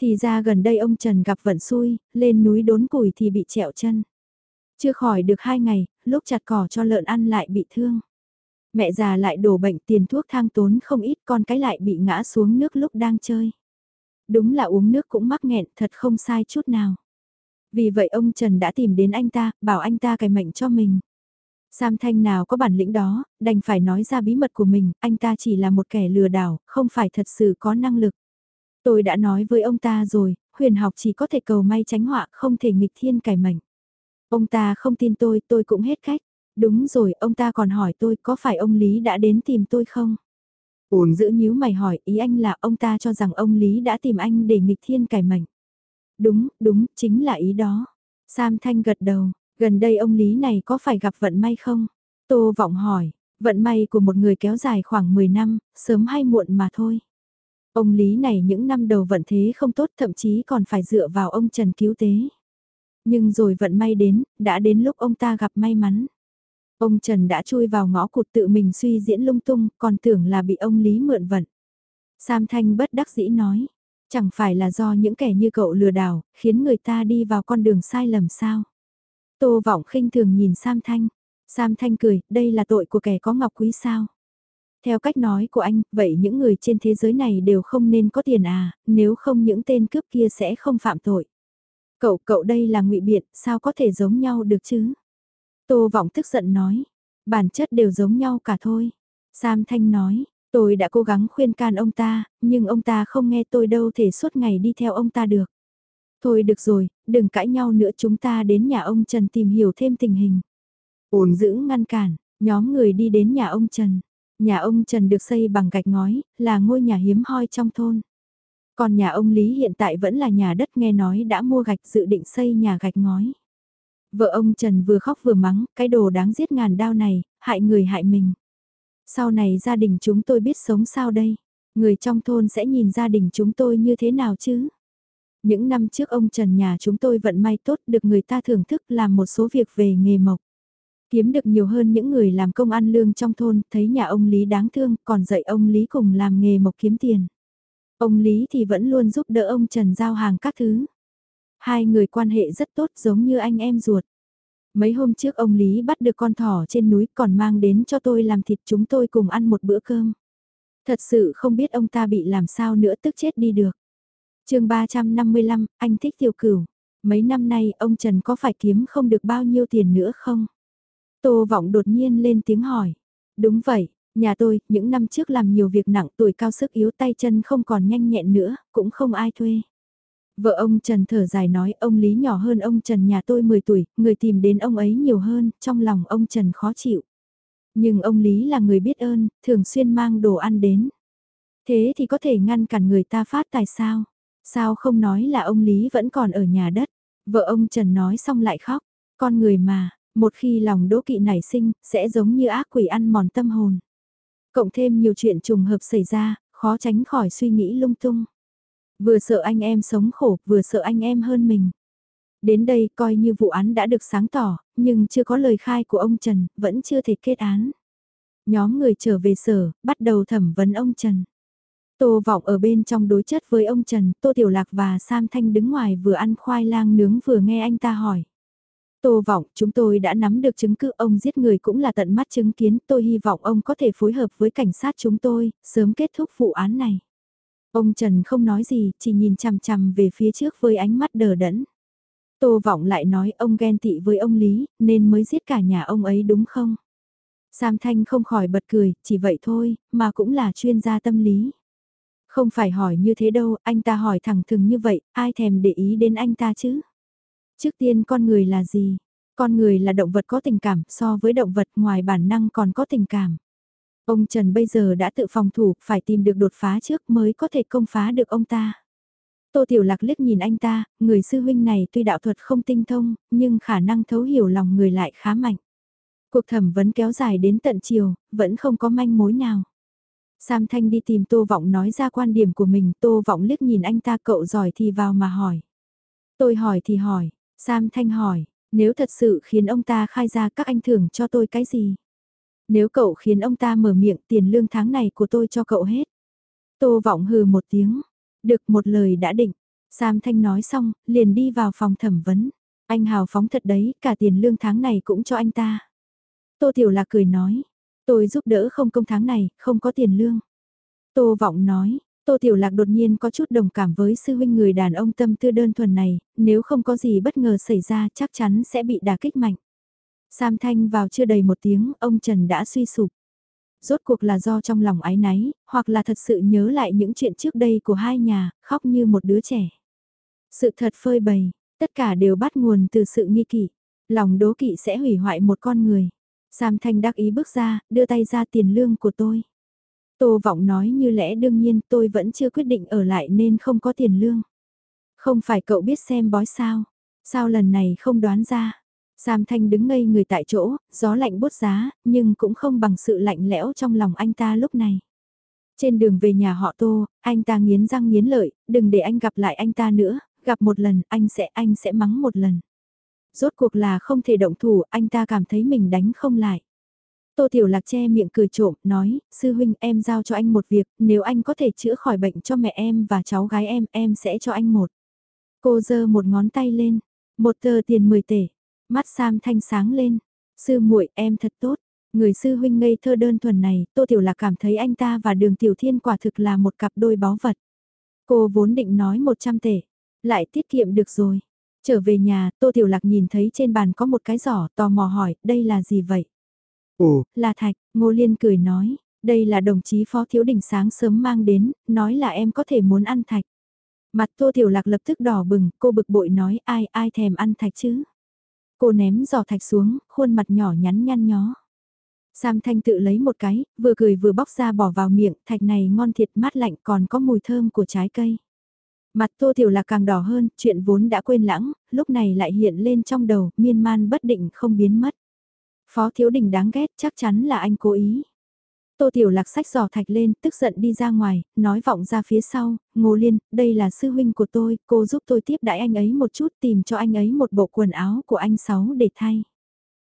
Thì ra gần đây ông Trần gặp vận xui, lên núi đốn củi thì bị trẹo chân. Chưa khỏi được hai ngày, lúc chặt cỏ cho lợn ăn lại bị thương. Mẹ già lại đổ bệnh tiền thuốc thang tốn không ít con cái lại bị ngã xuống nước lúc đang chơi. Đúng là uống nước cũng mắc nghẹn thật không sai chút nào. Vì vậy ông Trần đã tìm đến anh ta, bảo anh ta cài mệnh cho mình. Sam Thanh nào có bản lĩnh đó, đành phải nói ra bí mật của mình, anh ta chỉ là một kẻ lừa đảo, không phải thật sự có năng lực. Tôi đã nói với ông ta rồi, huyền học chỉ có thể cầu may tránh họa, không thể nghịch thiên cải mệnh. Ông ta không tin tôi, tôi cũng hết cách. Đúng rồi, ông ta còn hỏi tôi có phải ông Lý đã đến tìm tôi không? Ổn giữ nhíu mày hỏi ý anh là ông ta cho rằng ông Lý đã tìm anh để nghịch thiên cải mệnh. Đúng, đúng, chính là ý đó. Sam Thanh gật đầu, gần đây ông Lý này có phải gặp vận may không? Tô Vọng hỏi, vận may của một người kéo dài khoảng 10 năm, sớm hay muộn mà thôi. Ông Lý này những năm đầu vận thế không tốt thậm chí còn phải dựa vào ông Trần cứu tế. Nhưng rồi vận may đến, đã đến lúc ông ta gặp may mắn. Ông Trần đã chui vào ngõ cụt tự mình suy diễn lung tung, còn tưởng là bị ông Lý mượn vận. Sam Thanh bất đắc dĩ nói, chẳng phải là do những kẻ như cậu lừa đảo, khiến người ta đi vào con đường sai lầm sao. Tô Vọng khinh thường nhìn Sam Thanh. Sam Thanh cười, đây là tội của kẻ có ngọc quý sao. Theo cách nói của anh, vậy những người trên thế giới này đều không nên có tiền à, nếu không những tên cướp kia sẽ không phạm tội. Cậu, cậu đây là ngụy biện, sao có thể giống nhau được chứ? Tô Vọng tức giận nói, bản chất đều giống nhau cả thôi. Sam Thanh nói, tôi đã cố gắng khuyên can ông ta, nhưng ông ta không nghe tôi đâu thể suốt ngày đi theo ông ta được. Thôi được rồi, đừng cãi nhau nữa chúng ta đến nhà ông Trần tìm hiểu thêm tình hình. Ổn giữ ngăn cản, nhóm người đi đến nhà ông Trần. Nhà ông Trần được xây bằng gạch ngói, là ngôi nhà hiếm hoi trong thôn. Còn nhà ông Lý hiện tại vẫn là nhà đất nghe nói đã mua gạch dự định xây nhà gạch ngói. Vợ ông Trần vừa khóc vừa mắng, cái đồ đáng giết ngàn đao này, hại người hại mình. Sau này gia đình chúng tôi biết sống sao đây? Người trong thôn sẽ nhìn gia đình chúng tôi như thế nào chứ? Những năm trước ông Trần nhà chúng tôi vận may tốt được người ta thưởng thức làm một số việc về nghề mộc. Kiếm được nhiều hơn những người làm công ăn lương trong thôn, thấy nhà ông Lý đáng thương, còn dạy ông Lý cùng làm nghề mộc kiếm tiền. Ông Lý thì vẫn luôn giúp đỡ ông Trần giao hàng các thứ. Hai người quan hệ rất tốt giống như anh em ruột. Mấy hôm trước ông Lý bắt được con thỏ trên núi còn mang đến cho tôi làm thịt chúng tôi cùng ăn một bữa cơm. Thật sự không biết ông ta bị làm sao nữa tức chết đi được chương 355, anh thích tiêu cửu. Mấy năm nay ông Trần có phải kiếm không được bao nhiêu tiền nữa không? Tô Vọng đột nhiên lên tiếng hỏi. Đúng vậy, nhà tôi, những năm trước làm nhiều việc nặng tuổi cao sức yếu tay chân không còn nhanh nhẹn nữa, cũng không ai thuê. Vợ ông Trần thở dài nói ông Lý nhỏ hơn ông Trần nhà tôi 10 tuổi, người tìm đến ông ấy nhiều hơn, trong lòng ông Trần khó chịu. Nhưng ông Lý là người biết ơn, thường xuyên mang đồ ăn đến. Thế thì có thể ngăn cản người ta phát tài sao? Sao không nói là ông Lý vẫn còn ở nhà đất? Vợ ông Trần nói xong lại khóc. Con người mà, một khi lòng đố kỵ nảy sinh, sẽ giống như ác quỷ ăn mòn tâm hồn. Cộng thêm nhiều chuyện trùng hợp xảy ra, khó tránh khỏi suy nghĩ lung tung. Vừa sợ anh em sống khổ, vừa sợ anh em hơn mình. Đến đây coi như vụ án đã được sáng tỏ, nhưng chưa có lời khai của ông Trần, vẫn chưa thể kết án. Nhóm người trở về sở, bắt đầu thẩm vấn ông Trần. Tô Vọng ở bên trong đối chất với ông Trần, Tô Tiểu Lạc và Sam Thanh đứng ngoài vừa ăn khoai lang nướng vừa nghe anh ta hỏi. Tô Vọng, chúng tôi đã nắm được chứng cứ ông giết người cũng là tận mắt chứng kiến, tôi hy vọng ông có thể phối hợp với cảnh sát chúng tôi, sớm kết thúc vụ án này. Ông Trần không nói gì, chỉ nhìn chằm chằm về phía trước với ánh mắt đờ đẫn. Tô Vọng lại nói ông ghen tị với ông Lý, nên mới giết cả nhà ông ấy đúng không? Sam Thanh không khỏi bật cười, chỉ vậy thôi, mà cũng là chuyên gia tâm lý. Không phải hỏi như thế đâu, anh ta hỏi thẳng thừng như vậy, ai thèm để ý đến anh ta chứ? Trước tiên con người là gì? Con người là động vật có tình cảm, so với động vật ngoài bản năng còn có tình cảm. Ông Trần bây giờ đã tự phòng thủ, phải tìm được đột phá trước mới có thể công phá được ông ta. Tô Tiểu Lạc liếc nhìn anh ta, người sư huynh này tuy đạo thuật không tinh thông, nhưng khả năng thấu hiểu lòng người lại khá mạnh. Cuộc thẩm vấn kéo dài đến tận chiều, vẫn không có manh mối nào. Sam Thanh đi tìm Tô Vọng nói ra quan điểm của mình, Tô Vọng liếc nhìn anh ta cậu giỏi thì vào mà hỏi. Tôi hỏi thì hỏi, Sam Thanh hỏi, nếu thật sự khiến ông ta khai ra các anh thưởng cho tôi cái gì? Nếu cậu khiến ông ta mở miệng tiền lương tháng này của tôi cho cậu hết. Tô Vọng hừ một tiếng, được một lời đã định. Sam Thanh nói xong, liền đi vào phòng thẩm vấn. Anh hào phóng thật đấy, cả tiền lương tháng này cũng cho anh ta. Tô Tiểu Lạc cười nói, tôi giúp đỡ không công tháng này, không có tiền lương. Tô Vọng nói, Tô Tiểu Lạc đột nhiên có chút đồng cảm với sư huynh người đàn ông tâm tư đơn thuần này, nếu không có gì bất ngờ xảy ra chắc chắn sẽ bị đả kích mạnh. Sam Thanh vào chưa đầy một tiếng, ông Trần đã suy sụp. Rốt cuộc là do trong lòng ái náy, hoặc là thật sự nhớ lại những chuyện trước đây của hai nhà, khóc như một đứa trẻ. Sự thật phơi bày, tất cả đều bắt nguồn từ sự nghi kỵ. Lòng đố kỵ sẽ hủy hoại một con người. Sam Thanh đắc ý bước ra, đưa tay ra tiền lương của tôi. Tô Vọng nói như lẽ đương nhiên tôi vẫn chưa quyết định ở lại nên không có tiền lương. Không phải cậu biết xem bói sao? Sao lần này không đoán ra? Sam Thanh đứng ngây người tại chỗ, gió lạnh bút giá, nhưng cũng không bằng sự lạnh lẽo trong lòng anh ta lúc này. Trên đường về nhà họ Tô, anh ta nghiến răng nghiến lợi, đừng để anh gặp lại anh ta nữa, gặp một lần anh sẽ anh sẽ mắng một lần. Rốt cuộc là không thể động thủ, anh ta cảm thấy mình đánh không lại. Tô Tiểu Lạc che miệng cười trộm, nói, sư huynh em giao cho anh một việc, nếu anh có thể chữa khỏi bệnh cho mẹ em và cháu gái em, em sẽ cho anh một. Cô giơ một ngón tay lên, một tờ tiền 10 tể, mắt Sam thanh sáng lên, sư muội em thật tốt. Người sư huynh ngây thơ đơn thuần này, Tô Tiểu Lạc cảm thấy anh ta và đường Tiểu Thiên quả thực là một cặp đôi báu vật. Cô vốn định nói 100 tể, lại tiết kiệm được rồi. Trở về nhà, Tô Tiểu Lạc nhìn thấy trên bàn có một cái giỏ, tò mò hỏi, đây là gì vậy? Ồ, là thạch, Ngô Liên cười nói, đây là đồng chí Phó Thiếu Đình sáng sớm mang đến, nói là em có thể muốn ăn thạch. Mặt Tô Tiểu Lạc lập tức đỏ bừng, cô bực bội nói ai ai thèm ăn thạch chứ. Cô ném giò thạch xuống, khuôn mặt nhỏ nhắn nhăn nhó. Sam Thanh tự lấy một cái, vừa cười vừa bóc ra bỏ vào miệng, thạch này ngon thiệt mát lạnh còn có mùi thơm của trái cây. Mặt Tô Tiểu Lạc càng đỏ hơn, chuyện vốn đã quên lãng, lúc này lại hiện lên trong đầu, miên man bất định không biến mất. Phó Thiếu Đình đáng ghét chắc chắn là anh cố ý. Tô Tiểu Lạc sách giỏ thạch lên, tức giận đi ra ngoài, nói vọng ra phía sau, Ngô Liên, đây là sư huynh của tôi, cô giúp tôi tiếp đãi anh ấy một chút tìm cho anh ấy một bộ quần áo của anh Sáu để thay.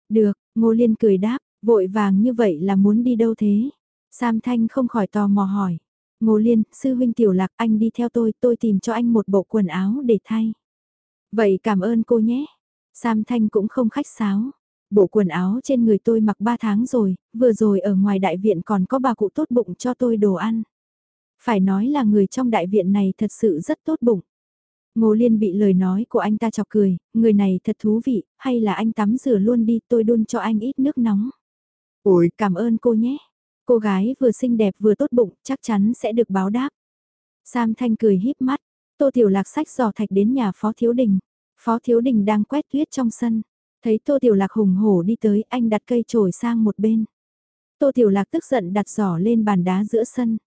Được, Ngô Liên cười đáp, vội vàng như vậy là muốn đi đâu thế? Sam Thanh không khỏi tò mò hỏi. Ngô Liên, sư huynh Tiểu Lạc anh đi theo tôi, tôi tìm cho anh một bộ quần áo để thay. Vậy cảm ơn cô nhé. Sam Thanh cũng không khách sáo bộ quần áo trên người tôi mặc 3 tháng rồi, vừa rồi ở ngoài đại viện còn có bà cụ tốt bụng cho tôi đồ ăn. Phải nói là người trong đại viện này thật sự rất tốt bụng. Ngô Liên bị lời nói của anh ta chọc cười, người này thật thú vị, hay là anh tắm rửa luôn đi tôi đun cho anh ít nước nóng. Ôi, cảm ơn cô nhé. Cô gái vừa xinh đẹp vừa tốt bụng, chắc chắn sẽ được báo đáp. Sam Thanh cười híp mắt, Tô Tiểu Lạc sách giò thạch đến nhà Phó Thiếu Đình. Phó Thiếu Đình đang quét tuyết trong sân. Thấy Tô Tiểu Lạc hùng hổ đi tới, anh đặt cây trồi sang một bên. Tô Tiểu Lạc tức giận đặt giỏ lên bàn đá giữa sân.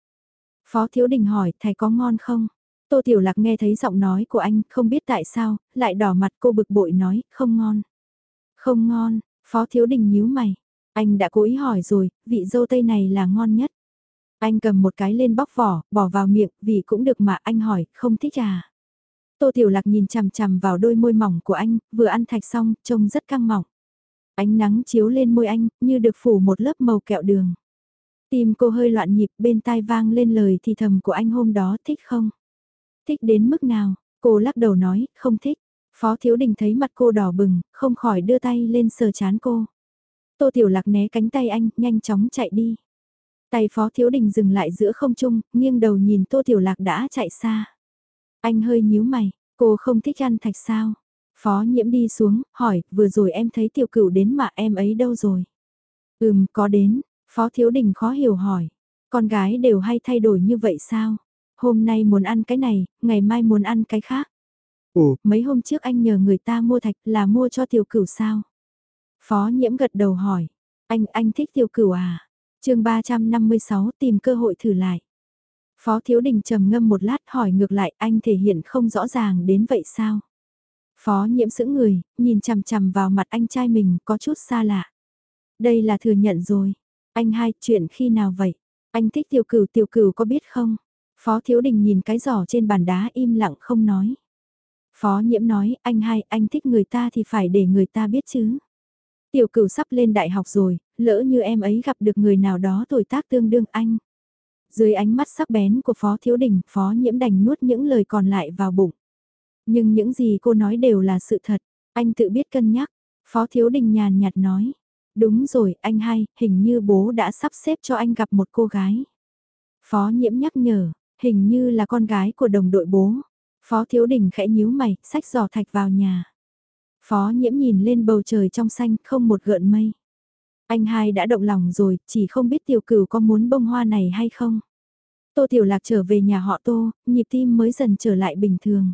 Phó Thiếu Đình hỏi, thầy có ngon không? Tô Tiểu Lạc nghe thấy giọng nói của anh, không biết tại sao, lại đỏ mặt cô bực bội nói, không ngon. Không ngon, Phó Thiếu Đình nhíu mày. Anh đã cố ý hỏi rồi, vị dâu tây này là ngon nhất. Anh cầm một cái lên bóc vỏ, bỏ vào miệng, vì cũng được mà anh hỏi, không thích à? Tô Tiểu Lạc nhìn chằm chằm vào đôi môi mỏng của anh, vừa ăn thạch xong, trông rất căng mỏng. Ánh nắng chiếu lên môi anh, như được phủ một lớp màu kẹo đường. Tim cô hơi loạn nhịp bên tai vang lên lời thì thầm của anh hôm đó thích không? Thích đến mức nào? Cô lắc đầu nói, không thích. Phó Thiếu Đình thấy mặt cô đỏ bừng, không khỏi đưa tay lên sờ chán cô. Tô Tiểu Lạc né cánh tay anh, nhanh chóng chạy đi. Tay Phó Thiếu Đình dừng lại giữa không trung, nghiêng đầu nhìn Tô Tiểu Lạc đã chạy xa. Anh hơi nhíu mày, cô không thích ăn thạch sao? Phó nhiễm đi xuống, hỏi, vừa rồi em thấy tiểu cửu đến mà em ấy đâu rồi? Ừm, có đến, Phó Thiếu Đình khó hiểu hỏi. Con gái đều hay thay đổi như vậy sao? Hôm nay muốn ăn cái này, ngày mai muốn ăn cái khác. Ồ, mấy hôm trước anh nhờ người ta mua thạch là mua cho tiểu cửu sao? Phó nhiễm gật đầu hỏi. Anh, anh thích tiêu cửu à? chương 356 tìm cơ hội thử lại. Phó Thiếu Đình trầm ngâm một lát hỏi ngược lại anh thể hiện không rõ ràng đến vậy sao? Phó nhiễm sững người, nhìn chằm chằm vào mặt anh trai mình có chút xa lạ. Đây là thừa nhận rồi. Anh hai, chuyện khi nào vậy? Anh thích tiểu cửu tiểu cửu có biết không? Phó Thiếu Đình nhìn cái giỏ trên bàn đá im lặng không nói. Phó Nhiễm nói, anh hai, anh thích người ta thì phải để người ta biết chứ. Tiểu cửu sắp lên đại học rồi, lỡ như em ấy gặp được người nào đó tuổi tác tương đương anh. Dưới ánh mắt sắc bén của Phó Thiếu Đình, Phó Nhiễm đành nuốt những lời còn lại vào bụng. Nhưng những gì cô nói đều là sự thật, anh tự biết cân nhắc. Phó Thiếu Đình nhàn nhạt nói. Đúng rồi, anh hai, hình như bố đã sắp xếp cho anh gặp một cô gái. Phó Nhiễm nhắc nhở, hình như là con gái của đồng đội bố. Phó Thiếu Đình khẽ nhíu mày, sách giỏ thạch vào nhà. Phó Nhiễm nhìn lên bầu trời trong xanh, không một gợn mây. Anh hai đã động lòng rồi, chỉ không biết tiểu cửu có muốn bông hoa này hay không. Tô Tiểu Lạc trở về nhà họ Tô, nhịp tim mới dần trở lại bình thường.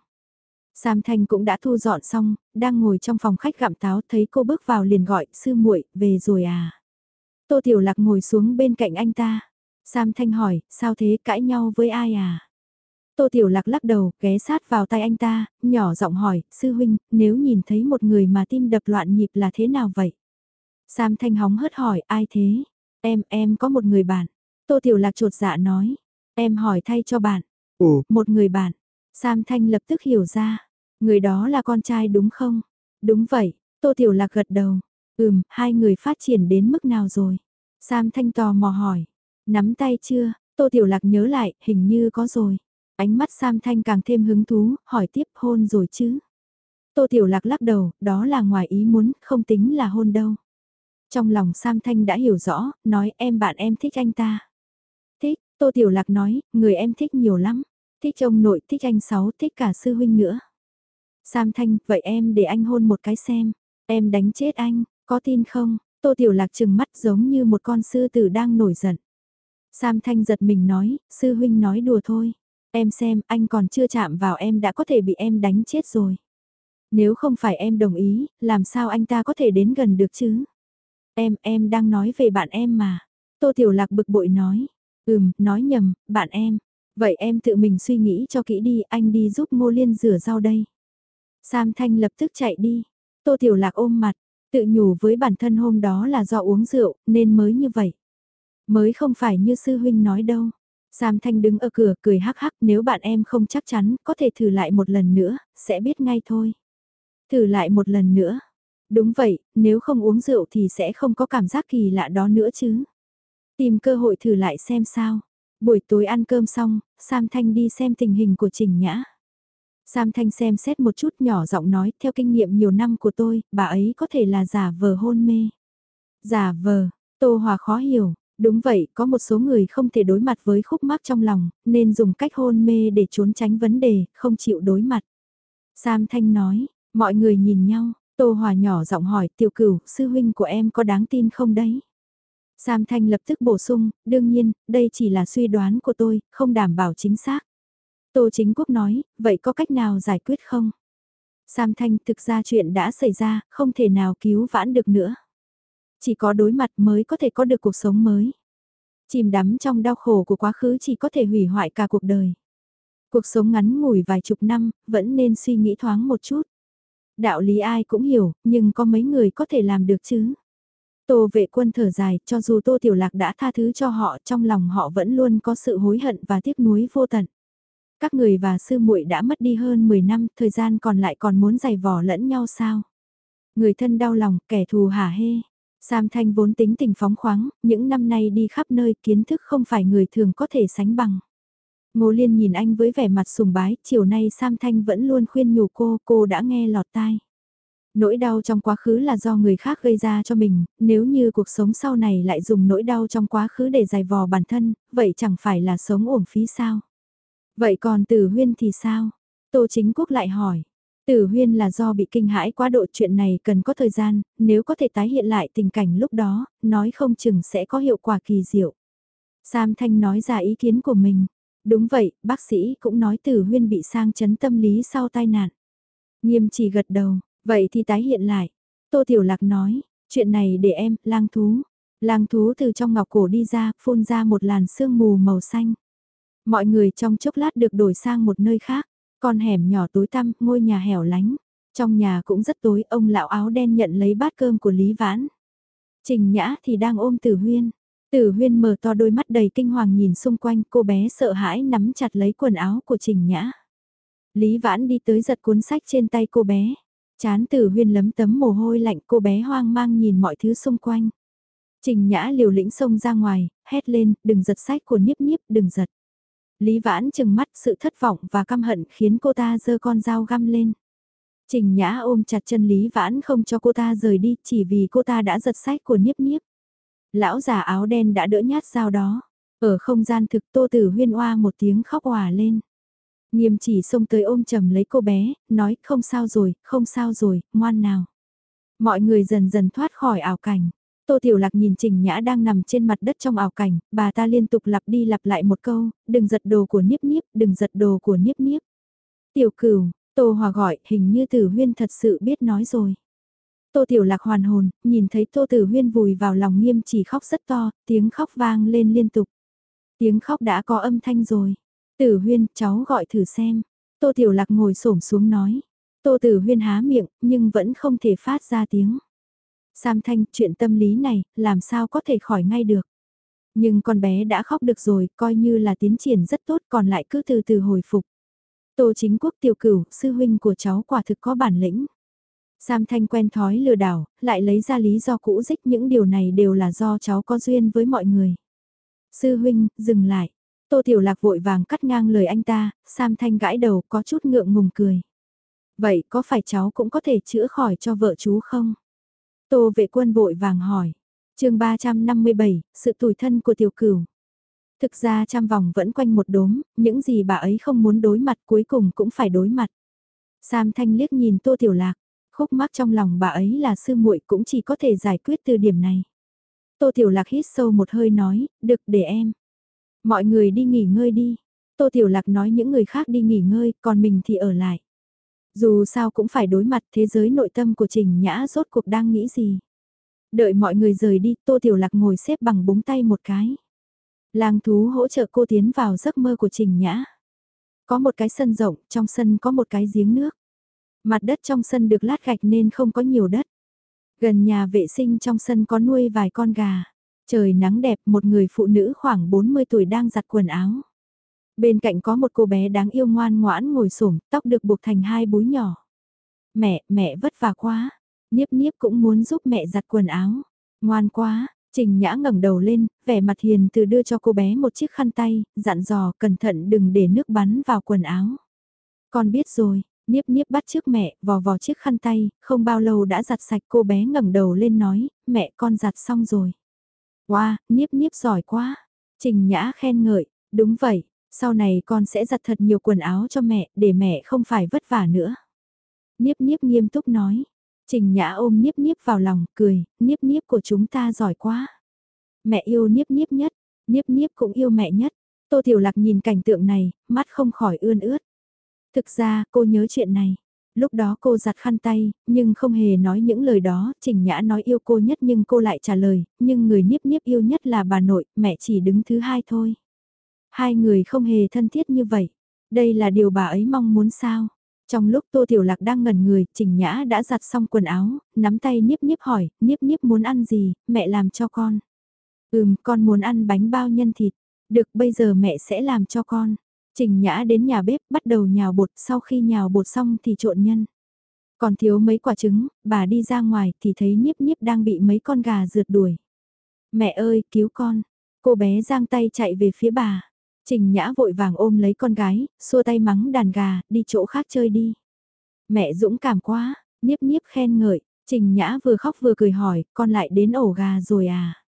Sam Thanh cũng đã thu dọn xong, đang ngồi trong phòng khách gặm táo thấy cô bước vào liền gọi, sư muội về rồi à. Tô Tiểu Lạc ngồi xuống bên cạnh anh ta. Sam Thanh hỏi, sao thế cãi nhau với ai à? Tô Tiểu Lạc lắc đầu, ghé sát vào tay anh ta, nhỏ giọng hỏi, sư huynh, nếu nhìn thấy một người mà tim đập loạn nhịp là thế nào vậy? Sam Thanh hóng hớt hỏi, ai thế? Em, em có một người bạn. Tô Tiểu Lạc trột dạ nói, em hỏi thay cho bạn. Ồ, một người bạn. Sam Thanh lập tức hiểu ra, người đó là con trai đúng không? Đúng vậy, Tô Tiểu Lạc gật đầu. Ừm, hai người phát triển đến mức nào rồi? Sam Thanh tò mò hỏi. Nắm tay chưa? Tô Tiểu Lạc nhớ lại, hình như có rồi. Ánh mắt Sam Thanh càng thêm hứng thú, hỏi tiếp hôn rồi chứ? Tô Tiểu Lạc lắc đầu, đó là ngoài ý muốn, không tính là hôn đâu. Trong lòng Sam Thanh đã hiểu rõ, nói em bạn em thích anh ta. Thích, Tô Tiểu Lạc nói, người em thích nhiều lắm. Thích ông nội, thích anh Sáu, thích cả sư huynh nữa. Sam Thanh, vậy em để anh hôn một cái xem. Em đánh chết anh, có tin không? Tô Tiểu Lạc trừng mắt giống như một con sư tử đang nổi giận. Sam Thanh giật mình nói, sư huynh nói đùa thôi. Em xem, anh còn chưa chạm vào em đã có thể bị em đánh chết rồi. Nếu không phải em đồng ý, làm sao anh ta có thể đến gần được chứ? Em, em đang nói về bạn em mà. Tô Tiểu Lạc bực bội nói. Ừm, nói nhầm, bạn em. Vậy em tự mình suy nghĩ cho kỹ đi, anh đi giúp Ngô Liên rửa rau đây. Sam Thanh lập tức chạy đi. Tô Tiểu Lạc ôm mặt, tự nhủ với bản thân hôm đó là do uống rượu, nên mới như vậy. Mới không phải như sư huynh nói đâu. Sam Thanh đứng ở cửa cười hắc hắc nếu bạn em không chắc chắn có thể thử lại một lần nữa, sẽ biết ngay thôi. Thử lại một lần nữa. Đúng vậy, nếu không uống rượu thì sẽ không có cảm giác kỳ lạ đó nữa chứ. Tìm cơ hội thử lại xem sao. Buổi tối ăn cơm xong, Sam Thanh đi xem tình hình của Trình Nhã. Sam Thanh xem xét một chút nhỏ giọng nói, theo kinh nghiệm nhiều năm của tôi, bà ấy có thể là giả vờ hôn mê. Giả vờ, Tô Hòa khó hiểu, đúng vậy, có một số người không thể đối mặt với khúc mắc trong lòng, nên dùng cách hôn mê để trốn tránh vấn đề, không chịu đối mặt. Sam Thanh nói, mọi người nhìn nhau, Tô Hòa nhỏ giọng hỏi, tiểu cửu, sư huynh của em có đáng tin không đấy? Sam Thanh lập tức bổ sung, đương nhiên, đây chỉ là suy đoán của tôi, không đảm bảo chính xác. Tô Chính Quốc nói, vậy có cách nào giải quyết không? Sam Thanh thực ra chuyện đã xảy ra, không thể nào cứu vãn được nữa. Chỉ có đối mặt mới có thể có được cuộc sống mới. Chìm đắm trong đau khổ của quá khứ chỉ có thể hủy hoại cả cuộc đời. Cuộc sống ngắn ngủi vài chục năm, vẫn nên suy nghĩ thoáng một chút. Đạo lý ai cũng hiểu, nhưng có mấy người có thể làm được chứ. Tô vệ quân thở dài, cho dù Tô Tiểu Lạc đã tha thứ cho họ, trong lòng họ vẫn luôn có sự hối hận và tiếc nuối vô tận. Các người và sư muội đã mất đi hơn 10 năm, thời gian còn lại còn muốn giày vò lẫn nhau sao? Người thân đau lòng, kẻ thù hả hê. Sam Thanh vốn tính tình phóng khoáng, những năm nay đi khắp nơi kiến thức không phải người thường có thể sánh bằng. Ngô Liên nhìn anh với vẻ mặt sùng bái, chiều nay Sam Thanh vẫn luôn khuyên nhủ cô, cô đã nghe lọt tai. Nỗi đau trong quá khứ là do người khác gây ra cho mình, nếu như cuộc sống sau này lại dùng nỗi đau trong quá khứ để giải vò bản thân, vậy chẳng phải là sống uổng phí sao? Vậy còn Tử Huyên thì sao? Tô Chính Quốc lại hỏi. Tử Huyên là do bị kinh hãi quá độ chuyện này cần có thời gian, nếu có thể tái hiện lại tình cảnh lúc đó, nói không chừng sẽ có hiệu quả kỳ diệu. Sam Thanh nói ra ý kiến của mình. Đúng vậy, bác sĩ cũng nói Tử Huyên bị sang chấn tâm lý sau tai nạn. Nghiêm chỉ gật đầu, vậy thì tái hiện lại. Tô Tiểu Lạc nói, chuyện này để em, lang thú. Lang thú từ trong ngọc cổ đi ra, phun ra một làn sương mù màu xanh. Mọi người trong chốc lát được đổi sang một nơi khác, con hẻm nhỏ tối tăm, ngôi nhà hẻo lánh. Trong nhà cũng rất tối, ông lão áo đen nhận lấy bát cơm của Lý Vãn. Trình Nhã thì đang ôm Tử Huyên. Tử Huyên mở to đôi mắt đầy kinh hoàng nhìn xung quanh, cô bé sợ hãi nắm chặt lấy quần áo của Trình Nhã. Lý Vãn đi tới giật cuốn sách trên tay cô bé. Chán Tử Huyên lấm tấm mồ hôi lạnh cô bé hoang mang nhìn mọi thứ xung quanh. Trình Nhã liều lĩnh xông ra ngoài, hét lên, đừng giật sách của Niếp Niếp, đừng giật. Lý Vãn chừng mắt sự thất vọng và căm hận khiến cô ta giơ con dao găm lên. Trình Nhã ôm chặt chân Lý Vãn không cho cô ta rời đi chỉ vì cô ta đã giật sách của Niếp Niếp. Lão già áo đen đã đỡ nhát dao đó. Ở không gian thực Tô Tử Huyên oa một tiếng khóc òa lên. Nghiêm chỉ xông tới ôm chầm lấy cô bé, nói không sao rồi, không sao rồi, ngoan nào. Mọi người dần dần thoát khỏi ảo cảnh. Tô Tiểu Lạc nhìn Trình Nhã đang nằm trên mặt đất trong ảo cảnh, bà ta liên tục lặp đi lặp lại một câu, đừng giật đồ của Niếp Niếp, đừng giật đồ của Niếp Niếp. Tiểu cửu, Tô Hòa gọi, hình như Tử Huyên thật sự biết nói rồi. Tô Tiểu Lạc hoàn hồn, nhìn thấy Tô Tử Huyên vùi vào lòng nghiêm chỉ khóc rất to, tiếng khóc vang lên liên tục. Tiếng khóc đã có âm thanh rồi. Tử Huyên, cháu gọi thử xem. Tô Tiểu Lạc ngồi xổm xuống nói. Tô Tử Huyên há miệng, nhưng vẫn không thể phát ra tiếng. Sam Thanh, chuyện tâm lý này, làm sao có thể khỏi ngay được. Nhưng con bé đã khóc được rồi, coi như là tiến triển rất tốt còn lại cứ từ từ hồi phục. Tô chính quốc tiểu cửu, sư huynh của cháu quả thực có bản lĩnh. Sam Thanh quen thói lừa đảo, lại lấy ra lý do cũ dích những điều này đều là do cháu có duyên với mọi người. Sư huynh, dừng lại. Tô Tiểu Lạc vội vàng cắt ngang lời anh ta, Sam Thanh gãi đầu có chút ngượng ngùng cười. Vậy có phải cháu cũng có thể chữa khỏi cho vợ chú không? Tô vệ quân vội vàng hỏi. chương 357, sự tủi thân của tiểu cửu. Thực ra trăm vòng vẫn quanh một đốm, những gì bà ấy không muốn đối mặt cuối cùng cũng phải đối mặt. Sam Thanh liếc nhìn Tô Tiểu Lạc, khúc mắc trong lòng bà ấy là sư muội cũng chỉ có thể giải quyết từ điểm này. Tô Tiểu Lạc hít sâu một hơi nói, được để em. Mọi người đi nghỉ ngơi đi. Tô Tiểu Lạc nói những người khác đi nghỉ ngơi, còn mình thì ở lại. Dù sao cũng phải đối mặt thế giới nội tâm của Trình Nhã rốt cuộc đang nghĩ gì. Đợi mọi người rời đi, Tô Tiểu Lạc ngồi xếp bằng búng tay một cái. Lang thú hỗ trợ cô tiến vào giấc mơ của Trình Nhã. Có một cái sân rộng, trong sân có một cái giếng nước. Mặt đất trong sân được lát gạch nên không có nhiều đất. Gần nhà vệ sinh trong sân có nuôi vài con gà. Trời nắng đẹp, một người phụ nữ khoảng 40 tuổi đang giặt quần áo. Bên cạnh có một cô bé đáng yêu ngoan ngoãn ngồi xổm tóc được buộc thành hai búi nhỏ. Mẹ, mẹ vất vả quá. Niếp niếp cũng muốn giúp mẹ giặt quần áo. Ngoan quá, Trình Nhã ngẩng đầu lên, vẻ mặt hiền từ đưa cho cô bé một chiếc khăn tay, dặn dò cẩn thận đừng để nước bắn vào quần áo. Con biết rồi, Niếp Niếp bắt trước mẹ, vò vò chiếc khăn tay, không bao lâu đã giặt sạch cô bé ngẩng đầu lên nói, mẹ con giặt xong rồi. Wow, Niếp Niếp giỏi quá. Trình Nhã khen ngợi, đúng vậy, sau này con sẽ giặt thật nhiều quần áo cho mẹ, để mẹ không phải vất vả nữa. Niếp niếp nghiêm túc nói. Trình Nhã ôm Niếp Niếp vào lòng, cười, Niếp Niếp của chúng ta giỏi quá. Mẹ yêu Niếp Niếp nhất, Niếp Niếp cũng yêu mẹ nhất. Tô Tiểu Lạc nhìn cảnh tượng này, mắt không khỏi ươn ướt. Thực ra, cô nhớ chuyện này. Lúc đó cô giặt khăn tay, nhưng không hề nói những lời đó, Trình Nhã nói yêu cô nhất nhưng cô lại trả lời, nhưng người niếp niếp yêu nhất là bà nội, mẹ chỉ đứng thứ hai thôi. Hai người không hề thân thiết như vậy. Đây là điều bà ấy mong muốn sao? Trong lúc Tô Tiểu Lạc đang ngẩn người, Trình Nhã đã giặt xong quần áo, nắm tay Niếp Niếp hỏi, Niếp Niếp muốn ăn gì, mẹ làm cho con. Ừm, con muốn ăn bánh bao nhân thịt. Được, bây giờ mẹ sẽ làm cho con. Trình Nhã đến nhà bếp, bắt đầu nhào bột, sau khi nhào bột xong thì trộn nhân. Còn thiếu mấy quả trứng, bà đi ra ngoài thì thấy Niếp Niếp đang bị mấy con gà rượt đuổi. Mẹ ơi, cứu con. Cô bé giang tay chạy về phía bà. Trình Nhã vội vàng ôm lấy con gái, xua tay mắng đàn gà, đi chỗ khác chơi đi. Mẹ dũng cảm quá, Niếp Niếp khen ngợi, Trình Nhã vừa khóc vừa cười hỏi, con lại đến ổ gà rồi à?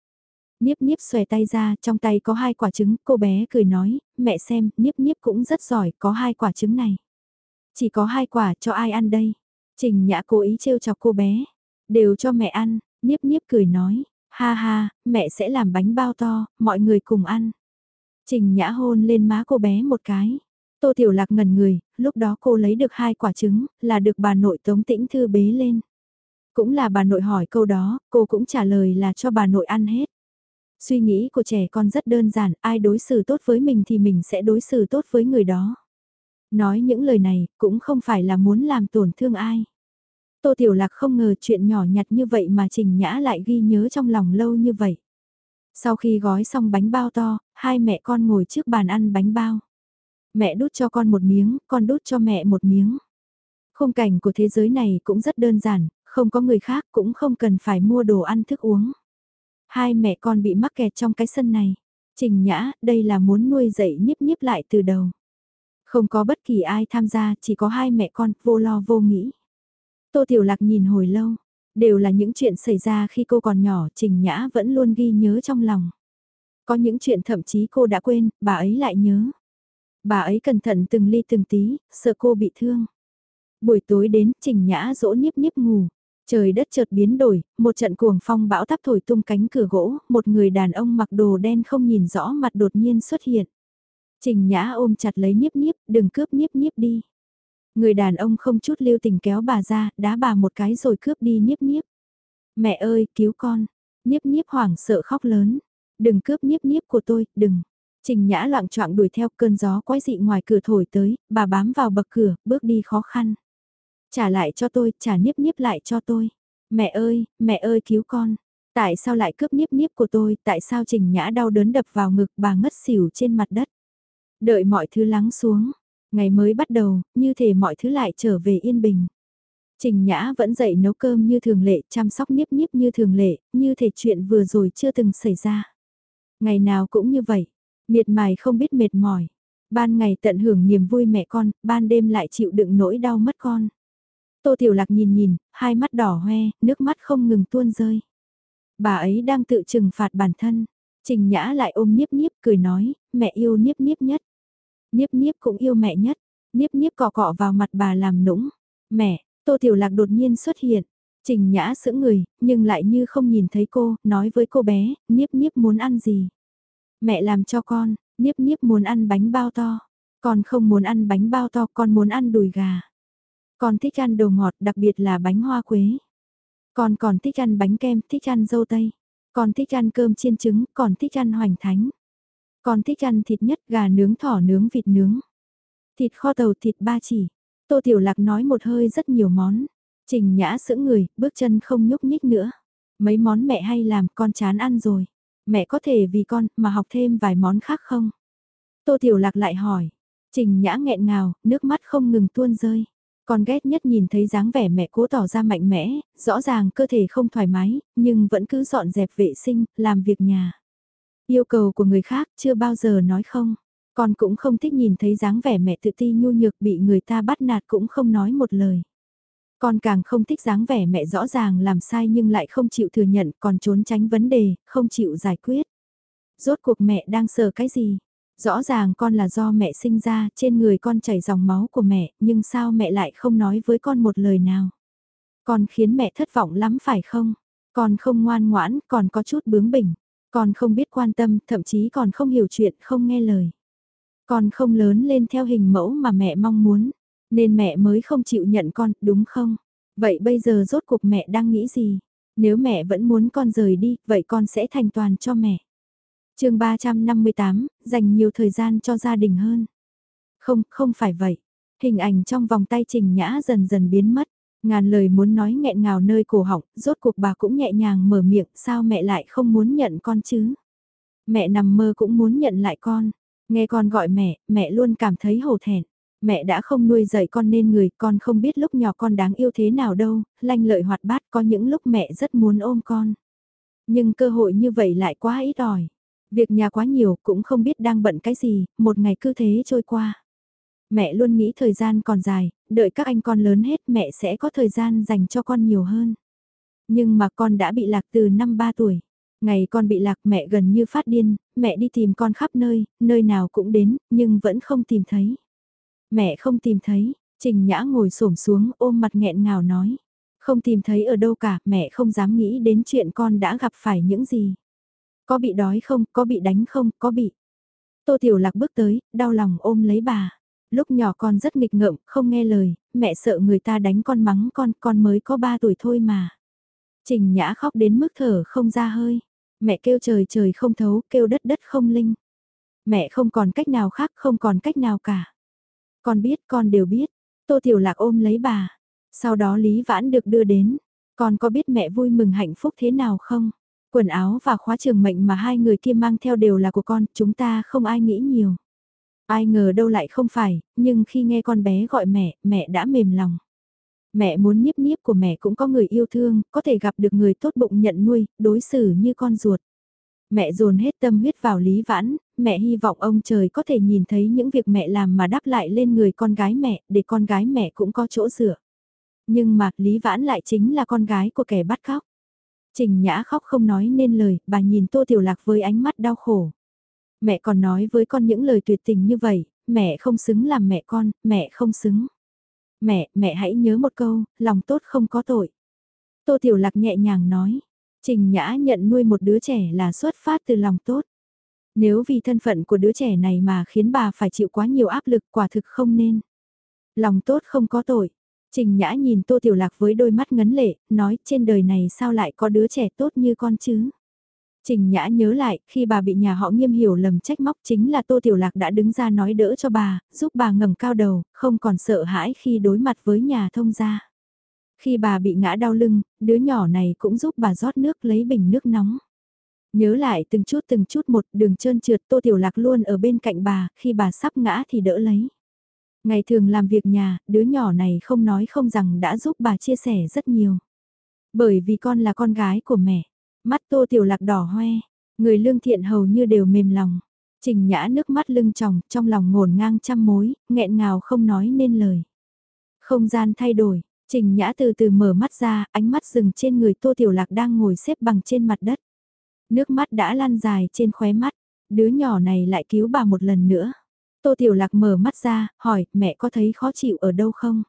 Niếp Niếp xòe tay ra, trong tay có hai quả trứng, cô bé cười nói, mẹ xem, Niếp Niếp cũng rất giỏi, có hai quả trứng này. Chỉ có hai quả, cho ai ăn đây? Trình Nhã cố ý trêu chọc cô bé, đều cho mẹ ăn, Niếp Niếp cười nói, ha ha, mẹ sẽ làm bánh bao to, mọi người cùng ăn. Trình Nhã hôn lên má cô bé một cái. Tô Tiểu Lạc ngẩn người, lúc đó cô lấy được hai quả trứng, là được bà nội Tống Tĩnh Thư bế lên. Cũng là bà nội hỏi câu đó, cô cũng trả lời là cho bà nội ăn hết. Suy nghĩ của trẻ con rất đơn giản, ai đối xử tốt với mình thì mình sẽ đối xử tốt với người đó. Nói những lời này, cũng không phải là muốn làm tổn thương ai. Tô Tiểu Lạc không ngờ chuyện nhỏ nhặt như vậy mà Trình Nhã lại ghi nhớ trong lòng lâu như vậy. Sau khi gói xong bánh bao to, hai mẹ con ngồi trước bàn ăn bánh bao. Mẹ đút cho con một miếng, con đút cho mẹ một miếng. Khung cảnh của thế giới này cũng rất đơn giản, không có người khác cũng không cần phải mua đồ ăn thức uống. Hai mẹ con bị mắc kẹt trong cái sân này. Trình nhã, đây là muốn nuôi dạy nhiếp nhiếp lại từ đầu. Không có bất kỳ ai tham gia, chỉ có hai mẹ con, vô lo vô nghĩ. Tô Tiểu Lạc nhìn hồi lâu, đều là những chuyện xảy ra khi cô còn nhỏ, Trình Nhã vẫn luôn ghi nhớ trong lòng. Có những chuyện thậm chí cô đã quên, bà ấy lại nhớ. Bà ấy cẩn thận từng ly từng tí, sợ cô bị thương. Buổi tối đến, Trình Nhã dỗ niếp niếp ngủ. Trời đất chợt biến đổi, một trận cuồng phong bão táp thổi tung cánh cửa gỗ, một người đàn ông mặc đồ đen không nhìn rõ mặt đột nhiên xuất hiện. Trình Nhã ôm chặt lấy niếp niếp, đừng cướp niếp niếp đi. Người đàn ông không chút lưu tình kéo bà ra, đá bà một cái rồi cướp đi niếp niếp. Mẹ ơi, cứu con. Niếp niếp hoảng sợ khóc lớn. Đừng cướp niếp niếp của tôi, đừng. Trình Nhã loạn choạng đuổi theo cơn gió quái dị ngoài cửa thổi tới, bà bám vào bậc cửa, bước đi khó khăn. Trả lại cho tôi, trả niếp niếp lại cho tôi. Mẹ ơi, mẹ ơi cứu con. Tại sao lại cướp niếp niếp của tôi, tại sao Trình Nhã đau đớn đập vào ngực bà ngất xỉu trên mặt đất. Đợi mọi thứ lắng xuống, ngày mới bắt đầu, như thể mọi thứ lại trở về yên bình. Trình Nhã vẫn dậy nấu cơm như thường lệ, chăm sóc niếp niếp như thường lệ, như thể chuyện vừa rồi chưa từng xảy ra. Ngày nào cũng như vậy, miệt mài không biết mệt mỏi. Ban ngày tận hưởng niềm vui mẹ con, ban đêm lại chịu đựng nỗi đau mất con. Tô Tiểu Lạc nhìn nhìn, hai mắt đỏ hoe, nước mắt không ngừng tuôn rơi. Bà ấy đang tự trừng phạt bản thân. Trình Nhã lại ôm Niếp Niếp cười nói, mẹ yêu Niếp Niếp nhất. Niếp Niếp cũng yêu mẹ nhất. Niếp Niếp cọ cọ vào mặt bà làm nũng. Mẹ, Tô Tiểu Lạc đột nhiên xuất hiện. Trình Nhã sững người, nhưng lại như không nhìn thấy cô, nói với cô bé, Niếp Niếp muốn ăn gì. Mẹ làm cho con, Niếp Niếp muốn ăn bánh bao to. Con không muốn ăn bánh bao to, con muốn ăn đùi gà. Con thích ăn đồ ngọt, đặc biệt là bánh hoa quế. Con còn thích ăn bánh kem, thích ăn dâu tây. Con thích ăn cơm chiên trứng, còn thích ăn hoành thánh. Con thích ăn thịt nhất gà nướng thỏ nướng vịt nướng. Thịt kho tàu thịt ba chỉ. Tô Tiểu Lạc nói một hơi rất nhiều món. Trình nhã sững người, bước chân không nhúc nhích nữa. Mấy món mẹ hay làm con chán ăn rồi. Mẹ có thể vì con mà học thêm vài món khác không? Tô Tiểu Lạc lại hỏi. Trình nhã nghẹn ngào, nước mắt không ngừng tuôn rơi. Con ghét nhất nhìn thấy dáng vẻ mẹ cố tỏ ra mạnh mẽ, rõ ràng cơ thể không thoải mái, nhưng vẫn cứ dọn dẹp vệ sinh, làm việc nhà. Yêu cầu của người khác chưa bao giờ nói không. Con cũng không thích nhìn thấy dáng vẻ mẹ tự ti nhu nhược bị người ta bắt nạt cũng không nói một lời. Con càng không thích dáng vẻ mẹ rõ ràng làm sai nhưng lại không chịu thừa nhận còn trốn tránh vấn đề, không chịu giải quyết. Rốt cuộc mẹ đang sợ cái gì? Rõ ràng con là do mẹ sinh ra, trên người con chảy dòng máu của mẹ, nhưng sao mẹ lại không nói với con một lời nào? Con khiến mẹ thất vọng lắm phải không? Con không ngoan ngoãn, còn có chút bướng bỉnh. Con không biết quan tâm, thậm chí còn không hiểu chuyện, không nghe lời. Con không lớn lên theo hình mẫu mà mẹ mong muốn, nên mẹ mới không chịu nhận con, đúng không? Vậy bây giờ rốt cuộc mẹ đang nghĩ gì? Nếu mẹ vẫn muốn con rời đi, vậy con sẽ thành toàn cho mẹ. chương 358, dành nhiều thời gian cho gia đình hơn. Không, không phải vậy. Hình ảnh trong vòng tay Trình Nhã dần dần biến mất. Ngàn lời muốn nói nghẹn ngào nơi cổ họng, rốt cuộc bà cũng nhẹ nhàng mở miệng, sao mẹ lại không muốn nhận con chứ? Mẹ nằm mơ cũng muốn nhận lại con. Nghe con gọi mẹ, mẹ luôn cảm thấy hổ thẹn. Mẹ đã không nuôi dạy con nên người, con không biết lúc nhỏ con đáng yêu thế nào đâu, lanh lợi hoạt bát có những lúc mẹ rất muốn ôm con. Nhưng cơ hội như vậy lại quá ít ỏi. Việc nhà quá nhiều cũng không biết đang bận cái gì, một ngày cứ thế trôi qua. Mẹ luôn nghĩ thời gian còn dài, đợi các anh con lớn hết mẹ sẽ có thời gian dành cho con nhiều hơn. Nhưng mà con đã bị lạc từ năm 3 tuổi. Ngày con bị lạc mẹ gần như phát điên, mẹ đi tìm con khắp nơi, nơi nào cũng đến, nhưng vẫn không tìm thấy. Mẹ không tìm thấy, Trình Nhã ngồi xổm xuống ôm mặt nghẹn ngào nói. Không tìm thấy ở đâu cả, mẹ không dám nghĩ đến chuyện con đã gặp phải những gì. Có bị đói không, có bị đánh không, có bị. Tô Tiểu Lạc bước tới, đau lòng ôm lấy bà. Lúc nhỏ con rất nghịch ngợm, không nghe lời, mẹ sợ người ta đánh con mắng con, con mới có 3 tuổi thôi mà. Trình Nhã khóc đến mức thở không ra hơi. Mẹ kêu trời trời không thấu, kêu đất đất không linh. Mẹ không còn cách nào khác, không còn cách nào cả. Con biết, con đều biết. Tô Tiểu Lạc ôm lấy bà. Sau đó Lý Vãn được đưa đến. Con có biết mẹ vui mừng hạnh phúc thế nào không? Quần áo và khóa trường mệnh mà hai người kia mang theo đều là của con, chúng ta không ai nghĩ nhiều. Ai ngờ đâu lại không phải, nhưng khi nghe con bé gọi mẹ, mẹ đã mềm lòng. Mẹ muốn nhiếp nhiếp của mẹ cũng có người yêu thương, có thể gặp được người tốt bụng nhận nuôi, đối xử như con ruột. Mẹ dồn hết tâm huyết vào Lý Vãn, mẹ hy vọng ông trời có thể nhìn thấy những việc mẹ làm mà đáp lại lên người con gái mẹ, để con gái mẹ cũng có chỗ dựa. Nhưng mà Lý Vãn lại chính là con gái của kẻ bắt cóc Trình Nhã khóc không nói nên lời, bà nhìn Tô Tiểu Lạc với ánh mắt đau khổ. Mẹ còn nói với con những lời tuyệt tình như vậy, mẹ không xứng làm mẹ con, mẹ không xứng. Mẹ, mẹ hãy nhớ một câu, lòng tốt không có tội. Tô Tiểu Lạc nhẹ nhàng nói, Trình Nhã nhận nuôi một đứa trẻ là xuất phát từ lòng tốt. Nếu vì thân phận của đứa trẻ này mà khiến bà phải chịu quá nhiều áp lực quả thực không nên. Lòng tốt không có tội. Trình Nhã nhìn Tô Tiểu Lạc với đôi mắt ngấn lệ, nói trên đời này sao lại có đứa trẻ tốt như con chứ? Trình Nhã nhớ lại, khi bà bị nhà họ nghiêm hiểu lầm trách móc chính là Tô Tiểu Lạc đã đứng ra nói đỡ cho bà, giúp bà ngẩng cao đầu, không còn sợ hãi khi đối mặt với nhà thông gia. Khi bà bị ngã đau lưng, đứa nhỏ này cũng giúp bà rót nước lấy bình nước nóng. Nhớ lại từng chút từng chút một đường trơn trượt Tô Tiểu Lạc luôn ở bên cạnh bà, khi bà sắp ngã thì đỡ lấy. Ngày thường làm việc nhà, đứa nhỏ này không nói không rằng đã giúp bà chia sẻ rất nhiều. Bởi vì con là con gái của mẹ, mắt Tô Tiểu Lạc đỏ hoe, người lương thiện hầu như đều mềm lòng. Trình nhã nước mắt lưng tròng, trong lòng ngổn ngang trăm mối, nghẹn ngào không nói nên lời. Không gian thay đổi, Trình Nhã từ từ mở mắt ra, ánh mắt dừng trên người Tô Tiểu Lạc đang ngồi xếp bằng trên mặt đất. Nước mắt đã lan dài trên khóe mắt, đứa nhỏ này lại cứu bà một lần nữa. Tô Tiểu Lạc mở mắt ra, hỏi, mẹ có thấy khó chịu ở đâu không?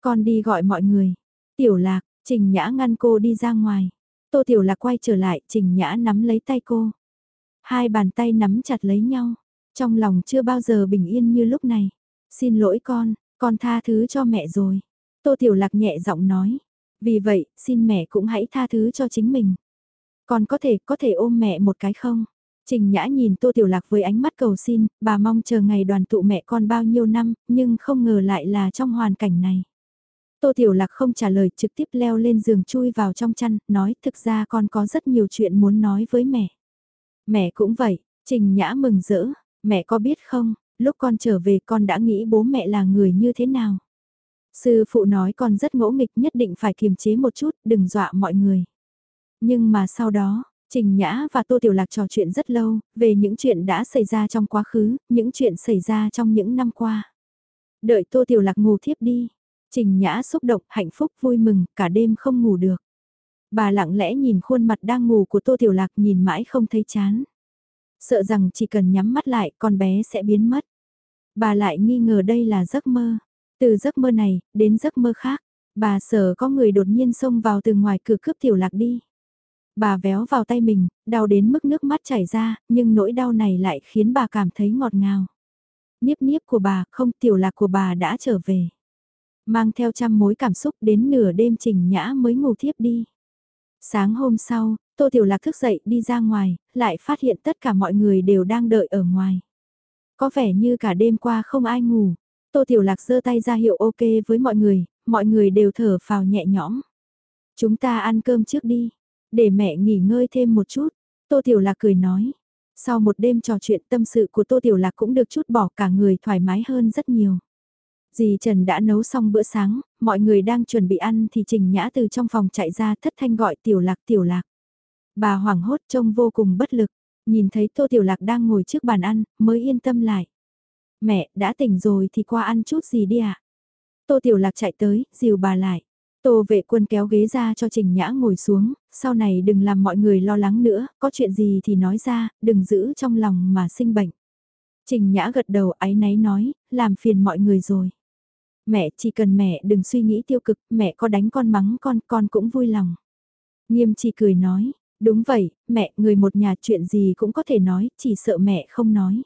Con đi gọi mọi người. Tiểu Lạc, Trình Nhã ngăn cô đi ra ngoài. Tô Tiểu Lạc quay trở lại, Trình Nhã nắm lấy tay cô. Hai bàn tay nắm chặt lấy nhau. Trong lòng chưa bao giờ bình yên như lúc này. Xin lỗi con, con tha thứ cho mẹ rồi. Tô Tiểu Lạc nhẹ giọng nói. Vì vậy, xin mẹ cũng hãy tha thứ cho chính mình. Con có thể, có thể ôm mẹ một cái không? Trình Nhã nhìn Tô Tiểu Lạc với ánh mắt cầu xin, bà mong chờ ngày đoàn tụ mẹ con bao nhiêu năm, nhưng không ngờ lại là trong hoàn cảnh này. Tô Tiểu Lạc không trả lời trực tiếp leo lên giường chui vào trong chăn, nói thực ra con có rất nhiều chuyện muốn nói với mẹ. Mẹ cũng vậy, Trình Nhã mừng rỡ, mẹ có biết không, lúc con trở về con đã nghĩ bố mẹ là người như thế nào. Sư phụ nói con rất ngỗ nghịch nhất định phải kiềm chế một chút, đừng dọa mọi người. Nhưng mà sau đó, Trình Nhã và Tô Tiểu Lạc trò chuyện rất lâu, về những chuyện đã xảy ra trong quá khứ, những chuyện xảy ra trong những năm qua. Đợi Tô Tiểu Lạc ngủ thiếp đi. Trình Nhã xúc động, hạnh phúc, vui mừng, cả đêm không ngủ được. Bà lặng lẽ nhìn khuôn mặt đang ngủ của Tô Tiểu Lạc nhìn mãi không thấy chán. Sợ rằng chỉ cần nhắm mắt lại con bé sẽ biến mất. Bà lại nghi ngờ đây là giấc mơ. Từ giấc mơ này, đến giấc mơ khác, bà sợ có người đột nhiên xông vào từ ngoài cửa cướp Tiểu Lạc đi. Bà véo vào tay mình, đau đến mức nước mắt chảy ra, nhưng nỗi đau này lại khiến bà cảm thấy ngọt ngào. Niếp niếp của bà, không tiểu lạc của bà đã trở về. Mang theo trăm mối cảm xúc đến nửa đêm trình nhã mới ngủ thiếp đi. Sáng hôm sau, Tô Tiểu Lạc thức dậy đi ra ngoài, lại phát hiện tất cả mọi người đều đang đợi ở ngoài. Có vẻ như cả đêm qua không ai ngủ. Tô Tiểu Lạc giơ tay ra hiệu ok với mọi người, mọi người đều thở phào nhẹ nhõm. Chúng ta ăn cơm trước đi, để mẹ nghỉ ngơi thêm một chút. Tô Tiểu Lạc cười nói. Sau một đêm trò chuyện tâm sự của Tô Tiểu Lạc cũng được chút bỏ cả người thoải mái hơn rất nhiều. Dì Trần đã nấu xong bữa sáng, mọi người đang chuẩn bị ăn thì Trình Nhã từ trong phòng chạy ra thất thanh gọi Tiểu Lạc Tiểu Lạc. Bà hoảng hốt trông vô cùng bất lực, nhìn thấy Tô Tiểu Lạc đang ngồi trước bàn ăn, mới yên tâm lại. Mẹ, đã tỉnh rồi thì qua ăn chút gì đi ạ? À? Tô Tiểu Lạc chạy tới, dìu bà lại. Tô vệ quân kéo ghế ra cho Trình Nhã ngồi xuống, sau này đừng làm mọi người lo lắng nữa, có chuyện gì thì nói ra, đừng giữ trong lòng mà sinh bệnh. Trình Nhã gật đầu áy náy nói, làm phiền mọi người rồi. Mẹ chỉ cần mẹ đừng suy nghĩ tiêu cực, mẹ có đánh con mắng con, con cũng vui lòng. Nghiêm chỉ cười nói, đúng vậy, mẹ, người một nhà chuyện gì cũng có thể nói, chỉ sợ mẹ không nói.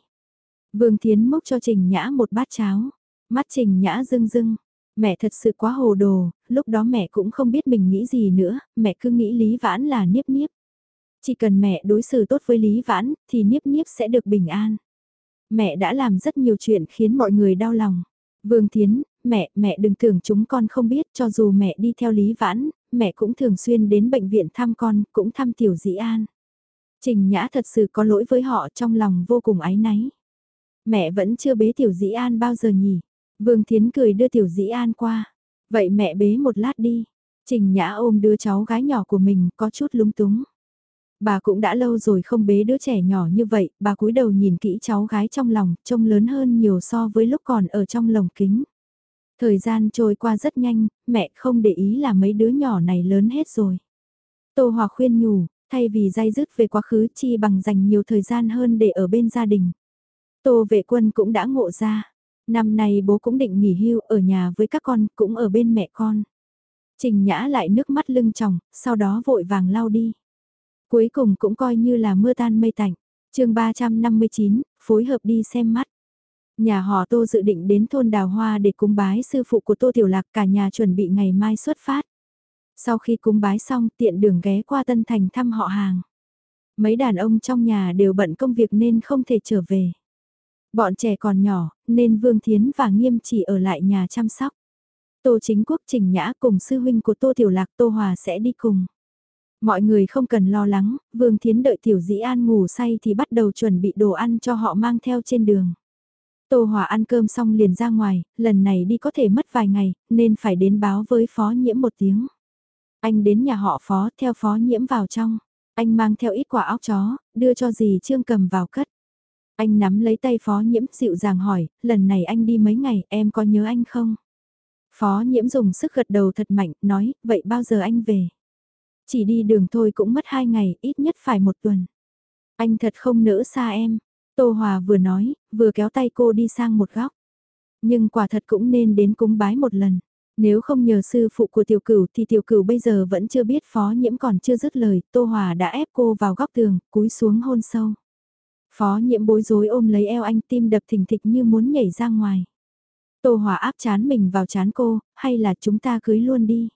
Vương Thiến múc cho Trình Nhã một bát cháo, mắt Trình Nhã rưng rưng, mẹ thật sự quá hồ đồ, lúc đó mẹ cũng không biết mình nghĩ gì nữa, mẹ cứ nghĩ Lý Vãn là niếp niếp. Chỉ cần mẹ đối xử tốt với Lý Vãn, thì niếp niếp sẽ được bình an. Mẹ đã làm rất nhiều chuyện khiến mọi người đau lòng. Vương Thiến, mẹ, mẹ đừng tưởng chúng con không biết cho dù mẹ đi theo Lý Vãn, mẹ cũng thường xuyên đến bệnh viện thăm con, cũng thăm Tiểu Dĩ An. Trình Nhã thật sự có lỗi với họ trong lòng vô cùng áy náy. Mẹ vẫn chưa bế Tiểu Dĩ An bao giờ nhỉ? Vương Thiến cười đưa Tiểu Dĩ An qua. Vậy mẹ bế một lát đi. Trình Nhã ôm đứa cháu gái nhỏ của mình có chút lúng túng. Bà cũng đã lâu rồi không bế đứa trẻ nhỏ như vậy, bà cúi đầu nhìn kỹ cháu gái trong lòng, trông lớn hơn nhiều so với lúc còn ở trong lồng kính. Thời gian trôi qua rất nhanh, mẹ không để ý là mấy đứa nhỏ này lớn hết rồi. Tô Hòa khuyên nhủ, thay vì dây dứt về quá khứ chi bằng dành nhiều thời gian hơn để ở bên gia đình. Tô vệ quân cũng đã ngộ ra, năm nay bố cũng định nghỉ hưu ở nhà với các con, cũng ở bên mẹ con. Trình nhã lại nước mắt lưng tròng, sau đó vội vàng lau đi. Cuối cùng cũng coi như là mưa tan mây tạnh. chương 359, phối hợp đi xem mắt. Nhà họ Tô dự định đến thôn Đào Hoa để cúng bái sư phụ của Tô Tiểu Lạc cả nhà chuẩn bị ngày mai xuất phát. Sau khi cúng bái xong tiện đường ghé qua Tân Thành thăm họ hàng. Mấy đàn ông trong nhà đều bận công việc nên không thể trở về. Bọn trẻ còn nhỏ, nên Vương Thiến và Nghiêm chỉ ở lại nhà chăm sóc. Tô Chính Quốc Trình Nhã cùng sư huynh của Tô Tiểu Lạc Tô Hòa sẽ đi cùng. Mọi người không cần lo lắng, Vương Thiến đợi Tiểu Dĩ An ngủ say thì bắt đầu chuẩn bị đồ ăn cho họ mang theo trên đường. Tô Hòa ăn cơm xong liền ra ngoài, lần này đi có thể mất vài ngày, nên phải đến báo với phó nhiễm một tiếng. Anh đến nhà họ phó, theo phó nhiễm vào trong. Anh mang theo ít quả óc chó, đưa cho dì Trương cầm vào cất. Anh nắm lấy tay phó nhiễm dịu dàng hỏi, lần này anh đi mấy ngày, em có nhớ anh không? Phó nhiễm dùng sức gật đầu thật mạnh, nói, vậy bao giờ anh về? Chỉ đi đường thôi cũng mất hai ngày, ít nhất phải một tuần. Anh thật không nỡ xa em. Tô Hòa vừa nói, vừa kéo tay cô đi sang một góc. Nhưng quả thật cũng nên đến cúng bái một lần. Nếu không nhờ sư phụ của tiểu cửu thì tiểu cửu bây giờ vẫn chưa biết phó nhiễm còn chưa dứt lời, Tô Hòa đã ép cô vào góc tường, cúi xuống hôn sâu. Phó nhiễm bối rối ôm lấy eo anh tim đập thình thịch như muốn nhảy ra ngoài. Tô Hòa áp chán mình vào chán cô, hay là chúng ta cưới luôn đi.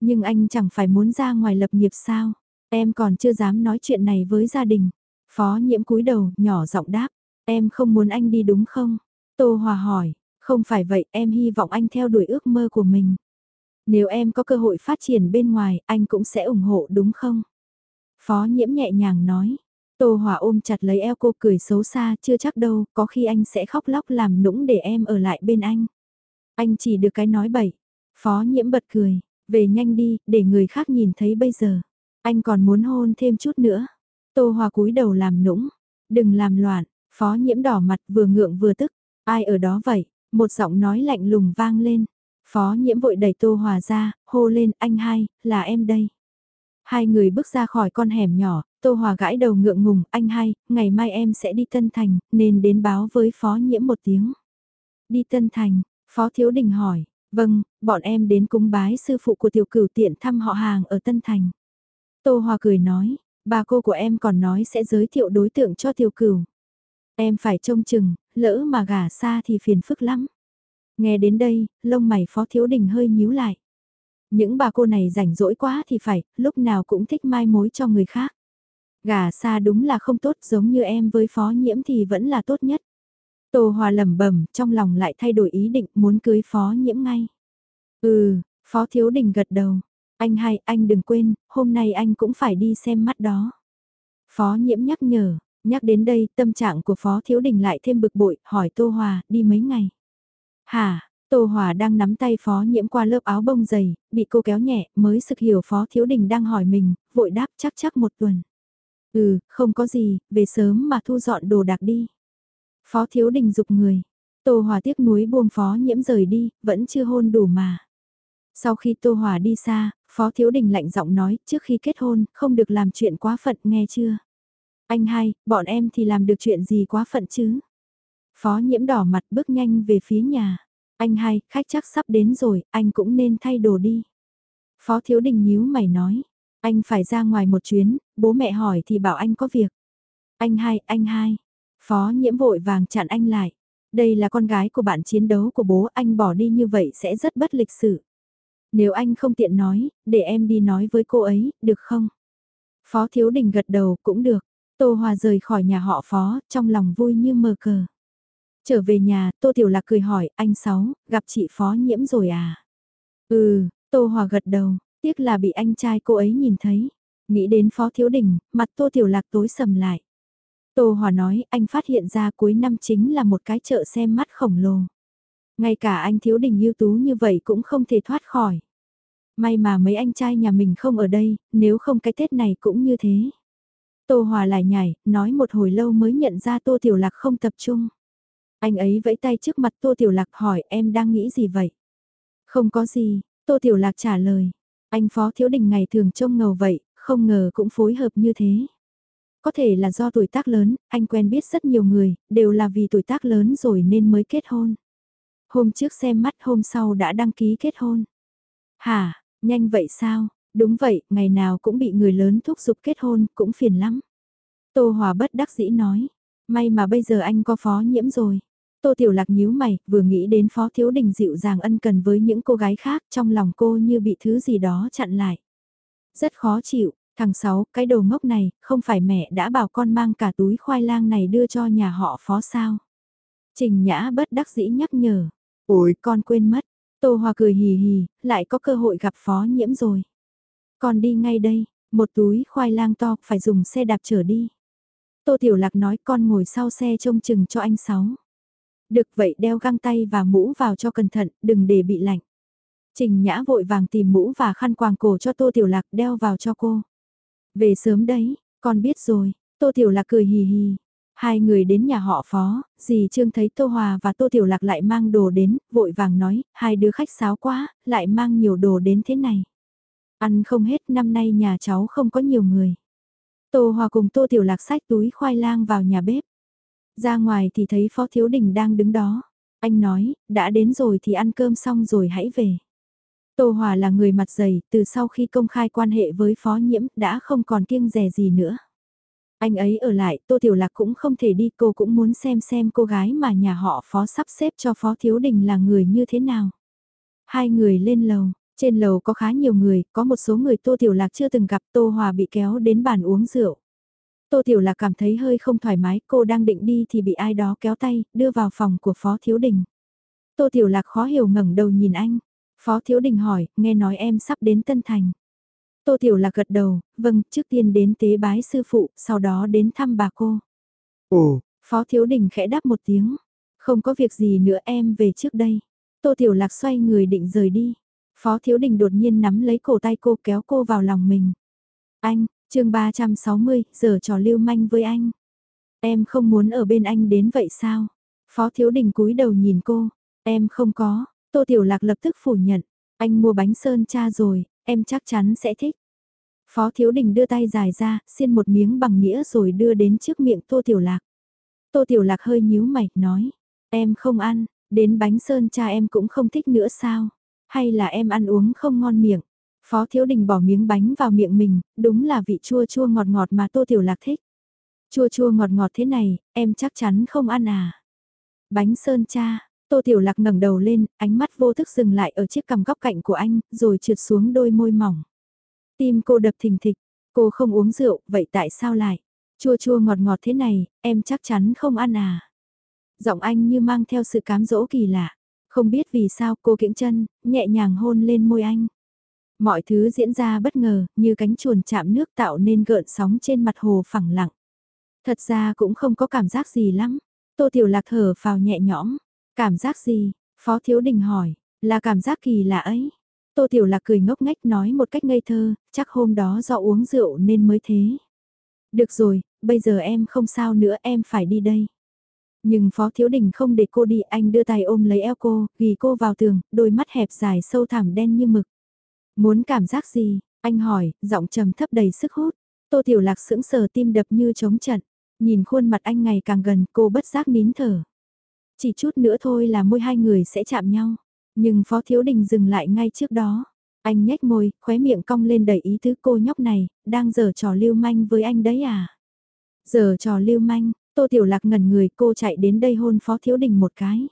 Nhưng anh chẳng phải muốn ra ngoài lập nghiệp sao, em còn chưa dám nói chuyện này với gia đình. Phó nhiễm cúi đầu, nhỏ giọng đáp, em không muốn anh đi đúng không? Tô Hòa hỏi, không phải vậy, em hy vọng anh theo đuổi ước mơ của mình. Nếu em có cơ hội phát triển bên ngoài, anh cũng sẽ ủng hộ đúng không? Phó nhiễm nhẹ nhàng nói. Tô Hòa ôm chặt lấy eo cô cười xấu xa, chưa chắc đâu, có khi anh sẽ khóc lóc làm nũng để em ở lại bên anh. Anh chỉ được cái nói bậy. Phó nhiễm bật cười, về nhanh đi, để người khác nhìn thấy bây giờ. Anh còn muốn hôn thêm chút nữa. Tô Hòa cúi đầu làm nũng. Đừng làm loạn, phó nhiễm đỏ mặt vừa ngượng vừa tức. Ai ở đó vậy? Một giọng nói lạnh lùng vang lên. Phó nhiễm vội đẩy Tô Hòa ra, hô lên anh hai, là em đây. Hai người bước ra khỏi con hẻm nhỏ, Tô Hòa gãi đầu ngượng ngùng, anh hai, ngày mai em sẽ đi Tân Thành, nên đến báo với phó nhiễm một tiếng. Đi Tân Thành, phó thiếu đình hỏi, vâng, bọn em đến cúng bái sư phụ của tiểu cửu tiện thăm họ hàng ở Tân Thành. Tô Hòa cười nói, bà cô của em còn nói sẽ giới thiệu đối tượng cho tiểu cửu. Em phải trông chừng, lỡ mà gả xa thì phiền phức lắm. Nghe đến đây, lông mày Phó Thiếu Đình hơi nhíu lại. Những bà cô này rảnh rỗi quá thì phải, lúc nào cũng thích mai mối cho người khác. Gà xa đúng là không tốt giống như em với phó nhiễm thì vẫn là tốt nhất. Tô Hòa lẩm bẩm trong lòng lại thay đổi ý định muốn cưới phó nhiễm ngay. Ừ, phó thiếu đình gật đầu. Anh hai, anh đừng quên, hôm nay anh cũng phải đi xem mắt đó. Phó nhiễm nhắc nhở, nhắc đến đây tâm trạng của phó thiếu đình lại thêm bực bội, hỏi Tô Hòa, đi mấy ngày. Hả, Tô Hòa đang nắm tay phó nhiễm qua lớp áo bông dày, bị cô kéo nhẹ, mới sực hiểu phó thiếu đình đang hỏi mình, vội đáp chắc chắc một tuần. Ừ, không có gì, về sớm mà thu dọn đồ đạc đi. Phó thiếu đình dục người. Tô Hòa tiếc nuối buông phó nhiễm rời đi, vẫn chưa hôn đủ mà. Sau khi Tô Hòa đi xa, Phó Thiếu Đình lạnh giọng nói, trước khi kết hôn, không được làm chuyện quá phận nghe chưa? Anh hai, bọn em thì làm được chuyện gì quá phận chứ? Phó nhiễm đỏ mặt bước nhanh về phía nhà. Anh hai, khách chắc sắp đến rồi, anh cũng nên thay đồ đi. Phó Thiếu Đình nhíu mày nói, anh phải ra ngoài một chuyến, bố mẹ hỏi thì bảo anh có việc. Anh hai, anh hai. Phó nhiễm vội vàng chặn anh lại. Đây là con gái của bạn chiến đấu của bố anh bỏ đi như vậy sẽ rất bất lịch sự. Nếu anh không tiện nói, để em đi nói với cô ấy, được không? Phó Thiếu Đình gật đầu cũng được. Tô Hòa rời khỏi nhà họ Phó, trong lòng vui như mờ cờ. Trở về nhà, Tô Tiểu Lạc cười hỏi, anh Sáu, gặp chị Phó nhiễm rồi à? Ừ, Tô Hòa gật đầu, tiếc là bị anh trai cô ấy nhìn thấy. Nghĩ đến Phó Thiếu Đình, mặt Tô Tiểu Lạc tối sầm lại. Tô Hòa nói, anh phát hiện ra cuối năm chính là một cái chợ xem mắt khổng lồ. Ngay cả anh Thiếu Đình ưu tú như vậy cũng không thể thoát khỏi. May mà mấy anh trai nhà mình không ở đây, nếu không cái Tết này cũng như thế. Tô Hòa lại nhảy, nói một hồi lâu mới nhận ra Tô Tiểu Lạc không tập trung. Anh ấy vẫy tay trước mặt Tô Tiểu Lạc hỏi em đang nghĩ gì vậy? Không có gì, Tô Tiểu Lạc trả lời. Anh Phó Thiếu Đình ngày thường trông ngầu vậy, không ngờ cũng phối hợp như thế. Có thể là do tuổi tác lớn, anh quen biết rất nhiều người, đều là vì tuổi tác lớn rồi nên mới kết hôn. Hôm trước xem mắt hôm sau đã đăng ký kết hôn. Hả, nhanh vậy sao? Đúng vậy, ngày nào cũng bị người lớn thúc giục kết hôn, cũng phiền lắm. Tô Hòa bất đắc dĩ nói, may mà bây giờ anh có phó nhiễm rồi. Tô Tiểu Lạc nhíu mày, vừa nghĩ đến Phó Thiếu Đình dịu dàng ân cần với những cô gái khác trong lòng cô như bị thứ gì đó chặn lại. Rất khó chịu, thằng Sáu, cái đồ ngốc này, không phải mẹ đã bảo con mang cả túi khoai lang này đưa cho nhà họ Phó sao? Trình Nhã bất đắc dĩ nhắc nhở, ôi con quên mất, Tô Hòa cười hì hì, lại có cơ hội gặp Phó Nhiễm rồi. Còn đi ngay đây, một túi khoai lang to phải dùng xe đạp chở đi. Tô Tiểu Lạc nói con ngồi sau xe trông chừng cho anh Sáu. Được vậy đeo găng tay và mũ vào cho cẩn thận, đừng để bị lạnh. Trình Nhã vội vàng tìm mũ và khăn quàng cổ cho Tô Tiểu Lạc đeo vào cho cô. Về sớm đấy, con biết rồi, Tô Tiểu Lạc cười hì hì. Hai người đến nhà họ phó, dì Trương thấy Tô Hòa và Tô Tiểu Lạc lại mang đồ đến, vội vàng nói, hai đứa khách sáo quá, lại mang nhiều đồ đến thế này. Ăn không hết năm nay nhà cháu không có nhiều người. Tô Hòa cùng Tô Tiểu Lạc xách túi khoai lang vào nhà bếp. Ra ngoài thì thấy Phó Thiếu Đình đang đứng đó. Anh nói, đã đến rồi thì ăn cơm xong rồi hãy về. Tô Hòa là người mặt dày, từ sau khi công khai quan hệ với Phó Nhiễm đã không còn kiêng dè gì nữa. Anh ấy ở lại, Tô Tiểu Lạc cũng không thể đi, cô cũng muốn xem xem cô gái mà nhà họ Phó sắp xếp cho Phó Thiếu Đình là người như thế nào. Hai người lên lầu, trên lầu có khá nhiều người, có một số người Tô Tiểu Lạc chưa từng gặp Tô Hòa bị kéo đến bàn uống rượu. Tô Tiểu Lạc cảm thấy hơi không thoải mái, cô đang định đi thì bị ai đó kéo tay, đưa vào phòng của Phó Thiếu Đình. Tô Tiểu Lạc khó hiểu ngẩng đầu nhìn anh. Phó Thiếu Đình hỏi, nghe nói em sắp đến Tân Thành. Tô Tiểu Lạc gật đầu, vâng, trước tiên đến tế bái sư phụ, sau đó đến thăm bà cô. Ồ, Phó Thiếu Đình khẽ đáp một tiếng. Không có việc gì nữa em về trước đây. Tô Tiểu Lạc xoay người định rời đi. Phó Thiếu Đình đột nhiên nắm lấy cổ tay cô kéo cô vào lòng mình. Anh, chương 360, giờ trò lưu manh với anh. Em không muốn ở bên anh đến vậy sao? Phó Thiếu Đình cúi đầu nhìn cô. Em không có. Tô Tiểu Lạc lập tức phủ nhận. Anh mua bánh sơn cha rồi, em chắc chắn sẽ thích. Phó Thiếu Đình đưa tay dài ra, xiên một miếng bằng nghĩa rồi đưa đến trước miệng Tô Tiểu Lạc. Tô Tiểu Lạc hơi nhíu mày, nói, em không ăn, đến bánh sơn cha em cũng không thích nữa sao, hay là em ăn uống không ngon miệng. Phó Thiếu Đình bỏ miếng bánh vào miệng mình, đúng là vị chua chua ngọt ngọt mà Tô Tiểu Lạc thích. Chua chua ngọt ngọt thế này, em chắc chắn không ăn à. Bánh sơn cha, Tô Tiểu Lạc ngẩng đầu lên, ánh mắt vô thức dừng lại ở chiếc cằm góc cạnh của anh, rồi trượt xuống đôi môi mỏng. Tim cô đập thình thịch, cô không uống rượu, vậy tại sao lại? Chua chua ngọt ngọt thế này, em chắc chắn không ăn à. Giọng anh như mang theo sự cám dỗ kỳ lạ. Không biết vì sao cô kiễng chân, nhẹ nhàng hôn lên môi anh. Mọi thứ diễn ra bất ngờ, như cánh chuồn chạm nước tạo nên gợn sóng trên mặt hồ phẳng lặng. Thật ra cũng không có cảm giác gì lắm. Tô Tiểu Lạc thở vào nhẹ nhõm. Cảm giác gì? Phó Thiếu Đình hỏi. Là cảm giác kỳ lạ ấy. Tô Tiểu Lạc cười ngốc nghếch nói một cách ngây thơ, chắc hôm đó do uống rượu nên mới thế. Được rồi, bây giờ em không sao nữa em phải đi đây. Nhưng Phó Thiếu Đình không để cô đi, anh đưa tay ôm lấy eo cô, ghi cô vào tường, đôi mắt hẹp dài sâu thẳm đen như mực. Muốn cảm giác gì? Anh hỏi, giọng trầm thấp đầy sức hút. Tô Tiểu Lạc sững sờ tim đập như trống trận. Nhìn khuôn mặt anh ngày càng gần, cô bất giác nín thở. Chỉ chút nữa thôi là môi hai người sẽ chạm nhau. Nhưng Phó Thiếu Đình dừng lại ngay trước đó. Anh nhếch môi, khóe miệng cong lên đầy ý tứ cô nhóc này, đang giở trò lưu manh với anh đấy à? Giở trò lưu manh, Tô Tiểu Lạc ngẩn người cô chạy đến đây hôn Phó Thiếu Đình một cái.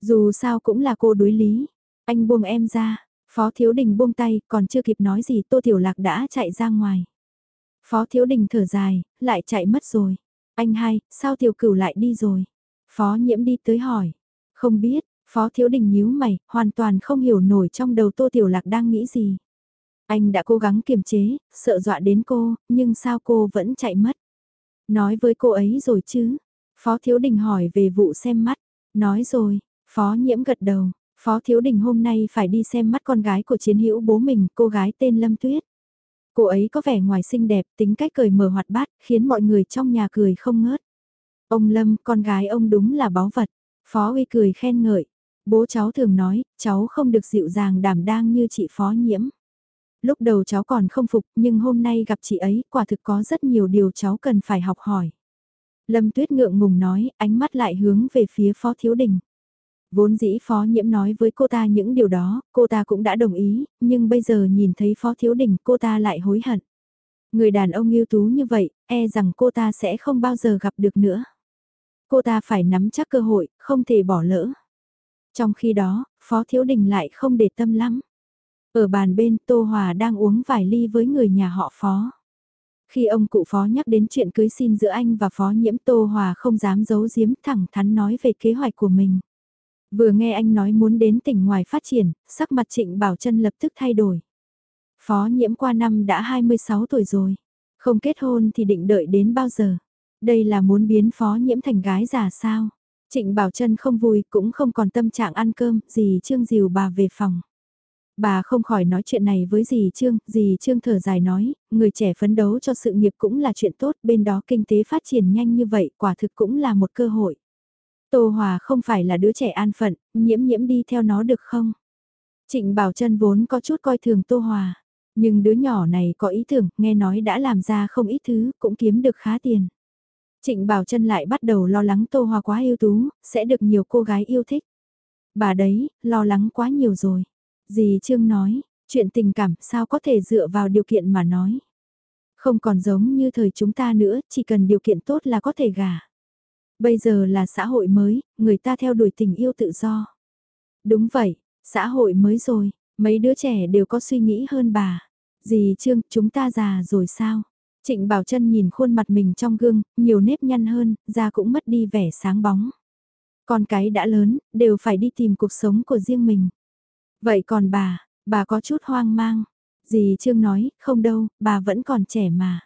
Dù sao cũng là cô đối lý. Anh buông em ra, Phó Thiếu Đình buông tay, còn chưa kịp nói gì Tô Tiểu Lạc đã chạy ra ngoài. Phó Thiếu Đình thở dài, lại chạy mất rồi. Anh hai, sao Tiểu Cửu lại đi rồi? Phó Nhiễm đi tới hỏi. Không biết, Phó Thiếu Đình nhíu mày, hoàn toàn không hiểu nổi trong đầu Tô Tiểu Lạc đang nghĩ gì. Anh đã cố gắng kiềm chế, sợ dọa đến cô, nhưng sao cô vẫn chạy mất? Nói với cô ấy rồi chứ? Phó Thiếu Đình hỏi về vụ xem mắt. Nói rồi, Phó Nhiễm gật đầu. Phó Thiếu Đình hôm nay phải đi xem mắt con gái của chiến hữu bố mình, cô gái tên Lâm Tuyết. Cô ấy có vẻ ngoài xinh đẹp, tính cách cười mở hoạt bát, khiến mọi người trong nhà cười không ngớt. Ông Lâm, con gái ông đúng là báu vật. Phó Uy cười khen ngợi. Bố cháu thường nói, cháu không được dịu dàng đảm đang như chị Phó Nhiễm. Lúc đầu cháu còn không phục, nhưng hôm nay gặp chị ấy, quả thực có rất nhiều điều cháu cần phải học hỏi. Lâm Tuyết ngượng ngùng nói, ánh mắt lại hướng về phía Phó Thiếu Đình. Vốn dĩ Phó Nhiễm nói với cô ta những điều đó, cô ta cũng đã đồng ý, nhưng bây giờ nhìn thấy Phó Thiếu Đình cô ta lại hối hận. Người đàn ông ưu tú như vậy, e rằng cô ta sẽ không bao giờ gặp được nữa. Cô ta phải nắm chắc cơ hội, không thể bỏ lỡ. Trong khi đó, Phó Thiếu Đình lại không để tâm lắm. Ở bàn bên Tô Hòa đang uống vài ly với người nhà họ Phó. Khi ông cụ Phó nhắc đến chuyện cưới xin giữa anh và Phó Nhiễm Tô Hòa không dám giấu giếm thẳng thắn nói về kế hoạch của mình. Vừa nghe anh nói muốn đến tỉnh ngoài phát triển, sắc mặt Trịnh Bảo Trân lập tức thay đổi. Phó Nhiễm qua năm đã 26 tuổi rồi. Không kết hôn thì định đợi đến bao giờ? Đây là muốn biến Phó Nhiễm thành gái già sao? Trịnh Bảo Trân không vui cũng không còn tâm trạng ăn cơm, dì Trương dìu bà về phòng. Bà không khỏi nói chuyện này với dì Trương, dì Trương thở dài nói, người trẻ phấn đấu cho sự nghiệp cũng là chuyện tốt, bên đó kinh tế phát triển nhanh như vậy, quả thực cũng là một cơ hội. Tô Hòa không phải là đứa trẻ an phận, nhiễm nhiễm đi theo nó được không? Trịnh Bảo Trân vốn có chút coi thường Tô Hòa, nhưng đứa nhỏ này có ý tưởng, nghe nói đã làm ra không ít thứ, cũng kiếm được khá tiền. Trịnh Bảo Trân lại bắt đầu lo lắng Tô Hòa quá ưu tú, sẽ được nhiều cô gái yêu thích. Bà đấy, lo lắng quá nhiều rồi. Dì Trương nói, chuyện tình cảm sao có thể dựa vào điều kiện mà nói. Không còn giống như thời chúng ta nữa, chỉ cần điều kiện tốt là có thể gả. Bây giờ là xã hội mới, người ta theo đuổi tình yêu tự do. Đúng vậy, xã hội mới rồi, mấy đứa trẻ đều có suy nghĩ hơn bà. Dì Trương, chúng ta già rồi sao? Trịnh Bảo Trân nhìn khuôn mặt mình trong gương, nhiều nếp nhăn hơn, da cũng mất đi vẻ sáng bóng. Con cái đã lớn, đều phải đi tìm cuộc sống của riêng mình. Vậy còn bà, bà có chút hoang mang. Dì Trương nói, không đâu, bà vẫn còn trẻ mà.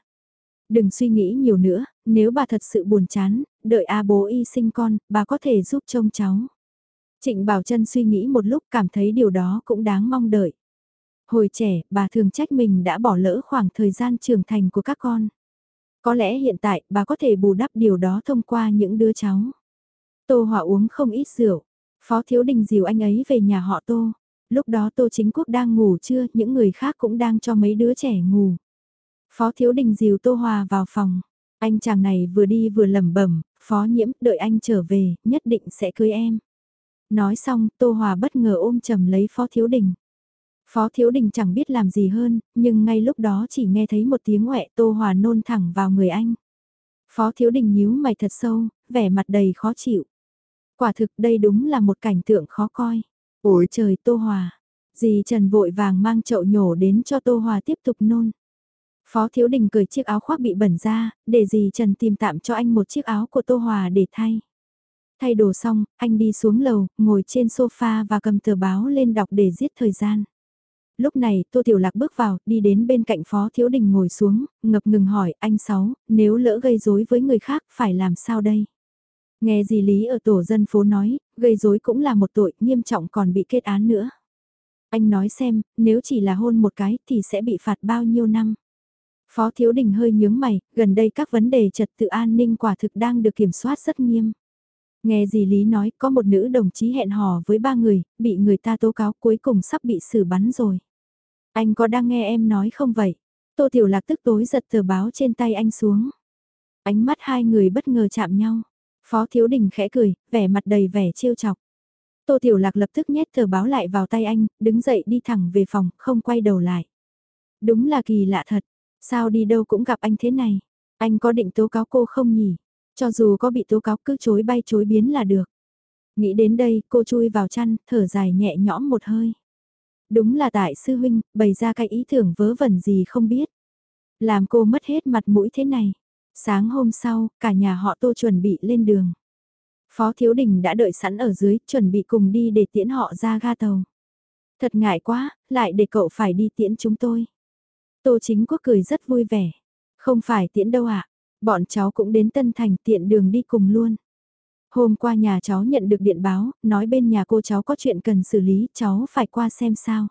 Đừng suy nghĩ nhiều nữa, nếu bà thật sự buồn chán, đợi A bố y sinh con, bà có thể giúp trông cháu. Trịnh Bảo Trân suy nghĩ một lúc cảm thấy điều đó cũng đáng mong đợi. Hồi trẻ, bà thường trách mình đã bỏ lỡ khoảng thời gian trưởng thành của các con. Có lẽ hiện tại, bà có thể bù đắp điều đó thông qua những đứa cháu. Tô Hòa uống không ít rượu. Phó Thiếu Đình dìu anh ấy về nhà họ Tô. Lúc đó Tô Chính Quốc đang ngủ chưa, những người khác cũng đang cho mấy đứa trẻ ngủ. Phó Thiếu Đình dìu Tô Hòa vào phòng. Anh chàng này vừa đi vừa lẩm bẩm, Phó Nhiễm, đợi anh trở về, nhất định sẽ cưới em. Nói xong, Tô Hòa bất ngờ ôm chầm lấy Phó Thiếu Đình. Phó Thiếu Đình chẳng biết làm gì hơn, nhưng ngay lúc đó chỉ nghe thấy một tiếng ngoẹ Tô Hòa nôn thẳng vào người anh. Phó Thiếu Đình nhíu mày thật sâu, vẻ mặt đầy khó chịu. Quả thực đây đúng là một cảnh tượng khó coi. Ôi trời Tô Hòa. Dì Trần vội vàng mang chậu nhổ đến cho Tô Hòa tiếp tục nôn. Phó Thiếu Đình cởi chiếc áo khoác bị bẩn ra, để dì Trần tìm tạm cho anh một chiếc áo của Tô Hòa để thay. Thay đồ xong, anh đi xuống lầu, ngồi trên sofa và cầm tờ báo lên đọc để giết thời gian. Lúc này, Tô Tiểu Lạc bước vào, đi đến bên cạnh Phó Thiếu Đình ngồi xuống, ngập ngừng hỏi, anh Sáu, nếu lỡ gây rối với người khác, phải làm sao đây? Nghe gì Lý ở tổ dân phố nói, gây rối cũng là một tội, nghiêm trọng còn bị kết án nữa. Anh nói xem, nếu chỉ là hôn một cái thì sẽ bị phạt bao nhiêu năm? Phó Thiếu Đình hơi nhướng mày, gần đây các vấn đề trật tự an ninh quả thực đang được kiểm soát rất nghiêm. Nghe gì Lý nói có một nữ đồng chí hẹn hò với ba người, bị người ta tố cáo cuối cùng sắp bị xử bắn rồi. Anh có đang nghe em nói không vậy? Tô Tiểu Lạc tức tối giật tờ báo trên tay anh xuống. Ánh mắt hai người bất ngờ chạm nhau. Phó Thiếu Đình khẽ cười, vẻ mặt đầy vẻ trêu chọc. Tô Tiểu Lạc lập tức nhét tờ báo lại vào tay anh, đứng dậy đi thẳng về phòng, không quay đầu lại. Đúng là kỳ lạ thật, sao đi đâu cũng gặp anh thế này. Anh có định tố cáo cô không nhỉ? Cho dù có bị tố cáo cứ chối bay chối biến là được. Nghĩ đến đây, cô chui vào chăn, thở dài nhẹ nhõm một hơi. Đúng là tại sư huynh, bày ra cái ý tưởng vớ vẩn gì không biết. Làm cô mất hết mặt mũi thế này. Sáng hôm sau, cả nhà họ tô chuẩn bị lên đường. Phó Thiếu Đình đã đợi sẵn ở dưới, chuẩn bị cùng đi để tiễn họ ra ga tàu. Thật ngại quá, lại để cậu phải đi tiễn chúng tôi. Tô Chính Quốc cười rất vui vẻ. Không phải tiễn đâu ạ, bọn cháu cũng đến Tân Thành tiện đường đi cùng luôn. Hôm qua nhà cháu nhận được điện báo, nói bên nhà cô cháu có chuyện cần xử lý, cháu phải qua xem sao.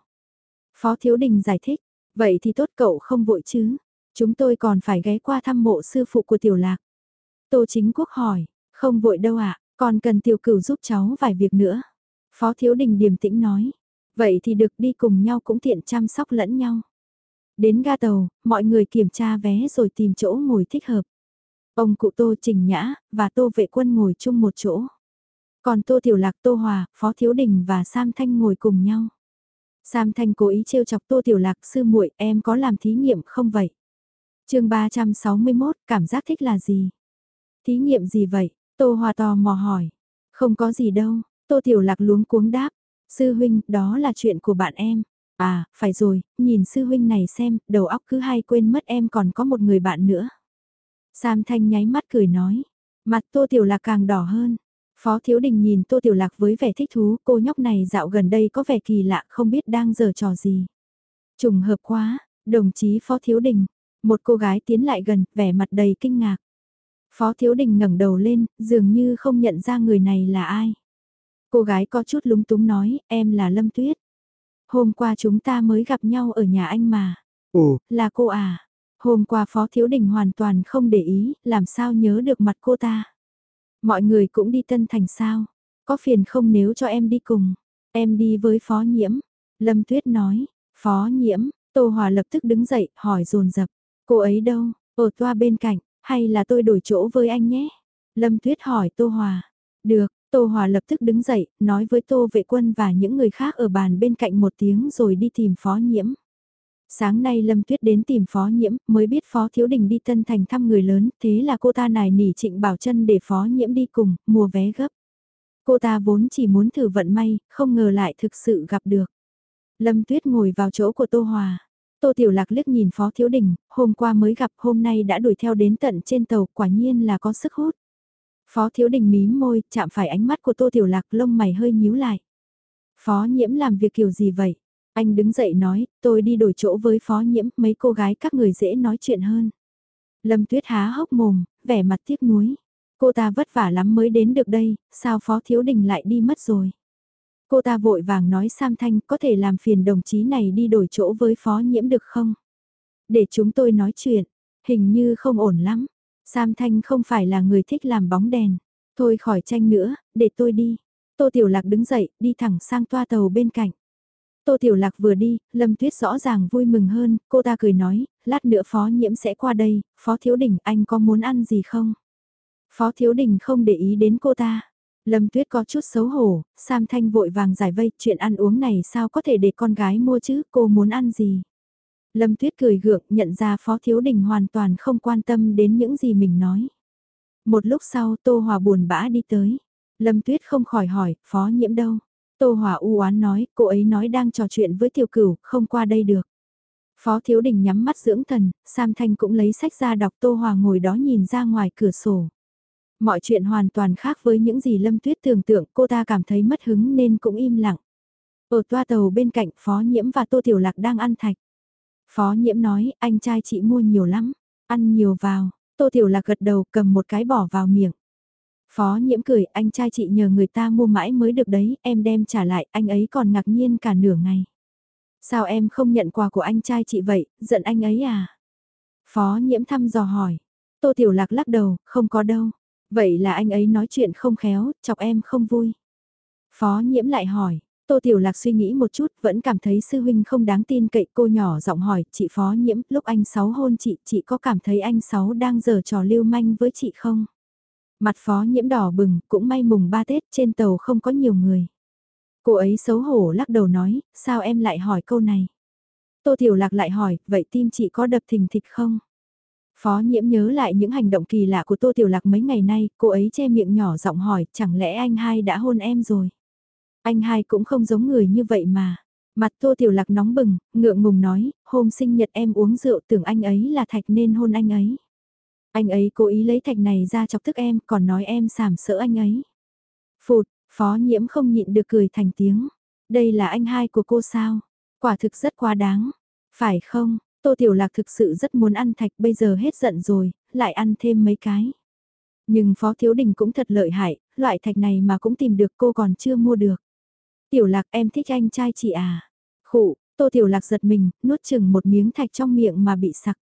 Phó Thiếu Đình giải thích, vậy thì tốt cậu không vội chứ, chúng tôi còn phải ghé qua thăm mộ sư phụ của Tiểu Lạc. Tô Chính Quốc hỏi, không vội đâu ạ, còn cần Tiểu Cửu giúp cháu vài việc nữa. Phó Thiếu Đình điềm tĩnh nói, vậy thì được đi cùng nhau cũng tiện chăm sóc lẫn nhau. Đến ga tàu, mọi người kiểm tra vé rồi tìm chỗ ngồi thích hợp. Ông cụ Tô Trình Nhã, và Tô Vệ Quân ngồi chung một chỗ. Còn Tô Tiểu Lạc Tô Hòa, Phó Thiếu Đình và Sam Thanh ngồi cùng nhau. Sam Thanh cố ý trêu chọc Tô Tiểu Lạc sư muội em có làm thí nghiệm không vậy? chương 361, cảm giác thích là gì? Thí nghiệm gì vậy? Tô Hòa tò mò hỏi. Không có gì đâu, Tô Tiểu Lạc luống cuống đáp. Sư huynh, đó là chuyện của bạn em. À, phải rồi, nhìn sư huynh này xem, đầu óc cứ hay quên mất em còn có một người bạn nữa. Sam Thanh nháy mắt cười nói. Mặt Tô Tiểu Lạc càng đỏ hơn. Phó Thiếu Đình nhìn Tô Tiểu Lạc với vẻ thích thú, cô nhóc này dạo gần đây có vẻ kỳ lạ không biết đang giở trò gì. Trùng hợp quá, đồng chí Phó Thiếu Đình, một cô gái tiến lại gần, vẻ mặt đầy kinh ngạc. Phó Thiếu Đình ngẩng đầu lên, dường như không nhận ra người này là ai. Cô gái có chút lúng túng nói, em là Lâm Tuyết. Hôm qua chúng ta mới gặp nhau ở nhà anh mà. Ồ, là cô à? Hôm qua Phó Thiếu Đình hoàn toàn không để ý, làm sao nhớ được mặt cô ta. Mọi người cũng đi Tân Thành sao? Có phiền không nếu cho em đi cùng? Em đi với Phó Nhiễm. Lâm Tuyết nói, Phó Nhiễm, Tô Hòa lập tức đứng dậy, hỏi dồn dập Cô ấy đâu? Ở toa bên cạnh, hay là tôi đổi chỗ với anh nhé? Lâm Tuyết hỏi Tô Hòa. Được, Tô Hòa lập tức đứng dậy, nói với Tô Vệ Quân và những người khác ở bàn bên cạnh một tiếng rồi đi tìm Phó Nhiễm. Sáng nay Lâm Tuyết đến tìm Phó Nhiễm, mới biết Phó Thiếu Đình đi Tân Thành thăm người lớn, thế là cô ta nài nỉ Trịnh Bảo chân để Phó Nhiễm đi cùng, mua vé gấp. Cô ta vốn chỉ muốn thử vận may, không ngờ lại thực sự gặp được. Lâm Tuyết ngồi vào chỗ của Tô Hòa. Tô Tiểu Lạc liếc nhìn Phó Thiếu Đình, hôm qua mới gặp hôm nay đã đuổi theo đến tận trên tàu, quả nhiên là có sức hút. Phó Thiếu Đình mím môi, chạm phải ánh mắt của Tô Tiểu Lạc lông mày hơi nhíu lại. Phó Nhiễm làm việc kiểu gì vậy? Anh đứng dậy nói, tôi đi đổi chỗ với phó nhiễm, mấy cô gái các người dễ nói chuyện hơn. Lâm Tuyết há hốc mồm, vẻ mặt tiếc nuối. Cô ta vất vả lắm mới đến được đây, sao phó thiếu đình lại đi mất rồi. Cô ta vội vàng nói Sam Thanh có thể làm phiền đồng chí này đi đổi chỗ với phó nhiễm được không? Để chúng tôi nói chuyện, hình như không ổn lắm. Sam Thanh không phải là người thích làm bóng đèn. Thôi khỏi tranh nữa, để tôi đi. Tô Tiểu Lạc đứng dậy, đi thẳng sang toa tàu bên cạnh. Tô Tiểu Lạc vừa đi, Lâm Tuyết rõ ràng vui mừng hơn, cô ta cười nói, lát nữa Phó Nhiễm sẽ qua đây, Phó Thiếu Đình anh có muốn ăn gì không? Phó Thiếu Đình không để ý đến cô ta. Lâm Tuyết có chút xấu hổ, Sam Thanh vội vàng giải vây, chuyện ăn uống này sao có thể để con gái mua chứ, cô muốn ăn gì? Lâm Tuyết cười gượng, nhận ra Phó Thiếu Đình hoàn toàn không quan tâm đến những gì mình nói. Một lúc sau Tô Hòa buồn bã đi tới. Lâm Tuyết không khỏi hỏi, phó nhiễm đâu? Tô Hòa u oán nói, cô ấy nói đang trò chuyện với tiểu cửu, không qua đây được. Phó Thiếu Đình nhắm mắt dưỡng thần, Sam Thanh cũng lấy sách ra đọc Tô Hòa ngồi đó nhìn ra ngoài cửa sổ. Mọi chuyện hoàn toàn khác với những gì Lâm Tuyết tưởng tượng cô ta cảm thấy mất hứng nên cũng im lặng. Ở toa tàu bên cạnh Phó Nhiễm và Tô Tiểu Lạc đang ăn thạch. Phó Nhiễm nói anh trai chị mua nhiều lắm, ăn nhiều vào, Tô Tiểu Lạc gật đầu cầm một cái bỏ vào miệng. Phó Nhiễm cười anh trai chị nhờ người ta mua mãi mới được đấy, em đem trả lại, anh ấy còn ngạc nhiên cả nửa ngày. Sao em không nhận quà của anh trai chị vậy, giận anh ấy à? Phó Nhiễm thăm dò hỏi. Tô Tiểu Lạc lắc đầu, không có đâu. Vậy là anh ấy nói chuyện không khéo, chọc em không vui. Phó nhiễm lại hỏi, Tô Tiểu Lạc suy nghĩ một chút, vẫn cảm thấy sư huynh không đáng tin cậy cô nhỏ giọng hỏi, chị Phó nhiễm, lúc anh Sáu hôn chị, chị có cảm thấy anh Sáu đang giở trò lưu manh với chị không? Mặt Phó nhiễm đỏ bừng, cũng may mùng ba Tết, trên tàu không có nhiều người. Cô ấy xấu hổ lắc đầu nói, sao em lại hỏi câu này? Tô Tiểu Lạc lại hỏi, vậy tim chị có đập thình thịch không? Phó nhiễm nhớ lại những hành động kỳ lạ của Tô Tiểu Lạc mấy ngày nay, cô ấy che miệng nhỏ giọng hỏi, chẳng lẽ anh hai đã hôn em rồi? Anh hai cũng không giống người như vậy mà. Mặt Tô Tiểu Lạc nóng bừng, ngượng ngùng nói, hôm sinh nhật em uống rượu tưởng anh ấy là thạch nên hôn anh ấy. Anh ấy cố ý lấy thạch này ra chọc tức em, còn nói em sàm sỡ anh ấy. Phụt, phó nhiễm không nhịn được cười thành tiếng. Đây là anh hai của cô sao? Quả thực rất quá đáng. Phải không, Tô Tiểu Lạc thực sự rất muốn ăn thạch bây giờ hết giận rồi, lại ăn thêm mấy cái. Nhưng Phó Thiếu Đình cũng thật lợi hại, loại thạch này mà cũng tìm được cô còn chưa mua được. Tiểu Lạc em thích anh trai chị à? Khụ, Tô Tiểu Lạc giật mình, nuốt chừng một miếng thạch trong miệng mà bị sặc.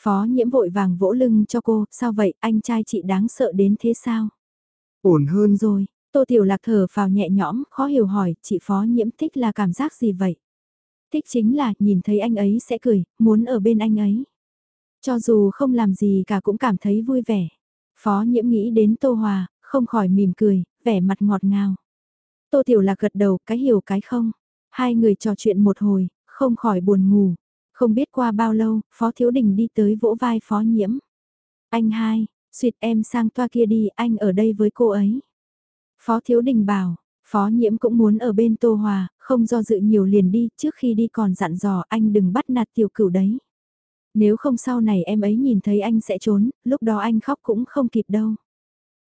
Phó nhiễm vội vàng vỗ lưng cho cô, sao vậy, anh trai chị đáng sợ đến thế sao? Ổn hơn rồi, Tô Tiểu Lạc thở vào nhẹ nhõm, khó hiểu hỏi, chị phó nhiễm thích là cảm giác gì vậy? Thích chính là nhìn thấy anh ấy sẽ cười, muốn ở bên anh ấy. Cho dù không làm gì cả cũng cảm thấy vui vẻ. Phó nhiễm nghĩ đến Tô Hòa, không khỏi mỉm cười, vẻ mặt ngọt ngào. Tô Tiểu Lạc gật đầu cái hiểu cái không. Hai người trò chuyện một hồi, không khỏi buồn ngủ. Không biết qua bao lâu, Phó Thiếu Đình đi tới vỗ vai Phó Nhiễm. Anh hai, suyệt em sang toa kia đi, anh ở đây với cô ấy. Phó Thiếu Đình bảo, Phó Nhiễm cũng muốn ở bên Tô Hòa, không do dự nhiều liền đi, trước khi đi còn dặn dò anh đừng bắt nạt tiểu cửu đấy. Nếu không sau này em ấy nhìn thấy anh sẽ trốn, lúc đó anh khóc cũng không kịp đâu.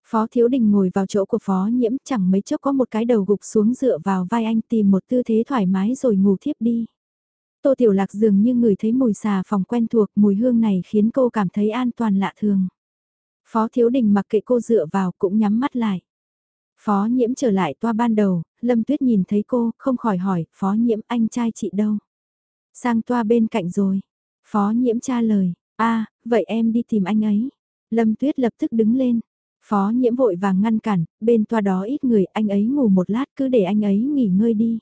Phó Thiếu Đình ngồi vào chỗ của Phó Nhiễm chẳng mấy chốc có một cái đầu gục xuống dựa vào vai anh tìm một tư thế thoải mái rồi ngủ thiếp đi. Tô Tiểu Lạc dường như người thấy mùi xà phòng quen thuộc mùi hương này khiến cô cảm thấy an toàn lạ thường. Phó Thiếu Đình mặc kệ cô dựa vào cũng nhắm mắt lại. Phó nhiễm trở lại toa ban đầu, Lâm Tuyết nhìn thấy cô, không khỏi hỏi, phó nhiễm anh trai chị đâu? Sang toa bên cạnh rồi. Phó nhiễm trả lời, a vậy em đi tìm anh ấy. Lâm Tuyết lập tức đứng lên. Phó nhiễm vội vàng ngăn cản, bên toa đó ít người, anh ấy ngủ một lát cứ để anh ấy nghỉ ngơi đi.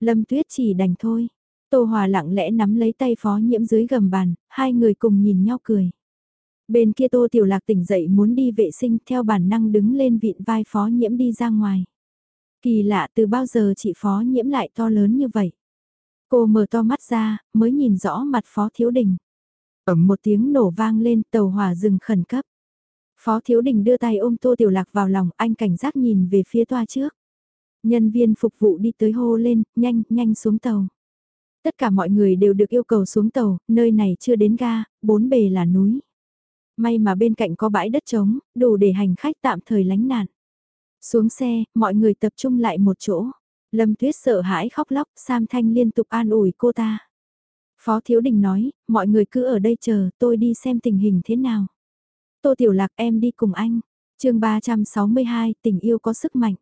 Lâm Tuyết chỉ đành thôi. Tô Hòa lặng lẽ nắm lấy tay phó nhiễm dưới gầm bàn, hai người cùng nhìn nhau cười. Bên kia Tô Tiểu Lạc tỉnh dậy muốn đi vệ sinh theo bản năng đứng lên vịn vai phó nhiễm đi ra ngoài. Kỳ lạ từ bao giờ chị phó nhiễm lại to lớn như vậy. Cô mở to mắt ra, mới nhìn rõ mặt phó thiếu đình. Ẩm một tiếng nổ vang lên tàu hỏa dừng khẩn cấp. Phó thiếu đình đưa tay ôm Tô Tiểu Lạc vào lòng anh cảnh giác nhìn về phía toa trước. Nhân viên phục vụ đi tới hô lên, nhanh, nhanh xuống tàu. Tất cả mọi người đều được yêu cầu xuống tàu, nơi này chưa đến ga, bốn bề là núi. May mà bên cạnh có bãi đất trống, đủ để hành khách tạm thời lánh nạn. Xuống xe, mọi người tập trung lại một chỗ. Lâm Tuyết sợ hãi khóc lóc, Sam Thanh liên tục an ủi cô ta. Phó Thiếu Đình nói, mọi người cứ ở đây chờ, tôi đi xem tình hình thế nào. Tô Tiểu Lạc em đi cùng anh. chương 362, tình yêu có sức mạnh.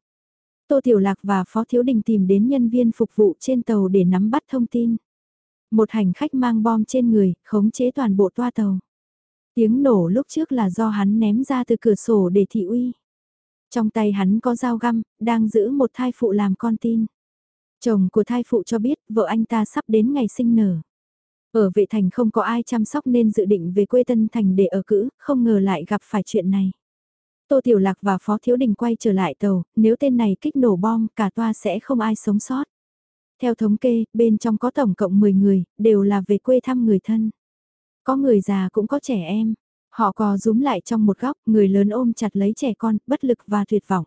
Tô Tiểu Lạc và Phó Thiếu Đình tìm đến nhân viên phục vụ trên tàu để nắm bắt thông tin. Một hành khách mang bom trên người, khống chế toàn bộ toa tàu. Tiếng nổ lúc trước là do hắn ném ra từ cửa sổ để thị uy. Trong tay hắn có dao găm, đang giữ một thai phụ làm con tin. Chồng của thai phụ cho biết vợ anh ta sắp đến ngày sinh nở. Ở vệ thành không có ai chăm sóc nên dự định về quê Tân Thành để ở cữ, không ngờ lại gặp phải chuyện này. Tô Tiểu Lạc và Phó Thiếu Đình quay trở lại tàu, nếu tên này kích nổ bom cả toa sẽ không ai sống sót. Theo thống kê, bên trong có tổng cộng 10 người, đều là về quê thăm người thân. Có người già cũng có trẻ em. Họ cò rúm lại trong một góc, người lớn ôm chặt lấy trẻ con, bất lực và tuyệt vọng.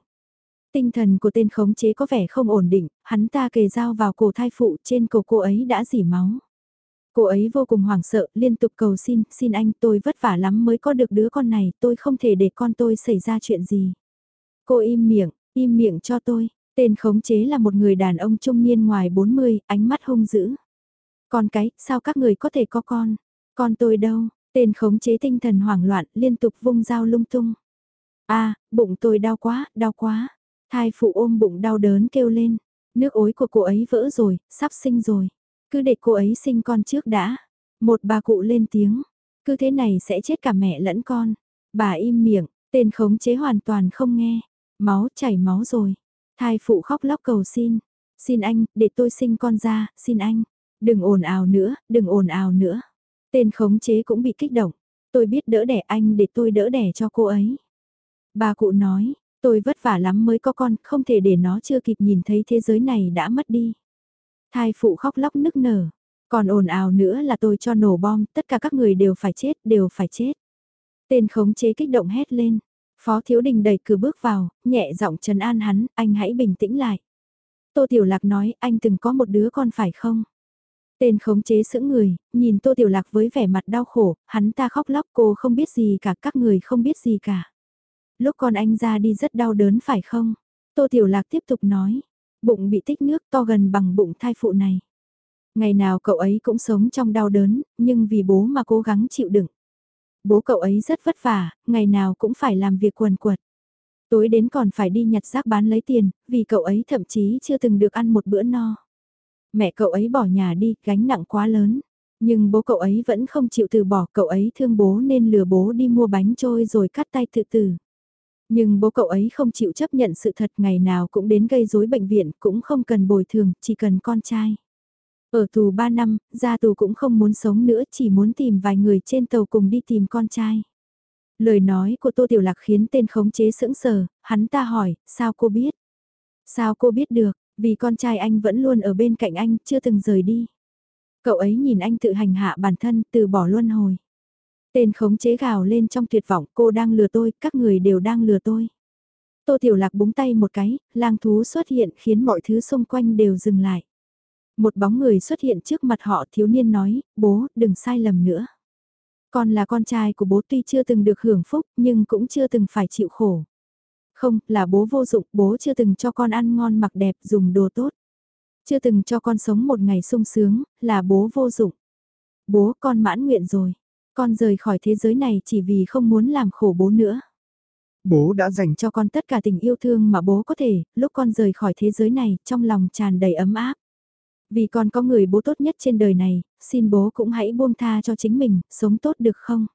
Tinh thần của tên khống chế có vẻ không ổn định, hắn ta kề dao vào cổ thai phụ trên cổ cô ấy đã dỉ máu. Cô ấy vô cùng hoảng sợ, liên tục cầu xin, xin anh tôi vất vả lắm mới có được đứa con này, tôi không thể để con tôi xảy ra chuyện gì. Cô im miệng, im miệng cho tôi, tên khống chế là một người đàn ông trung niên ngoài 40, ánh mắt hung dữ. Con cái, sao các người có thể có con? Con tôi đâu? Tên khống chế tinh thần hoảng loạn, liên tục vung dao lung tung. a bụng tôi đau quá, đau quá. Thai phụ ôm bụng đau đớn kêu lên. Nước ối của cô ấy vỡ rồi, sắp sinh rồi. Cứ để cô ấy sinh con trước đã. Một bà cụ lên tiếng. Cứ thế này sẽ chết cả mẹ lẫn con. Bà im miệng, tên khống chế hoàn toàn không nghe. Máu chảy máu rồi. Thai phụ khóc lóc cầu xin. Xin anh, để tôi sinh con ra, xin anh. Đừng ồn ào nữa, đừng ồn ào nữa. Tên khống chế cũng bị kích động. Tôi biết đỡ đẻ anh để tôi đỡ đẻ cho cô ấy. Bà cụ nói, tôi vất vả lắm mới có con, không thể để nó chưa kịp nhìn thấy thế giới này đã mất đi. Thai phụ khóc lóc nức nở. Còn ồn ào nữa là tôi cho nổ bom, tất cả các người đều phải chết, đều phải chết. Tên khống chế kích động hét lên. Phó Thiếu Đình đẩy cửa bước vào, nhẹ giọng trấn an hắn, anh hãy bình tĩnh lại. Tô Tiểu Lạc nói, anh từng có một đứa con phải không? Tên khống chế sững người, nhìn Tô Tiểu Lạc với vẻ mặt đau khổ, hắn ta khóc lóc cô không biết gì cả, các người không biết gì cả. Lúc con anh ra đi rất đau đớn phải không? Tô Tiểu Lạc tiếp tục nói, bụng bị tích nước to gần bằng bụng thai phụ này. Ngày nào cậu ấy cũng sống trong đau đớn, nhưng vì bố mà cố gắng chịu đựng. Bố cậu ấy rất vất vả, ngày nào cũng phải làm việc quần quật. Tối đến còn phải đi nhặt rác bán lấy tiền, vì cậu ấy thậm chí chưa từng được ăn một bữa no. Mẹ cậu ấy bỏ nhà đi, gánh nặng quá lớn. Nhưng bố cậu ấy vẫn không chịu từ bỏ, cậu ấy thương bố nên lừa bố đi mua bánh trôi rồi cắt tay tự tử. Nhưng bố cậu ấy không chịu chấp nhận sự thật ngày nào cũng đến gây rối bệnh viện, cũng không cần bồi thường, chỉ cần con trai. Ở tù 3 năm, ra tù cũng không muốn sống nữa, chỉ muốn tìm vài người trên tàu cùng đi tìm con trai. Lời nói của Tô Tiểu Lạc khiến tên khống chế sững sờ, hắn ta hỏi, sao cô biết? Sao cô biết được, vì con trai anh vẫn luôn ở bên cạnh anh, chưa từng rời đi. Cậu ấy nhìn anh tự hành hạ bản thân, từ bỏ luân hồi. Tên khống chế gào lên trong tuyệt vọng, cô đang lừa tôi, các người đều đang lừa tôi. Tô Tiểu Lạc búng tay một cái, lang thú xuất hiện khiến mọi thứ xung quanh đều dừng lại. Một bóng người xuất hiện trước mặt họ thiếu niên nói, bố, đừng sai lầm nữa. Con là con trai của bố tuy chưa từng được hưởng phúc nhưng cũng chưa từng phải chịu khổ. Không, là bố vô dụng, bố chưa từng cho con ăn ngon mặc đẹp, dùng đồ tốt. Chưa từng cho con sống một ngày sung sướng, là bố vô dụng. Bố con mãn nguyện rồi. Con rời khỏi thế giới này chỉ vì không muốn làm khổ bố nữa. Bố đã dành cho con tất cả tình yêu thương mà bố có thể, lúc con rời khỏi thế giới này, trong lòng tràn đầy ấm áp. Vì con có người bố tốt nhất trên đời này, xin bố cũng hãy buông tha cho chính mình, sống tốt được không?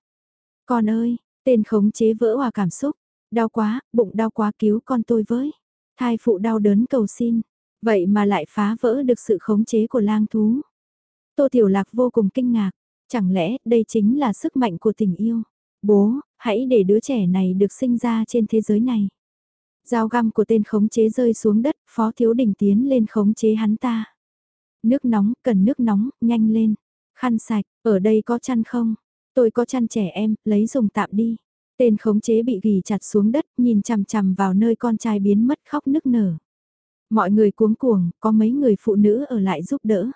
Con ơi, tên khống chế vỡ hòa cảm xúc, đau quá, bụng đau quá cứu con tôi với. Thai phụ đau đớn cầu xin, vậy mà lại phá vỡ được sự khống chế của lang thú. Tô Tiểu Lạc vô cùng kinh ngạc, chẳng lẽ đây chính là sức mạnh của tình yêu? Bố, hãy để đứa trẻ này được sinh ra trên thế giới này. Dao găm của tên khống chế rơi xuống đất, Phó Thiếu Đình tiến lên khống chế hắn ta. Nước nóng, cần nước nóng, nhanh lên. Khăn sạch, ở đây có chăn không? Tôi có chăn trẻ em, lấy dùng tạm đi. Tên khống chế bị ghi chặt xuống đất, nhìn chằm chằm vào nơi con trai biến mất khóc nức nở. Mọi người cuống cuồng, có mấy người phụ nữ ở lại giúp đỡ.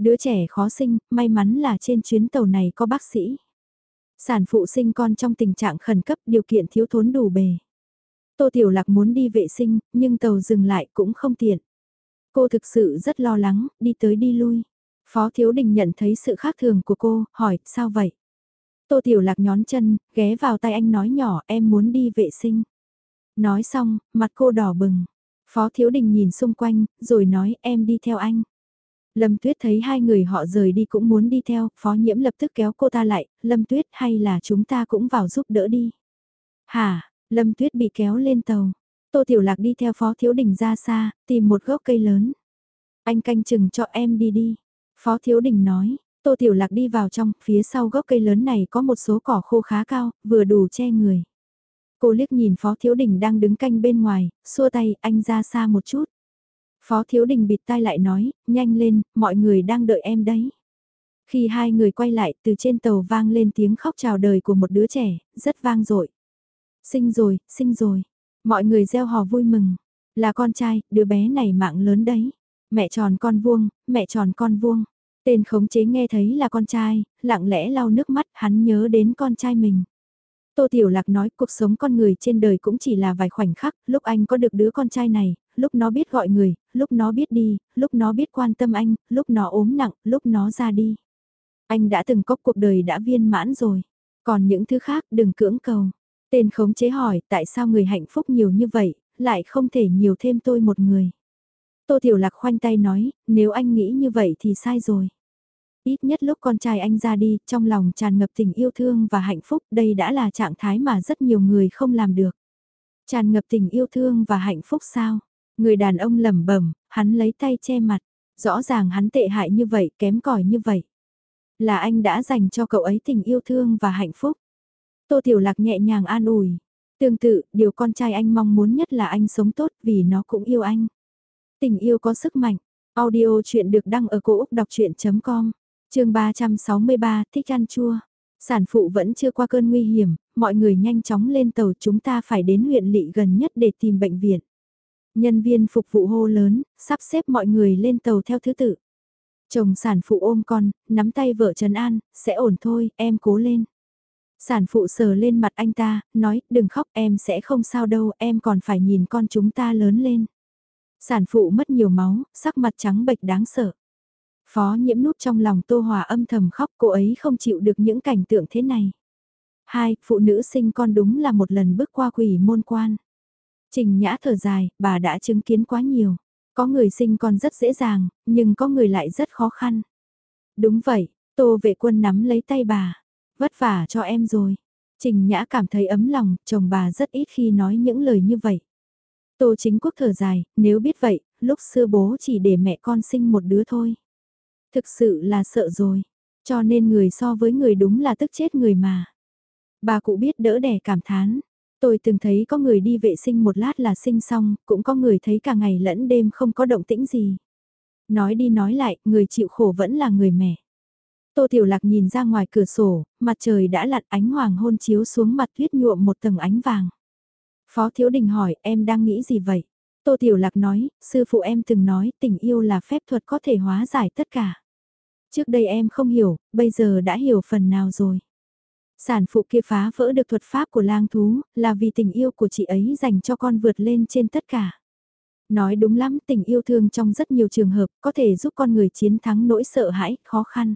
Đứa trẻ khó sinh, may mắn là trên chuyến tàu này có bác sĩ. Sản phụ sinh con trong tình trạng khẩn cấp điều kiện thiếu thốn đủ bề. Tô Tiểu Lạc muốn đi vệ sinh, nhưng tàu dừng lại cũng không tiện. Cô thực sự rất lo lắng, đi tới đi lui. Phó Thiếu Đình nhận thấy sự khác thường của cô, hỏi, sao vậy? Tô Tiểu Lạc nhón chân, ghé vào tay anh nói nhỏ, em muốn đi vệ sinh. Nói xong, mặt cô đỏ bừng. Phó Thiếu Đình nhìn xung quanh, rồi nói, em đi theo anh. Lâm Tuyết thấy hai người họ rời đi cũng muốn đi theo, Phó Nhiễm lập tức kéo cô ta lại, Lâm Tuyết hay là chúng ta cũng vào giúp đỡ đi. Hả, Lâm Tuyết bị kéo lên tàu. Tô Tiểu Lạc đi theo Phó Thiếu Đình ra xa, tìm một gốc cây lớn. Anh canh chừng cho em đi đi. Phó Thiếu Đình nói, Tô Tiểu Lạc đi vào trong, phía sau gốc cây lớn này có một số cỏ khô khá cao, vừa đủ che người. Cô liếc nhìn Phó Thiếu Đình đang đứng canh bên ngoài, xua tay, anh ra xa một chút. Phó Thiếu Đình bịt tai lại nói, nhanh lên, mọi người đang đợi em đấy. Khi hai người quay lại từ trên tàu vang lên tiếng khóc chào đời của một đứa trẻ, rất vang dội. Sinh rồi, sinh rồi. Mọi người gieo hò vui mừng. Là con trai, đứa bé này mạng lớn đấy. Mẹ tròn con vuông, mẹ tròn con vuông. Tên khống chế nghe thấy là con trai, lặng lẽ lau nước mắt hắn nhớ đến con trai mình. Tô Tiểu Lạc nói cuộc sống con người trên đời cũng chỉ là vài khoảnh khắc, lúc anh có được đứa con trai này, lúc nó biết gọi người, lúc nó biết đi, lúc nó biết quan tâm anh, lúc nó ốm nặng, lúc nó ra đi. Anh đã từng có cuộc đời đã viên mãn rồi, còn những thứ khác đừng cưỡng cầu. Tên khống chế hỏi tại sao người hạnh phúc nhiều như vậy, lại không thể nhiều thêm tôi một người. Tô Tiểu Lạc khoanh tay nói, nếu anh nghĩ như vậy thì sai rồi. Ít nhất lúc con trai anh ra đi, trong lòng tràn ngập tình yêu thương và hạnh phúc, đây đã là trạng thái mà rất nhiều người không làm được. Tràn ngập tình yêu thương và hạnh phúc sao? Người đàn ông lẩm bẩm, hắn lấy tay che mặt, rõ ràng hắn tệ hại như vậy, kém cỏi như vậy. Là anh đã dành cho cậu ấy tình yêu thương và hạnh phúc. Tô Tiểu Lạc nhẹ nhàng an ủi. Tương tự, điều con trai anh mong muốn nhất là anh sống tốt vì nó cũng yêu anh. Tình yêu có sức mạnh. Audio chuyện được đăng ở cổ Úc đọc chuyện.com chương 363, thích ăn chua. Sản phụ vẫn chưa qua cơn nguy hiểm, mọi người nhanh chóng lên tàu chúng ta phải đến huyện lỵ gần nhất để tìm bệnh viện. Nhân viên phục vụ hô lớn, sắp xếp mọi người lên tàu theo thứ tự. Chồng sản phụ ôm con, nắm tay vợ Trần An, sẽ ổn thôi, em cố lên. Sản phụ sờ lên mặt anh ta, nói, đừng khóc em sẽ không sao đâu, em còn phải nhìn con chúng ta lớn lên. Sản phụ mất nhiều máu, sắc mặt trắng bệch đáng sợ. Phó nhiễm nút trong lòng Tô Hòa âm thầm khóc cô ấy không chịu được những cảnh tượng thế này. Hai, phụ nữ sinh con đúng là một lần bước qua quỷ môn quan. Trình nhã thở dài, bà đã chứng kiến quá nhiều. Có người sinh con rất dễ dàng, nhưng có người lại rất khó khăn. Đúng vậy, Tô vệ quân nắm lấy tay bà. Vất vả cho em rồi. Trình nhã cảm thấy ấm lòng, chồng bà rất ít khi nói những lời như vậy. Tô chính quốc thở dài, nếu biết vậy, lúc xưa bố chỉ để mẹ con sinh một đứa thôi. Thực sự là sợ rồi, cho nên người so với người đúng là tức chết người mà. Bà cụ biết đỡ đẻ cảm thán. Tôi từng thấy có người đi vệ sinh một lát là sinh xong, cũng có người thấy cả ngày lẫn đêm không có động tĩnh gì. Nói đi nói lại, người chịu khổ vẫn là người mẹ. Tô Tiểu Lạc nhìn ra ngoài cửa sổ, mặt trời đã lặn ánh hoàng hôn chiếu xuống mặt tuyết nhuộm một tầng ánh vàng. Phó Thiếu Đình hỏi em đang nghĩ gì vậy? Tô Tiểu Lạc nói, sư phụ em từng nói tình yêu là phép thuật có thể hóa giải tất cả. Trước đây em không hiểu, bây giờ đã hiểu phần nào rồi. Sản phụ kia phá vỡ được thuật pháp của lang thú, là vì tình yêu của chị ấy dành cho con vượt lên trên tất cả. Nói đúng lắm, tình yêu thương trong rất nhiều trường hợp có thể giúp con người chiến thắng nỗi sợ hãi, khó khăn.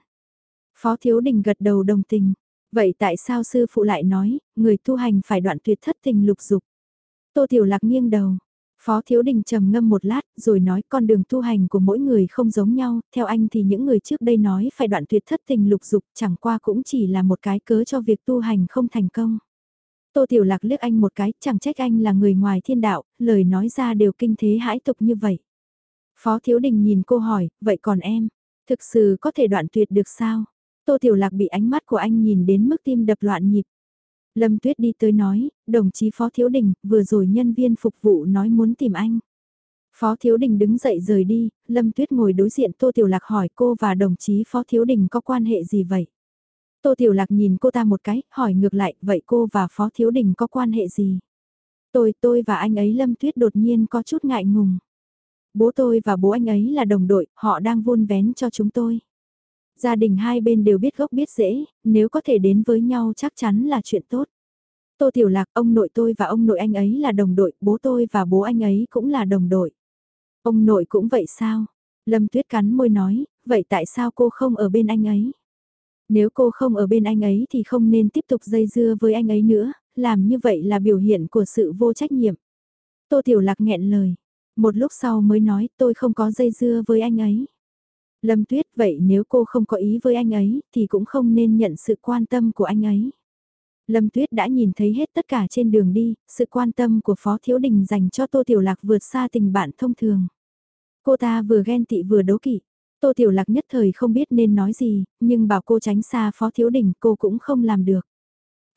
Phó Thiếu Đình gật đầu đồng tình. Vậy tại sao sư phụ lại nói, người tu hành phải đoạn tuyệt thất tình lục dục? Tô Tiểu Lạc nghiêng đầu, Phó Thiếu Đình trầm ngâm một lát, rồi nói con đường tu hành của mỗi người không giống nhau, theo anh thì những người trước đây nói phải đoạn tuyệt thất tình lục dục chẳng qua cũng chỉ là một cái cớ cho việc tu hành không thành công. Tô Tiểu Lạc liếc anh một cái, chẳng trách anh là người ngoài thiên đạo, lời nói ra đều kinh thế hãi tục như vậy. Phó Thiếu Đình nhìn cô hỏi, vậy còn em, thực sự có thể đoạn tuyệt được sao? Tô Tiểu Lạc bị ánh mắt của anh nhìn đến mức tim đập loạn nhịp. Lâm Tuyết đi tới nói, đồng chí Phó Thiếu Đình, vừa rồi nhân viên phục vụ nói muốn tìm anh. Phó Thiếu Đình đứng dậy rời đi, Lâm Tuyết ngồi đối diện Tô Tiểu Lạc hỏi cô và đồng chí Phó Thiếu Đình có quan hệ gì vậy? Tô Tiểu Lạc nhìn cô ta một cái, hỏi ngược lại, vậy cô và Phó Thiếu Đình có quan hệ gì? Tôi, tôi và anh ấy Lâm Tuyết đột nhiên có chút ngại ngùng. Bố tôi và bố anh ấy là đồng đội, họ đang vun vén cho chúng tôi. Gia đình hai bên đều biết gốc biết rễ, nếu có thể đến với nhau chắc chắn là chuyện tốt. Tô Tiểu Lạc, ông nội tôi và ông nội anh ấy là đồng đội, bố tôi và bố anh ấy cũng là đồng đội. Ông nội cũng vậy sao? Lâm Tuyết cắn môi nói, vậy tại sao cô không ở bên anh ấy? Nếu cô không ở bên anh ấy thì không nên tiếp tục dây dưa với anh ấy nữa, làm như vậy là biểu hiện của sự vô trách nhiệm. Tô Tiểu Lạc nghẹn lời, một lúc sau mới nói tôi không có dây dưa với anh ấy. Lâm Tuyết vậy nếu cô không có ý với anh ấy thì cũng không nên nhận sự quan tâm của anh ấy. Lâm Tuyết đã nhìn thấy hết tất cả trên đường đi, sự quan tâm của Phó Thiếu Đình dành cho Tô Tiểu Lạc vượt xa tình bạn thông thường. Cô ta vừa ghen tị vừa đố kỵ. Tô Tiểu Lạc nhất thời không biết nên nói gì, nhưng bảo cô tránh xa Phó Thiếu Đình cô cũng không làm được.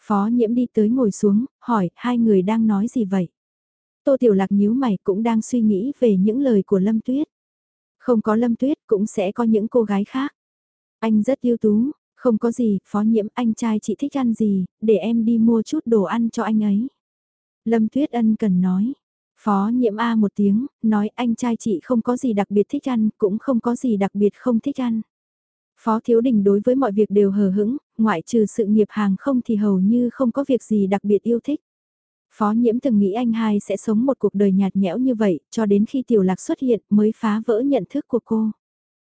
Phó Nhiễm đi tới ngồi xuống, hỏi hai người đang nói gì vậy? Tô Tiểu Lạc nhíu mày cũng đang suy nghĩ về những lời của Lâm Tuyết. Không có Lâm Tuyết cũng sẽ có những cô gái khác. Anh rất yêu tú, không có gì, phó nhiễm anh trai chị thích ăn gì, để em đi mua chút đồ ăn cho anh ấy. Lâm Tuyết Ân cần nói. Phó nhiễm A một tiếng, nói anh trai chị không có gì đặc biệt thích ăn, cũng không có gì đặc biệt không thích ăn. Phó Thiếu Đình đối với mọi việc đều hờ hững, ngoại trừ sự nghiệp hàng không thì hầu như không có việc gì đặc biệt yêu thích. Phó nhiễm từng nghĩ anh hai sẽ sống một cuộc đời nhạt nhẽo như vậy, cho đến khi tiểu lạc xuất hiện mới phá vỡ nhận thức của cô.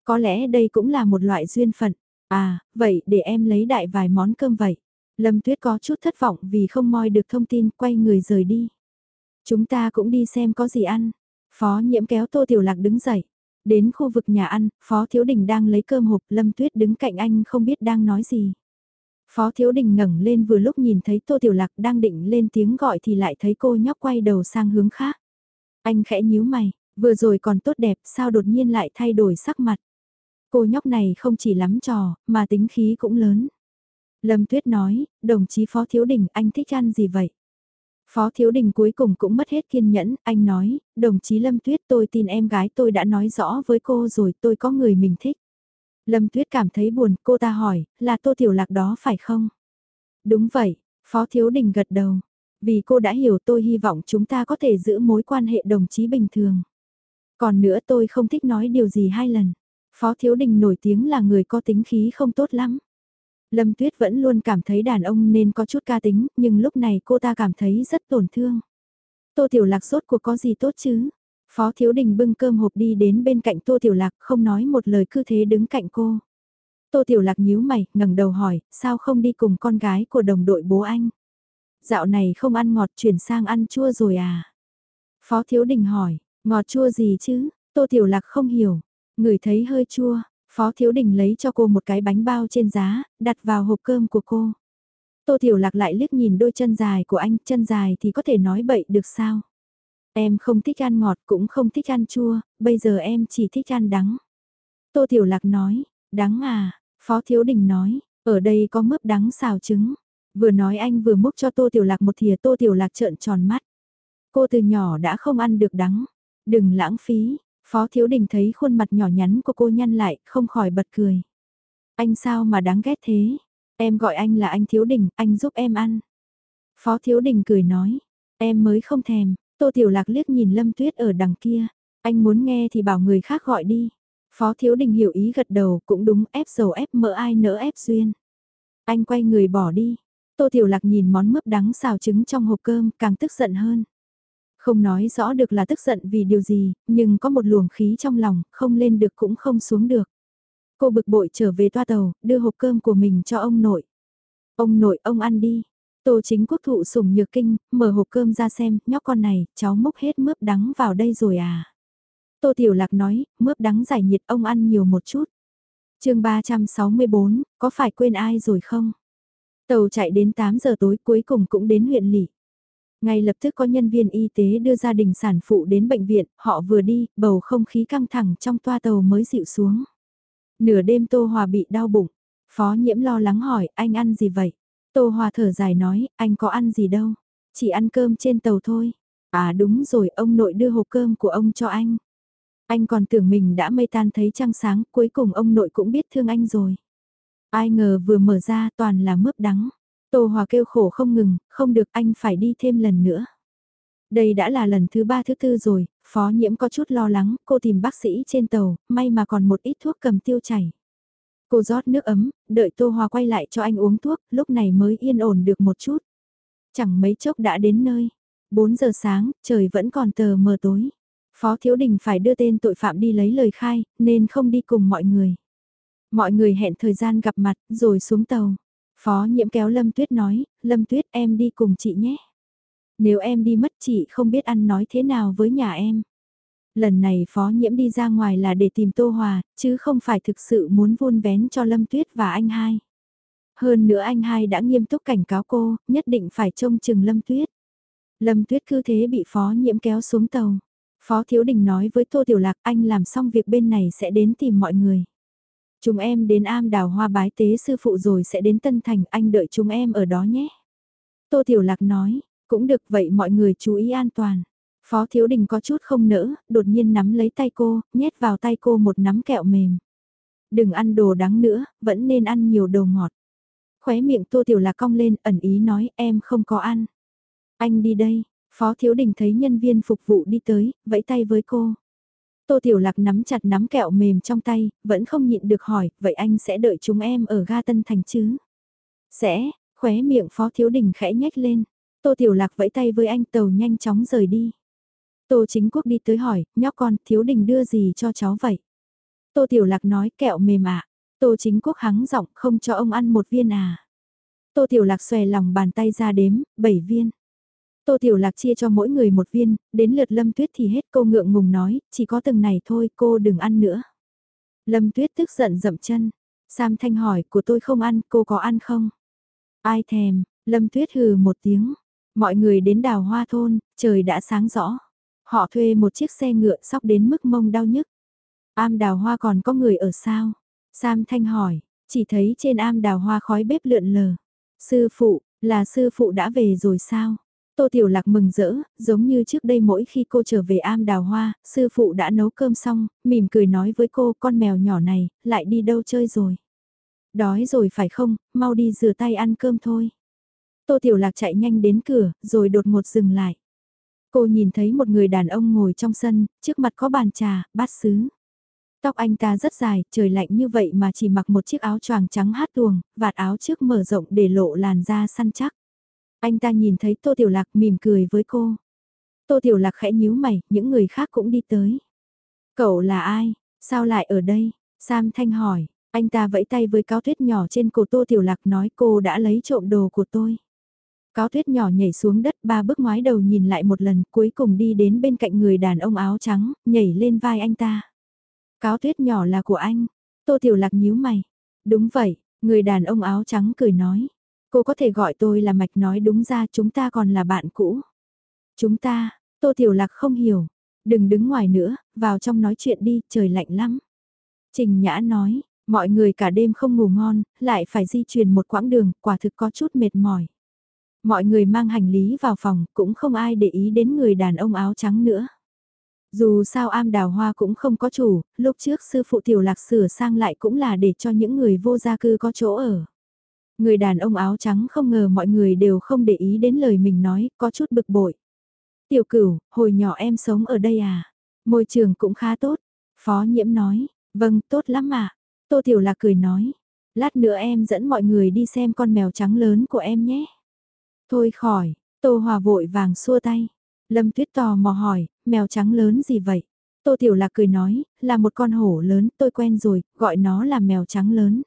Có lẽ đây cũng là một loại duyên phận. À, vậy để em lấy đại vài món cơm vậy. Lâm Tuyết có chút thất vọng vì không moi được thông tin quay người rời đi. Chúng ta cũng đi xem có gì ăn. Phó nhiễm kéo Tô Tiểu Lạc đứng dậy. Đến khu vực nhà ăn, Phó Thiếu Đình đang lấy cơm hộp, Lâm Tuyết đứng cạnh anh không biết đang nói gì. Phó Thiếu Đình ngẩng lên vừa lúc nhìn thấy Tô Tiểu Lạc đang định lên tiếng gọi thì lại thấy cô nhóc quay đầu sang hướng khác. Anh khẽ nhíu mày, vừa rồi còn tốt đẹp sao đột nhiên lại thay đổi sắc mặt. Cô nhóc này không chỉ lắm trò, mà tính khí cũng lớn. Lâm Tuyết nói, đồng chí Phó Thiếu Đình anh thích ăn gì vậy? Phó Thiếu Đình cuối cùng cũng mất hết kiên nhẫn, anh nói, đồng chí Lâm Tuyết tôi tin em gái tôi đã nói rõ với cô rồi tôi có người mình thích. Lâm Tuyết cảm thấy buồn, cô ta hỏi, là Tô Tiểu Lạc đó phải không? Đúng vậy, Phó Thiếu Đình gật đầu. Vì cô đã hiểu tôi hy vọng chúng ta có thể giữ mối quan hệ đồng chí bình thường. Còn nữa tôi không thích nói điều gì hai lần. Phó Thiếu Đình nổi tiếng là người có tính khí không tốt lắm. Lâm Tuyết vẫn luôn cảm thấy đàn ông nên có chút ca tính, nhưng lúc này cô ta cảm thấy rất tổn thương. Tô Tiểu Lạc sốt cuộc có gì tốt chứ? Phó Thiếu Đình bưng cơm hộp đi đến bên cạnh Tô Tiểu Lạc không nói một lời cứ thế đứng cạnh cô. Tô Tiểu Lạc nhíu mày, ngẩng đầu hỏi, sao không đi cùng con gái của đồng đội bố anh? Dạo này không ăn ngọt chuyển sang ăn chua rồi à? Phó Thiếu Đình hỏi, ngọt chua gì chứ? Tô Tiểu Lạc không hiểu, người thấy hơi chua, Phó Thiếu Đình lấy cho cô một cái bánh bao trên giá, đặt vào hộp cơm của cô. Tô Tiểu Lạc lại liếc nhìn đôi chân dài của anh, chân dài thì có thể nói bậy được sao? Em không thích ăn ngọt cũng không thích ăn chua, bây giờ em chỉ thích ăn đắng. Tô Tiểu Lạc nói, đắng à, Phó Thiếu Đình nói, ở đây có mướp đắng xào trứng. Vừa nói anh vừa múc cho Tô Tiểu Lạc một thìa Tô Tiểu Lạc trợn tròn mắt. Cô từ nhỏ đã không ăn được đắng. Đừng lãng phí, Phó Thiếu Đình thấy khuôn mặt nhỏ nhắn của cô nhăn lại, không khỏi bật cười. Anh sao mà đáng ghét thế? Em gọi anh là anh Thiếu Đình, anh giúp em ăn. Phó Thiếu Đình cười nói, em mới không thèm, Tô Tiểu Lạc liếc nhìn Lâm Tuyết ở đằng kia, anh muốn nghe thì bảo người khác gọi đi. Phó Thiếu Đình hiểu ý gật đầu, cũng đúng ép dầu ép mỡ ai nỡ ép duyên. Anh quay người bỏ đi. Tô Tiểu Lạc nhìn món mướp đắng xào trứng trong hộp cơm, càng tức giận hơn. Không nói rõ được là tức giận vì điều gì, nhưng có một luồng khí trong lòng, không lên được cũng không xuống được. Cô bực bội trở về toa tàu, đưa hộp cơm của mình cho ông nội. Ông nội, ông ăn đi. Tô chính quốc thụ sủng nhược kinh, mở hộp cơm ra xem, nhóc con này, cháu múc hết mướp đắng vào đây rồi à. Tô Tiểu Lạc nói, mướp đắng giải nhiệt ông ăn nhiều một chút. chương 364, có phải quên ai rồi không? Tàu chạy đến 8 giờ tối cuối cùng cũng đến huyện lỵ ngay lập tức có nhân viên y tế đưa gia đình sản phụ đến bệnh viện, họ vừa đi, bầu không khí căng thẳng trong toa tàu mới dịu xuống. Nửa đêm Tô Hòa bị đau bụng, phó nhiễm lo lắng hỏi, anh ăn gì vậy? Tô Hòa thở dài nói, anh có ăn gì đâu, chỉ ăn cơm trên tàu thôi. À đúng rồi, ông nội đưa hộp cơm của ông cho anh. Anh còn tưởng mình đã mây tan thấy trăng sáng, cuối cùng ông nội cũng biết thương anh rồi. Ai ngờ vừa mở ra toàn là mướp đắng. Tô Hòa kêu khổ không ngừng, không được anh phải đi thêm lần nữa. Đây đã là lần thứ ba thứ tư rồi, phó nhiễm có chút lo lắng, cô tìm bác sĩ trên tàu, may mà còn một ít thuốc cầm tiêu chảy. Cô rót nước ấm, đợi Tô Hòa quay lại cho anh uống thuốc, lúc này mới yên ổn được một chút. Chẳng mấy chốc đã đến nơi. 4 giờ sáng, trời vẫn còn tờ mờ tối. Phó Thiếu Đình phải đưa tên tội phạm đi lấy lời khai, nên không đi cùng mọi người. Mọi người hẹn thời gian gặp mặt, rồi xuống tàu. Phó nhiễm kéo Lâm Tuyết nói, Lâm Tuyết em đi cùng chị nhé. Nếu em đi mất chị không biết ăn nói thế nào với nhà em. Lần này phó nhiễm đi ra ngoài là để tìm Tô Hòa, chứ không phải thực sự muốn vun vén cho Lâm Tuyết và anh hai. Hơn nữa anh hai đã nghiêm túc cảnh cáo cô, nhất định phải trông chừng Lâm Tuyết. Lâm Tuyết cứ thế bị phó nhiễm kéo xuống tàu. Phó Thiếu Đình nói với Tô Tiểu Lạc anh làm xong việc bên này sẽ đến tìm mọi người. Chúng em đến am đào hoa bái tế sư phụ rồi sẽ đến Tân Thành, anh đợi chúng em ở đó nhé. Tô Tiểu Lạc nói, cũng được vậy mọi người chú ý an toàn. Phó Thiếu Đình có chút không nỡ, đột nhiên nắm lấy tay cô, nhét vào tay cô một nắm kẹo mềm. đừng ăn đồ đắng nữa, vẫn nên ăn nhiều đồ ngọt. Khóe miệng Tô Tiểu Lạc cong lên, ẩn ý nói em không có ăn. Anh đi đây, Phó Thiếu Đình thấy nhân viên phục vụ đi tới, vẫy tay với cô. Tô Tiểu Lạc nắm chặt nắm kẹo mềm trong tay, vẫn không nhịn được hỏi, vậy anh sẽ đợi chúng em ở ga Tân Thành chứ? Sẽ, khóe miệng Phó Thiếu Đình khẽ nhếch lên. Tô Tiểu Lạc vẫy tay với anh tàu nhanh chóng rời đi. Tô Chính Quốc đi tới hỏi, nhóc con, Thiếu Đình đưa gì cho cháu vậy? Tô Tiểu Lạc nói kẹo mềm ạ. Tô Chính Quốc hắng giọng không cho ông ăn một viên à. Tô Tiểu Lạc xòe lòng bàn tay ra đếm, 7 viên. Tô Tiểu Lạc chia cho mỗi người một viên, đến lượt Lâm Tuyết thì hết cô ngượng ngùng nói, chỉ có từng này thôi cô đừng ăn nữa. Lâm Tuyết tức giận dậm chân. Sam Thanh hỏi, của tôi không ăn, cô có ăn không? Ai thèm, Lâm Tuyết hừ một tiếng. Mọi người đến đào hoa thôn, trời đã sáng rõ. Họ thuê một chiếc xe ngựa sóc đến mức mông đau nhức. Am đào hoa còn có người ở sao? Sam Thanh hỏi, chỉ thấy trên am đào hoa khói bếp lượn lờ. Sư phụ, là sư phụ đã về rồi sao? Tô Tiểu Lạc mừng rỡ, giống như trước đây mỗi khi cô trở về am đào hoa, sư phụ đã nấu cơm xong, mỉm cười nói với cô con mèo nhỏ này, lại đi đâu chơi rồi. Đói rồi phải không, mau đi rửa tay ăn cơm thôi. Tô Tiểu Lạc chạy nhanh đến cửa, rồi đột ngột dừng lại. Cô nhìn thấy một người đàn ông ngồi trong sân, trước mặt có bàn trà, bát sứ. Tóc anh ta rất dài, trời lạnh như vậy mà chỉ mặc một chiếc áo choàng trắng hát tuồng, vạt áo trước mở rộng để lộ làn da săn chắc. Anh ta nhìn thấy Tô Tiểu Lạc mỉm cười với cô. Tô Tiểu Lạc khẽ nhíu mày, những người khác cũng đi tới. Cậu là ai? Sao lại ở đây? Sam Thanh hỏi, anh ta vẫy tay với cáo tuyết nhỏ trên cổ Tô Tiểu Lạc nói cô đã lấy trộm đồ của tôi. Cáo tuyết nhỏ nhảy xuống đất ba bước ngoái đầu nhìn lại một lần cuối cùng đi đến bên cạnh người đàn ông áo trắng, nhảy lên vai anh ta. Cáo tuyết nhỏ là của anh. Tô Tiểu Lạc nhíu mày. Đúng vậy, người đàn ông áo trắng cười nói. Cô có thể gọi tôi là Mạch nói đúng ra chúng ta còn là bạn cũ. Chúng ta, Tô Tiểu Lạc không hiểu. Đừng đứng ngoài nữa, vào trong nói chuyện đi, trời lạnh lắm. Trình Nhã nói, mọi người cả đêm không ngủ ngon, lại phải di chuyển một quãng đường, quả thực có chút mệt mỏi. Mọi người mang hành lý vào phòng, cũng không ai để ý đến người đàn ông áo trắng nữa. Dù sao am đào hoa cũng không có chủ, lúc trước sư phụ tiểu lạc sửa sang lại cũng là để cho những người vô gia cư có chỗ ở. Người đàn ông áo trắng không ngờ mọi người đều không để ý đến lời mình nói, có chút bực bội. Tiểu cửu, hồi nhỏ em sống ở đây à? Môi trường cũng khá tốt. Phó nhiễm nói, vâng, tốt lắm mà. Tô Tiểu Lạc cười nói, lát nữa em dẫn mọi người đi xem con mèo trắng lớn của em nhé. Thôi khỏi, Tô Hòa vội vàng xua tay. Lâm Tuyết tò mò hỏi, mèo trắng lớn gì vậy? Tô Tiểu Lạc cười nói, là một con hổ lớn, tôi quen rồi, gọi nó là mèo trắng lớn.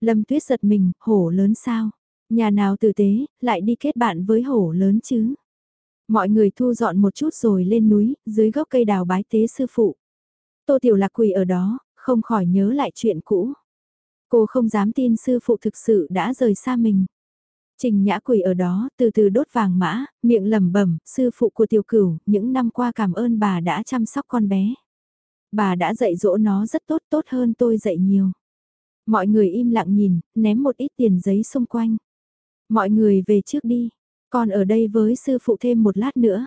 Lâm Tuyết giật mình, hổ lớn sao? Nhà nào tử tế, lại đi kết bạn với hổ lớn chứ? Mọi người thu dọn một chút rồi lên núi, dưới gốc cây đào bái tế sư phụ. Tô Tiểu Lạc quỳ ở đó, không khỏi nhớ lại chuyện cũ. Cô không dám tin sư phụ thực sự đã rời xa mình. Trình Nhã quỳ ở đó, từ từ đốt vàng mã, miệng lẩm bẩm, sư phụ của tiểu cửu, những năm qua cảm ơn bà đã chăm sóc con bé. Bà đã dạy dỗ nó rất tốt, tốt hơn tôi dạy nhiều. Mọi người im lặng nhìn, ném một ít tiền giấy xung quanh. Mọi người về trước đi, còn ở đây với sư phụ thêm một lát nữa.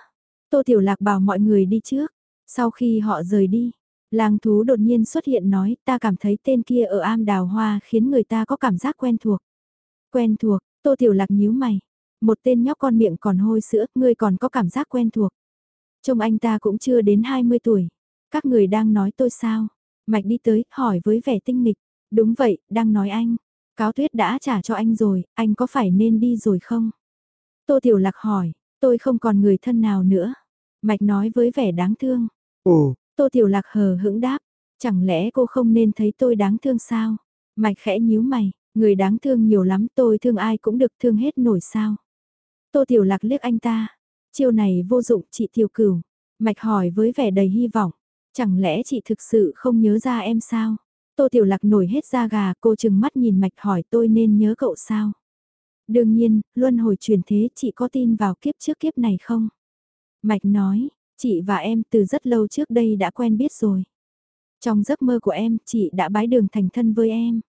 Tô Tiểu Lạc bảo mọi người đi trước. Sau khi họ rời đi, lang thú đột nhiên xuất hiện nói ta cảm thấy tên kia ở am đào hoa khiến người ta có cảm giác quen thuộc. Quen thuộc, Tô Tiểu Lạc nhíu mày. Một tên nhóc con miệng còn hôi sữa, ngươi còn có cảm giác quen thuộc. Trông anh ta cũng chưa đến 20 tuổi. Các người đang nói tôi sao? Mạch đi tới, hỏi với vẻ tinh nghịch. Đúng vậy, đang nói anh. Cáo tuyết đã trả cho anh rồi, anh có phải nên đi rồi không? Tô Tiểu Lạc hỏi, tôi không còn người thân nào nữa. Mạch nói với vẻ đáng thương. Ồ, Tô Tiểu Lạc hờ hững đáp, chẳng lẽ cô không nên thấy tôi đáng thương sao? Mạch khẽ nhíu mày, người đáng thương nhiều lắm tôi thương ai cũng được thương hết nổi sao? Tô Tiểu Lạc liếc anh ta, chiêu này vô dụng chị Tiểu Cửu. Mạch hỏi với vẻ đầy hy vọng, chẳng lẽ chị thực sự không nhớ ra em sao? Tô Tiểu Lạc nổi hết da gà, cô chừng mắt nhìn Mạch hỏi tôi nên nhớ cậu sao? Đương nhiên, luân hồi truyền thế chị có tin vào kiếp trước kiếp này không? Mạch nói, chị và em từ rất lâu trước đây đã quen biết rồi. Trong giấc mơ của em, chị đã bái đường thành thân với em.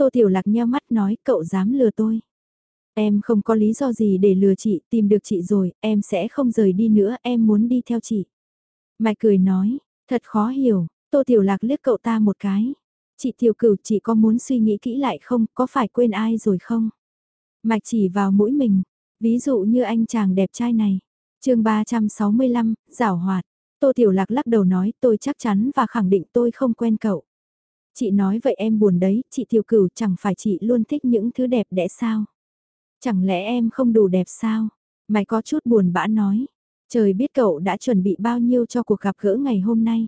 Tô Tiểu Lạc nheo mắt nói cậu dám lừa tôi. Em không có lý do gì để lừa chị, tìm được chị rồi, em sẽ không rời đi nữa, em muốn đi theo chị. Mạch cười nói, thật khó hiểu, Tô Tiểu Lạc liếc cậu ta một cái. Chị Tiểu Cửu chị có muốn suy nghĩ kỹ lại không, có phải quên ai rồi không? Mạch chỉ vào mũi mình, ví dụ như anh chàng đẹp trai này. chương 365, giảo hoạt. Tô Tiểu Lạc lắc đầu nói tôi chắc chắn và khẳng định tôi không quen cậu. Chị nói vậy em buồn đấy, chị Tiểu Cửu chẳng phải chị luôn thích những thứ đẹp đẽ sao? Chẳng lẽ em không đủ đẹp sao? Mày có chút buồn bã nói. Trời biết cậu đã chuẩn bị bao nhiêu cho cuộc gặp gỡ ngày hôm nay.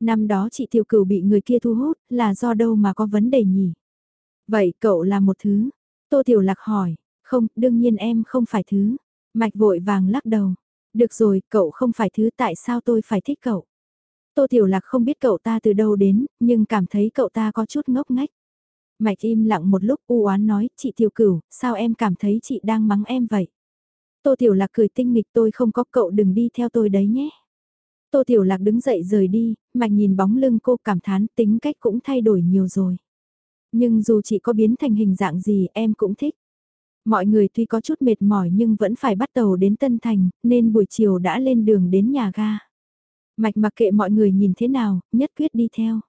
Năm đó chị Tiểu Cửu bị người kia thu hút là do đâu mà có vấn đề nhỉ? Vậy cậu là một thứ. Tô Tiểu Lạc hỏi, không, đương nhiên em không phải thứ. Mạch vội vàng lắc đầu. Được rồi, cậu không phải thứ tại sao tôi phải thích cậu. Tô Tiểu Lạc không biết cậu ta từ đâu đến, nhưng cảm thấy cậu ta có chút ngốc ngách. Mạch im lặng một lúc u oán nói, chị Tiểu Cửu, sao em cảm thấy chị đang mắng em vậy? Tô Tiểu Lạc cười tinh nghịch tôi không có cậu đừng đi theo tôi đấy nhé. Tô Tiểu Lạc đứng dậy rời đi, Mạch nhìn bóng lưng cô cảm thán tính cách cũng thay đổi nhiều rồi. Nhưng dù chị có biến thành hình dạng gì em cũng thích. Mọi người tuy có chút mệt mỏi nhưng vẫn phải bắt đầu đến Tân Thành, nên buổi chiều đã lên đường đến nhà ga. Mạch mặc kệ mọi người nhìn thế nào, nhất quyết đi theo.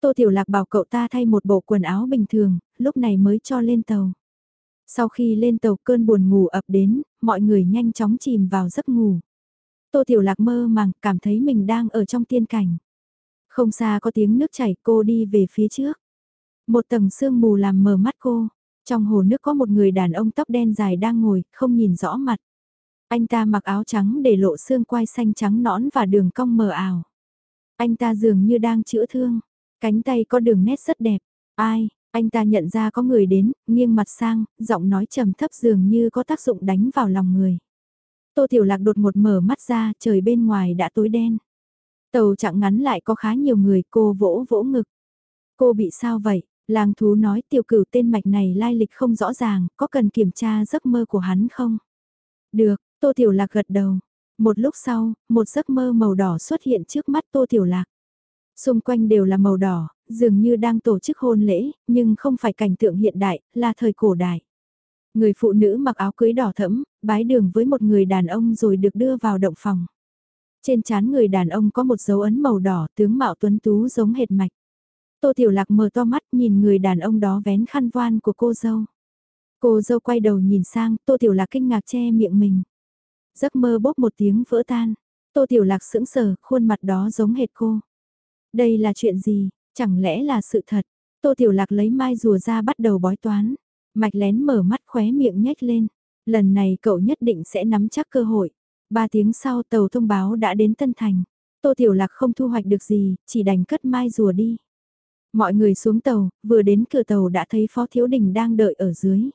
Tô Tiểu Lạc bảo cậu ta thay một bộ quần áo bình thường, lúc này mới cho lên tàu. Sau khi lên tàu cơn buồn ngủ ập đến, mọi người nhanh chóng chìm vào giấc ngủ. Tô Tiểu Lạc mơ màng, cảm thấy mình đang ở trong tiên cảnh. Không xa có tiếng nước chảy, cô đi về phía trước. Một tầng sương mù làm mờ mắt cô. Trong hồ nước có một người đàn ông tóc đen dài đang ngồi, không nhìn rõ mặt. Anh ta mặc áo trắng để lộ xương quai xanh trắng nõn và đường cong mờ ảo. Anh ta dường như đang chữa thương, cánh tay có đường nét rất đẹp. Ai, anh ta nhận ra có người đến, nghiêng mặt sang, giọng nói trầm thấp dường như có tác dụng đánh vào lòng người. Tô Tiểu Lạc đột ngột mở mắt ra, trời bên ngoài đã tối đen. Tàu chặng ngắn lại có khá nhiều người, cô vỗ vỗ ngực. Cô bị sao vậy? Làng thú nói tiểu cửu tên mạch này lai lịch không rõ ràng, có cần kiểm tra giấc mơ của hắn không? Được, Tô Tiểu Lạc gật đầu. Một lúc sau, một giấc mơ màu đỏ xuất hiện trước mắt Tô Tiểu Lạc. Xung quanh đều là màu đỏ, dường như đang tổ chức hôn lễ, nhưng không phải cảnh tượng hiện đại, là thời cổ đại. Người phụ nữ mặc áo cưới đỏ thẫm, bái đường với một người đàn ông rồi được đưa vào động phòng. Trên trán người đàn ông có một dấu ấn màu đỏ tướng mạo tuấn tú giống hệt mạch. Tô Tiểu Lạc mở to mắt nhìn người đàn ông đó vén khăn voan của cô dâu. Cô dâu quay đầu nhìn sang, Tô Tiểu Lạc kinh ngạc che miệng mình. Giấc mơ bốp một tiếng vỡ tan. Tô Tiểu Lạc sững sờ, khuôn mặt đó giống hệt cô. Đây là chuyện gì, chẳng lẽ là sự thật? Tô Tiểu Lạc lấy mai rùa ra bắt đầu bói toán. Mạch lén mở mắt khóe miệng nhếch lên. Lần này cậu nhất định sẽ nắm chắc cơ hội. Ba tiếng sau tàu thông báo đã đến Tân Thành. Tô Tiểu Lạc không thu hoạch được gì, chỉ đành cất mai rùa đi. Mọi người xuống tàu, vừa đến cửa tàu đã thấy Phó Thiếu Đình đang đợi ở dưới.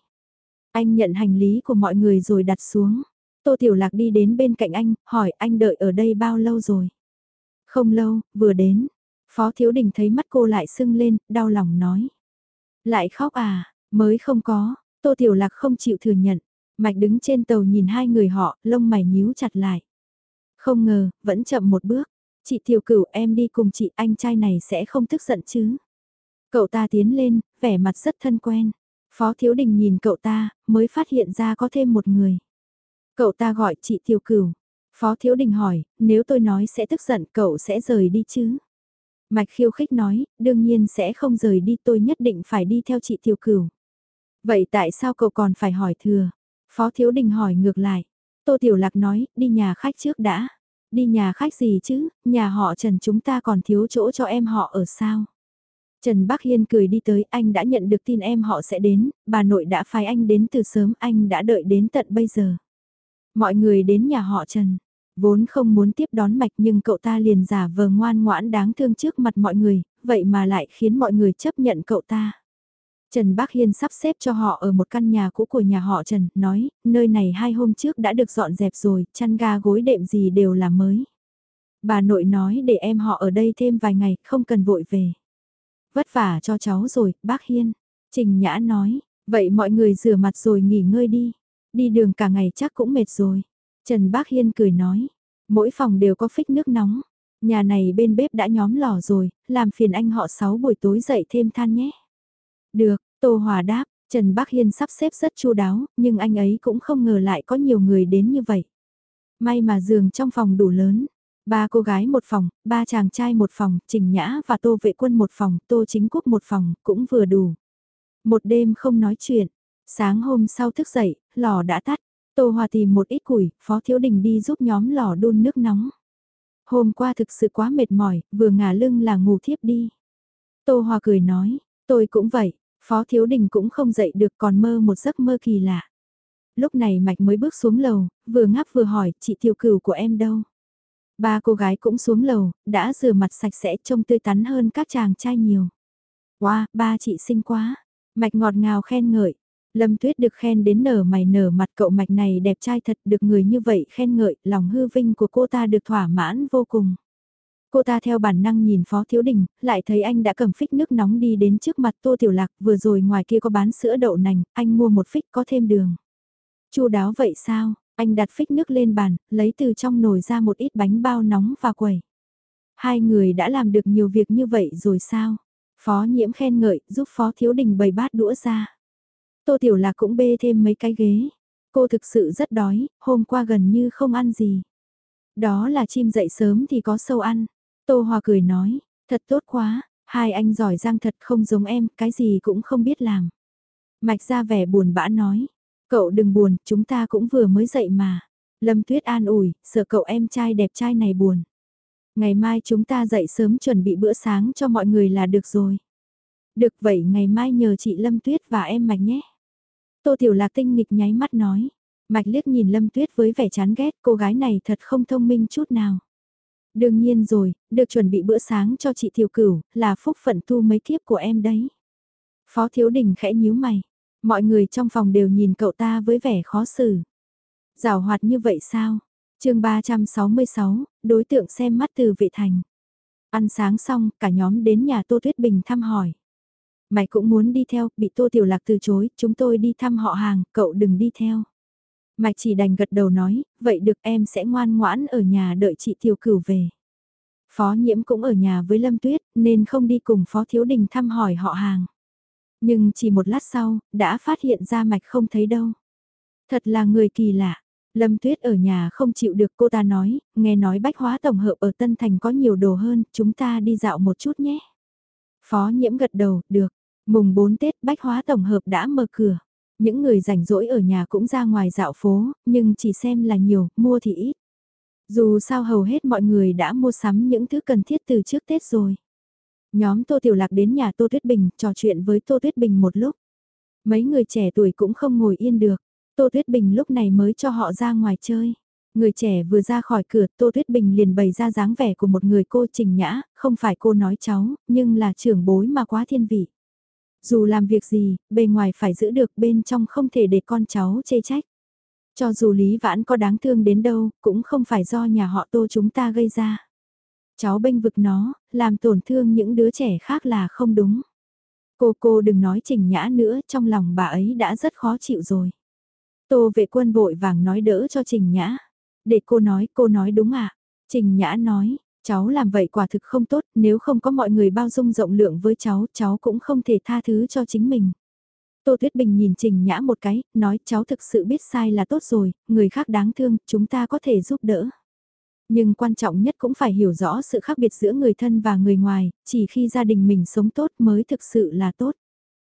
Anh nhận hành lý của mọi người rồi đặt xuống. Tô Tiểu Lạc đi đến bên cạnh anh, hỏi anh đợi ở đây bao lâu rồi? Không lâu, vừa đến. Phó Thiếu Đình thấy mắt cô lại sưng lên, đau lòng nói. Lại khóc à, mới không có, Tô Tiểu Lạc không chịu thừa nhận. Mạch đứng trên tàu nhìn hai người họ, lông mày nhíu chặt lại. Không ngờ, vẫn chậm một bước. Chị Tiểu Cửu em đi cùng chị anh trai này sẽ không tức giận chứ. Cậu ta tiến lên, vẻ mặt rất thân quen. Phó Thiếu Đình nhìn cậu ta, mới phát hiện ra có thêm một người. Cậu ta gọi chị Tiểu Cửu. Phó Thiếu Đình hỏi, nếu tôi nói sẽ tức giận cậu sẽ rời đi chứ? Mạch khiêu khích nói, đương nhiên sẽ không rời đi tôi nhất định phải đi theo chị Tiểu Cửu. Vậy tại sao cậu còn phải hỏi thừa? Phó Thiếu Đình hỏi ngược lại. Tô Tiểu Lạc nói, đi nhà khách trước đã. Đi nhà khách gì chứ, nhà họ Trần chúng ta còn thiếu chỗ cho em họ ở sao? Trần Bắc Hiên cười đi tới, anh đã nhận được tin em họ sẽ đến, bà nội đã phái anh đến từ sớm, anh đã đợi đến tận bây giờ. Mọi người đến nhà họ Trần, vốn không muốn tiếp đón mạch nhưng cậu ta liền giả vờ ngoan ngoãn đáng thương trước mặt mọi người, vậy mà lại khiến mọi người chấp nhận cậu ta. Trần Bác Hiên sắp xếp cho họ ở một căn nhà cũ của nhà họ Trần, nói, nơi này hai hôm trước đã được dọn dẹp rồi, chăn ga gối đệm gì đều là mới. Bà nội nói để em họ ở đây thêm vài ngày, không cần vội về. Vất vả cho cháu rồi, bác Hiên. Trình Nhã nói, vậy mọi người rửa mặt rồi nghỉ ngơi đi. Đi đường cả ngày chắc cũng mệt rồi. Trần Bác Hiên cười nói, mỗi phòng đều có phích nước nóng. Nhà này bên bếp đã nhóm lò rồi, làm phiền anh họ 6 buổi tối dậy thêm than nhé. Được, Tô Hòa đáp, Trần Bác Hiên sắp xếp rất chu đáo, nhưng anh ấy cũng không ngờ lại có nhiều người đến như vậy. May mà giường trong phòng đủ lớn. Ba cô gái một phòng, ba chàng trai một phòng, Trình Nhã và Tô Vệ Quân một phòng, Tô Chính Quốc một phòng, cũng vừa đủ. Một đêm không nói chuyện, sáng hôm sau thức dậy, lò đã tắt, Tô Hòa tìm một ít củi, Phó Thiếu Đình đi giúp nhóm lò đun nước nóng. Hôm qua thực sự quá mệt mỏi, vừa ngả lưng là ngủ thiếp đi. Tô Hòa cười nói, tôi cũng vậy, Phó Thiếu Đình cũng không dậy được còn mơ một giấc mơ kỳ lạ. Lúc này Mạch mới bước xuống lầu, vừa ngáp vừa hỏi, chị tiểu cửu của em đâu? Ba cô gái cũng xuống lầu, đã rửa mặt sạch sẽ trông tươi tắn hơn các chàng trai nhiều. Wow, ba chị xinh quá. Mạch ngọt ngào khen ngợi. Lâm Tuyết được khen đến nở mày nở mặt cậu Mạch này đẹp trai thật được người như vậy khen ngợi, lòng hư vinh của cô ta được thỏa mãn vô cùng. Cô ta theo bản năng nhìn Phó Thiếu Đình, lại thấy anh đã cầm phích nước nóng đi đến trước mặt Tô Tiểu Lạc, vừa rồi ngoài kia có bán sữa đậu nành, anh mua một phích có thêm đường. Chu đáo vậy sao? Anh đặt phích nước lên bàn, lấy từ trong nồi ra một ít bánh bao nóng và quẩy. Hai người đã làm được nhiều việc như vậy rồi sao? Phó nhiễm khen ngợi, giúp Phó Thiếu Đình bày bát đũa ra. Tô Tiểu Lạc cũng bê thêm mấy cái ghế. Cô thực sự rất đói, hôm qua gần như không ăn gì. Đó là chim dậy sớm thì có sâu ăn. Tô Hòa cười nói, thật tốt quá, hai anh giỏi giang thật không giống em, cái gì cũng không biết làm. Mạch ra vẻ buồn bã nói, cậu đừng buồn, chúng ta cũng vừa mới dậy mà. Lâm Tuyết an ủi, sợ cậu em trai đẹp trai này buồn. Ngày mai chúng ta dậy sớm chuẩn bị bữa sáng cho mọi người là được rồi. Được vậy ngày mai nhờ chị Lâm Tuyết và em Mạch nhé. Tô Tiểu Lạc tinh nghịch nháy mắt nói. Mạch liếc nhìn Lâm Tuyết với vẻ chán ghét cô gái này thật không thông minh chút nào. Đương nhiên rồi, được chuẩn bị bữa sáng cho chị Tiểu Cửu, là phúc phận tu mấy kiếp của em đấy. Phó Thiếu Đình khẽ nhíu mày. Mọi người trong phòng đều nhìn cậu ta với vẻ khó xử. Giảo hoạt như vậy sao? chương 366, đối tượng xem mắt từ vệ thành. Ăn sáng xong, cả nhóm đến nhà Tô Tuyết Bình thăm hỏi. Mày cũng muốn đi theo, bị Tô Tiểu Lạc từ chối, chúng tôi đi thăm họ hàng, cậu đừng đi theo. Mạch chỉ đành gật đầu nói, vậy được em sẽ ngoan ngoãn ở nhà đợi chị Tiểu Cửu về. Phó nhiễm cũng ở nhà với Lâm Tuyết, nên không đi cùng Phó Thiếu Đình thăm hỏi họ hàng. Nhưng chỉ một lát sau, đã phát hiện ra Mạch không thấy đâu. Thật là người kỳ lạ. Lâm Tuyết ở nhà không chịu được cô ta nói, nghe nói bách hóa tổng hợp ở Tân Thành có nhiều đồ hơn, chúng ta đi dạo một chút nhé. Phó nhiễm gật đầu, được. Mùng 4 Tết bách hóa tổng hợp đã mở cửa. Những người rảnh rỗi ở nhà cũng ra ngoài dạo phố, nhưng chỉ xem là nhiều, mua thì ít. Dù sao hầu hết mọi người đã mua sắm những thứ cần thiết từ trước Tết rồi. Nhóm Tô Tiểu Lạc đến nhà Tô Tuyết Bình trò chuyện với Tô Tuyết Bình một lúc. Mấy người trẻ tuổi cũng không ngồi yên được. Tô Tuyết Bình lúc này mới cho họ ra ngoài chơi. Người trẻ vừa ra khỏi cửa Tô Tuyết Bình liền bày ra dáng vẻ của một người cô trình nhã, không phải cô nói cháu, nhưng là trưởng bối mà quá thiên vị. Dù làm việc gì, bề ngoài phải giữ được bên trong không thể để con cháu chê trách. Cho dù Lý Vãn có đáng thương đến đâu, cũng không phải do nhà họ tô chúng ta gây ra. Cháu bênh vực nó, làm tổn thương những đứa trẻ khác là không đúng. Cô cô đừng nói trình nhã nữa, trong lòng bà ấy đã rất khó chịu rồi. Tô vệ quân vội vàng nói đỡ cho trình nhã. Để cô nói, cô nói đúng ạ. À? Trình nhã nói, Cháu làm vậy quả thực không tốt, nếu không có mọi người bao dung rộng lượng với cháu, cháu cũng không thể tha thứ cho chính mình. Tô Tuyết Bình nhìn Trình Nhã một cái, nói cháu thực sự biết sai là tốt rồi, người khác đáng thương, chúng ta có thể giúp đỡ. Nhưng quan trọng nhất cũng phải hiểu rõ sự khác biệt giữa người thân và người ngoài, chỉ khi gia đình mình sống tốt mới thực sự là tốt.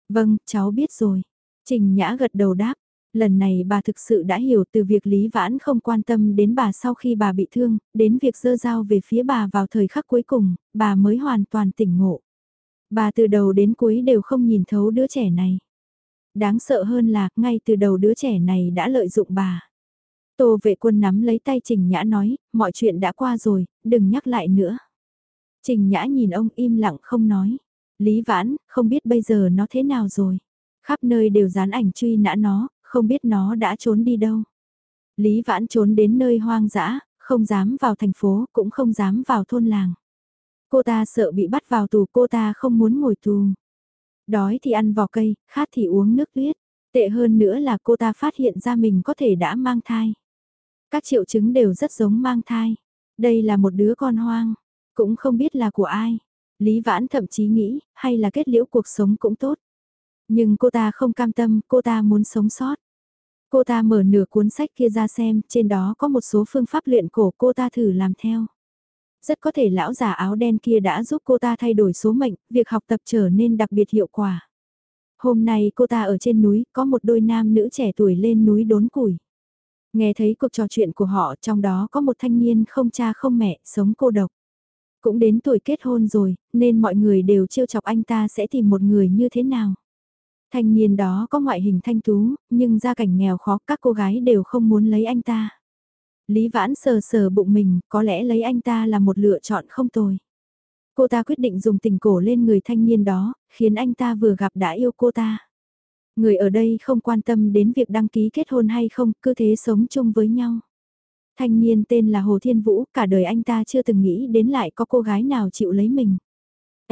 Vâng, cháu biết rồi. Trình Nhã gật đầu đáp, Lần này bà thực sự đã hiểu từ việc Lý Vãn không quan tâm đến bà sau khi bà bị thương, đến việc dơ dao về phía bà vào thời khắc cuối cùng, bà mới hoàn toàn tỉnh ngộ. Bà từ đầu đến cuối đều không nhìn thấu đứa trẻ này. Đáng sợ hơn là, ngay từ đầu đứa trẻ này đã lợi dụng bà. Tô vệ quân nắm lấy tay Trình Nhã nói, mọi chuyện đã qua rồi, đừng nhắc lại nữa. Trình Nhã nhìn ông im lặng không nói. Lý Vãn, không biết bây giờ nó thế nào rồi. Khắp nơi đều dán ảnh truy nã nó, không biết nó đã trốn đi đâu. Lý Vãn trốn đến nơi hoang dã, không dám vào thành phố, cũng không dám vào thôn làng. Cô ta sợ bị bắt vào tù, cô ta không muốn ngồi tù. Đói thì ăn vỏ cây, khát thì uống nước tuyết. Tệ hơn nữa là cô ta phát hiện ra mình có thể đã mang thai. Các triệu chứng đều rất giống mang thai. Đây là một đứa con hoang, cũng không biết là của ai. Lý Vãn thậm chí nghĩ, hay là kết liễu cuộc sống cũng tốt. Nhưng cô ta không cam tâm, cô ta muốn sống sót. Cô ta mở nửa cuốn sách kia ra xem, trên đó có một số phương pháp luyện cổ cô ta thử làm theo. Rất có thể lão già áo đen kia đã giúp cô ta thay đổi số mệnh, việc học tập trở nên đặc biệt hiệu quả. Hôm nay cô ta ở trên núi, có một đôi nam nữ trẻ tuổi lên núi đốn củi. Nghe thấy cuộc trò chuyện của họ trong đó có một thanh niên không cha không mẹ, sống cô độc. Cũng đến tuổi kết hôn rồi, nên mọi người đều trêu chọc anh ta sẽ tìm một người như thế nào. Thanh niên đó có ngoại hình thanh tú, nhưng gia cảnh nghèo khó các cô gái đều không muốn lấy anh ta. Lý Vãn sờ sờ bụng mình, có lẽ lấy anh ta là một lựa chọn không tồi. Cô ta quyết định dùng tình cổ lên người thanh niên đó, khiến anh ta vừa gặp đã yêu cô ta. Người ở đây không quan tâm đến việc đăng ký kết hôn hay không, cứ thế sống chung với nhau. Thanh niên tên là Hồ Thiên Vũ, cả đời anh ta chưa từng nghĩ đến lại có cô gái nào chịu lấy mình.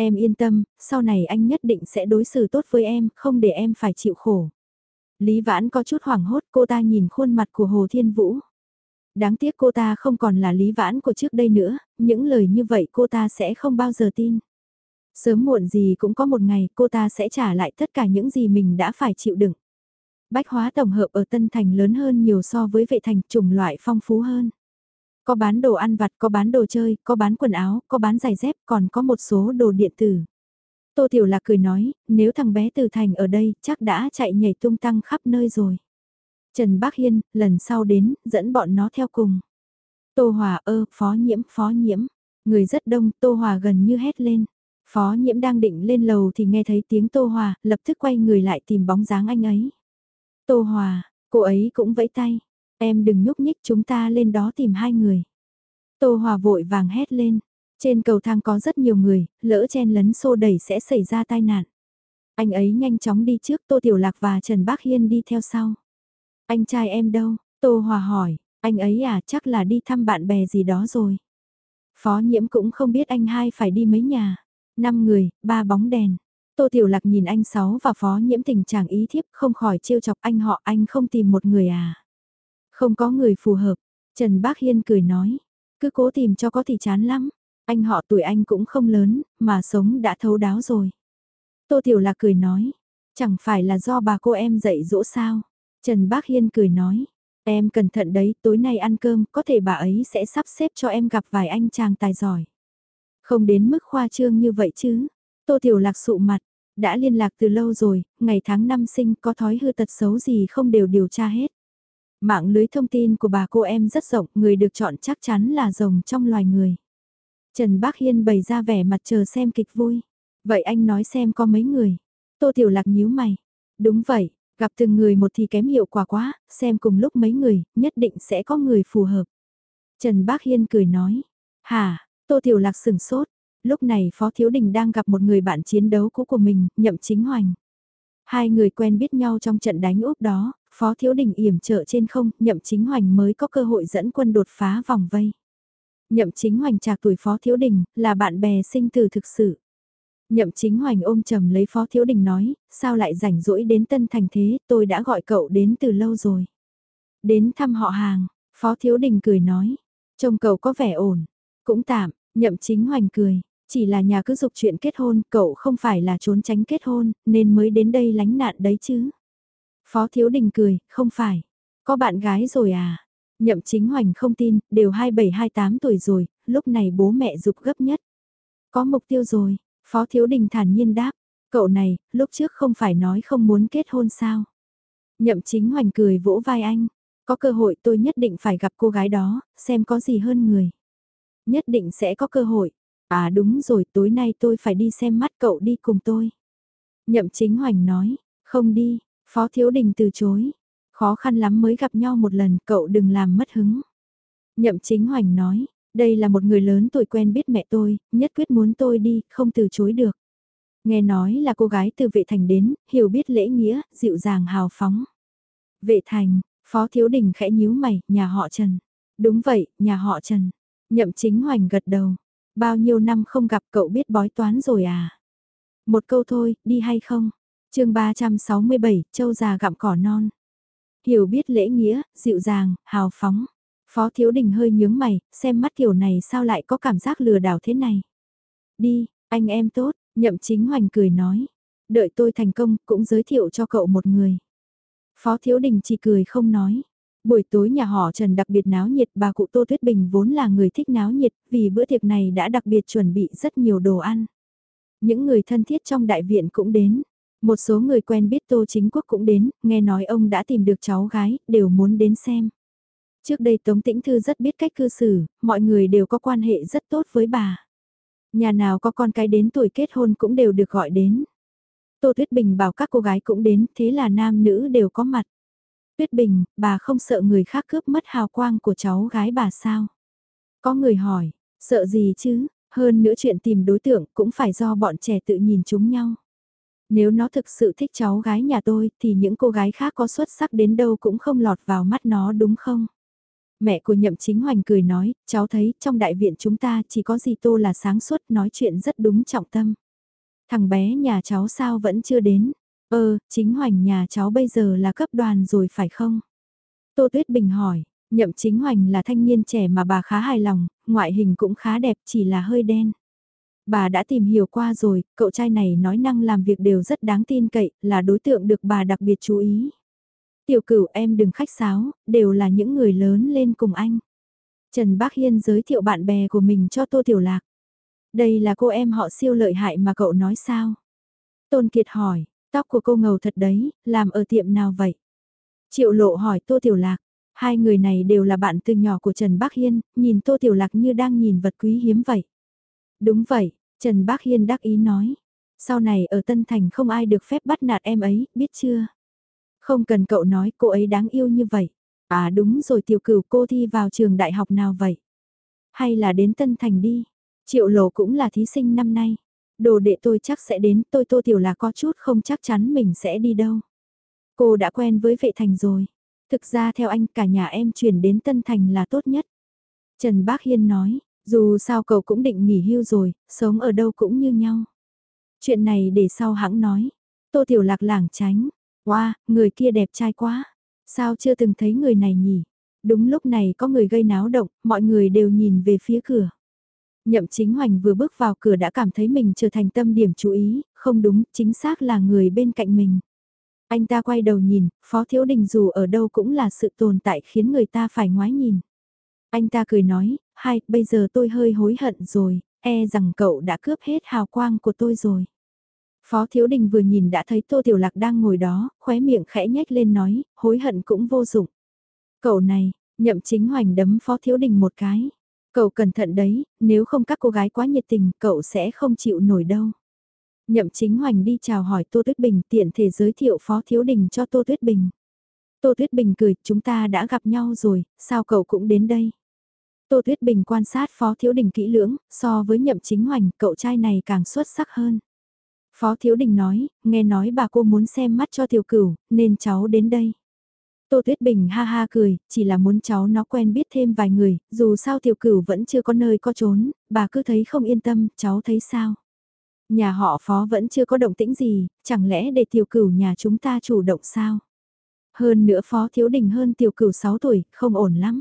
Em yên tâm, sau này anh nhất định sẽ đối xử tốt với em, không để em phải chịu khổ. Lý Vãn có chút hoảng hốt cô ta nhìn khuôn mặt của Hồ Thiên Vũ. Đáng tiếc cô ta không còn là Lý Vãn của trước đây nữa, những lời như vậy cô ta sẽ không bao giờ tin. Sớm muộn gì cũng có một ngày cô ta sẽ trả lại tất cả những gì mình đã phải chịu đựng. Bách hóa tổng hợp ở Tân Thành lớn hơn nhiều so với vệ thành chủng loại phong phú hơn. Có bán đồ ăn vặt, có bán đồ chơi, có bán quần áo, có bán giày dép, còn có một số đồ điện tử. Tô Tiểu Lạc cười nói, nếu thằng bé từ thành ở đây chắc đã chạy nhảy tung tăng khắp nơi rồi. Trần Bác Hiên, lần sau đến, dẫn bọn nó theo cùng. Tô Hòa ơ, phó nhiễm, phó nhiễm. Người rất đông, Tô Hòa gần như hét lên. Phó nhiễm đang định lên lầu thì nghe thấy tiếng Tô Hòa, lập tức quay người lại tìm bóng dáng anh ấy. Tô Hòa, cô ấy cũng vẫy tay. Em đừng nhúc nhích chúng ta lên đó tìm hai người. Tô Hòa vội vàng hét lên. Trên cầu thang có rất nhiều người, lỡ chen lấn xô đẩy sẽ xảy ra tai nạn. Anh ấy nhanh chóng đi trước Tô Tiểu Lạc và Trần Bác Hiên đi theo sau. Anh trai em đâu? Tô Hòa hỏi, anh ấy à chắc là đi thăm bạn bè gì đó rồi. Phó nhiễm cũng không biết anh hai phải đi mấy nhà. Năm người, ba bóng đèn. Tô Tiểu Lạc nhìn anh Sáu và phó nhiễm tình trạng ý thiếp không khỏi trêu chọc anh họ anh không tìm một người à. Không có người phù hợp. Trần Bác Hiên cười nói. Cứ cố tìm cho có thì chán lắm. Anh họ tuổi anh cũng không lớn, mà sống đã thấu đáo rồi. Tô Tiểu Lạc cười nói. Chẳng phải là do bà cô em dạy dỗ sao. Trần Bác Hiên cười nói. Em cẩn thận đấy, tối nay ăn cơm, có thể bà ấy sẽ sắp xếp cho em gặp vài anh chàng tài giỏi. Không đến mức khoa trương như vậy chứ. Tô Tiểu Lạc sụ mặt, đã liên lạc từ lâu rồi, ngày tháng năm sinh có thói hư tật xấu gì không đều điều tra hết. Mạng lưới thông tin của bà cô em rất rộng, người được chọn chắc chắn là rồng trong loài người. Trần Bác Hiên bày ra vẻ mặt chờ xem kịch vui. Vậy anh nói xem có mấy người. Tô Tiểu Lạc nhíu mày. Đúng vậy, gặp từng người một thì kém hiệu quả quá, xem cùng lúc mấy người, nhất định sẽ có người phù hợp. Trần Bác Hiên cười nói. Hà, Tô Tiểu Lạc sừng sốt. Lúc này Phó Thiếu Đình đang gặp một người bạn chiến đấu cũ của mình, nhậm chính hoành. Hai người quen biết nhau trong trận đánh úp đó, Phó Thiếu Đình yểm trợ trên không, nhậm chính hoành mới có cơ hội dẫn quân đột phá vòng vây. Nhậm chính hoành trạc tuổi Phó Thiếu Đình, là bạn bè sinh từ thực sự. Nhậm chính hoành ôm trầm lấy Phó Thiếu Đình nói, sao lại rảnh rỗi đến Tân Thành thế, tôi đã gọi cậu đến từ lâu rồi. Đến thăm họ hàng, Phó Thiếu Đình cười nói, trông cậu có vẻ ổn, cũng tạm, nhậm chính hoành cười, chỉ là nhà cứ dục chuyện kết hôn, cậu không phải là trốn tránh kết hôn, nên mới đến đây lánh nạn đấy chứ. Phó Thiếu Đình cười, không phải. Có bạn gái rồi à? Nhậm chính hoành không tin, đều 27-28 tuổi rồi, lúc này bố mẹ dục gấp nhất. Có mục tiêu rồi, Phó Thiếu Đình thản nhiên đáp. Cậu này, lúc trước không phải nói không muốn kết hôn sao? Nhậm chính hoành cười vỗ vai anh. Có cơ hội tôi nhất định phải gặp cô gái đó, xem có gì hơn người. Nhất định sẽ có cơ hội. À đúng rồi, tối nay tôi phải đi xem mắt cậu đi cùng tôi. Nhậm chính hoành nói, không đi, Phó Thiếu Đình từ chối. Khó khăn lắm mới gặp nhau một lần, cậu đừng làm mất hứng. Nhậm chính hoành nói, đây là một người lớn tuổi quen biết mẹ tôi, nhất quyết muốn tôi đi, không từ chối được. Nghe nói là cô gái từ vệ thành đến, hiểu biết lễ nghĩa, dịu dàng hào phóng. Vệ thành, Phó Thiếu Đình khẽ nhíu mày, nhà họ Trần. Đúng vậy, nhà họ Trần. Nhậm chính hoành gật đầu. Bao nhiêu năm không gặp cậu biết bói toán rồi à? Một câu thôi, đi hay không? Chương 367, châu già gặm cỏ non. Hiểu biết lễ nghĩa, dịu dàng, hào phóng. Phó Thiếu Đình hơi nhướng mày, xem mắt kiểu này sao lại có cảm giác lừa đảo thế này. Đi, anh em tốt, nhậm chính hoành cười nói. Đợi tôi thành công, cũng giới thiệu cho cậu một người. Phó Thiếu Đình chỉ cười không nói. Buổi tối nhà họ Trần đặc biệt náo nhiệt bà cụ Tô Tuyết Bình vốn là người thích náo nhiệt vì bữa tiệc này đã đặc biệt chuẩn bị rất nhiều đồ ăn. Những người thân thiết trong đại viện cũng đến. Một số người quen biết Tô Chính Quốc cũng đến, nghe nói ông đã tìm được cháu gái, đều muốn đến xem. Trước đây Tống Tĩnh Thư rất biết cách cư xử, mọi người đều có quan hệ rất tốt với bà. Nhà nào có con cái đến tuổi kết hôn cũng đều được gọi đến. Tô Tuyết Bình bảo các cô gái cũng đến, thế là nam nữ đều có mặt. Tuyết Bình, bà không sợ người khác cướp mất hào quang của cháu gái bà sao? Có người hỏi, sợ gì chứ, hơn nữa chuyện tìm đối tượng cũng phải do bọn trẻ tự nhìn chúng nhau. Nếu nó thực sự thích cháu gái nhà tôi thì những cô gái khác có xuất sắc đến đâu cũng không lọt vào mắt nó đúng không? Mẹ của nhậm chính hoành cười nói, cháu thấy trong đại viện chúng ta chỉ có gì tô là sáng suốt nói chuyện rất đúng trọng tâm. Thằng bé nhà cháu sao vẫn chưa đến? Ơ, chính hoành nhà cháu bây giờ là cấp đoàn rồi phải không? Tô Tuyết Bình hỏi, nhậm chính hoành là thanh niên trẻ mà bà khá hài lòng, ngoại hình cũng khá đẹp chỉ là hơi đen. Bà đã tìm hiểu qua rồi, cậu trai này nói năng làm việc đều rất đáng tin cậy, là đối tượng được bà đặc biệt chú ý. Tiểu cửu em đừng khách sáo, đều là những người lớn lên cùng anh. Trần Bác Hiên giới thiệu bạn bè của mình cho Tô Tiểu Lạc. Đây là cô em họ siêu lợi hại mà cậu nói sao? Tôn Kiệt hỏi, tóc của cô ngầu thật đấy, làm ở tiệm nào vậy? Triệu lộ hỏi Tô Tiểu Lạc, hai người này đều là bạn từ nhỏ của Trần Bác Hiên, nhìn Tô Tiểu Lạc như đang nhìn vật quý hiếm vậy. Đúng vậy, Trần Bác Hiên đắc ý nói. Sau này ở Tân Thành không ai được phép bắt nạt em ấy, biết chưa? Không cần cậu nói cô ấy đáng yêu như vậy. À đúng rồi tiểu cửu cô thi vào trường đại học nào vậy? Hay là đến Tân Thành đi? Triệu lộ cũng là thí sinh năm nay. Đồ đệ tôi chắc sẽ đến, tôi tô tiểu là có chút không chắc chắn mình sẽ đi đâu. Cô đã quen với vệ thành rồi. Thực ra theo anh cả nhà em chuyển đến Tân Thành là tốt nhất. Trần Bác Hiên nói, dù sao cậu cũng định nghỉ hưu rồi, sống ở đâu cũng như nhau. Chuyện này để sau hãng nói. Tô Tiểu Lạc lảng tránh. Wow, người kia đẹp trai quá. Sao chưa từng thấy người này nhỉ? Đúng lúc này có người gây náo động, mọi người đều nhìn về phía cửa. Nhậm chính hoành vừa bước vào cửa đã cảm thấy mình trở thành tâm điểm chú ý, không đúng, chính xác là người bên cạnh mình. Anh ta quay đầu nhìn, Phó Thiếu Đình dù ở đâu cũng là sự tồn tại khiến người ta phải ngoái nhìn. Anh ta cười nói, hai, bây giờ tôi hơi hối hận rồi, e rằng cậu đã cướp hết hào quang của tôi rồi. Phó Thiếu Đình vừa nhìn đã thấy Tô Tiểu Lạc đang ngồi đó, khóe miệng khẽ nhếch lên nói, hối hận cũng vô dụng. Cậu này, nhậm chính hoành đấm Phó Thiếu Đình một cái. Cậu cẩn thận đấy, nếu không các cô gái quá nhiệt tình, cậu sẽ không chịu nổi đâu. Nhậm chính hoành đi chào hỏi Tô Tuyết Bình tiện thể giới thiệu Phó Thiếu Đình cho Tô Tuyết Bình. Tô Tuyết Bình cười, chúng ta đã gặp nhau rồi, sao cậu cũng đến đây? Tô Tuyết Bình quan sát Phó Thiếu Đình kỹ lưỡng, so với nhậm chính hoành, cậu trai này càng xuất sắc hơn. Phó Thiếu Đình nói, nghe nói bà cô muốn xem mắt cho tiểu cửu, nên cháu đến đây. Tô Tuyết Bình ha ha cười, chỉ là muốn cháu nó quen biết thêm vài người, dù sao tiểu cửu vẫn chưa có nơi có trốn, bà cứ thấy không yên tâm, cháu thấy sao? Nhà họ phó vẫn chưa có động tĩnh gì, chẳng lẽ để tiểu cửu nhà chúng ta chủ động sao? Hơn nữa phó thiếu đình hơn tiểu cửu 6 tuổi, không ổn lắm.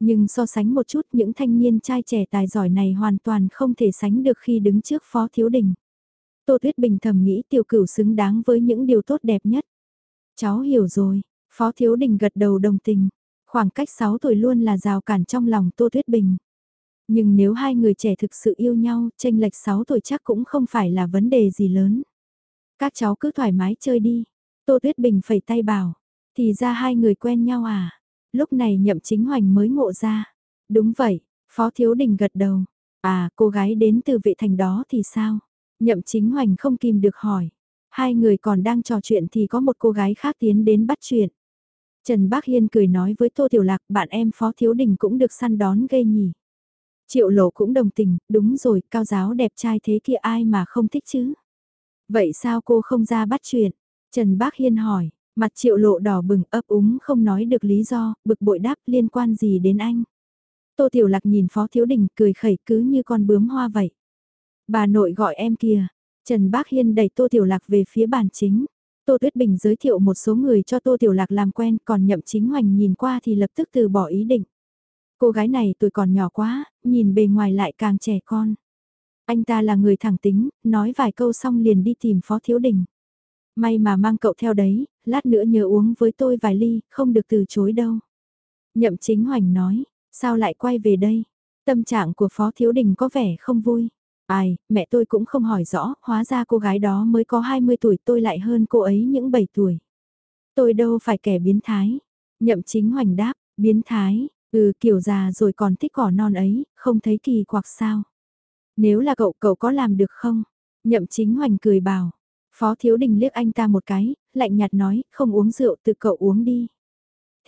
Nhưng so sánh một chút những thanh niên trai trẻ tài giỏi này hoàn toàn không thể sánh được khi đứng trước phó thiếu đình. Tô Tuyết Bình thầm nghĩ tiểu cửu xứng đáng với những điều tốt đẹp nhất. Cháu hiểu rồi, Phó Thiếu Đình gật đầu đồng tình. Khoảng cách 6 tuổi luôn là rào cản trong lòng Tô Tuyết Bình. Nhưng nếu hai người trẻ thực sự yêu nhau, tranh lệch 6 tuổi chắc cũng không phải là vấn đề gì lớn. Các cháu cứ thoải mái chơi đi. Tô Tuyết Bình phẩy tay bảo. Thì ra hai người quen nhau à? Lúc này nhậm chính hoành mới ngộ ra. Đúng vậy, Phó Thiếu Đình gật đầu. À, cô gái đến từ vệ thành đó thì sao? Nhậm chính hoành không kìm được hỏi. Hai người còn đang trò chuyện thì có một cô gái khác tiến đến bắt chuyện. Trần Bác Hiên cười nói với Tô Tiểu Lạc bạn em Phó Thiếu Đình cũng được săn đón gây nhỉ. Triệu lộ cũng đồng tình, đúng rồi, cao giáo đẹp trai thế kia ai mà không thích chứ. Vậy sao cô không ra bắt chuyện? Trần Bác Hiên hỏi, mặt triệu lộ đỏ bừng ấp úng không nói được lý do, bực bội đáp liên quan gì đến anh. Tô Tiểu Lạc nhìn Phó Thiếu Đình cười khẩy cứ như con bướm hoa vậy. Bà nội gọi em kìa. Trần Bác Hiên đẩy Tô Tiểu Lạc về phía bàn chính. Tô Tuyết Bình giới thiệu một số người cho Tô Tiểu Lạc làm quen còn nhậm chính hoành nhìn qua thì lập tức từ bỏ ý định. Cô gái này tuổi còn nhỏ quá, nhìn bề ngoài lại càng trẻ con. Anh ta là người thẳng tính, nói vài câu xong liền đi tìm Phó Thiếu Đình. May mà mang cậu theo đấy, lát nữa nhớ uống với tôi vài ly, không được từ chối đâu. Nhậm chính hoành nói, sao lại quay về đây? Tâm trạng của Phó Thiếu Đình có vẻ không vui. Ai, mẹ tôi cũng không hỏi rõ, hóa ra cô gái đó mới có 20 tuổi tôi lại hơn cô ấy những 7 tuổi. Tôi đâu phải kẻ biến thái. Nhậm chính hoành đáp, biến thái, ừ kiểu già rồi còn thích cỏ non ấy, không thấy kỳ quặc sao. Nếu là cậu, cậu có làm được không? Nhậm chính hoành cười bảo. Phó Thiếu Đình liếc anh ta một cái, lạnh nhạt nói, không uống rượu từ cậu uống đi.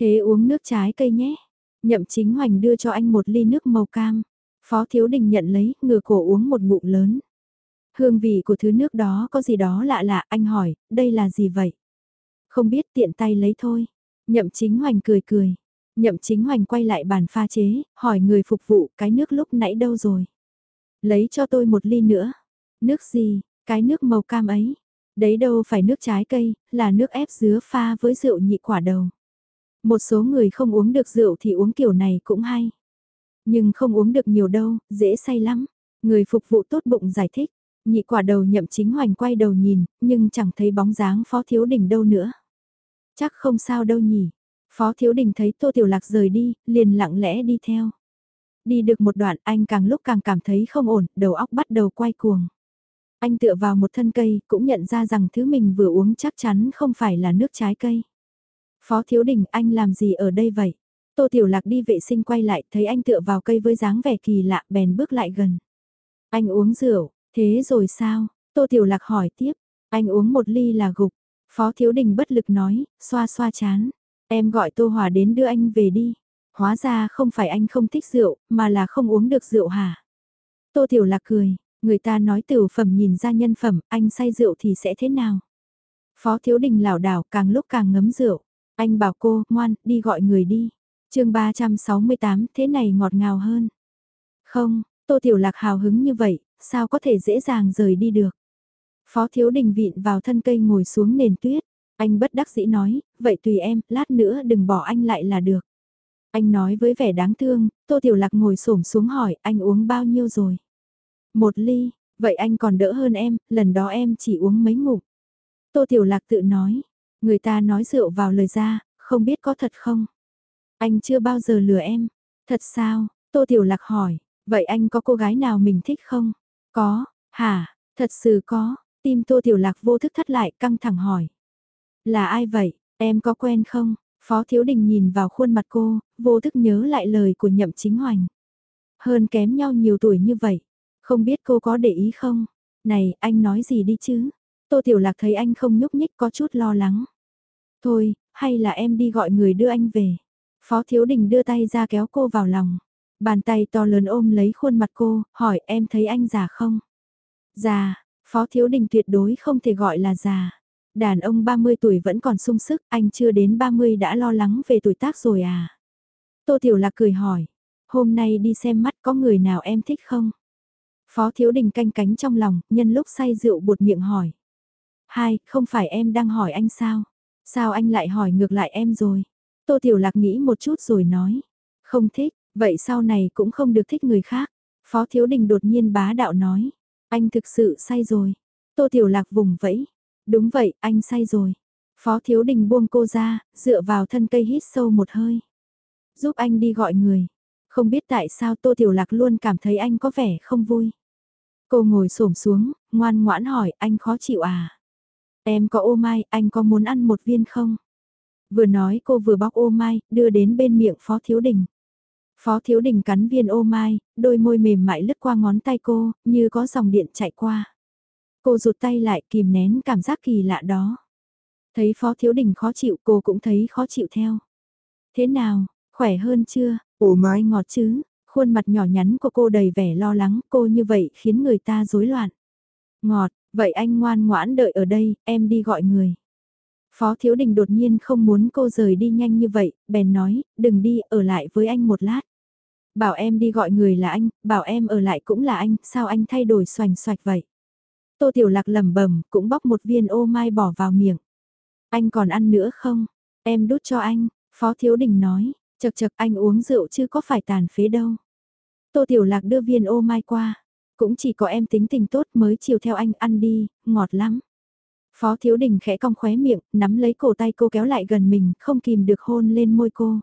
Thế uống nước trái cây nhé. Nhậm chính hoành đưa cho anh một ly nước màu cam. Phó Thiếu Đình nhận lấy, ngửa cổ uống một ngụm lớn. Hương vị của thứ nước đó có gì đó lạ lạ, anh hỏi, đây là gì vậy? Không biết tiện tay lấy thôi. Nhậm chính hoành cười cười. Nhậm chính hoành quay lại bàn pha chế, hỏi người phục vụ cái nước lúc nãy đâu rồi? Lấy cho tôi một ly nữa. Nước gì, cái nước màu cam ấy. Đấy đâu phải nước trái cây, là nước ép dứa pha với rượu nhị quả đầu. Một số người không uống được rượu thì uống kiểu này cũng hay. Nhưng không uống được nhiều đâu, dễ say lắm. Người phục vụ tốt bụng giải thích. Nhị quả đầu nhậm chính hoành quay đầu nhìn, nhưng chẳng thấy bóng dáng phó thiếu đỉnh đâu nữa. Chắc không sao đâu nhỉ. Phó thiếu đình thấy tô tiểu lạc rời đi, liền lặng lẽ đi theo. Đi được một đoạn anh càng lúc càng cảm thấy không ổn, đầu óc bắt đầu quay cuồng. Anh tựa vào một thân cây, cũng nhận ra rằng thứ mình vừa uống chắc chắn không phải là nước trái cây. Phó Thiếu Đình, anh làm gì ở đây vậy? Tô Tiểu Lạc đi vệ sinh quay lại, thấy anh tựa vào cây với dáng vẻ kỳ lạ, bèn bước lại gần. Anh uống rượu, thế rồi sao? Tô Tiểu Lạc hỏi tiếp, anh uống một ly là gục. Phó Thiếu Đình bất lực nói, xoa xoa chán. Em gọi Tô Hòa đến đưa anh về đi. Hóa ra không phải anh không thích rượu, mà là không uống được rượu hả? Tô Tiểu Lạc cười, người ta nói tiểu phẩm nhìn ra nhân phẩm, anh say rượu thì sẽ thế nào? Phó Thiếu Đình lảo đảo càng lúc càng ngấm rượu. Anh bảo cô, ngoan, đi gọi người đi. chương 368, thế này ngọt ngào hơn. Không, Tô Tiểu Lạc hào hứng như vậy, sao có thể dễ dàng rời đi được. Phó Thiếu Đình vịn vào thân cây ngồi xuống nền tuyết. Anh bất đắc dĩ nói, vậy tùy em, lát nữa đừng bỏ anh lại là được. Anh nói với vẻ đáng thương, Tô Tiểu Lạc ngồi xổm xuống hỏi, anh uống bao nhiêu rồi? Một ly, vậy anh còn đỡ hơn em, lần đó em chỉ uống mấy ngụm. Tô Tiểu Lạc tự nói, người ta nói rượu vào lời ra, không biết có thật không? Anh chưa bao giờ lừa em. Thật sao? Tô Tiểu Lạc hỏi, vậy anh có cô gái nào mình thích không? Có, hả? Thật sự có, tim Tô Tiểu Lạc vô thức thắt lại căng thẳng hỏi. Là ai vậy? Em có quen không? Phó Thiếu Đình nhìn vào khuôn mặt cô, vô thức nhớ lại lời của nhậm chính hoành. Hơn kém nhau nhiều tuổi như vậy. Không biết cô có để ý không? Này, anh nói gì đi chứ? Tô Tiểu Lạc thấy anh không nhúc nhích có chút lo lắng. Thôi, hay là em đi gọi người đưa anh về. Phó Thiếu Đình đưa tay ra kéo cô vào lòng. Bàn tay to lớn ôm lấy khuôn mặt cô, hỏi em thấy anh già không? Già, Phó Thiếu Đình tuyệt đối không thể gọi là già. Đàn ông 30 tuổi vẫn còn sung sức, anh chưa đến 30 đã lo lắng về tuổi tác rồi à? Tô Tiểu Lạc cười hỏi, hôm nay đi xem mắt có người nào em thích không? Phó Thiếu Đình canh cánh trong lòng, nhân lúc say rượu buột miệng hỏi. Hai, không phải em đang hỏi anh sao? Sao anh lại hỏi ngược lại em rồi? Tô Tiểu Lạc nghĩ một chút rồi nói. Không thích, vậy sau này cũng không được thích người khác. Phó Thiếu Đình đột nhiên bá đạo nói. Anh thực sự say rồi. Tô Tiểu Lạc vùng vẫy. Đúng vậy, anh say rồi. Phó Thiếu Đình buông cô ra, dựa vào thân cây hít sâu một hơi. Giúp anh đi gọi người. Không biết tại sao Tô Tiểu Lạc luôn cảm thấy anh có vẻ không vui. Cô ngồi xổm xuống, ngoan ngoãn hỏi anh khó chịu à? Em có ô mai, anh có muốn ăn một viên không? Vừa nói cô vừa bóc ô mai, đưa đến bên miệng Phó Thiếu Đình. Phó Thiếu Đình cắn viên ô mai, đôi môi mềm mại lướt qua ngón tay cô, như có dòng điện chạy qua. Cô rụt tay lại kìm nén cảm giác kỳ lạ đó. Thấy Phó Thiếu Đình khó chịu cô cũng thấy khó chịu theo. Thế nào, khỏe hơn chưa? Ồ mai ngọt chứ, khuôn mặt nhỏ nhắn của cô đầy vẻ lo lắng, cô như vậy khiến người ta rối loạn. Ngọt, vậy anh ngoan ngoãn đợi ở đây, em đi gọi người. Phó Thiếu Đình đột nhiên không muốn cô rời đi nhanh như vậy, bèn nói, đừng đi, ở lại với anh một lát. Bảo em đi gọi người là anh, bảo em ở lại cũng là anh, sao anh thay đổi xoành xoạch vậy? Tô Tiểu Lạc lẩm bẩm, cũng bóc một viên ô mai bỏ vào miệng. Anh còn ăn nữa không? Em đút cho anh, Phó Thiếu Đình nói, chật chật anh uống rượu chứ có phải tàn phế đâu. Tô Tiểu Lạc đưa viên ô mai qua, cũng chỉ có em tính tình tốt mới chiều theo anh ăn đi, ngọt lắm. Phó Thiếu Đình khẽ cong khóe miệng, nắm lấy cổ tay cô kéo lại gần mình, không kìm được hôn lên môi cô.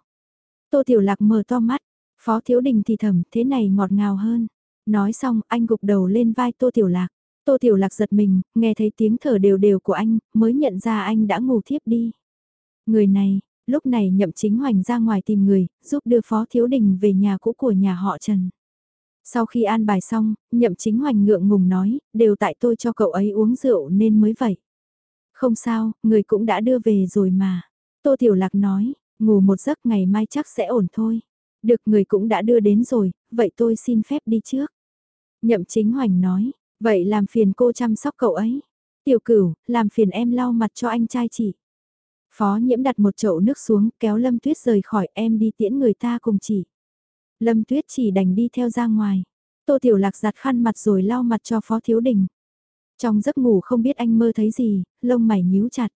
Tô Tiểu Lạc mở to mắt, Phó Thiếu Đình thì thầm thế này ngọt ngào hơn. Nói xong anh gục đầu lên vai Tô Tiểu Lạc. Tô Tiểu Lạc giật mình, nghe thấy tiếng thở đều đều của anh, mới nhận ra anh đã ngủ thiếp đi. Người này, lúc này nhậm chính hoành ra ngoài tìm người, giúp đưa Phó Thiếu Đình về nhà cũ của nhà họ Trần. Sau khi an bài xong, nhậm chính hoành ngượng ngùng nói, đều tại tôi cho cậu ấy uống rượu nên mới vậy. Không sao, người cũng đã đưa về rồi mà. Tô Tiểu Lạc nói, ngủ một giấc ngày mai chắc sẽ ổn thôi. Được người cũng đã đưa đến rồi, vậy tôi xin phép đi trước. Nhậm chính hoành nói, vậy làm phiền cô chăm sóc cậu ấy. Tiểu cửu, làm phiền em lau mặt cho anh trai chị. Phó nhiễm đặt một chậu nước xuống, kéo Lâm Tuyết rời khỏi em đi tiễn người ta cùng chỉ Lâm Tuyết chỉ đành đi theo ra ngoài. Tô Tiểu Lạc giặt khăn mặt rồi lau mặt cho Phó Thiếu Đình. Trong giấc ngủ không biết anh mơ thấy gì, lông mày nhíu chặt.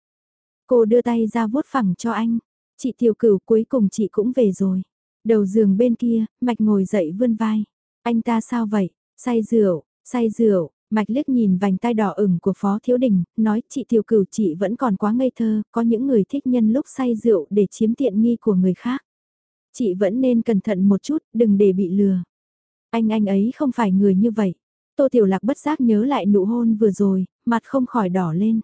Cô đưa tay ra vuốt phẳng cho anh. Chị Tiểu Cửu cuối cùng chị cũng về rồi. Đầu giường bên kia, Mạch ngồi dậy vươn vai. Anh ta sao vậy? Say rượu, say rượu. Mạch liếc nhìn vành tai đỏ ửng của Phó Thiếu Đình, nói chị Tiểu Cửu chị vẫn còn quá ngây thơ, có những người thích nhân lúc say rượu để chiếm tiện nghi của người khác. Chị vẫn nên cẩn thận một chút, đừng để bị lừa. Anh anh ấy không phải người như vậy. Tô Tiểu Lạc bất giác nhớ lại nụ hôn vừa rồi, mặt không khỏi đỏ lên.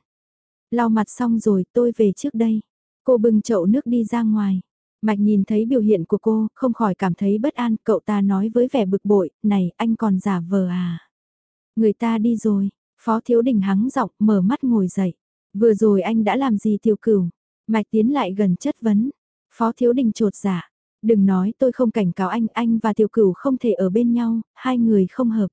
Lau mặt xong rồi tôi về trước đây. Cô bưng chậu nước đi ra ngoài. Mạch nhìn thấy biểu hiện của cô, không khỏi cảm thấy bất an, cậu ta nói với vẻ bực bội, này anh còn giả vờ à. Người ta đi rồi, Phó Thiếu Đình hắng giọng mở mắt ngồi dậy. Vừa rồi anh đã làm gì tiểu cửu? Mạch tiến lại gần chất vấn. Phó Thiếu Đình trột giả. Đừng nói tôi không cảnh cáo anh, anh và tiểu cửu không thể ở bên nhau, hai người không hợp.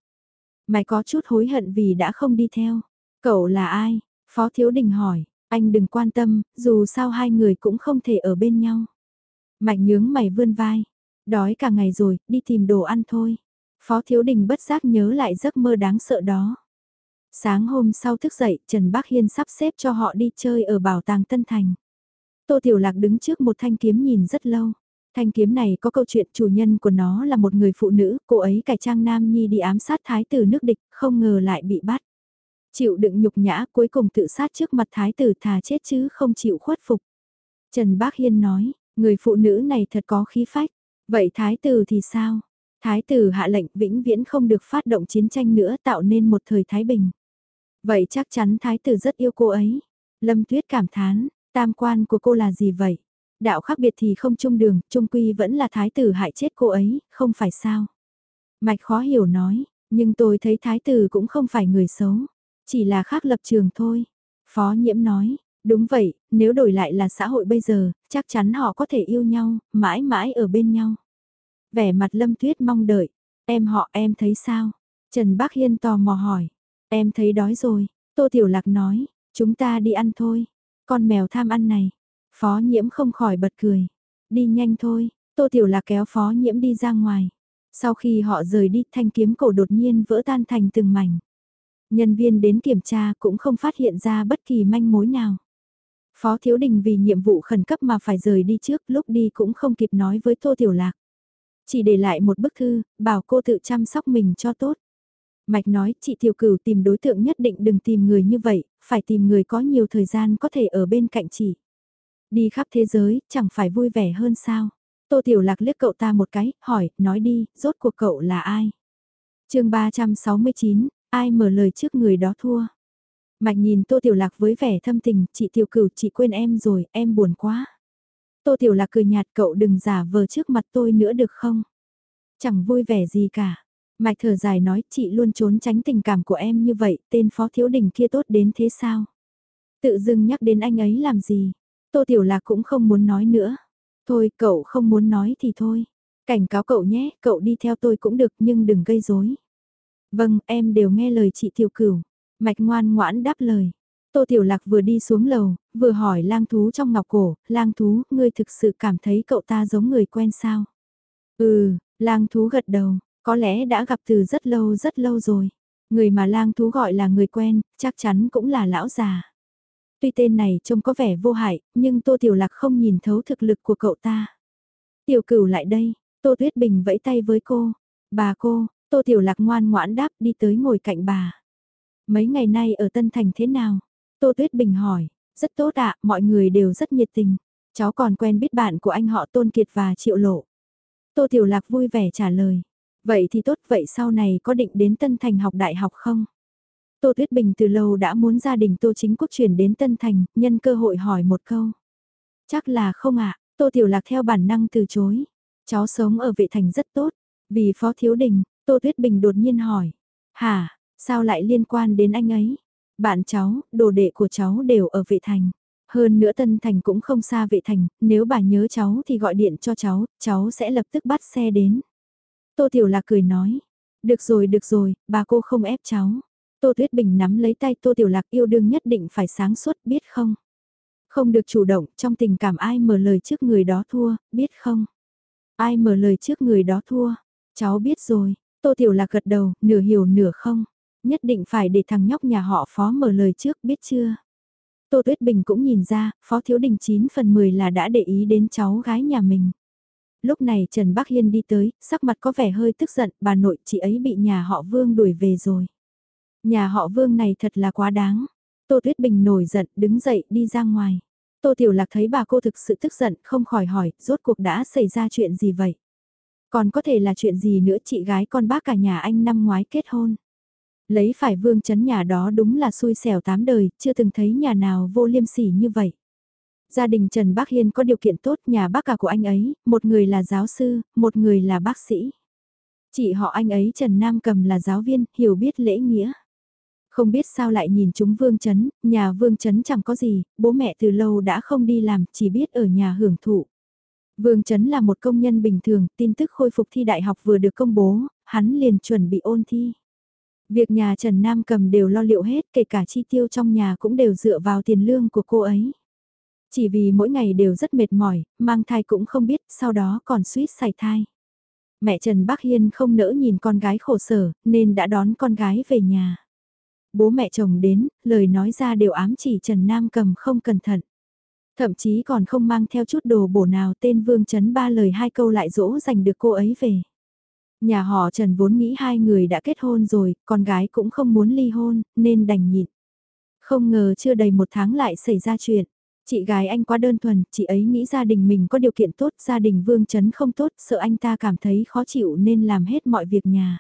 Mày có chút hối hận vì đã không đi theo. Cậu là ai? Phó Thiếu Đình hỏi, anh đừng quan tâm, dù sao hai người cũng không thể ở bên nhau. Mạch nhướng mày vươn vai. Đói cả ngày rồi, đi tìm đồ ăn thôi. Phó Thiếu Đình bất giác nhớ lại giấc mơ đáng sợ đó. Sáng hôm sau thức dậy, Trần Bác Hiên sắp xếp cho họ đi chơi ở bảo tàng Tân Thành. Tô Tiểu Lạc đứng trước một thanh kiếm nhìn rất lâu. Thanh kiếm này có câu chuyện chủ nhân của nó là một người phụ nữ, cô ấy cải trang nam nhi đi ám sát thái tử nước địch, không ngờ lại bị bắt. Chịu đựng nhục nhã cuối cùng tự sát trước mặt thái tử thà chết chứ không chịu khuất phục. Trần Bác Hiên nói, người phụ nữ này thật có khí phách. Vậy thái tử thì sao? Thái tử hạ lệnh vĩnh viễn không được phát động chiến tranh nữa tạo nên một thời thái bình. Vậy chắc chắn thái tử rất yêu cô ấy. Lâm Tuyết cảm thán, tam quan của cô là gì vậy? đạo khác biệt thì không chung đường, chung quy vẫn là thái tử hại chết cô ấy, không phải sao. Mạch khó hiểu nói, nhưng tôi thấy thái tử cũng không phải người xấu, chỉ là khác lập trường thôi. Phó nhiễm nói, đúng vậy, nếu đổi lại là xã hội bây giờ, chắc chắn họ có thể yêu nhau, mãi mãi ở bên nhau. Vẻ mặt lâm tuyết mong đợi, em họ em thấy sao? Trần Bác Hiên tò mò hỏi, em thấy đói rồi, Tô Tiểu Lạc nói, chúng ta đi ăn thôi, con mèo tham ăn này, Phó nhiễm không khỏi bật cười. Đi nhanh thôi, Tô Tiểu Lạc kéo phó nhiễm đi ra ngoài. Sau khi họ rời đi thanh kiếm cổ đột nhiên vỡ tan thành từng mảnh. Nhân viên đến kiểm tra cũng không phát hiện ra bất kỳ manh mối nào. Phó Thiếu Đình vì nhiệm vụ khẩn cấp mà phải rời đi trước lúc đi cũng không kịp nói với Tô Tiểu Lạc. Chỉ để lại một bức thư, bảo cô tự chăm sóc mình cho tốt. Mạch nói, chị Tiểu Cửu tìm đối tượng nhất định đừng tìm người như vậy, phải tìm người có nhiều thời gian có thể ở bên cạnh chị. Đi khắp thế giới, chẳng phải vui vẻ hơn sao? Tô Tiểu Lạc liếc cậu ta một cái, hỏi, nói đi, rốt cuộc cậu là ai? chương 369, ai mở lời trước người đó thua? Mạch nhìn Tô Tiểu Lạc với vẻ thâm tình, chị Tiểu Cửu chị quên em rồi, em buồn quá. Tô Tiểu Lạc cười nhạt cậu đừng giả vờ trước mặt tôi nữa được không? Chẳng vui vẻ gì cả. Mạch thở dài nói chị luôn trốn tránh tình cảm của em như vậy, tên phó thiếu đình kia tốt đến thế sao? Tự dưng nhắc đến anh ấy làm gì? Tô Tiểu Lạc cũng không muốn nói nữa. Thôi cậu không muốn nói thì thôi. Cảnh cáo cậu nhé, cậu đi theo tôi cũng được nhưng đừng gây rối. Vâng, em đều nghe lời chị Tiểu Cửu. Mạch ngoan ngoãn đáp lời. Tô Tiểu Lạc vừa đi xuống lầu, vừa hỏi lang thú trong ngọc cổ, lang thú, ngươi thực sự cảm thấy cậu ta giống người quen sao? Ừ, lang thú gật đầu, có lẽ đã gặp từ rất lâu rất lâu rồi. Người mà lang thú gọi là người quen, chắc chắn cũng là lão già. Tuy tên này trông có vẻ vô hại, nhưng Tô Tiểu Lạc không nhìn thấu thực lực của cậu ta. Tiểu cửu lại đây, Tô Tuyết Bình vẫy tay với cô. Bà cô, Tô Tiểu Lạc ngoan ngoãn đáp đi tới ngồi cạnh bà. Mấy ngày nay ở Tân Thành thế nào? Tô Tuyết Bình hỏi, rất tốt ạ, mọi người đều rất nhiệt tình. Cháu còn quen biết bạn của anh họ Tôn Kiệt và Triệu Lộ. Tô Tiểu Lạc vui vẻ trả lời. Vậy thì tốt, vậy sau này có định đến Tân Thành học đại học không? Tô Tuyết Bình từ lâu đã muốn gia đình Tô Chính Quốc chuyển đến Tân Thành, nhân cơ hội hỏi một câu. Chắc là không ạ, Tô Tiểu Lạc theo bản năng từ chối. Cháu sống ở vệ thành rất tốt, vì Phó Thiếu Đình, Tô Tuyết Bình đột nhiên hỏi. Hả, sao lại liên quan đến anh ấy? Bạn cháu, đồ đệ của cháu đều ở vệ thành. Hơn nữa Tân Thành cũng không xa vệ thành, nếu bà nhớ cháu thì gọi điện cho cháu, cháu sẽ lập tức bắt xe đến. Tô Tiểu Lạc cười nói, được rồi được rồi, bà cô không ép cháu. Tô Tuyết Bình nắm lấy tay Tô Tiểu Lạc yêu đương nhất định phải sáng suốt, biết không? Không được chủ động, trong tình cảm ai mở lời trước người đó thua, biết không? Ai mở lời trước người đó thua? Cháu biết rồi, Tô Tiểu Lạc gật đầu, nửa hiểu nửa không? Nhất định phải để thằng nhóc nhà họ phó mở lời trước, biết chưa? Tô Tuyết Bình cũng nhìn ra, Phó Thiếu Đình 9 phần 10 là đã để ý đến cháu gái nhà mình. Lúc này Trần Bắc Hiên đi tới, sắc mặt có vẻ hơi tức giận, bà nội chị ấy bị nhà họ Vương đuổi về rồi. Nhà họ Vương này thật là quá đáng. Tô Tuyết Bình nổi giận, đứng dậy, đi ra ngoài. Tô Tiểu Lạc thấy bà cô thực sự tức giận, không khỏi hỏi, rốt cuộc đã xảy ra chuyện gì vậy? Còn có thể là chuyện gì nữa chị gái con bác cả nhà anh năm ngoái kết hôn. Lấy phải vương chấn nhà đó đúng là xui xẻo tám đời, chưa từng thấy nhà nào vô liêm sỉ như vậy. Gia đình Trần Bác Hiên có điều kiện tốt nhà bác cả của anh ấy, một người là giáo sư, một người là bác sĩ. Chị họ anh ấy Trần Nam Cầm là giáo viên, hiểu biết lễ nghĩa. Không biết sao lại nhìn chúng Vương Chấn, nhà Vương Chấn chẳng có gì, bố mẹ từ lâu đã không đi làm, chỉ biết ở nhà hưởng thụ. Vương Chấn là một công nhân bình thường, tin tức khôi phục thi đại học vừa được công bố, hắn liền chuẩn bị ôn thi. Việc nhà Trần Nam cầm đều lo liệu hết, kể cả chi tiêu trong nhà cũng đều dựa vào tiền lương của cô ấy. Chỉ vì mỗi ngày đều rất mệt mỏi, mang thai cũng không biết, sau đó còn suýt xảy thai. Mẹ Trần Bắc Hiên không nỡ nhìn con gái khổ sở, nên đã đón con gái về nhà. Bố mẹ chồng đến, lời nói ra đều ám chỉ Trần Nam cầm không cẩn thận. Thậm chí còn không mang theo chút đồ bổ nào tên Vương Trấn ba lời hai câu lại dỗ dành được cô ấy về. Nhà họ Trần vốn nghĩ hai người đã kết hôn rồi, con gái cũng không muốn ly hôn, nên đành nhịn. Không ngờ chưa đầy một tháng lại xảy ra chuyện. Chị gái anh quá đơn thuần, chị ấy nghĩ gia đình mình có điều kiện tốt, gia đình Vương Trấn không tốt, sợ anh ta cảm thấy khó chịu nên làm hết mọi việc nhà.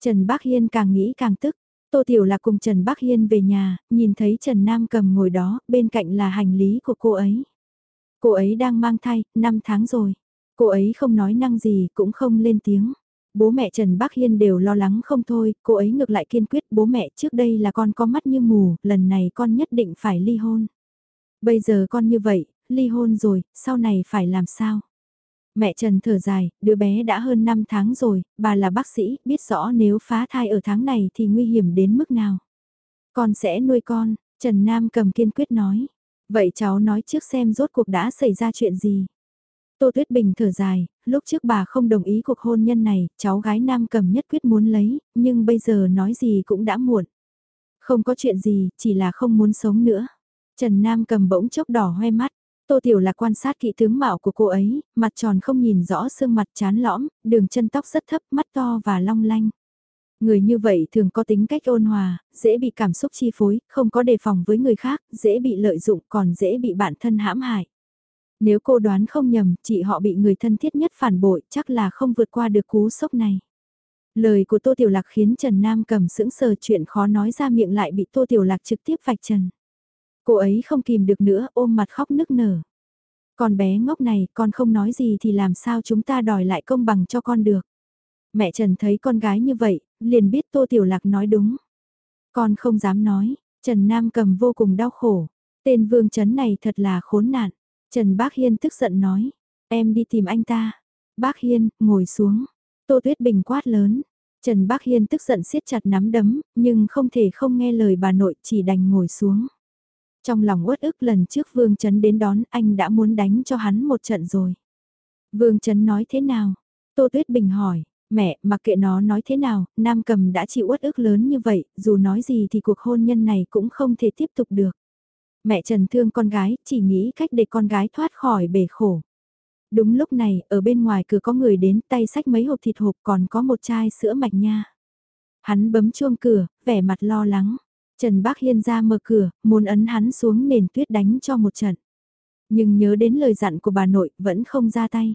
Trần Bác Hiên càng nghĩ càng tức, Tô Tiểu là cùng Trần Bác Hiên về nhà, nhìn thấy Trần Nam cầm ngồi đó, bên cạnh là hành lý của cô ấy. Cô ấy đang mang thai, 5 tháng rồi. Cô ấy không nói năng gì, cũng không lên tiếng. Bố mẹ Trần Bác Hiên đều lo lắng không thôi, cô ấy ngược lại kiên quyết bố mẹ trước đây là con có mắt như mù, lần này con nhất định phải ly hôn. Bây giờ con như vậy, ly hôn rồi, sau này phải làm sao? Mẹ Trần thở dài, đứa bé đã hơn 5 tháng rồi, bà là bác sĩ, biết rõ nếu phá thai ở tháng này thì nguy hiểm đến mức nào. Con sẽ nuôi con, Trần Nam cầm kiên quyết nói. Vậy cháu nói trước xem rốt cuộc đã xảy ra chuyện gì. Tô Tuyết Bình thở dài, lúc trước bà không đồng ý cuộc hôn nhân này, cháu gái Nam cầm nhất quyết muốn lấy, nhưng bây giờ nói gì cũng đã muộn. Không có chuyện gì, chỉ là không muốn sống nữa. Trần Nam cầm bỗng chốc đỏ hoe mắt. Tô Tiểu là quan sát kỹ tướng mạo của cô ấy, mặt tròn không nhìn rõ xương mặt chán lõm, đường chân tóc rất thấp, mắt to và long lanh. Người như vậy thường có tính cách ôn hòa, dễ bị cảm xúc chi phối, không có đề phòng với người khác, dễ bị lợi dụng còn dễ bị bản thân hãm hại. Nếu cô đoán không nhầm, chị họ bị người thân thiết nhất phản bội chắc là không vượt qua được cú sốc này. Lời của Tô Tiểu Lạc khiến Trần Nam cầm sững sờ chuyện khó nói ra miệng lại bị Tô Tiểu Lạc trực tiếp vạch trần. Cô ấy không kìm được nữa ôm mặt khóc nức nở. Con bé ngốc này con không nói gì thì làm sao chúng ta đòi lại công bằng cho con được. Mẹ Trần thấy con gái như vậy, liền biết Tô Tiểu Lạc nói đúng. Con không dám nói, Trần Nam cầm vô cùng đau khổ. Tên vương Trấn này thật là khốn nạn. Trần Bác Hiên tức giận nói, em đi tìm anh ta. Bác Hiên, ngồi xuống. Tô Tuyết Bình quát lớn. Trần Bác Hiên tức giận siết chặt nắm đấm, nhưng không thể không nghe lời bà nội chỉ đành ngồi xuống. Trong lòng uất ức lần trước Vương Trấn đến đón anh đã muốn đánh cho hắn một trận rồi. Vương Trấn nói thế nào? Tô Tuyết Bình hỏi, mẹ, mặc kệ nó nói thế nào, Nam Cầm đã chịu uất ức lớn như vậy, dù nói gì thì cuộc hôn nhân này cũng không thể tiếp tục được. Mẹ Trần thương con gái, chỉ nghĩ cách để con gái thoát khỏi bể khổ. Đúng lúc này, ở bên ngoài cửa có người đến tay sách mấy hộp thịt hộp còn có một chai sữa mạch nha. Hắn bấm chuông cửa, vẻ mặt lo lắng. Trần Bác Hiên ra mở cửa, muốn ấn hắn xuống nền tuyết đánh cho một trận. Nhưng nhớ đến lời dặn của bà nội, vẫn không ra tay.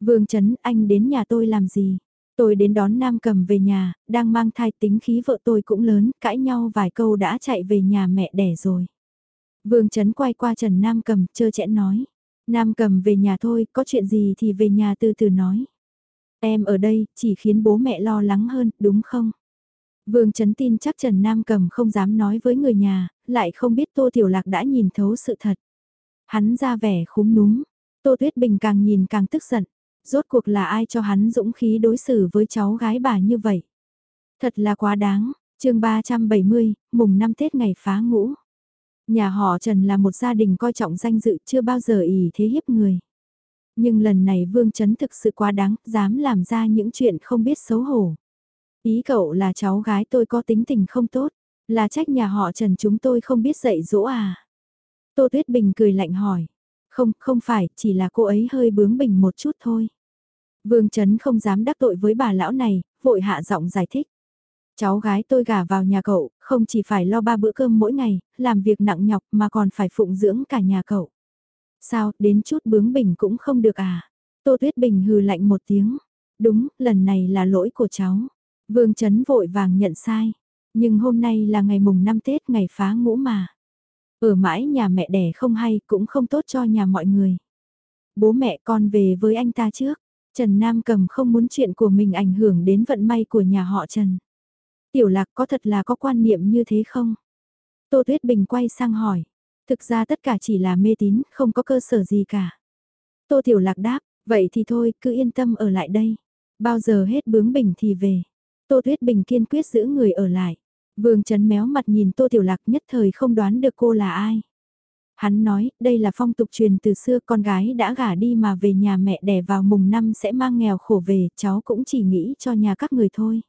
Vương Trấn, anh đến nhà tôi làm gì? Tôi đến đón Nam Cầm về nhà, đang mang thai tính khí vợ tôi cũng lớn, cãi nhau vài câu đã chạy về nhà mẹ đẻ rồi. Vương Trấn quay qua Trần Nam Cầm, chơ chẽn nói. Nam Cầm về nhà thôi, có chuyện gì thì về nhà từ từ nói. Em ở đây, chỉ khiến bố mẹ lo lắng hơn, đúng không? Vương Trấn tin chắc Trần Nam Cầm không dám nói với người nhà, lại không biết Tô Tiểu Lạc đã nhìn thấu sự thật. Hắn ra vẻ khúm núm, Tô Tuyết Bình càng nhìn càng tức giận. Rốt cuộc là ai cho hắn dũng khí đối xử với cháu gái bà như vậy? Thật là quá đáng, chương 370, mùng năm Tết ngày phá ngũ. Nhà họ Trần là một gia đình coi trọng danh dự chưa bao giờ ỉ thế hiếp người. Nhưng lần này Vương Trấn thực sự quá đáng, dám làm ra những chuyện không biết xấu hổ. Ý cậu là cháu gái tôi có tính tình không tốt, là trách nhà họ Trần chúng tôi không biết dạy dỗ à? Tô Tuyết Bình cười lạnh hỏi. Không, không phải, chỉ là cô ấy hơi bướng bỉnh một chút thôi. Vương Trấn không dám đắc tội với bà lão này, vội hạ giọng giải thích. Cháu gái tôi gả vào nhà cậu, không chỉ phải lo ba bữa cơm mỗi ngày, làm việc nặng nhọc mà còn phải phụng dưỡng cả nhà cậu. Sao, đến chút bướng bỉnh cũng không được à? Tô Tuyết Bình hừ lạnh một tiếng. Đúng, lần này là lỗi của cháu. Vương Trấn vội vàng nhận sai. Nhưng hôm nay là ngày mùng năm Tết ngày phá ngũ mà. Ở mãi nhà mẹ đẻ không hay cũng không tốt cho nhà mọi người. Bố mẹ con về với anh ta trước. Trần Nam cầm không muốn chuyện của mình ảnh hưởng đến vận may của nhà họ Trần. Tiểu lạc có thật là có quan niệm như thế không? Tô Tuyết Bình quay sang hỏi. Thực ra tất cả chỉ là mê tín, không có cơ sở gì cả. Tô Tiểu Lạc đáp, vậy thì thôi, cứ yên tâm ở lại đây. Bao giờ hết bướng bỉnh thì về. Tô Tuyết Bình kiên quyết giữ người ở lại. Vương Trấn méo mặt nhìn Tô Tiểu Lạc nhất thời không đoán được cô là ai. Hắn nói, đây là phong tục truyền từ xưa con gái đã gả đi mà về nhà mẹ đẻ vào mùng năm sẽ mang nghèo khổ về, cháu cũng chỉ nghĩ cho nhà các người thôi.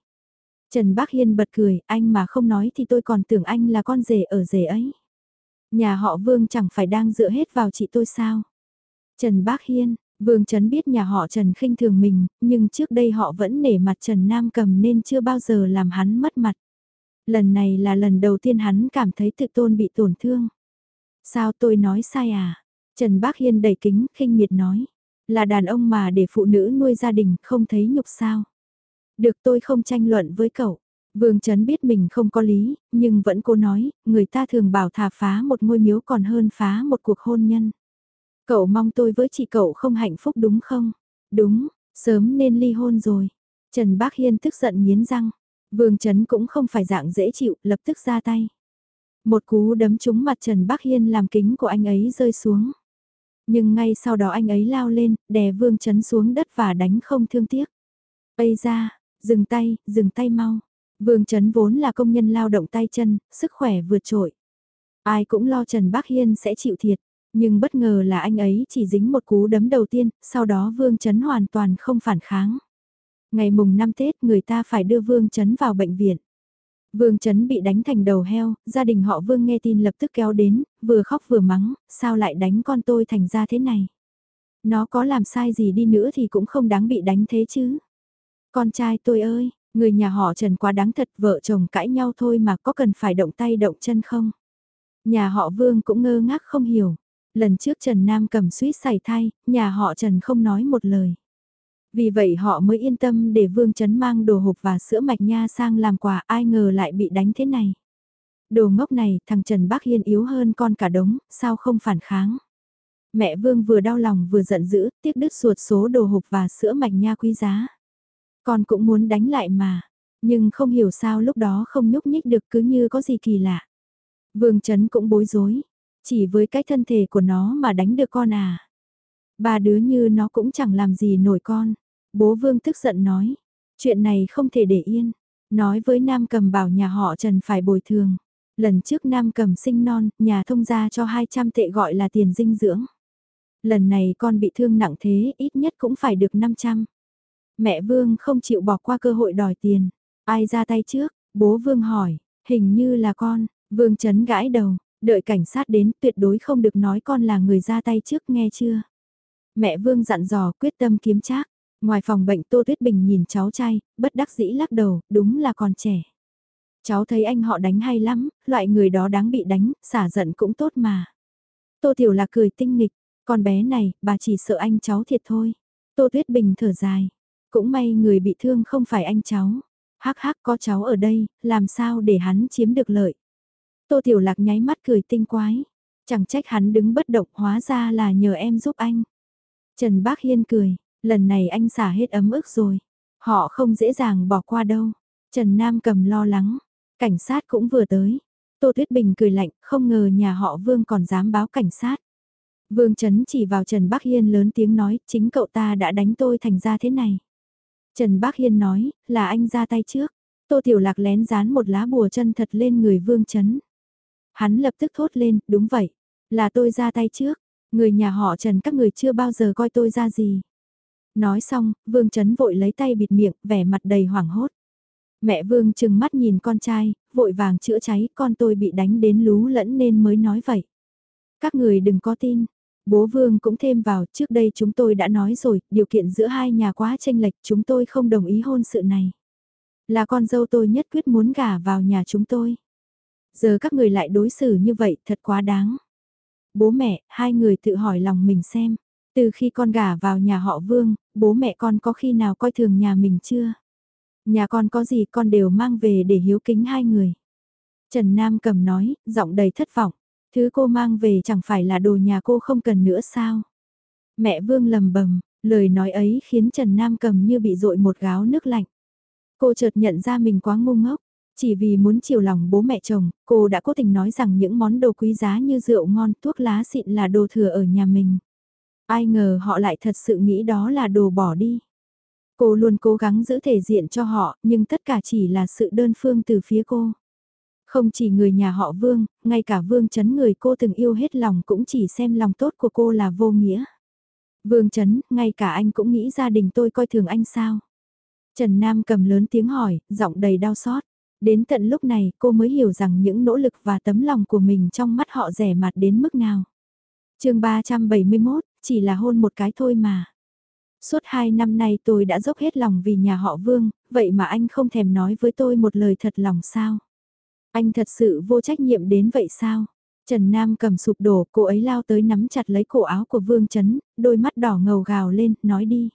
Trần Bác Hiên bật cười, anh mà không nói thì tôi còn tưởng anh là con rể ở rể ấy. Nhà họ Vương chẳng phải đang dựa hết vào chị tôi sao? Trần Bác Hiên, Vương Trấn biết nhà họ Trần khinh thường mình, nhưng trước đây họ vẫn nể mặt Trần Nam cầm nên chưa bao giờ làm hắn mất mặt. Lần này là lần đầu tiên hắn cảm thấy tự tôn bị tổn thương. Sao tôi nói sai à? Trần Bác Hiên đầy kính, khinh miệt nói. Là đàn ông mà để phụ nữ nuôi gia đình không thấy nhục sao? Được tôi không tranh luận với cậu. Vương Trấn biết mình không có lý, nhưng vẫn cố nói, người ta thường bảo thà phá một ngôi miếu còn hơn phá một cuộc hôn nhân. Cậu mong tôi với chị cậu không hạnh phúc đúng không? Đúng, sớm nên ly hôn rồi. Trần Bác Hiên tức giận nghiến răng. Vương Trấn cũng không phải dạng dễ chịu, lập tức ra tay. Một cú đấm trúng mặt Trần Bác Hiên làm kính của anh ấy rơi xuống. Nhưng ngay sau đó anh ấy lao lên, đè Vương Trấn xuống đất và đánh không thương tiếc. Bây ra, dừng tay, dừng tay mau. Vương Trấn vốn là công nhân lao động tay chân, sức khỏe vượt trội. Ai cũng lo Trần Bác Hiên sẽ chịu thiệt, nhưng bất ngờ là anh ấy chỉ dính một cú đấm đầu tiên, sau đó Vương Trấn hoàn toàn không phản kháng. Ngày mùng 5 Tết người ta phải đưa Vương Trấn vào bệnh viện. Vương Trấn bị đánh thành đầu heo, gia đình họ Vương nghe tin lập tức kéo đến, vừa khóc vừa mắng, sao lại đánh con tôi thành ra thế này. Nó có làm sai gì đi nữa thì cũng không đáng bị đánh thế chứ. Con trai tôi ơi, Người nhà họ Trần quá đáng thật vợ chồng cãi nhau thôi mà có cần phải động tay động chân không? Nhà họ Vương cũng ngơ ngác không hiểu. Lần trước Trần Nam cầm suýt xảy thai, nhà họ Trần không nói một lời. Vì vậy họ mới yên tâm để Vương Trấn mang đồ hộp và sữa mạch nha sang làm quà ai ngờ lại bị đánh thế này. Đồ ngốc này thằng Trần Bác Hiên yếu hơn con cả đống, sao không phản kháng. Mẹ Vương vừa đau lòng vừa giận dữ, tiếc đứt ruột số đồ hộp và sữa mạch nha quý giá. Con cũng muốn đánh lại mà, nhưng không hiểu sao lúc đó không nhúc nhích được cứ như có gì kỳ lạ. Vương Trấn cũng bối rối, chỉ với cái thân thể của nó mà đánh được con à. Ba đứa như nó cũng chẳng làm gì nổi con. Bố Vương tức giận nói, chuyện này không thể để yên. Nói với Nam Cầm bảo nhà họ Trần phải bồi thường. Lần trước Nam Cầm sinh non, nhà thông gia cho 200 tệ gọi là tiền dinh dưỡng. Lần này con bị thương nặng thế, ít nhất cũng phải được 500. Mẹ Vương không chịu bỏ qua cơ hội đòi tiền. Ai ra tay trước? Bố Vương hỏi. Hình như là con. Vương chấn gãi đầu. Đợi cảnh sát đến tuyệt đối không được nói con là người ra tay trước nghe chưa? Mẹ Vương dặn dò quyết tâm kiếm trác. Ngoài phòng bệnh Tô Tuyết Bình nhìn cháu trai, bất đắc dĩ lắc đầu, đúng là còn trẻ. Cháu thấy anh họ đánh hay lắm, loại người đó đáng bị đánh, xả giận cũng tốt mà. Tô Tiểu là cười tinh nghịch, con bé này, bà chỉ sợ anh cháu thiệt thôi. Tô Tuyết Bình thở dài, cũng may người bị thương không phải anh cháu. Hắc hắc có cháu ở đây, làm sao để hắn chiếm được lợi. Tô Tiểu Lạc nháy mắt cười tinh quái. Chẳng trách hắn đứng bất động hóa ra là nhờ em giúp anh. Trần Bác Hiên cười, lần này anh xả hết ấm ức rồi. Họ không dễ dàng bỏ qua đâu. Trần Nam cầm lo lắng. Cảnh sát cũng vừa tới. Tô Tuyết Bình cười lạnh, không ngờ nhà họ Vương còn dám báo cảnh sát. Vương Trấn chỉ vào Trần Bắc Hiên lớn tiếng nói, chính cậu ta đã đánh tôi thành ra thế này. Trần Bác Hiên nói, là anh ra tay trước. Tô Tiểu Lạc lén dán một lá bùa chân thật lên người Vương Trấn. Hắn lập tức thốt lên, đúng vậy, là tôi ra tay trước. Người nhà họ Trần các người chưa bao giờ coi tôi ra gì. Nói xong, Vương Trấn vội lấy tay bịt miệng, vẻ mặt đầy hoảng hốt. Mẹ Vương chừng mắt nhìn con trai, vội vàng chữa cháy, con tôi bị đánh đến lú lẫn nên mới nói vậy. Các người đừng có tin. Bố Vương cũng thêm vào, trước đây chúng tôi đã nói rồi, điều kiện giữa hai nhà quá tranh lệch, chúng tôi không đồng ý hôn sự này. Là con dâu tôi nhất quyết muốn gả vào nhà chúng tôi. Giờ các người lại đối xử như vậy, thật quá đáng. Bố mẹ, hai người tự hỏi lòng mình xem. Từ khi con gả vào nhà họ Vương, bố mẹ con có khi nào coi thường nhà mình chưa? Nhà con có gì con đều mang về để hiếu kính hai người. Trần Nam cầm nói, giọng đầy thất vọng. Thứ cô mang về chẳng phải là đồ nhà cô không cần nữa sao? Mẹ Vương lầm bầm, lời nói ấy khiến Trần Nam cầm như bị dội một gáo nước lạnh. Cô chợt nhận ra mình quá ngu ngốc. Chỉ vì muốn chiều lòng bố mẹ chồng, cô đã cố tình nói rằng những món đồ quý giá như rượu ngon, thuốc lá xịn là đồ thừa ở nhà mình. Ai ngờ họ lại thật sự nghĩ đó là đồ bỏ đi. Cô luôn cố gắng giữ thể diện cho họ, nhưng tất cả chỉ là sự đơn phương từ phía cô. Không chỉ người nhà họ Vương, ngay cả Vương Chấn người cô từng yêu hết lòng cũng chỉ xem lòng tốt của cô là vô nghĩa. Vương Chấn, ngay cả anh cũng nghĩ gia đình tôi coi thường anh sao? Trần Nam cầm lớn tiếng hỏi, giọng đầy đau xót. Đến tận lúc này cô mới hiểu rằng những nỗ lực và tấm lòng của mình trong mắt họ rẻ mặt đến mức nào. chương 371, chỉ là hôn một cái thôi mà. Suốt hai năm nay tôi đã dốc hết lòng vì nhà họ Vương, vậy mà anh không thèm nói với tôi một lời thật lòng sao? Anh thật sự vô trách nhiệm đến vậy sao? Trần Nam cầm sụp đổ, cô ấy lao tới nắm chặt lấy cổ áo của Vương Trấn, đôi mắt đỏ ngầu gào lên, nói đi.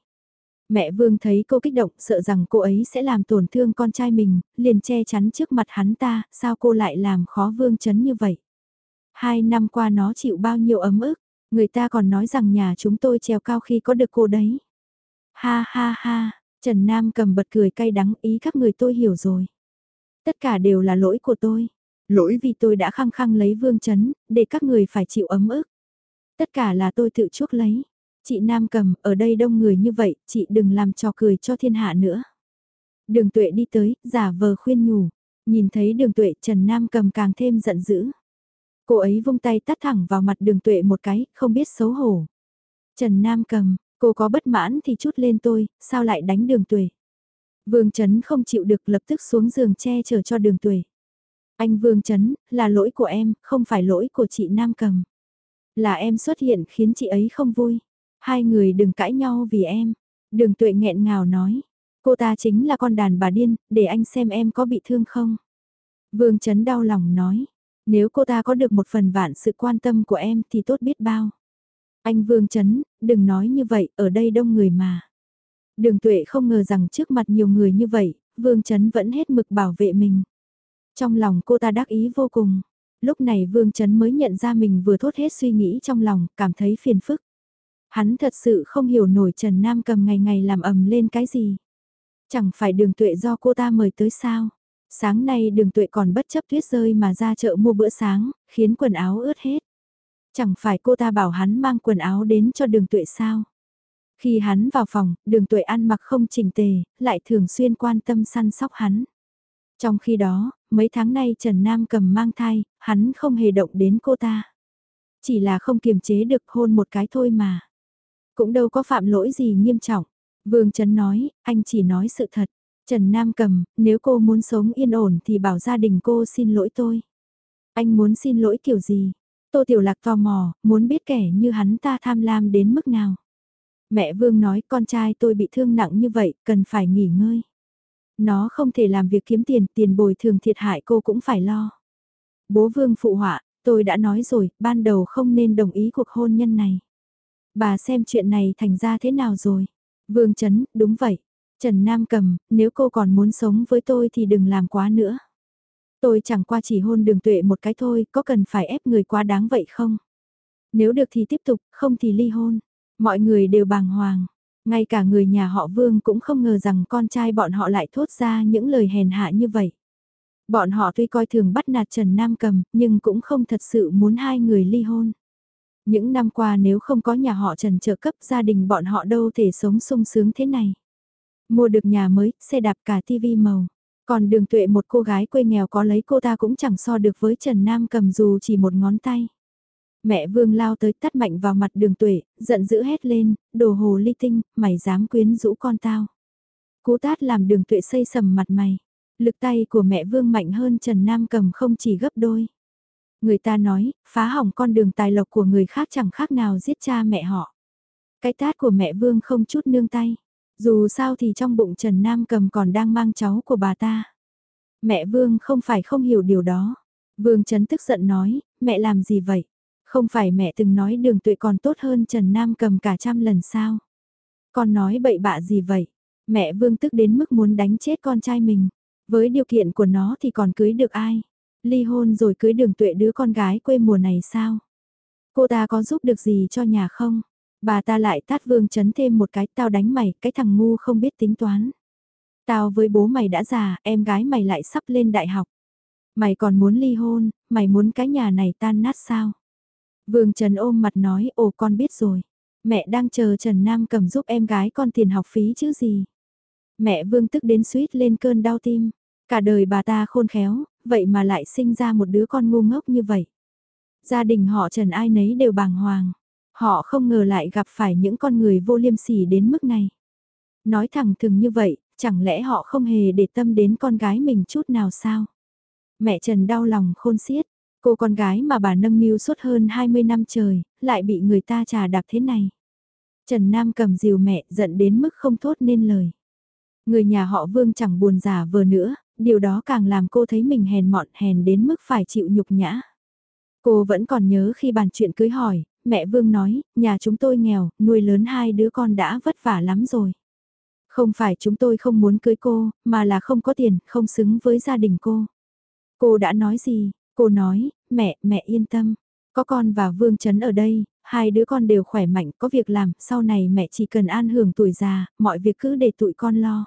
Mẹ Vương thấy cô kích động, sợ rằng cô ấy sẽ làm tổn thương con trai mình, liền che chắn trước mặt hắn ta, sao cô lại làm khó Vương Trấn như vậy? Hai năm qua nó chịu bao nhiêu ấm ức, người ta còn nói rằng nhà chúng tôi treo cao khi có được cô đấy. Ha ha ha, Trần Nam cầm bật cười cay đắng ý các người tôi hiểu rồi. Tất cả đều là lỗi của tôi. Lỗi vì tôi đã khăng khăng lấy vương chấn, để các người phải chịu ấm ức. Tất cả là tôi tự chuốc lấy. Chị Nam cầm, ở đây đông người như vậy, chị đừng làm trò cười cho thiên hạ nữa. Đường tuệ đi tới, giả vờ khuyên nhủ. Nhìn thấy đường tuệ, Trần Nam cầm càng thêm giận dữ. Cô ấy vung tay tắt thẳng vào mặt đường tuệ một cái, không biết xấu hổ. Trần Nam cầm, cô có bất mãn thì chút lên tôi, sao lại đánh đường tuệ. Vương Trấn không chịu được lập tức xuống giường che chở cho đường tuệ. Anh Vương Trấn, là lỗi của em, không phải lỗi của chị Nam cầm. Là em xuất hiện khiến chị ấy không vui. Hai người đừng cãi nhau vì em. Đường tuệ nghẹn ngào nói. Cô ta chính là con đàn bà điên, để anh xem em có bị thương không. Vương Trấn đau lòng nói. Nếu cô ta có được một phần vạn sự quan tâm của em thì tốt biết bao. Anh Vương Trấn, đừng nói như vậy, ở đây đông người mà. Đường tuệ không ngờ rằng trước mặt nhiều người như vậy, Vương Trấn vẫn hết mực bảo vệ mình. Trong lòng cô ta đắc ý vô cùng. Lúc này Vương Trấn mới nhận ra mình vừa thốt hết suy nghĩ trong lòng, cảm thấy phiền phức. Hắn thật sự không hiểu nổi Trần Nam cầm ngày ngày làm ầm lên cái gì. Chẳng phải đường tuệ do cô ta mời tới sao. Sáng nay đường tuệ còn bất chấp tuyết rơi mà ra chợ mua bữa sáng, khiến quần áo ướt hết. Chẳng phải cô ta bảo hắn mang quần áo đến cho đường tuệ sao. Khi hắn vào phòng, đường tuệ ăn mặc không chỉnh tề, lại thường xuyên quan tâm săn sóc hắn. Trong khi đó, mấy tháng nay Trần Nam cầm mang thai, hắn không hề động đến cô ta. Chỉ là không kiềm chế được hôn một cái thôi mà. Cũng đâu có phạm lỗi gì nghiêm trọng. Vương Trấn nói, anh chỉ nói sự thật. Trần Nam cầm, nếu cô muốn sống yên ổn thì bảo gia đình cô xin lỗi tôi. Anh muốn xin lỗi kiểu gì? Tô Tiểu Lạc tò mò, muốn biết kẻ như hắn ta tham lam đến mức nào. Mẹ Vương nói con trai tôi bị thương nặng như vậy, cần phải nghỉ ngơi. Nó không thể làm việc kiếm tiền, tiền bồi thường thiệt hại cô cũng phải lo. Bố Vương phụ họa, Tôi đã nói rồi, ban đầu không nên đồng ý cuộc hôn nhân này. Bà xem chuyện này thành ra thế nào rồi? Vương Trấn, đúng vậy. Trần Nam cầm, nếu cô còn muốn sống với tôi thì đừng làm quá nữa. Tôi chẳng qua chỉ hôn đường tuệ một cái thôi, có cần phải ép người quá đáng vậy không? Nếu được thì tiếp tục, không thì ly hôn. Mọi người đều bàng hoàng. Ngay cả người nhà họ Vương cũng không ngờ rằng con trai bọn họ lại thốt ra những lời hèn hạ như vậy. Bọn họ tuy coi thường bắt nạt Trần Nam Cầm, nhưng cũng không thật sự muốn hai người ly hôn. Những năm qua nếu không có nhà họ Trần trợ cấp gia đình bọn họ đâu thể sống sung sướng thế này. Mua được nhà mới, xe đạp cả tivi màu. Còn đường tuệ một cô gái quê nghèo có lấy cô ta cũng chẳng so được với Trần Nam cầm dù chỉ một ngón tay. Mẹ Vương lao tới tắt mạnh vào mặt đường tuệ, giận dữ hét lên, đồ hồ ly tinh, mày dám quyến rũ con tao. Cú tát làm đường tuệ xây sầm mặt mày. Lực tay của mẹ Vương mạnh hơn Trần Nam cầm không chỉ gấp đôi. Người ta nói, phá hỏng con đường tài lộc của người khác chẳng khác nào giết cha mẹ họ. Cái tát của mẹ Vương không chút nương tay. Dù sao thì trong bụng Trần Nam cầm còn đang mang cháu của bà ta. Mẹ Vương không phải không hiểu điều đó. Vương Trấn tức giận nói, mẹ làm gì vậy? Không phải mẹ từng nói đường tuệ còn tốt hơn Trần Nam cầm cả trăm lần sao? Con nói bậy bạ gì vậy? Mẹ Vương tức đến mức muốn đánh chết con trai mình. Với điều kiện của nó thì còn cưới được ai? Ly hôn rồi cưới đường tuệ đứa con gái quê mùa này sao? Cô ta có giúp được gì cho nhà không? Bà ta lại tát vương chấn thêm một cái tao đánh mày, cái thằng ngu không biết tính toán. Tao với bố mày đã già, em gái mày lại sắp lên đại học. Mày còn muốn ly hôn, mày muốn cái nhà này tan nát sao? Vương Trần ôm mặt nói, ồ con biết rồi. Mẹ đang chờ Trần Nam cầm giúp em gái con tiền học phí chứ gì. Mẹ Vương tức đến suýt lên cơn đau tim. Cả đời bà ta khôn khéo, vậy mà lại sinh ra một đứa con ngu ngốc như vậy. Gia đình họ Trần ai nấy đều bàng hoàng. Họ không ngờ lại gặp phải những con người vô liêm sỉ đến mức này. Nói thẳng thừng như vậy, chẳng lẽ họ không hề để tâm đến con gái mình chút nào sao? Mẹ Trần đau lòng khôn xiết, cô con gái mà bà nâng niu suốt hơn 20 năm trời, lại bị người ta trà đạp thế này. Trần Nam cầm dìu mẹ giận đến mức không thốt nên lời. Người nhà họ Vương chẳng buồn giả vờ nữa, điều đó càng làm cô thấy mình hèn mọn hèn đến mức phải chịu nhục nhã. Cô vẫn còn nhớ khi bàn chuyện cưới hỏi, mẹ Vương nói, nhà chúng tôi nghèo, nuôi lớn hai đứa con đã vất vả lắm rồi. Không phải chúng tôi không muốn cưới cô, mà là không có tiền, không xứng với gia đình cô. Cô đã nói gì? Cô nói, mẹ, mẹ yên tâm. Có con và Vương Trấn ở đây, hai đứa con đều khỏe mạnh, có việc làm, sau này mẹ chỉ cần an hưởng tuổi già, mọi việc cứ để tụi con lo.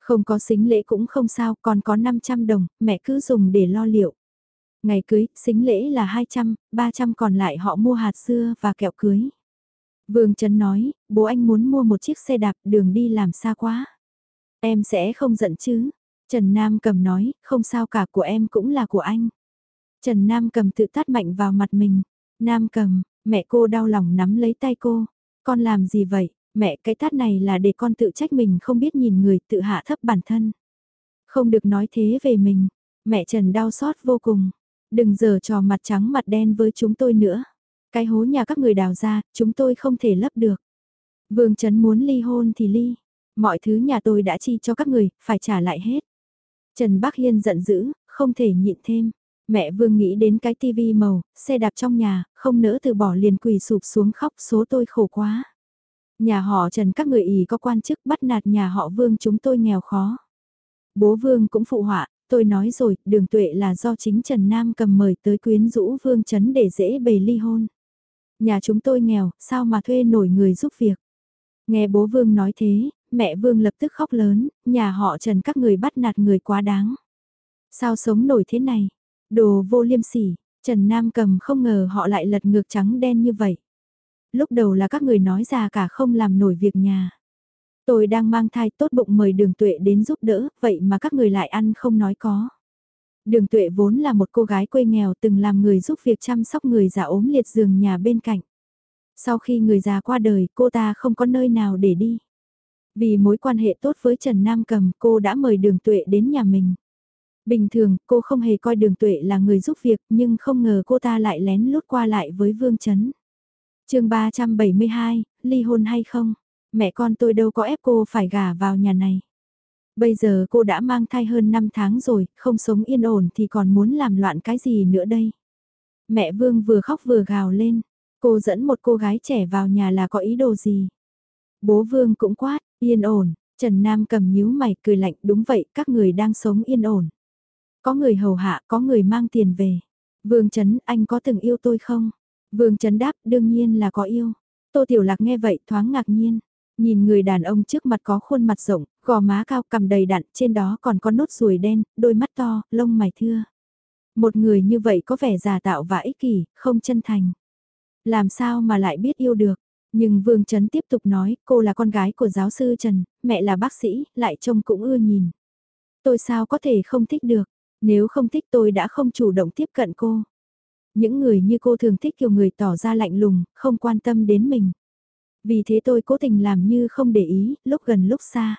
Không có xính lễ cũng không sao, còn có 500 đồng, mẹ cứ dùng để lo liệu. Ngày cưới, xính lễ là 200, 300 còn lại họ mua hạt dưa và kẹo cưới. Vương Trấn nói, bố anh muốn mua một chiếc xe đạp đường đi làm xa quá. Em sẽ không giận chứ. Trần Nam cầm nói, không sao cả của em cũng là của anh. Trần Nam cầm tự tát mạnh vào mặt mình. Nam cầm, mẹ cô đau lòng nắm lấy tay cô. Con làm gì vậy? Mẹ cái tát này là để con tự trách mình không biết nhìn người tự hạ thấp bản thân. Không được nói thế về mình. Mẹ Trần đau xót vô cùng. Đừng giờ trò mặt trắng mặt đen với chúng tôi nữa. Cái hố nhà các người đào ra, chúng tôi không thể lấp được. Vương Trấn muốn ly hôn thì ly. Mọi thứ nhà tôi đã chi cho các người, phải trả lại hết. Trần Bắc Hiên giận dữ, không thể nhịn thêm. Mẹ Vương nghĩ đến cái tivi màu, xe đạp trong nhà, không nỡ từ bỏ liền quỳ sụp xuống khóc số tôi khổ quá. Nhà họ Trần các người ý có quan chức bắt nạt nhà họ Vương chúng tôi nghèo khó. Bố Vương cũng phụ họa, tôi nói rồi, đường tuệ là do chính Trần Nam cầm mời tới quyến rũ Vương Trấn để dễ bề ly hôn. Nhà chúng tôi nghèo, sao mà thuê nổi người giúp việc. Nghe bố Vương nói thế, mẹ Vương lập tức khóc lớn, nhà họ Trần các người bắt nạt người quá đáng. Sao sống nổi thế này? Đồ vô liêm sỉ, Trần Nam cầm không ngờ họ lại lật ngược trắng đen như vậy. Lúc đầu là các người nói già cả không làm nổi việc nhà. Tôi đang mang thai tốt bụng mời đường tuệ đến giúp đỡ, vậy mà các người lại ăn không nói có. Đường tuệ vốn là một cô gái quê nghèo từng làm người giúp việc chăm sóc người già ốm liệt giường nhà bên cạnh. Sau khi người già qua đời cô ta không có nơi nào để đi. Vì mối quan hệ tốt với Trần Nam Cầm cô đã mời đường tuệ đến nhà mình. Bình thường cô không hề coi đường tuệ là người giúp việc nhưng không ngờ cô ta lại lén lút qua lại với Vương Trấn. chương 372, ly hôn hay không? Mẹ con tôi đâu có ép cô phải gả vào nhà này. Bây giờ cô đã mang thai hơn 5 tháng rồi, không sống yên ổn thì còn muốn làm loạn cái gì nữa đây? Mẹ Vương vừa khóc vừa gào lên, cô dẫn một cô gái trẻ vào nhà là có ý đồ gì? Bố Vương cũng quát, yên ổn, Trần Nam cầm nhíu mày cười lạnh đúng vậy các người đang sống yên ổn. Có người hầu hạ, có người mang tiền về. Vương Trấn, anh có từng yêu tôi không? Vương Trấn đáp, đương nhiên là có yêu. Tô Tiểu Lạc nghe vậy thoáng ngạc nhiên. Nhìn người đàn ông trước mặt có khuôn mặt rộng, gò má cao cầm đầy đặn, trên đó còn có nốt ruồi đen, đôi mắt to, lông mày thưa. Một người như vậy có vẻ giả tạo và ích kỷ, không chân thành. Làm sao mà lại biết yêu được? Nhưng Vương Trấn tiếp tục nói, cô là con gái của giáo sư Trần, mẹ là bác sĩ, lại trông cũng ưa nhìn. Tôi sao có thể không thích được, nếu không thích tôi đã không chủ động tiếp cận cô. Những người như cô thường thích kiểu người tỏ ra lạnh lùng, không quan tâm đến mình. Vì thế tôi cố tình làm như không để ý, lúc gần lúc xa.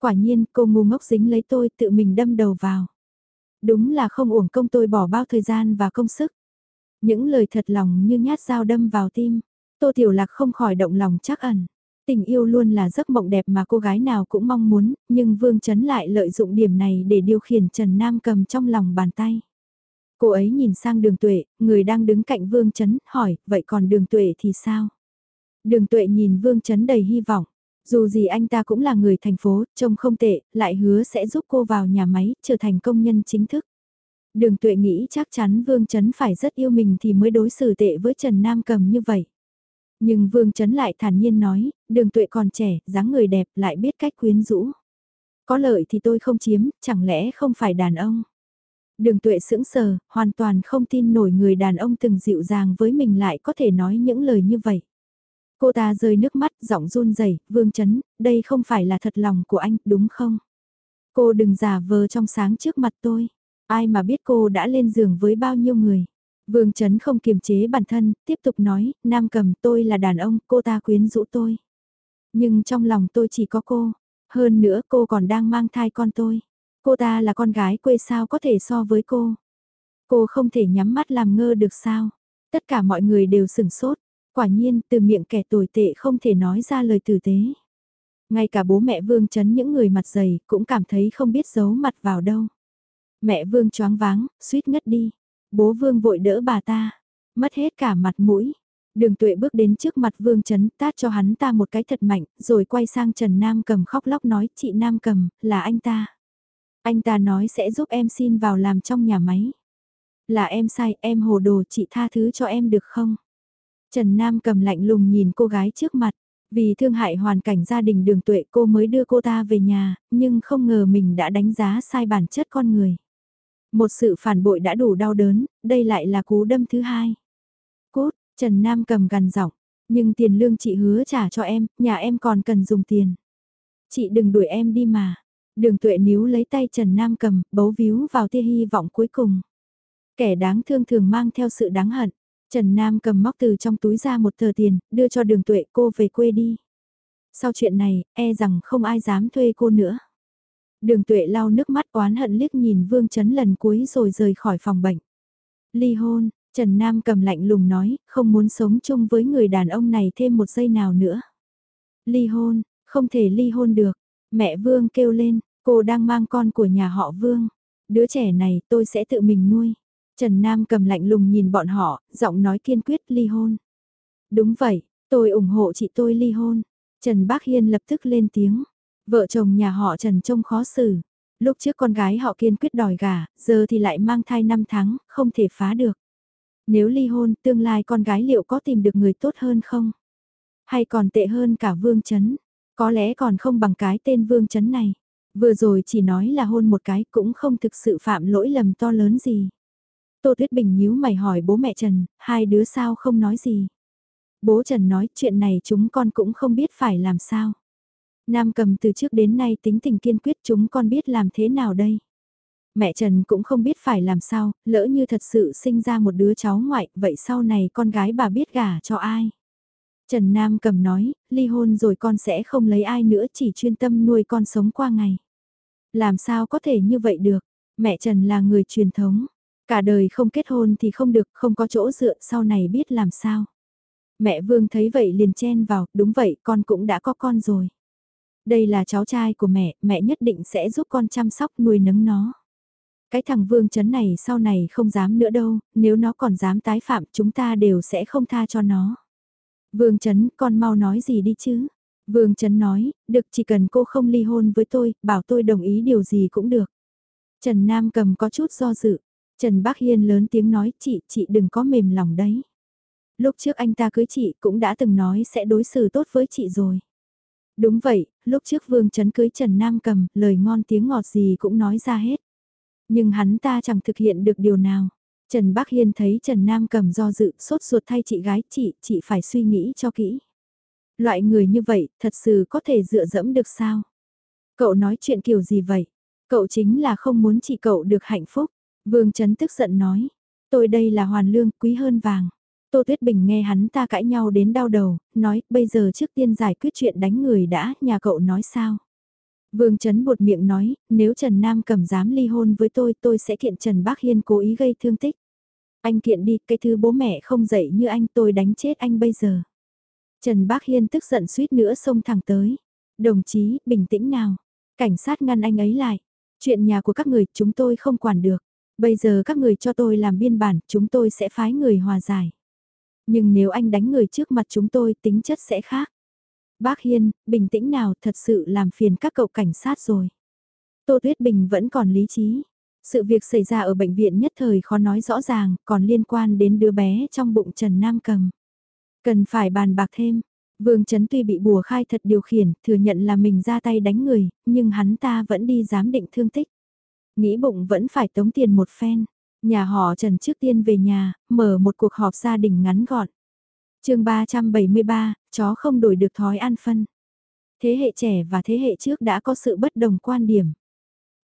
Quả nhiên cô ngu ngốc dính lấy tôi tự mình đâm đầu vào. Đúng là không uổng công tôi bỏ bao thời gian và công sức. Những lời thật lòng như nhát dao đâm vào tim. Tô Tiểu Lạc không khỏi động lòng chắc ẩn. Tình yêu luôn là giấc mộng đẹp mà cô gái nào cũng mong muốn, nhưng Vương Trấn lại lợi dụng điểm này để điều khiển Trần Nam cầm trong lòng bàn tay. Cô ấy nhìn sang đường tuệ, người đang đứng cạnh Vương Trấn, hỏi, vậy còn đường tuệ thì sao? Đường tuệ nhìn Vương Trấn đầy hy vọng. Dù gì anh ta cũng là người thành phố, trông không tệ, lại hứa sẽ giúp cô vào nhà máy, trở thành công nhân chính thức. Đường tuệ nghĩ chắc chắn Vương Trấn phải rất yêu mình thì mới đối xử tệ với Trần Nam Cầm như vậy. Nhưng Vương Trấn lại thản nhiên nói, đường tuệ còn trẻ, dáng người đẹp, lại biết cách quyến rũ. Có lợi thì tôi không chiếm, chẳng lẽ không phải đàn ông? Đường tuệ sững sờ, hoàn toàn không tin nổi người đàn ông từng dịu dàng với mình lại có thể nói những lời như vậy. Cô ta rơi nước mắt, giọng run rẩy, Vương Trấn, đây không phải là thật lòng của anh, đúng không? Cô đừng giả vờ trong sáng trước mặt tôi. Ai mà biết cô đã lên giường với bao nhiêu người. Vương Trấn không kiềm chế bản thân, tiếp tục nói, Nam cầm tôi là đàn ông, cô ta quyến rũ tôi. Nhưng trong lòng tôi chỉ có cô. Hơn nữa cô còn đang mang thai con tôi. Cô ta là con gái quê sao có thể so với cô. Cô không thể nhắm mắt làm ngơ được sao. Tất cả mọi người đều sửng sốt. Quả nhiên từ miệng kẻ tồi tệ không thể nói ra lời tử tế. Ngay cả bố mẹ Vương Trấn những người mặt dày cũng cảm thấy không biết giấu mặt vào đâu. Mẹ Vương choáng váng, suýt ngất đi. Bố Vương vội đỡ bà ta. Mất hết cả mặt mũi. Đường tuệ bước đến trước mặt Vương Trấn tát cho hắn ta một cái thật mạnh, rồi quay sang Trần Nam cầm khóc lóc nói chị Nam cầm, là anh ta. Anh ta nói sẽ giúp em xin vào làm trong nhà máy. Là em sai, em hồ đồ chị tha thứ cho em được không? Trần Nam cầm lạnh lùng nhìn cô gái trước mặt. Vì thương hại hoàn cảnh gia đình đường tuệ cô mới đưa cô ta về nhà, nhưng không ngờ mình đã đánh giá sai bản chất con người. Một sự phản bội đã đủ đau đớn, đây lại là cú đâm thứ hai. Cốt, Trần Nam cầm gần giọng, nhưng tiền lương chị hứa trả cho em, nhà em còn cần dùng tiền. Chị đừng đuổi em đi mà. Đường tuệ níu lấy tay Trần Nam cầm, bấu víu vào tia hy vọng cuối cùng. Kẻ đáng thương thường mang theo sự đáng hận. Trần Nam cầm móc từ trong túi ra một tờ tiền, đưa cho đường tuệ cô về quê đi. Sau chuyện này, e rằng không ai dám thuê cô nữa. Đường tuệ lau nước mắt oán hận liếc nhìn Vương Trấn lần cuối rồi rời khỏi phòng bệnh. Ly hôn, Trần Nam cầm lạnh lùng nói, không muốn sống chung với người đàn ông này thêm một giây nào nữa. Ly hôn, không thể ly hôn được. Mẹ Vương kêu lên, cô đang mang con của nhà họ Vương. Đứa trẻ này tôi sẽ tự mình nuôi. Trần Nam cầm lạnh lùng nhìn bọn họ, giọng nói kiên quyết ly hôn. Đúng vậy, tôi ủng hộ chị tôi ly hôn. Trần Bác Hiên lập tức lên tiếng. Vợ chồng nhà họ Trần trông khó xử. Lúc trước con gái họ kiên quyết đòi gả, giờ thì lại mang thai 5 tháng, không thể phá được. Nếu ly hôn, tương lai con gái liệu có tìm được người tốt hơn không? Hay còn tệ hơn cả Vương Trấn? Có lẽ còn không bằng cái tên Vương Trấn này. Vừa rồi chỉ nói là hôn một cái cũng không thực sự phạm lỗi lầm to lớn gì. Tô Tuyết Bình nhíu mày hỏi bố mẹ Trần, hai đứa sao không nói gì. Bố Trần nói chuyện này chúng con cũng không biết phải làm sao. Nam cầm từ trước đến nay tính tình kiên quyết chúng con biết làm thế nào đây. Mẹ Trần cũng không biết phải làm sao, lỡ như thật sự sinh ra một đứa cháu ngoại, vậy sau này con gái bà biết gả cho ai. Trần Nam cầm nói, ly hôn rồi con sẽ không lấy ai nữa chỉ chuyên tâm nuôi con sống qua ngày. Làm sao có thể như vậy được, mẹ Trần là người truyền thống, cả đời không kết hôn thì không được, không có chỗ dựa sau này biết làm sao. Mẹ Vương thấy vậy liền chen vào, đúng vậy con cũng đã có con rồi. Đây là cháu trai của mẹ, mẹ nhất định sẽ giúp con chăm sóc nuôi nấng nó. Cái thằng Vương Chấn này sau này không dám nữa đâu, nếu nó còn dám tái phạm chúng ta đều sẽ không tha cho nó. Vương Chấn, con mau nói gì đi chứ? Vương Chấn nói, được chỉ cần cô không ly hôn với tôi, bảo tôi đồng ý điều gì cũng được. Trần Nam cầm có chút do dự. Trần Bác Hiên lớn tiếng nói, chị, chị đừng có mềm lòng đấy. Lúc trước anh ta cưới chị cũng đã từng nói sẽ đối xử tốt với chị rồi. Đúng vậy, lúc trước Vương Trấn cưới Trần Nam cầm, lời ngon tiếng ngọt gì cũng nói ra hết. Nhưng hắn ta chẳng thực hiện được điều nào. Trần Bác Hiên thấy Trần Nam cầm do dự, sốt ruột thay chị gái, chị, chị phải suy nghĩ cho kỹ. Loại người như vậy, thật sự có thể dựa dẫm được sao? Cậu nói chuyện kiểu gì vậy? Cậu chính là không muốn chị cậu được hạnh phúc. Vương Trấn tức giận nói. Tôi đây là hoàn lương, quý hơn vàng. Tô Tuyết Bình nghe hắn ta cãi nhau đến đau đầu, nói bây giờ trước tiên giải quyết chuyện đánh người đã, nhà cậu nói sao? Vương Trấn buột miệng nói, nếu Trần Nam cầm dám ly hôn với tôi, tôi sẽ kiện Trần Bác Hiên cố ý gây thương tích. Anh kiện đi, cái thứ bố mẹ không dạy như anh tôi đánh chết anh bây giờ. Trần Bác Hiên tức giận suýt nữa xông thẳng tới. Đồng chí, bình tĩnh nào. Cảnh sát ngăn anh ấy lại. Chuyện nhà của các người chúng tôi không quản được. Bây giờ các người cho tôi làm biên bản, chúng tôi sẽ phái người hòa giải. Nhưng nếu anh đánh người trước mặt chúng tôi tính chất sẽ khác. Bác Hiên, bình tĩnh nào thật sự làm phiền các cậu cảnh sát rồi. Tô Tuyết Bình vẫn còn lý trí. Sự việc xảy ra ở bệnh viện nhất thời khó nói rõ ràng, còn liên quan đến đứa bé trong bụng Trần Nam Cầm. Cần phải bàn bạc thêm. Vương Trấn tuy bị bùa khai thật điều khiển, thừa nhận là mình ra tay đánh người, nhưng hắn ta vẫn đi giám định thương tích. Nghĩ bụng vẫn phải tống tiền một phen. Nhà họ Trần trước tiên về nhà, mở một cuộc họp gia đình ngắn gọn. chương 373, chó không đổi được thói ăn phân. Thế hệ trẻ và thế hệ trước đã có sự bất đồng quan điểm.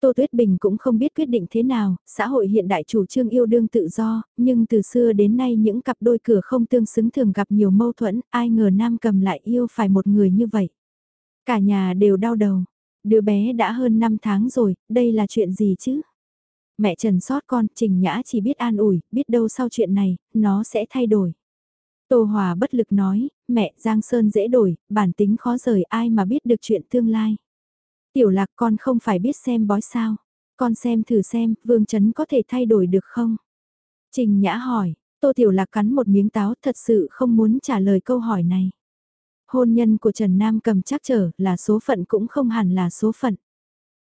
Tô Tuyết Bình cũng không biết quyết định thế nào, xã hội hiện đại chủ trương yêu đương tự do, nhưng từ xưa đến nay những cặp đôi cửa không tương xứng thường gặp nhiều mâu thuẫn, ai ngờ nam cầm lại yêu phải một người như vậy. Cả nhà đều đau đầu, đứa bé đã hơn 5 tháng rồi, đây là chuyện gì chứ? Mẹ Trần sót con, Trình Nhã chỉ biết an ủi, biết đâu sau chuyện này, nó sẽ thay đổi. Tô Hòa bất lực nói, mẹ Giang Sơn dễ đổi, bản tính khó rời ai mà biết được chuyện tương lai. Tiểu lạc con không phải biết xem bói sao, con xem thử xem, Vương Trấn có thể thay đổi được không? Trình Nhã hỏi, Tô Tiểu Lạc cắn một miếng táo thật sự không muốn trả lời câu hỏi này. Hôn nhân của Trần Nam cầm chắc trở là số phận cũng không hẳn là số phận.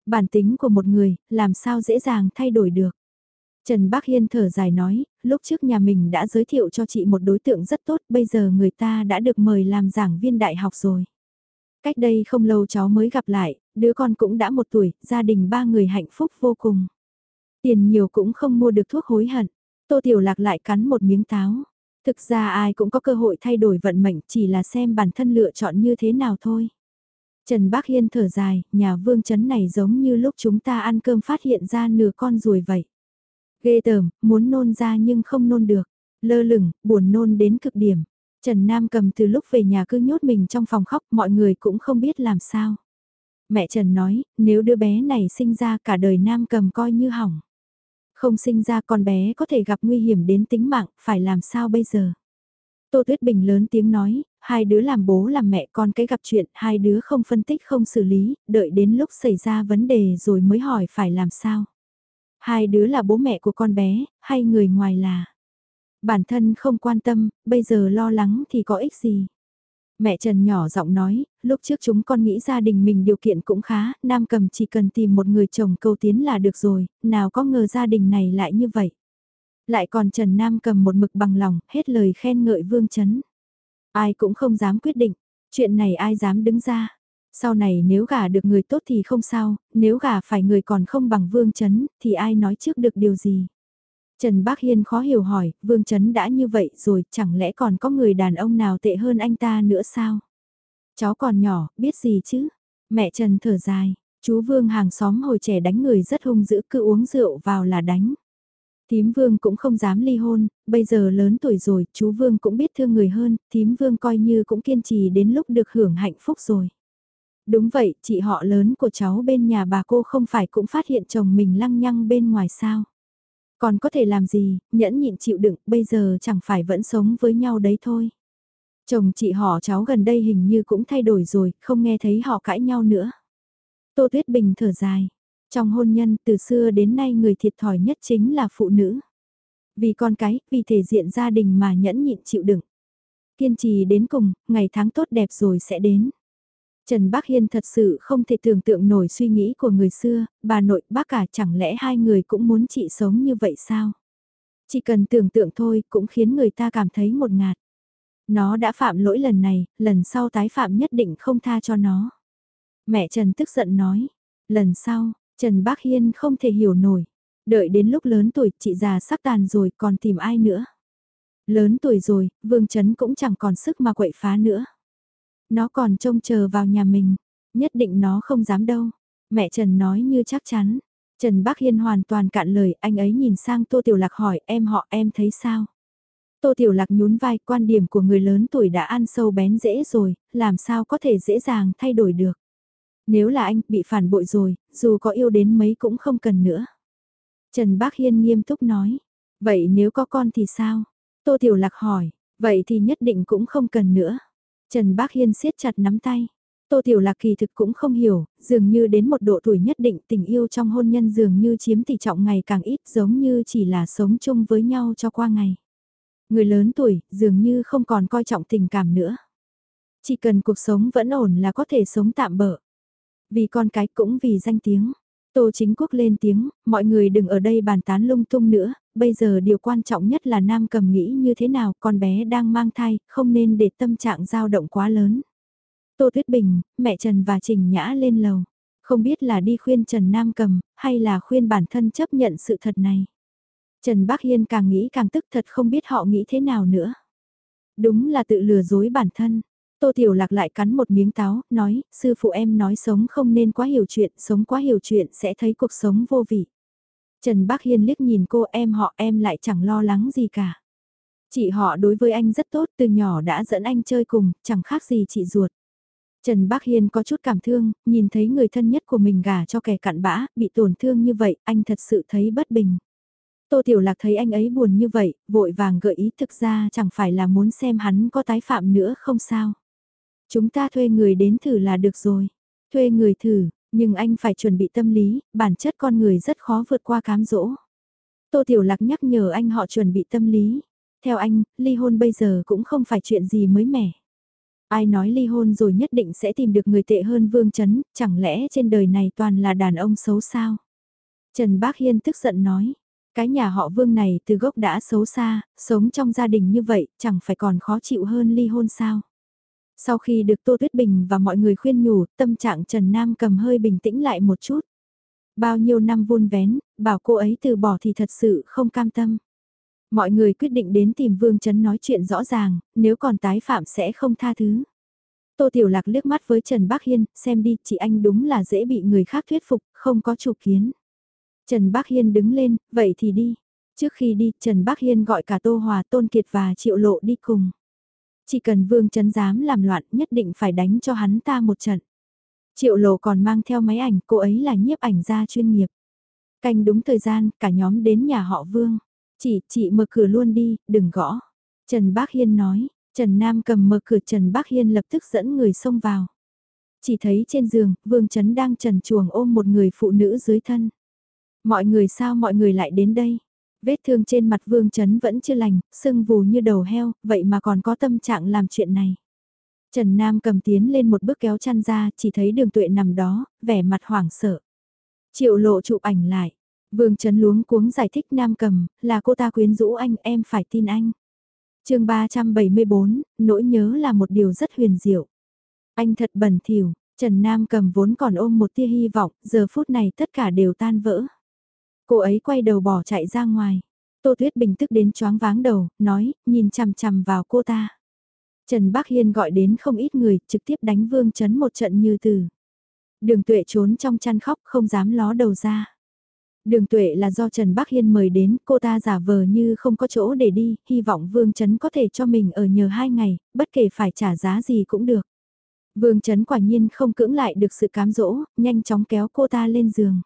Bản tính của một người, làm sao dễ dàng thay đổi được. Trần Bác Hiên thở dài nói, lúc trước nhà mình đã giới thiệu cho chị một đối tượng rất tốt, bây giờ người ta đã được mời làm giảng viên đại học rồi. Cách đây không lâu cháu mới gặp lại, đứa con cũng đã một tuổi, gia đình ba người hạnh phúc vô cùng. Tiền nhiều cũng không mua được thuốc hối hận. Tô Tiểu Lạc lại cắn một miếng táo. Thực ra ai cũng có cơ hội thay đổi vận mệnh chỉ là xem bản thân lựa chọn như thế nào thôi. Trần Bác Hiên thở dài, nhà vương chấn này giống như lúc chúng ta ăn cơm phát hiện ra nửa con ruồi vậy. Ghê tởm, muốn nôn ra nhưng không nôn được. Lơ lửng, buồn nôn đến cực điểm. Trần Nam cầm từ lúc về nhà cứ nhốt mình trong phòng khóc mọi người cũng không biết làm sao. Mẹ Trần nói, nếu đứa bé này sinh ra cả đời Nam cầm coi như hỏng. Không sinh ra con bé có thể gặp nguy hiểm đến tính mạng, phải làm sao bây giờ? Tô Tuyết Bình lớn tiếng nói, hai đứa làm bố làm mẹ con cái gặp chuyện, hai đứa không phân tích không xử lý, đợi đến lúc xảy ra vấn đề rồi mới hỏi phải làm sao. Hai đứa là bố mẹ của con bé, hay người ngoài là. Bản thân không quan tâm, bây giờ lo lắng thì có ích gì. Mẹ Trần nhỏ giọng nói, lúc trước chúng con nghĩ gia đình mình điều kiện cũng khá, Nam Cầm chỉ cần tìm một người chồng cầu tiến là được rồi, nào có ngờ gia đình này lại như vậy. Lại còn Trần Nam cầm một mực bằng lòng, hết lời khen ngợi Vương Chấn. Ai cũng không dám quyết định, chuyện này ai dám đứng ra. Sau này nếu gả được người tốt thì không sao, nếu gả phải người còn không bằng Vương Chấn, thì ai nói trước được điều gì. Trần Bác Hiên khó hiểu hỏi, Vương Chấn đã như vậy rồi, chẳng lẽ còn có người đàn ông nào tệ hơn anh ta nữa sao? Cháu còn nhỏ, biết gì chứ? Mẹ Trần thở dài, chú Vương hàng xóm hồi trẻ đánh người rất hung dữ cứ uống rượu vào là đánh. Thím Vương cũng không dám ly hôn, bây giờ lớn tuổi rồi, chú Vương cũng biết thương người hơn, thím Vương coi như cũng kiên trì đến lúc được hưởng hạnh phúc rồi. Đúng vậy, chị họ lớn của cháu bên nhà bà cô không phải cũng phát hiện chồng mình lăng nhăng bên ngoài sao. Còn có thể làm gì, nhẫn nhịn chịu đựng, bây giờ chẳng phải vẫn sống với nhau đấy thôi. Chồng chị họ cháu gần đây hình như cũng thay đổi rồi, không nghe thấy họ cãi nhau nữa. Tô Tuyết Bình thở dài, trong hôn nhân từ xưa đến nay người thiệt thòi nhất chính là phụ nữ. Vì con cái, vì thể diện gia đình mà nhẫn nhịn chịu đựng. Kiên trì đến cùng, ngày tháng tốt đẹp rồi sẽ đến. Trần Bác Hiên thật sự không thể tưởng tượng nổi suy nghĩ của người xưa, bà nội bác cả chẳng lẽ hai người cũng muốn chị sống như vậy sao? Chỉ cần tưởng tượng thôi cũng khiến người ta cảm thấy một ngạt. Nó đã phạm lỗi lần này, lần sau tái phạm nhất định không tha cho nó. Mẹ Trần tức giận nói, lần sau, Trần Bác Hiên không thể hiểu nổi. Đợi đến lúc lớn tuổi chị già sắc tàn rồi còn tìm ai nữa. Lớn tuổi rồi, Vương Trấn cũng chẳng còn sức mà quậy phá nữa. Nó còn trông chờ vào nhà mình, nhất định nó không dám đâu. Mẹ Trần nói như chắc chắn. Trần Bác Hiên hoàn toàn cạn lời, anh ấy nhìn sang Tô Tiểu Lạc hỏi em họ em thấy sao? Tô Tiểu Lạc nhún vai quan điểm của người lớn tuổi đã ăn sâu bén dễ rồi, làm sao có thể dễ dàng thay đổi được. Nếu là anh bị phản bội rồi, dù có yêu đến mấy cũng không cần nữa. Trần Bác Hiên nghiêm túc nói, vậy nếu có con thì sao? Tô Tiểu Lạc hỏi, vậy thì nhất định cũng không cần nữa. Trần Bác Hiên siết chặt nắm tay. Tô Tiểu Lạc kỳ thực cũng không hiểu, dường như đến một độ tuổi nhất định tình yêu trong hôn nhân dường như chiếm tỷ trọng ngày càng ít giống như chỉ là sống chung với nhau cho qua ngày. Người lớn tuổi dường như không còn coi trọng tình cảm nữa. Chỉ cần cuộc sống vẫn ổn là có thể sống tạm bỡ. Vì con cái cũng vì danh tiếng. Tô chính quốc lên tiếng, mọi người đừng ở đây bàn tán lung tung nữa, bây giờ điều quan trọng nhất là nam cầm nghĩ như thế nào, con bé đang mang thai, không nên để tâm trạng dao động quá lớn. Tô Tuyết Bình, mẹ Trần và Trình Nhã lên lầu, không biết là đi khuyên Trần Nam cầm, hay là khuyên bản thân chấp nhận sự thật này. Trần Bắc Hiên càng nghĩ càng tức thật không biết họ nghĩ thế nào nữa. Đúng là tự lừa dối bản thân. Tô Tiểu Lạc lại cắn một miếng táo, nói, sư phụ em nói sống không nên quá hiểu chuyện, sống quá hiểu chuyện sẽ thấy cuộc sống vô vị. Trần Bác Hiên liếc nhìn cô em họ em lại chẳng lo lắng gì cả. Chị họ đối với anh rất tốt, từ nhỏ đã dẫn anh chơi cùng, chẳng khác gì chị ruột. Trần Bác Hiên có chút cảm thương, nhìn thấy người thân nhất của mình gả cho kẻ cặn bã, bị tổn thương như vậy, anh thật sự thấy bất bình. Tô Tiểu Lạc thấy anh ấy buồn như vậy, vội vàng gợi ý thực ra chẳng phải là muốn xem hắn có tái phạm nữa không sao. Chúng ta thuê người đến thử là được rồi. Thuê người thử, nhưng anh phải chuẩn bị tâm lý, bản chất con người rất khó vượt qua cám dỗ. Tô Tiểu Lạc nhắc nhở anh họ chuẩn bị tâm lý. Theo anh, ly hôn bây giờ cũng không phải chuyện gì mới mẻ. Ai nói ly hôn rồi nhất định sẽ tìm được người tệ hơn Vương Trấn, chẳng lẽ trên đời này toàn là đàn ông xấu sao? Trần Bác Hiên tức giận nói, cái nhà họ Vương này từ gốc đã xấu xa, sống trong gia đình như vậy chẳng phải còn khó chịu hơn ly hôn sao? Sau khi được Tô Tuyết Bình và mọi người khuyên nhủ, tâm trạng Trần Nam cầm hơi bình tĩnh lại một chút. Bao nhiêu năm vun vén, bảo cô ấy từ bỏ thì thật sự không cam tâm. Mọi người quyết định đến tìm Vương Trấn nói chuyện rõ ràng, nếu còn tái phạm sẽ không tha thứ. Tô Tiểu Lạc liếc mắt với Trần Bác Hiên, xem đi, chị anh đúng là dễ bị người khác thuyết phục, không có chủ kiến. Trần Bác Hiên đứng lên, vậy thì đi. Trước khi đi, Trần Bác Hiên gọi cả Tô Hòa, Tôn Kiệt và Triệu Lộ đi cùng. Chỉ cần Vương chấn dám làm loạn nhất định phải đánh cho hắn ta một trận. Triệu Lộ còn mang theo máy ảnh, cô ấy là nhiếp ảnh gia chuyên nghiệp. Canh đúng thời gian, cả nhóm đến nhà họ Vương. Chị, chị mở cửa luôn đi, đừng gõ. Trần Bác Hiên nói, Trần Nam cầm mở cửa Trần Bác Hiên lập tức dẫn người xông vào. Chỉ thấy trên giường, Vương Trấn đang trần chuồng ôm một người phụ nữ dưới thân. Mọi người sao mọi người lại đến đây? Vết thương trên mặt Vương Trấn vẫn chưa lành, sưng vù như đầu heo, vậy mà còn có tâm trạng làm chuyện này. Trần Nam cầm tiến lên một bước kéo chăn ra, chỉ thấy đường tuệ nằm đó, vẻ mặt hoảng sợ. Triệu lộ chụp ảnh lại. Vương Trấn luống cuống giải thích Nam cầm, là cô ta quyến rũ anh, em phải tin anh. chương 374, nỗi nhớ là một điều rất huyền diệu. Anh thật bẩn thỉu Trần Nam cầm vốn còn ôm một tia hy vọng, giờ phút này tất cả đều tan vỡ. Cô ấy quay đầu bỏ chạy ra ngoài. Tô Tuyết Bình tức đến choáng váng đầu, nói, nhìn chằm chằm vào cô ta. Trần Bắc Hiên gọi đến không ít người, trực tiếp đánh Vương Chấn một trận như từ. Đường tuệ trốn trong chăn khóc không dám ló đầu ra. Đường tuệ là do Trần Bắc Hiên mời đến, cô ta giả vờ như không có chỗ để đi, hy vọng Vương Trấn có thể cho mình ở nhờ hai ngày, bất kể phải trả giá gì cũng được. Vương Trấn quả nhiên không cưỡng lại được sự cám dỗ, nhanh chóng kéo cô ta lên giường.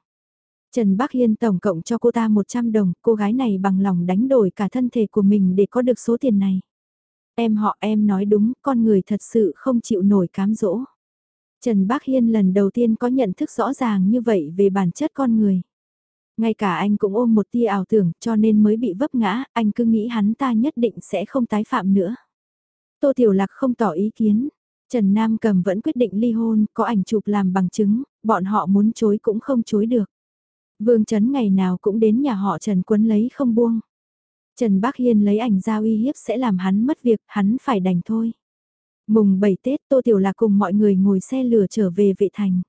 Trần Bắc Hiên tổng cộng cho cô ta 100 đồng, cô gái này bằng lòng đánh đổi cả thân thể của mình để có được số tiền này. Em họ em nói đúng, con người thật sự không chịu nổi cám dỗ. Trần Bác Hiên lần đầu tiên có nhận thức rõ ràng như vậy về bản chất con người. Ngay cả anh cũng ôm một tia ảo tưởng cho nên mới bị vấp ngã, anh cứ nghĩ hắn ta nhất định sẽ không tái phạm nữa. Tô Tiểu Lạc không tỏ ý kiến. Trần Nam Cầm vẫn quyết định ly hôn, có ảnh chụp làm bằng chứng, bọn họ muốn chối cũng không chối được. Vương Trấn ngày nào cũng đến nhà họ Trần quấn lấy không buông. Trần Bác Hiên lấy ảnh ra uy hiếp sẽ làm hắn mất việc, hắn phải đành thôi. Mùng 7 Tết Tô Tiểu Lạc cùng mọi người ngồi xe lửa trở về vệ thành.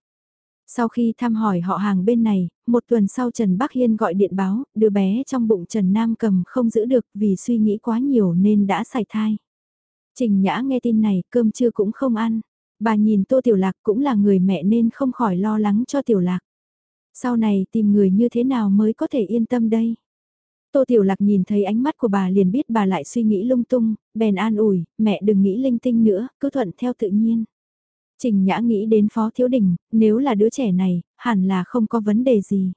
Sau khi thăm hỏi họ hàng bên này, một tuần sau Trần Bắc Hiên gọi điện báo, đứa bé trong bụng Trần Nam cầm không giữ được vì suy nghĩ quá nhiều nên đã xảy thai. Trình Nhã nghe tin này, cơm trưa cũng không ăn. Bà nhìn Tô Tiểu Lạc cũng là người mẹ nên không khỏi lo lắng cho Tiểu Lạc. Sau này tìm người như thế nào mới có thể yên tâm đây? Tô Tiểu Lạc nhìn thấy ánh mắt của bà liền biết bà lại suy nghĩ lung tung, bèn an ủi, mẹ đừng nghĩ linh tinh nữa, cứ thuận theo tự nhiên. Trình Nhã nghĩ đến Phó Thiếu Đình, nếu là đứa trẻ này, hẳn là không có vấn đề gì.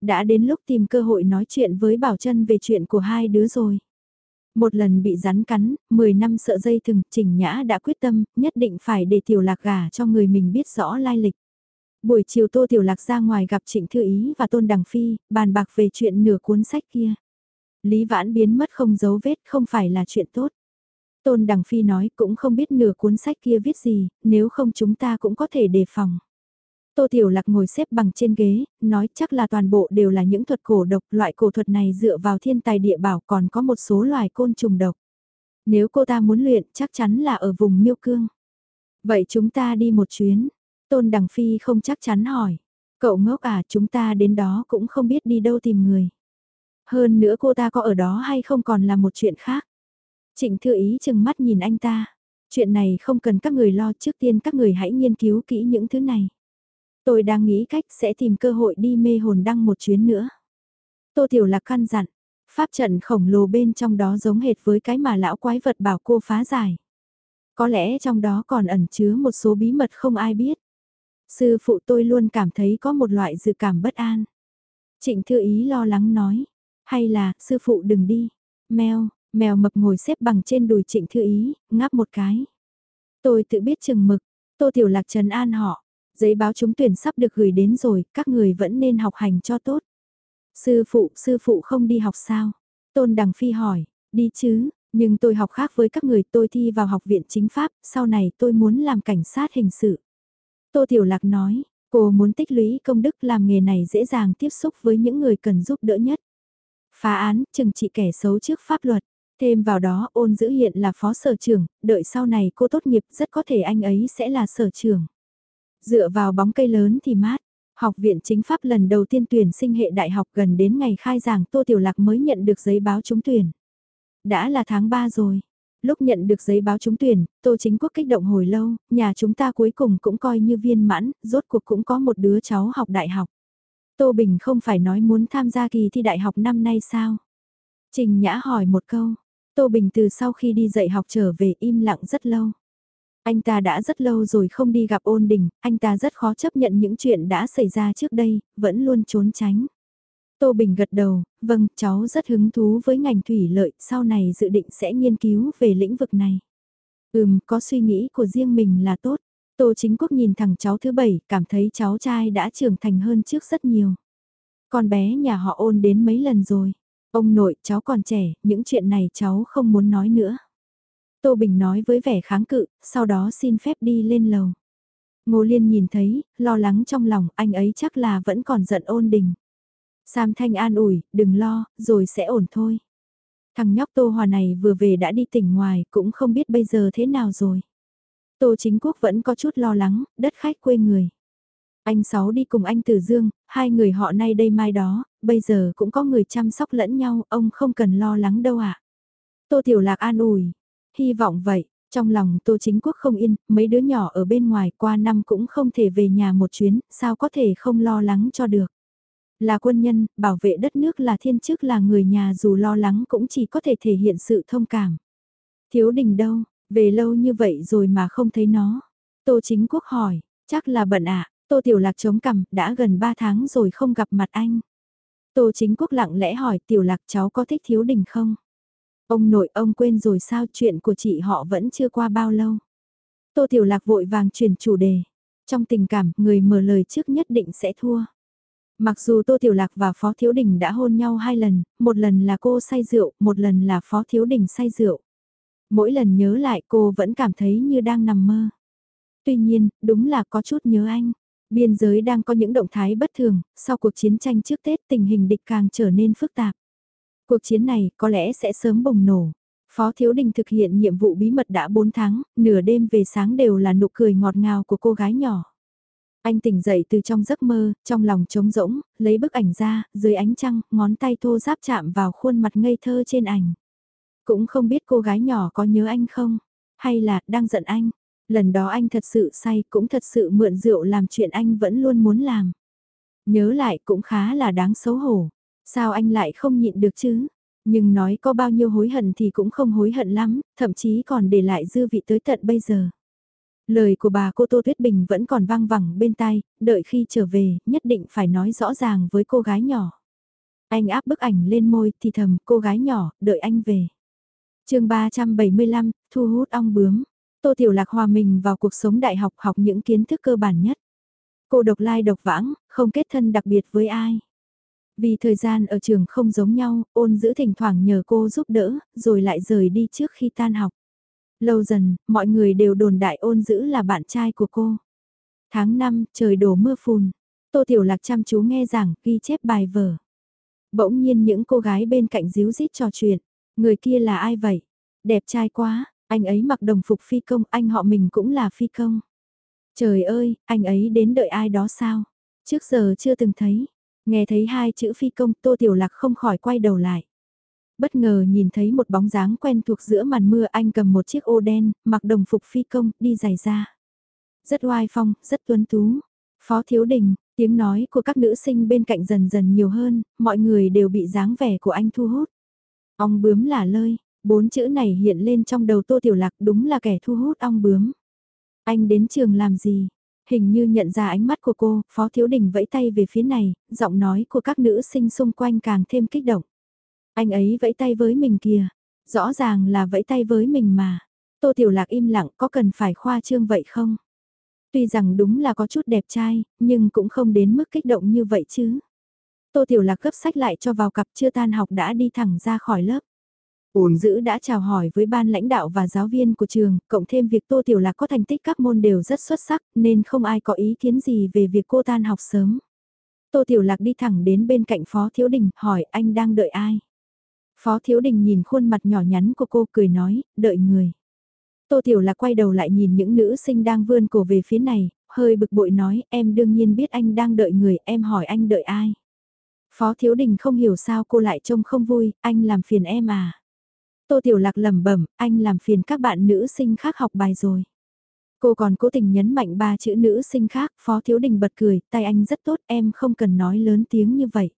Đã đến lúc tìm cơ hội nói chuyện với Bảo Trân về chuyện của hai đứa rồi. Một lần bị rắn cắn, 10 năm sợ dây thừng, Trình Nhã đã quyết tâm, nhất định phải để Tiểu Lạc gả cho người mình biết rõ lai lịch. Buổi chiều Tô Tiểu Lạc ra ngoài gặp Trịnh Thư Ý và Tôn Đằng Phi, bàn bạc về chuyện nửa cuốn sách kia. Lý Vãn biến mất không dấu vết không phải là chuyện tốt. Tôn Đằng Phi nói cũng không biết nửa cuốn sách kia viết gì, nếu không chúng ta cũng có thể đề phòng. Tô Tiểu Lạc ngồi xếp bằng trên ghế, nói chắc là toàn bộ đều là những thuật cổ độc, loại cổ thuật này dựa vào thiên tài địa bảo còn có một số loài côn trùng độc. Nếu cô ta muốn luyện chắc chắn là ở vùng miêu cương. Vậy chúng ta đi một chuyến. Tôn Đằng Phi không chắc chắn hỏi. Cậu ngốc à chúng ta đến đó cũng không biết đi đâu tìm người. Hơn nữa cô ta có ở đó hay không còn là một chuyện khác. Trịnh Thư Ý chừng mắt nhìn anh ta. Chuyện này không cần các người lo trước tiên các người hãy nghiên cứu kỹ những thứ này. Tôi đang nghĩ cách sẽ tìm cơ hội đi mê hồn đăng một chuyến nữa. Tô Tiểu Lạc căn dặn, pháp trận khổng lồ bên trong đó giống hệt với cái mà lão quái vật bảo cô phá giải. Có lẽ trong đó còn ẩn chứa một số bí mật không ai biết. Sư phụ tôi luôn cảm thấy có một loại dự cảm bất an. Trịnh Thư Ý lo lắng nói, hay là, sư phụ đừng đi. Mèo, mèo mập ngồi xếp bằng trên đùi Trịnh Thư Ý, ngáp một cái. Tôi tự biết chừng mực, Tô Tiểu Lạc trần an họ. Giấy báo trúng tuyển sắp được gửi đến rồi, các người vẫn nên học hành cho tốt. Sư phụ, sư phụ không đi học sao? Tôn Đằng Phi hỏi, đi chứ, nhưng tôi học khác với các người tôi thi vào học viện chính pháp, sau này tôi muốn làm cảnh sát hình sự. Tô Tiểu Lạc nói, cô muốn tích lũy công đức làm nghề này dễ dàng tiếp xúc với những người cần giúp đỡ nhất. Phá án, trừng trị kẻ xấu trước pháp luật. Thêm vào đó ôn giữ hiện là phó sở trưởng, đợi sau này cô tốt nghiệp rất có thể anh ấy sẽ là sở trưởng. Dựa vào bóng cây lớn thì mát. Học viện chính pháp lần đầu tiên tuyển sinh hệ đại học gần đến ngày khai giảng Tô Tiểu Lạc mới nhận được giấy báo trúng tuyển. Đã là tháng 3 rồi. Lúc nhận được giấy báo trúng tuyển, Tô Chính Quốc kích động hồi lâu, nhà chúng ta cuối cùng cũng coi như viên mãn, rốt cuộc cũng có một đứa cháu học đại học. Tô Bình không phải nói muốn tham gia kỳ thi đại học năm nay sao? Trình Nhã hỏi một câu, Tô Bình từ sau khi đi dạy học trở về im lặng rất lâu. Anh ta đã rất lâu rồi không đi gặp ôn đình, anh ta rất khó chấp nhận những chuyện đã xảy ra trước đây, vẫn luôn trốn tránh. Tô Bình gật đầu, vâng, cháu rất hứng thú với ngành thủy lợi, sau này dự định sẽ nghiên cứu về lĩnh vực này. Ừm, có suy nghĩ của riêng mình là tốt. Tô Chính Quốc nhìn thằng cháu thứ bảy, cảm thấy cháu trai đã trưởng thành hơn trước rất nhiều. Con bé nhà họ ôn đến mấy lần rồi. Ông nội, cháu còn trẻ, những chuyện này cháu không muốn nói nữa. Tô Bình nói với vẻ kháng cự, sau đó xin phép đi lên lầu. Ngô Liên nhìn thấy, lo lắng trong lòng, anh ấy chắc là vẫn còn giận ôn đình. Sam Thanh an ủi, đừng lo, rồi sẽ ổn thôi. Thằng nhóc Tô Hòa này vừa về đã đi tỉnh ngoài, cũng không biết bây giờ thế nào rồi. Tô Chính Quốc vẫn có chút lo lắng, đất khách quê người. Anh Sáu đi cùng anh Tử Dương, hai người họ nay đây mai đó, bây giờ cũng có người chăm sóc lẫn nhau, ông không cần lo lắng đâu ạ. À. Tô Tiểu Lạc an ủi, hy vọng vậy, trong lòng Tô Chính Quốc không yên, mấy đứa nhỏ ở bên ngoài qua năm cũng không thể về nhà một chuyến, sao có thể không lo lắng cho được. Là quân nhân, bảo vệ đất nước là thiên chức là người nhà dù lo lắng cũng chỉ có thể thể hiện sự thông cảm. Thiếu đình đâu, về lâu như vậy rồi mà không thấy nó. Tô Chính Quốc hỏi, chắc là bận ạ, Tô Tiểu Lạc chống cằm, đã gần 3 tháng rồi không gặp mặt anh. Tô Chính Quốc lặng lẽ hỏi Tiểu Lạc cháu có thích thiếu đình không? Ông nội ông quên rồi sao chuyện của chị họ vẫn chưa qua bao lâu. Tô Tiểu Lạc vội vàng chuyển chủ đề. Trong tình cảm, người mở lời trước nhất định sẽ thua. Mặc dù Tô Tiểu Lạc và Phó Thiếu Đình đã hôn nhau hai lần, một lần là cô say rượu, một lần là Phó Thiếu Đình say rượu. Mỗi lần nhớ lại cô vẫn cảm thấy như đang nằm mơ. Tuy nhiên, đúng là có chút nhớ anh. Biên giới đang có những động thái bất thường, sau cuộc chiến tranh trước Tết tình hình địch càng trở nên phức tạp. Cuộc chiến này có lẽ sẽ sớm bùng nổ. Phó Thiếu Đình thực hiện nhiệm vụ bí mật đã 4 tháng, nửa đêm về sáng đều là nụ cười ngọt ngào của cô gái nhỏ. Anh tỉnh dậy từ trong giấc mơ, trong lòng trống rỗng, lấy bức ảnh ra, dưới ánh trăng, ngón tay thô giáp chạm vào khuôn mặt ngây thơ trên ảnh. Cũng không biết cô gái nhỏ có nhớ anh không, hay là đang giận anh. Lần đó anh thật sự say cũng thật sự mượn rượu làm chuyện anh vẫn luôn muốn làm. Nhớ lại cũng khá là đáng xấu hổ. Sao anh lại không nhịn được chứ? Nhưng nói có bao nhiêu hối hận thì cũng không hối hận lắm, thậm chí còn để lại dư vị tới tận bây giờ. Lời của bà cô Tô Tuyết Bình vẫn còn vang vẳng bên tai, đợi khi trở về, nhất định phải nói rõ ràng với cô gái nhỏ. Anh áp bức ảnh lên môi thì thầm cô gái nhỏ, đợi anh về. chương 375, thu hút ong bướm. Tô Tiểu Lạc hòa mình vào cuộc sống đại học học những kiến thức cơ bản nhất. Cô độc lai độc vãng, không kết thân đặc biệt với ai. Vì thời gian ở trường không giống nhau, ôn giữ thỉnh thoảng nhờ cô giúp đỡ, rồi lại rời đi trước khi tan học. Lâu dần, mọi người đều đồn đại ôn giữ là bạn trai của cô. Tháng 5, trời đổ mưa phùn. Tô Tiểu Lạc chăm chú nghe giảng, ghi chép bài vở. Bỗng nhiên những cô gái bên cạnh díu dít trò chuyện. Người kia là ai vậy? Đẹp trai quá, anh ấy mặc đồng phục phi công, anh họ mình cũng là phi công. Trời ơi, anh ấy đến đợi ai đó sao? Trước giờ chưa từng thấy. Nghe thấy hai chữ phi công, Tô Tiểu Lạc không khỏi quay đầu lại. Bất ngờ nhìn thấy một bóng dáng quen thuộc giữa màn mưa anh cầm một chiếc ô đen, mặc đồng phục phi công, đi giày ra. Rất oai phong, rất tuấn tú. Phó Thiếu Đình, tiếng nói của các nữ sinh bên cạnh dần dần nhiều hơn, mọi người đều bị dáng vẻ của anh thu hút. Ong bướm là lơi, bốn chữ này hiện lên trong đầu Tô Tiểu Lạc đúng là kẻ thu hút ong bướm. Anh đến trường làm gì? Hình như nhận ra ánh mắt của cô, Phó Thiếu Đình vẫy tay về phía này, giọng nói của các nữ sinh xung quanh càng thêm kích động. Anh ấy vẫy tay với mình kìa, rõ ràng là vẫy tay với mình mà. Tô Tiểu Lạc im lặng có cần phải khoa trương vậy không? Tuy rằng đúng là có chút đẹp trai, nhưng cũng không đến mức kích động như vậy chứ. Tô Tiểu Lạc gấp sách lại cho vào cặp chưa tan học đã đi thẳng ra khỏi lớp. Ổn dữ đã chào hỏi với ban lãnh đạo và giáo viên của trường, cộng thêm việc Tô Tiểu Lạc có thành tích các môn đều rất xuất sắc nên không ai có ý kiến gì về việc cô tan học sớm. Tô Tiểu Lạc đi thẳng đến bên cạnh Phó Thiếu Đình hỏi anh đang đợi ai. Phó Thiếu Đình nhìn khuôn mặt nhỏ nhắn của cô cười nói, đợi người. Tô Tiểu là quay đầu lại nhìn những nữ sinh đang vươn cổ về phía này, hơi bực bội nói, em đương nhiên biết anh đang đợi người, em hỏi anh đợi ai. Phó Thiếu Đình không hiểu sao cô lại trông không vui, anh làm phiền em à. Tô Tiểu Lạc lẩm bẩm, anh làm phiền các bạn nữ sinh khác học bài rồi. Cô còn cố tình nhấn mạnh ba chữ nữ sinh khác, Phó Thiếu Đình bật cười, tay anh rất tốt, em không cần nói lớn tiếng như vậy.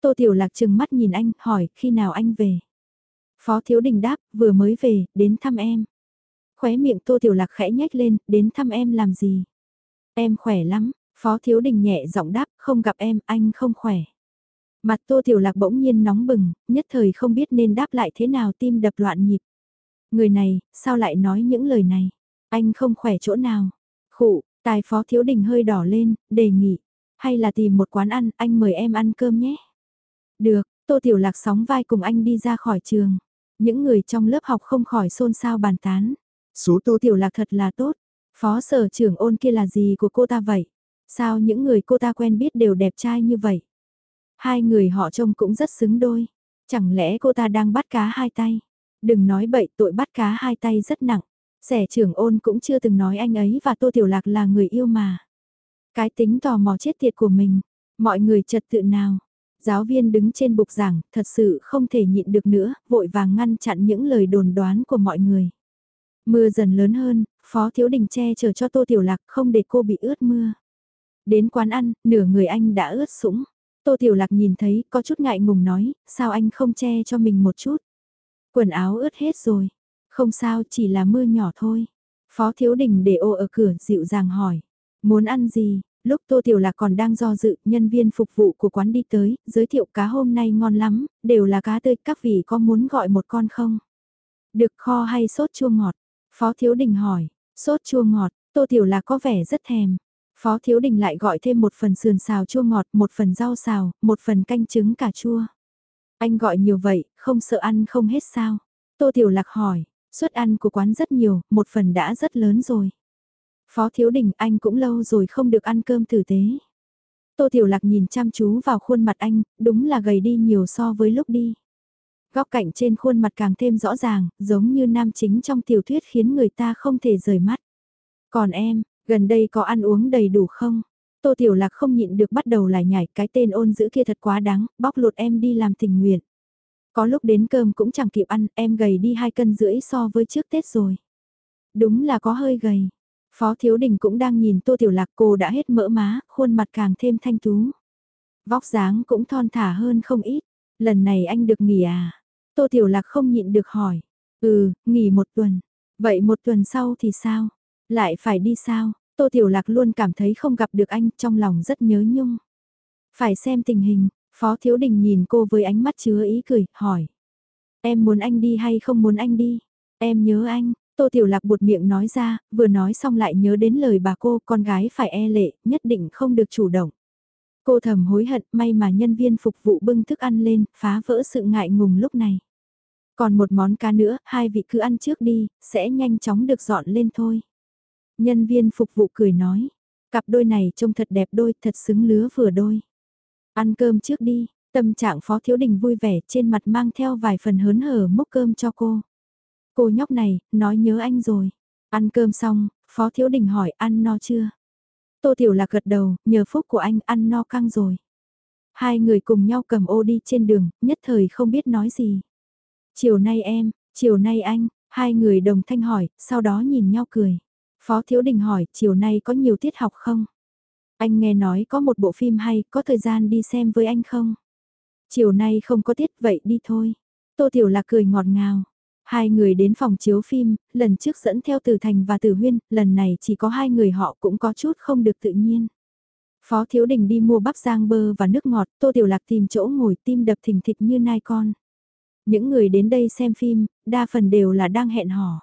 Tô Tiểu Lạc chừng mắt nhìn anh, hỏi, khi nào anh về? Phó Thiếu Đình đáp, vừa mới về, đến thăm em. Khóe miệng Tô Tiểu Lạc khẽ nhếch lên, đến thăm em làm gì? Em khỏe lắm, Phó Thiếu Đình nhẹ giọng đáp, không gặp em, anh không khỏe. Mặt Tô Tiểu Lạc bỗng nhiên nóng bừng, nhất thời không biết nên đáp lại thế nào tim đập loạn nhịp. Người này, sao lại nói những lời này? Anh không khỏe chỗ nào? Khụ, tài Phó Thiếu Đình hơi đỏ lên, đề nghị. Hay là tìm một quán ăn, anh mời em ăn cơm nhé. Được, Tô Tiểu Lạc sóng vai cùng anh đi ra khỏi trường. Những người trong lớp học không khỏi xôn xao bàn tán. Số Tô Tiểu Lạc thật là tốt. Phó sở trưởng ôn kia là gì của cô ta vậy? Sao những người cô ta quen biết đều đẹp trai như vậy? Hai người họ trông cũng rất xứng đôi. Chẳng lẽ cô ta đang bắt cá hai tay? Đừng nói bậy tội bắt cá hai tay rất nặng. Sẻ trưởng ôn cũng chưa từng nói anh ấy và Tô Tiểu Lạc là người yêu mà. Cái tính tò mò chết tiệt của mình. Mọi người trật tự nào? Giáo viên đứng trên bục giảng, thật sự không thể nhịn được nữa, vội vàng ngăn chặn những lời đồn đoán của mọi người. Mưa dần lớn hơn, Phó Thiếu Đình che chở cho Tô Tiểu Lạc không để cô bị ướt mưa. Đến quán ăn, nửa người anh đã ướt sũng. Tô Tiểu Lạc nhìn thấy, có chút ngại ngùng nói, sao anh không che cho mình một chút. Quần áo ướt hết rồi. Không sao, chỉ là mưa nhỏ thôi. Phó Thiếu Đình để ô ở cửa dịu dàng hỏi. Muốn ăn gì? Lúc Tô Tiểu Lạc còn đang do dự, nhân viên phục vụ của quán đi tới, giới thiệu cá hôm nay ngon lắm, đều là cá tươi, các vị có muốn gọi một con không? Được kho hay sốt chua ngọt? Phó Thiếu Đình hỏi, sốt chua ngọt, Tô Tiểu Lạc có vẻ rất thèm. Phó Thiếu Đình lại gọi thêm một phần sườn xào chua ngọt, một phần rau xào, một phần canh trứng cà chua. Anh gọi nhiều vậy, không sợ ăn không hết sao? Tô Tiểu Lạc hỏi, suất ăn của quán rất nhiều, một phần đã rất lớn rồi. Phó Thiếu Đình anh cũng lâu rồi không được ăn cơm tử tế. Tô Tiểu Lạc nhìn chăm chú vào khuôn mặt anh, đúng là gầy đi nhiều so với lúc đi. Góc cạnh trên khuôn mặt càng thêm rõ ràng, giống như nam chính trong tiểu thuyết khiến người ta không thể rời mắt. Còn em, gần đây có ăn uống đầy đủ không? Tô Tiểu Lạc không nhịn được bắt đầu lại nhảy cái tên ôn giữ kia thật quá đáng, bóc lột em đi làm tình nguyện. Có lúc đến cơm cũng chẳng kịp ăn, em gầy đi hai cân rưỡi so với trước Tết rồi. Đúng là có hơi gầy. Phó Thiếu Đình cũng đang nhìn Tô Tiểu Lạc cô đã hết mỡ má, khuôn mặt càng thêm thanh tú. Vóc dáng cũng thon thả hơn không ít. Lần này anh được nghỉ à? Tô Tiểu Lạc không nhịn được hỏi. Ừ, nghỉ một tuần. Vậy một tuần sau thì sao? Lại phải đi sao? Tô Tiểu Lạc luôn cảm thấy không gặp được anh trong lòng rất nhớ nhung. Phải xem tình hình, Phó Thiếu Đình nhìn cô với ánh mắt chứa ý cười, hỏi. Em muốn anh đi hay không muốn anh đi? Em nhớ anh, Tô Tiểu Lạc buột miệng nói ra, vừa nói xong lại nhớ đến lời bà cô, con gái phải e lệ, nhất định không được chủ động. Cô thầm hối hận, may mà nhân viên phục vụ bưng thức ăn lên, phá vỡ sự ngại ngùng lúc này. Còn một món cá nữa, hai vị cứ ăn trước đi, sẽ nhanh chóng được dọn lên thôi. Nhân viên phục vụ cười nói, cặp đôi này trông thật đẹp đôi, thật xứng lứa vừa đôi. Ăn cơm trước đi, tâm trạng Phó Thiếu Đình vui vẻ trên mặt mang theo vài phần hớn hở múc cơm cho cô. Cô nhóc này, nói nhớ anh rồi. Ăn cơm xong, Phó Thiếu Đình hỏi ăn no chưa? Tô Tiểu Lạc gật đầu, nhờ phúc của anh ăn no căng rồi. Hai người cùng nhau cầm ô đi trên đường, nhất thời không biết nói gì. Chiều nay em, chiều nay anh, hai người đồng thanh hỏi, sau đó nhìn nhau cười. Phó Thiếu Đình hỏi, chiều nay có nhiều tiết học không? Anh nghe nói có một bộ phim hay, có thời gian đi xem với anh không? Chiều nay không có tiết, vậy đi thôi. Tô Tiểu Lạc cười ngọt ngào. Hai người đến phòng chiếu phim, lần trước dẫn theo Từ Thành và Từ Huyên, lần này chỉ có hai người họ cũng có chút không được tự nhiên. Phó Thiếu Đình đi mua bắp rang bơ và nước ngọt, Tô Tiểu Lạc tìm chỗ ngồi tim đập thình thịch như nai con. Những người đến đây xem phim, đa phần đều là đang hẹn hò.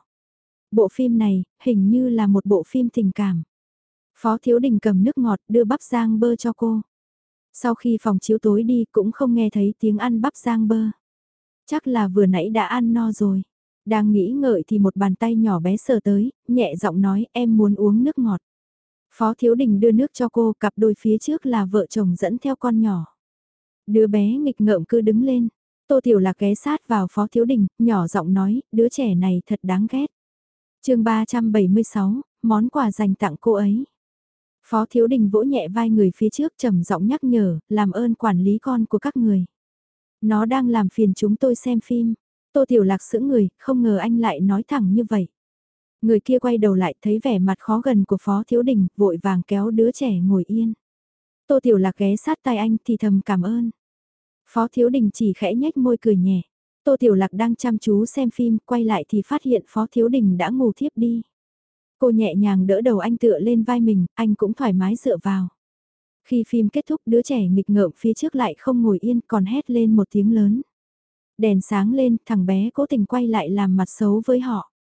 Bộ phim này, hình như là một bộ phim tình cảm. Phó Thiếu Đình cầm nước ngọt đưa bắp rang bơ cho cô. Sau khi phòng chiếu tối đi cũng không nghe thấy tiếng ăn bắp rang bơ. Chắc là vừa nãy đã ăn no rồi. Đang nghĩ ngợi thì một bàn tay nhỏ bé sờ tới, nhẹ giọng nói em muốn uống nước ngọt. Phó Thiếu Đình đưa nước cho cô, cặp đôi phía trước là vợ chồng dẫn theo con nhỏ. Đứa bé nghịch ngợm cứ đứng lên. Tô Tiểu Lạc ghé sát vào Phó Thiếu Đình, nhỏ giọng nói, đứa trẻ này thật đáng ghét. chương 376, món quà dành tặng cô ấy. Phó Thiếu Đình vỗ nhẹ vai người phía trước trầm giọng nhắc nhở, làm ơn quản lý con của các người. Nó đang làm phiền chúng tôi xem phim. Tô Tiểu Lạc sững người, không ngờ anh lại nói thẳng như vậy. Người kia quay đầu lại thấy vẻ mặt khó gần của Phó Thiếu Đình, vội vàng kéo đứa trẻ ngồi yên. Tô Tiểu Lạc ghé sát tay anh thì thầm cảm ơn. Phó Thiếu Đình chỉ khẽ nhếch môi cười nhẹ. Tô Tiểu Lạc đang chăm chú xem phim, quay lại thì phát hiện Phó Thiếu Đình đã ngủ thiếp đi. Cô nhẹ nhàng đỡ đầu anh tựa lên vai mình, anh cũng thoải mái dựa vào. Khi phim kết thúc đứa trẻ nghịch ngợm phía trước lại không ngồi yên còn hét lên một tiếng lớn. Đèn sáng lên, thằng bé cố tình quay lại làm mặt xấu với họ.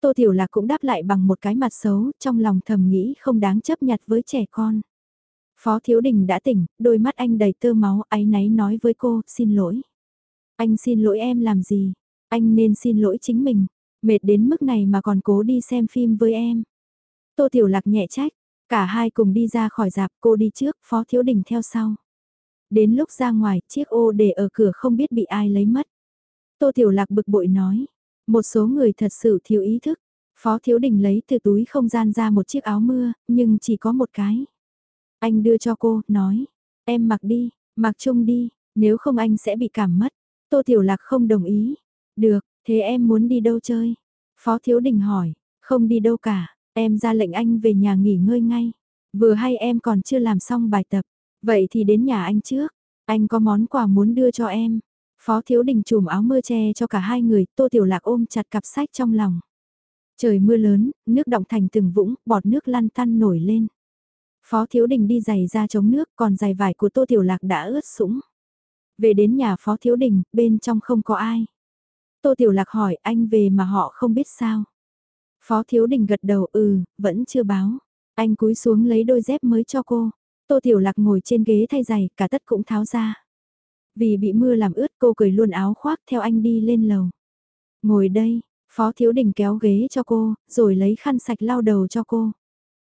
Tô Tiểu Lạc cũng đáp lại bằng một cái mặt xấu, trong lòng thầm nghĩ không đáng chấp nhặt với trẻ con. Phó Thiếu Đình đã tỉnh, đôi mắt anh đầy tơ máu, áy náy nói với cô, xin lỗi. Anh xin lỗi em làm gì? Anh nên xin lỗi chính mình. Mệt đến mức này mà còn cố đi xem phim với em. Tô Tiểu Lạc nhẹ trách, cả hai cùng đi ra khỏi dạp cô đi trước, Phó Thiếu Đình theo sau. Đến lúc ra ngoài, chiếc ô để ở cửa không biết bị ai lấy mất. Tô Tiểu Lạc bực bội nói, một số người thật sự thiếu ý thức. Phó Thiếu Đình lấy từ túi không gian ra một chiếc áo mưa, nhưng chỉ có một cái. Anh đưa cho cô, nói, em mặc đi, mặc chung đi, nếu không anh sẽ bị cảm mất. Tô Tiểu Lạc không đồng ý. Được, thế em muốn đi đâu chơi? Phó Thiếu Đình hỏi, không đi đâu cả, em ra lệnh anh về nhà nghỉ ngơi ngay. Vừa hay em còn chưa làm xong bài tập, vậy thì đến nhà anh trước. Anh có món quà muốn đưa cho em. Phó Thiếu Đình trùm áo mưa che cho cả hai người, Tô Tiểu Lạc ôm chặt cặp sách trong lòng. Trời mưa lớn, nước động thành từng vũng, bọt nước lăn tăn nổi lên. Phó Thiếu Đình đi giày ra chống nước, còn giày vải của Tô Tiểu Lạc đã ướt sũng. Về đến nhà Phó Thiếu Đình, bên trong không có ai. Tô Tiểu Lạc hỏi anh về mà họ không biết sao. Phó Thiếu Đình gật đầu ừ, vẫn chưa báo. Anh cúi xuống lấy đôi dép mới cho cô. Tô Tiểu Lạc ngồi trên ghế thay giày, cả tất cũng tháo ra. Vì bị mưa làm ướt cô cười luôn áo khoác theo anh đi lên lầu. Ngồi đây, Phó Thiếu Đình kéo ghế cho cô, rồi lấy khăn sạch lau đầu cho cô.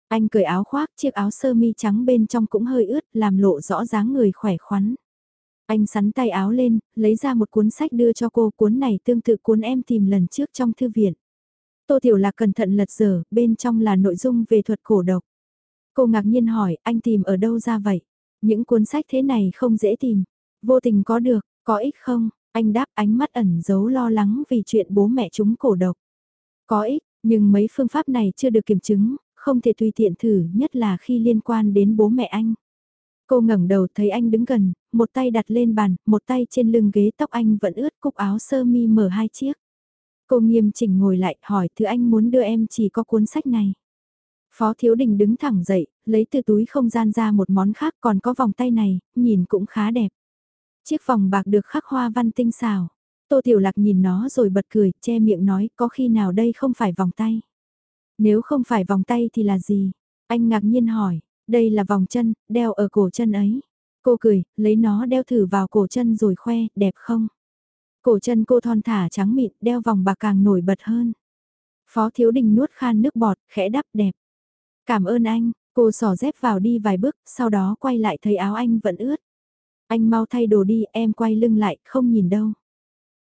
Anh cởi áo khoác, chiếc áo sơ mi trắng bên trong cũng hơi ướt, làm lộ rõ dáng người khỏe khoắn. Anh sắn tay áo lên, lấy ra một cuốn sách đưa cho cô, cuốn này tương tự cuốn em tìm lần trước trong thư viện. Tô Tiểu Lạc cẩn thận lật dở, bên trong là nội dung về thuật cổ độc. Cô ngạc nhiên hỏi, anh tìm ở đâu ra vậy? Những cuốn sách thế này không dễ tìm. Vô tình có được, có ích không? Anh đáp ánh mắt ẩn giấu lo lắng vì chuyện bố mẹ chúng cổ độc. Có ích, nhưng mấy phương pháp này chưa được kiểm chứng, không thể tùy tiện thử nhất là khi liên quan đến bố mẹ anh. Cô ngẩng đầu thấy anh đứng gần, một tay đặt lên bàn, một tay trên lưng ghế tóc anh vẫn ướt cúc áo sơ mi mở hai chiếc. Cô nghiêm chỉnh ngồi lại hỏi thứ anh muốn đưa em chỉ có cuốn sách này. Phó Thiếu Đình đứng thẳng dậy, lấy từ túi không gian ra một món khác còn có vòng tay này, nhìn cũng khá đẹp. Chiếc vòng bạc được khắc hoa văn tinh xào. Tô Tiểu Lạc nhìn nó rồi bật cười, che miệng nói có khi nào đây không phải vòng tay. Nếu không phải vòng tay thì là gì? Anh ngạc nhiên hỏi, đây là vòng chân, đeo ở cổ chân ấy. Cô cười, lấy nó đeo thử vào cổ chân rồi khoe, đẹp không? Cổ chân cô thon thả trắng mịn, đeo vòng bạc càng nổi bật hơn. Phó Thiếu Đình nuốt khan nước bọt, khẽ đắp đẹp. Cảm ơn anh, cô sỏ dép vào đi vài bước, sau đó quay lại thấy áo anh vẫn ướt. Anh mau thay đồ đi, em quay lưng lại, không nhìn đâu.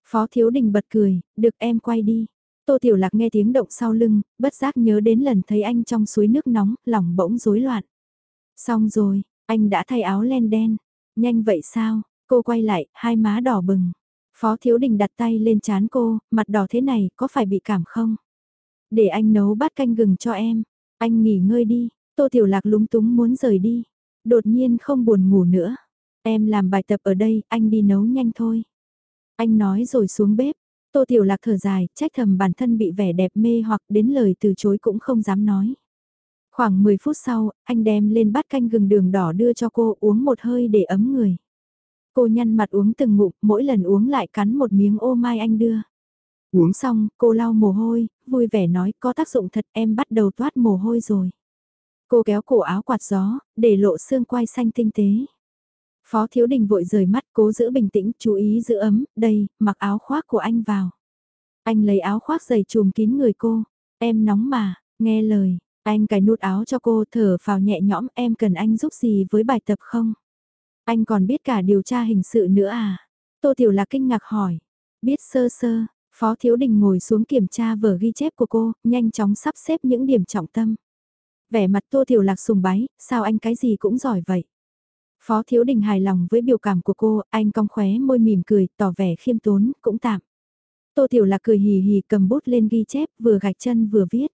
Phó Thiếu Đình bật cười, được em quay đi. Tô Tiểu Lạc nghe tiếng động sau lưng, bất giác nhớ đến lần thấy anh trong suối nước nóng, lòng bỗng rối loạn. Xong rồi, anh đã thay áo len đen. Nhanh vậy sao? Cô quay lại, hai má đỏ bừng. Phó Thiếu Đình đặt tay lên chán cô, mặt đỏ thế này, có phải bị cảm không? Để anh nấu bát canh gừng cho em. Anh nghỉ ngơi đi. Tô Tiểu Lạc lúng túng muốn rời đi. Đột nhiên không buồn ngủ nữa. Em làm bài tập ở đây, anh đi nấu nhanh thôi. Anh nói rồi xuống bếp. Tô Tiểu Lạc thở dài, trách thầm bản thân bị vẻ đẹp mê hoặc đến lời từ chối cũng không dám nói. Khoảng 10 phút sau, anh đem lên bát canh gừng đường đỏ đưa cho cô uống một hơi để ấm người. Cô nhăn mặt uống từng ngụm, mỗi lần uống lại cắn một miếng ô mai anh đưa. Uống xong, cô lau mồ hôi, vui vẻ nói có tác dụng thật em bắt đầu toát mồ hôi rồi. Cô kéo cổ áo quạt gió, để lộ xương quai xanh tinh tế. Phó Thiếu Đình vội rời mắt cố giữ bình tĩnh, chú ý giữ ấm, đây, mặc áo khoác của anh vào. Anh lấy áo khoác dày trùm kín người cô, em nóng mà, nghe lời, anh cài nút áo cho cô thở vào nhẹ nhõm em cần anh giúp gì với bài tập không? Anh còn biết cả điều tra hình sự nữa à? Tô Tiểu Lạc kinh ngạc hỏi. Biết sơ sơ, Phó Thiếu Đình ngồi xuống kiểm tra vở ghi chép của cô, nhanh chóng sắp xếp những điểm trọng tâm. Vẻ mặt Tô Tiểu Lạc sùng bái, sao anh cái gì cũng giỏi vậy? Phó Thiếu Đình hài lòng với biểu cảm của cô, anh cong khóe môi mỉm cười, tỏ vẻ khiêm tốn, cũng tạm. Tô Tiểu Lạc cười hì hì cầm bút lên ghi chép, vừa gạch chân vừa viết.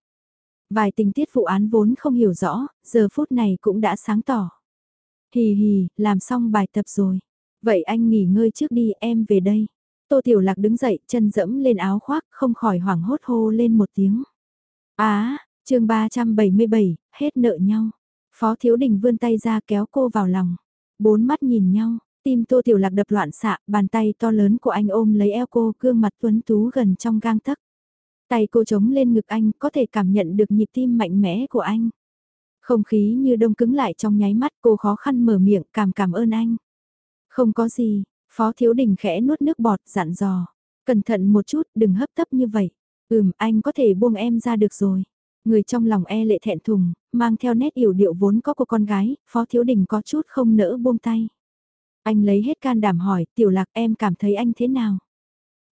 Vài tình tiết vụ án vốn không hiểu rõ, giờ phút này cũng đã sáng tỏ. Hì hì, làm xong bài tập rồi. Vậy anh nghỉ ngơi trước đi, em về đây. Tô Tiểu Lạc đứng dậy, chân dẫm lên áo khoác, không khỏi hoảng hốt hô lên một tiếng. Á, à, chương 377, hết nợ nhau. Phó Thiếu Đình vươn tay ra kéo cô vào lòng. Bốn mắt nhìn nhau, tim Tô Tiểu Lạc đập loạn xạ, bàn tay to lớn của anh ôm lấy eo cô, gương mặt tuấn tú gần trong gang tấc. Tay cô chống lên ngực anh, có thể cảm nhận được nhịp tim mạnh mẽ của anh. Không khí như đông cứng lại trong nháy mắt cô khó khăn mở miệng cảm cảm ơn anh. Không có gì, Phó Thiếu Đình khẽ nuốt nước bọt dặn dò. Cẩn thận một chút đừng hấp tấp như vậy. Ừm anh có thể buông em ra được rồi. Người trong lòng e lệ thẹn thùng, mang theo nét yểu điệu vốn có của con gái, Phó Thiếu Đình có chút không nỡ buông tay. Anh lấy hết can đảm hỏi, tiểu lạc em cảm thấy anh thế nào?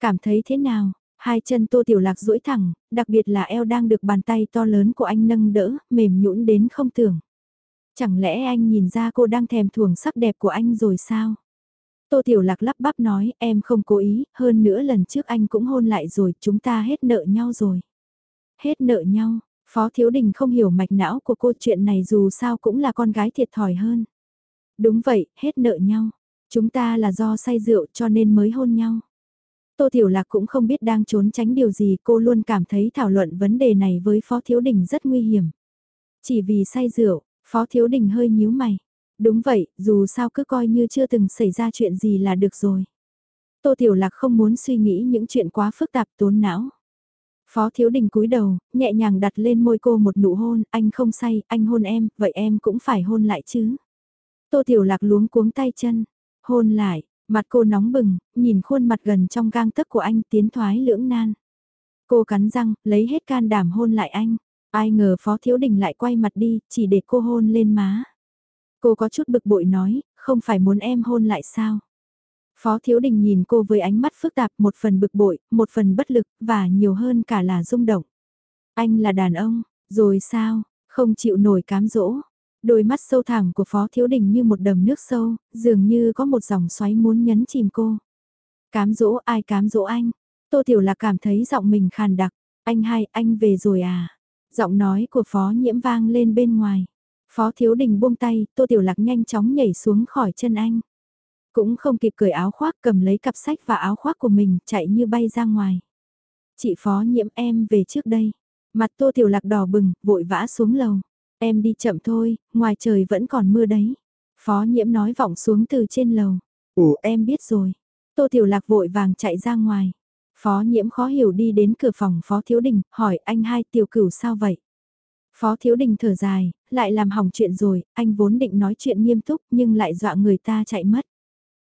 Cảm thấy thế nào? Hai chân tô tiểu lạc duỗi thẳng, đặc biệt là eo đang được bàn tay to lớn của anh nâng đỡ, mềm nhũn đến không tưởng. Chẳng lẽ anh nhìn ra cô đang thèm thuồng sắc đẹp của anh rồi sao? Tô Tiểu Lạc lắp bắp nói, em không cố ý, hơn nữa lần trước anh cũng hôn lại rồi, chúng ta hết nợ nhau rồi. Hết nợ nhau, Phó Thiếu Đình không hiểu mạch não của cô chuyện này dù sao cũng là con gái thiệt thòi hơn. Đúng vậy, hết nợ nhau. Chúng ta là do say rượu cho nên mới hôn nhau. Tô Tiểu Lạc cũng không biết đang trốn tránh điều gì cô luôn cảm thấy thảo luận vấn đề này với Phó Thiếu Đình rất nguy hiểm. Chỉ vì say rượu, Phó Thiếu Đình hơi nhíu mày. Đúng vậy, dù sao cứ coi như chưa từng xảy ra chuyện gì là được rồi. Tô Tiểu Lạc không muốn suy nghĩ những chuyện quá phức tạp tốn não. Phó Thiếu Đình cúi đầu, nhẹ nhàng đặt lên môi cô một nụ hôn, anh không say, anh hôn em, vậy em cũng phải hôn lại chứ. Tô Tiểu Lạc luống cuống tay chân, hôn lại, mặt cô nóng bừng, nhìn khuôn mặt gần trong gang tấc của anh tiến thoái lưỡng nan. Cô cắn răng, lấy hết can đảm hôn lại anh. Ai ngờ Phó Thiếu Đình lại quay mặt đi, chỉ để cô hôn lên má. Cô có chút bực bội nói, không phải muốn em hôn lại sao? Phó Thiếu Đình nhìn cô với ánh mắt phức tạp, một phần bực bội, một phần bất lực, và nhiều hơn cả là rung động. Anh là đàn ông, rồi sao, không chịu nổi cám dỗ. Đôi mắt sâu thẳm của Phó Thiếu Đình như một đầm nước sâu, dường như có một dòng xoáy muốn nhấn chìm cô. Cám dỗ ai cám dỗ anh? Tô Tiểu Lạc cảm thấy giọng mình khàn đặc. Anh hai, anh về rồi à? Giọng nói của Phó Nhiễm vang lên bên ngoài. Phó Thiếu Đình buông tay, Tô Tiểu Lạc nhanh chóng nhảy xuống khỏi chân anh. Cũng không kịp cởi áo khoác cầm lấy cặp sách và áo khoác của mình chạy như bay ra ngoài. Chị Phó Nhiễm em về trước đây. Mặt Tô Tiểu Lạc đỏ bừng, vội vã xuống lầu. Em đi chậm thôi, ngoài trời vẫn còn mưa đấy. Phó Nhiễm nói vọng xuống từ trên lầu. Ủa em biết rồi. Tô Tiểu Lạc vội vàng chạy ra ngoài. Phó Nhiễm khó hiểu đi đến cửa phòng Phó Thiếu Đình, hỏi anh hai tiểu cửu sao vậy? Phó Thiếu Đình thở dài, lại làm hỏng chuyện rồi, anh vốn định nói chuyện nghiêm túc nhưng lại dọa người ta chạy mất.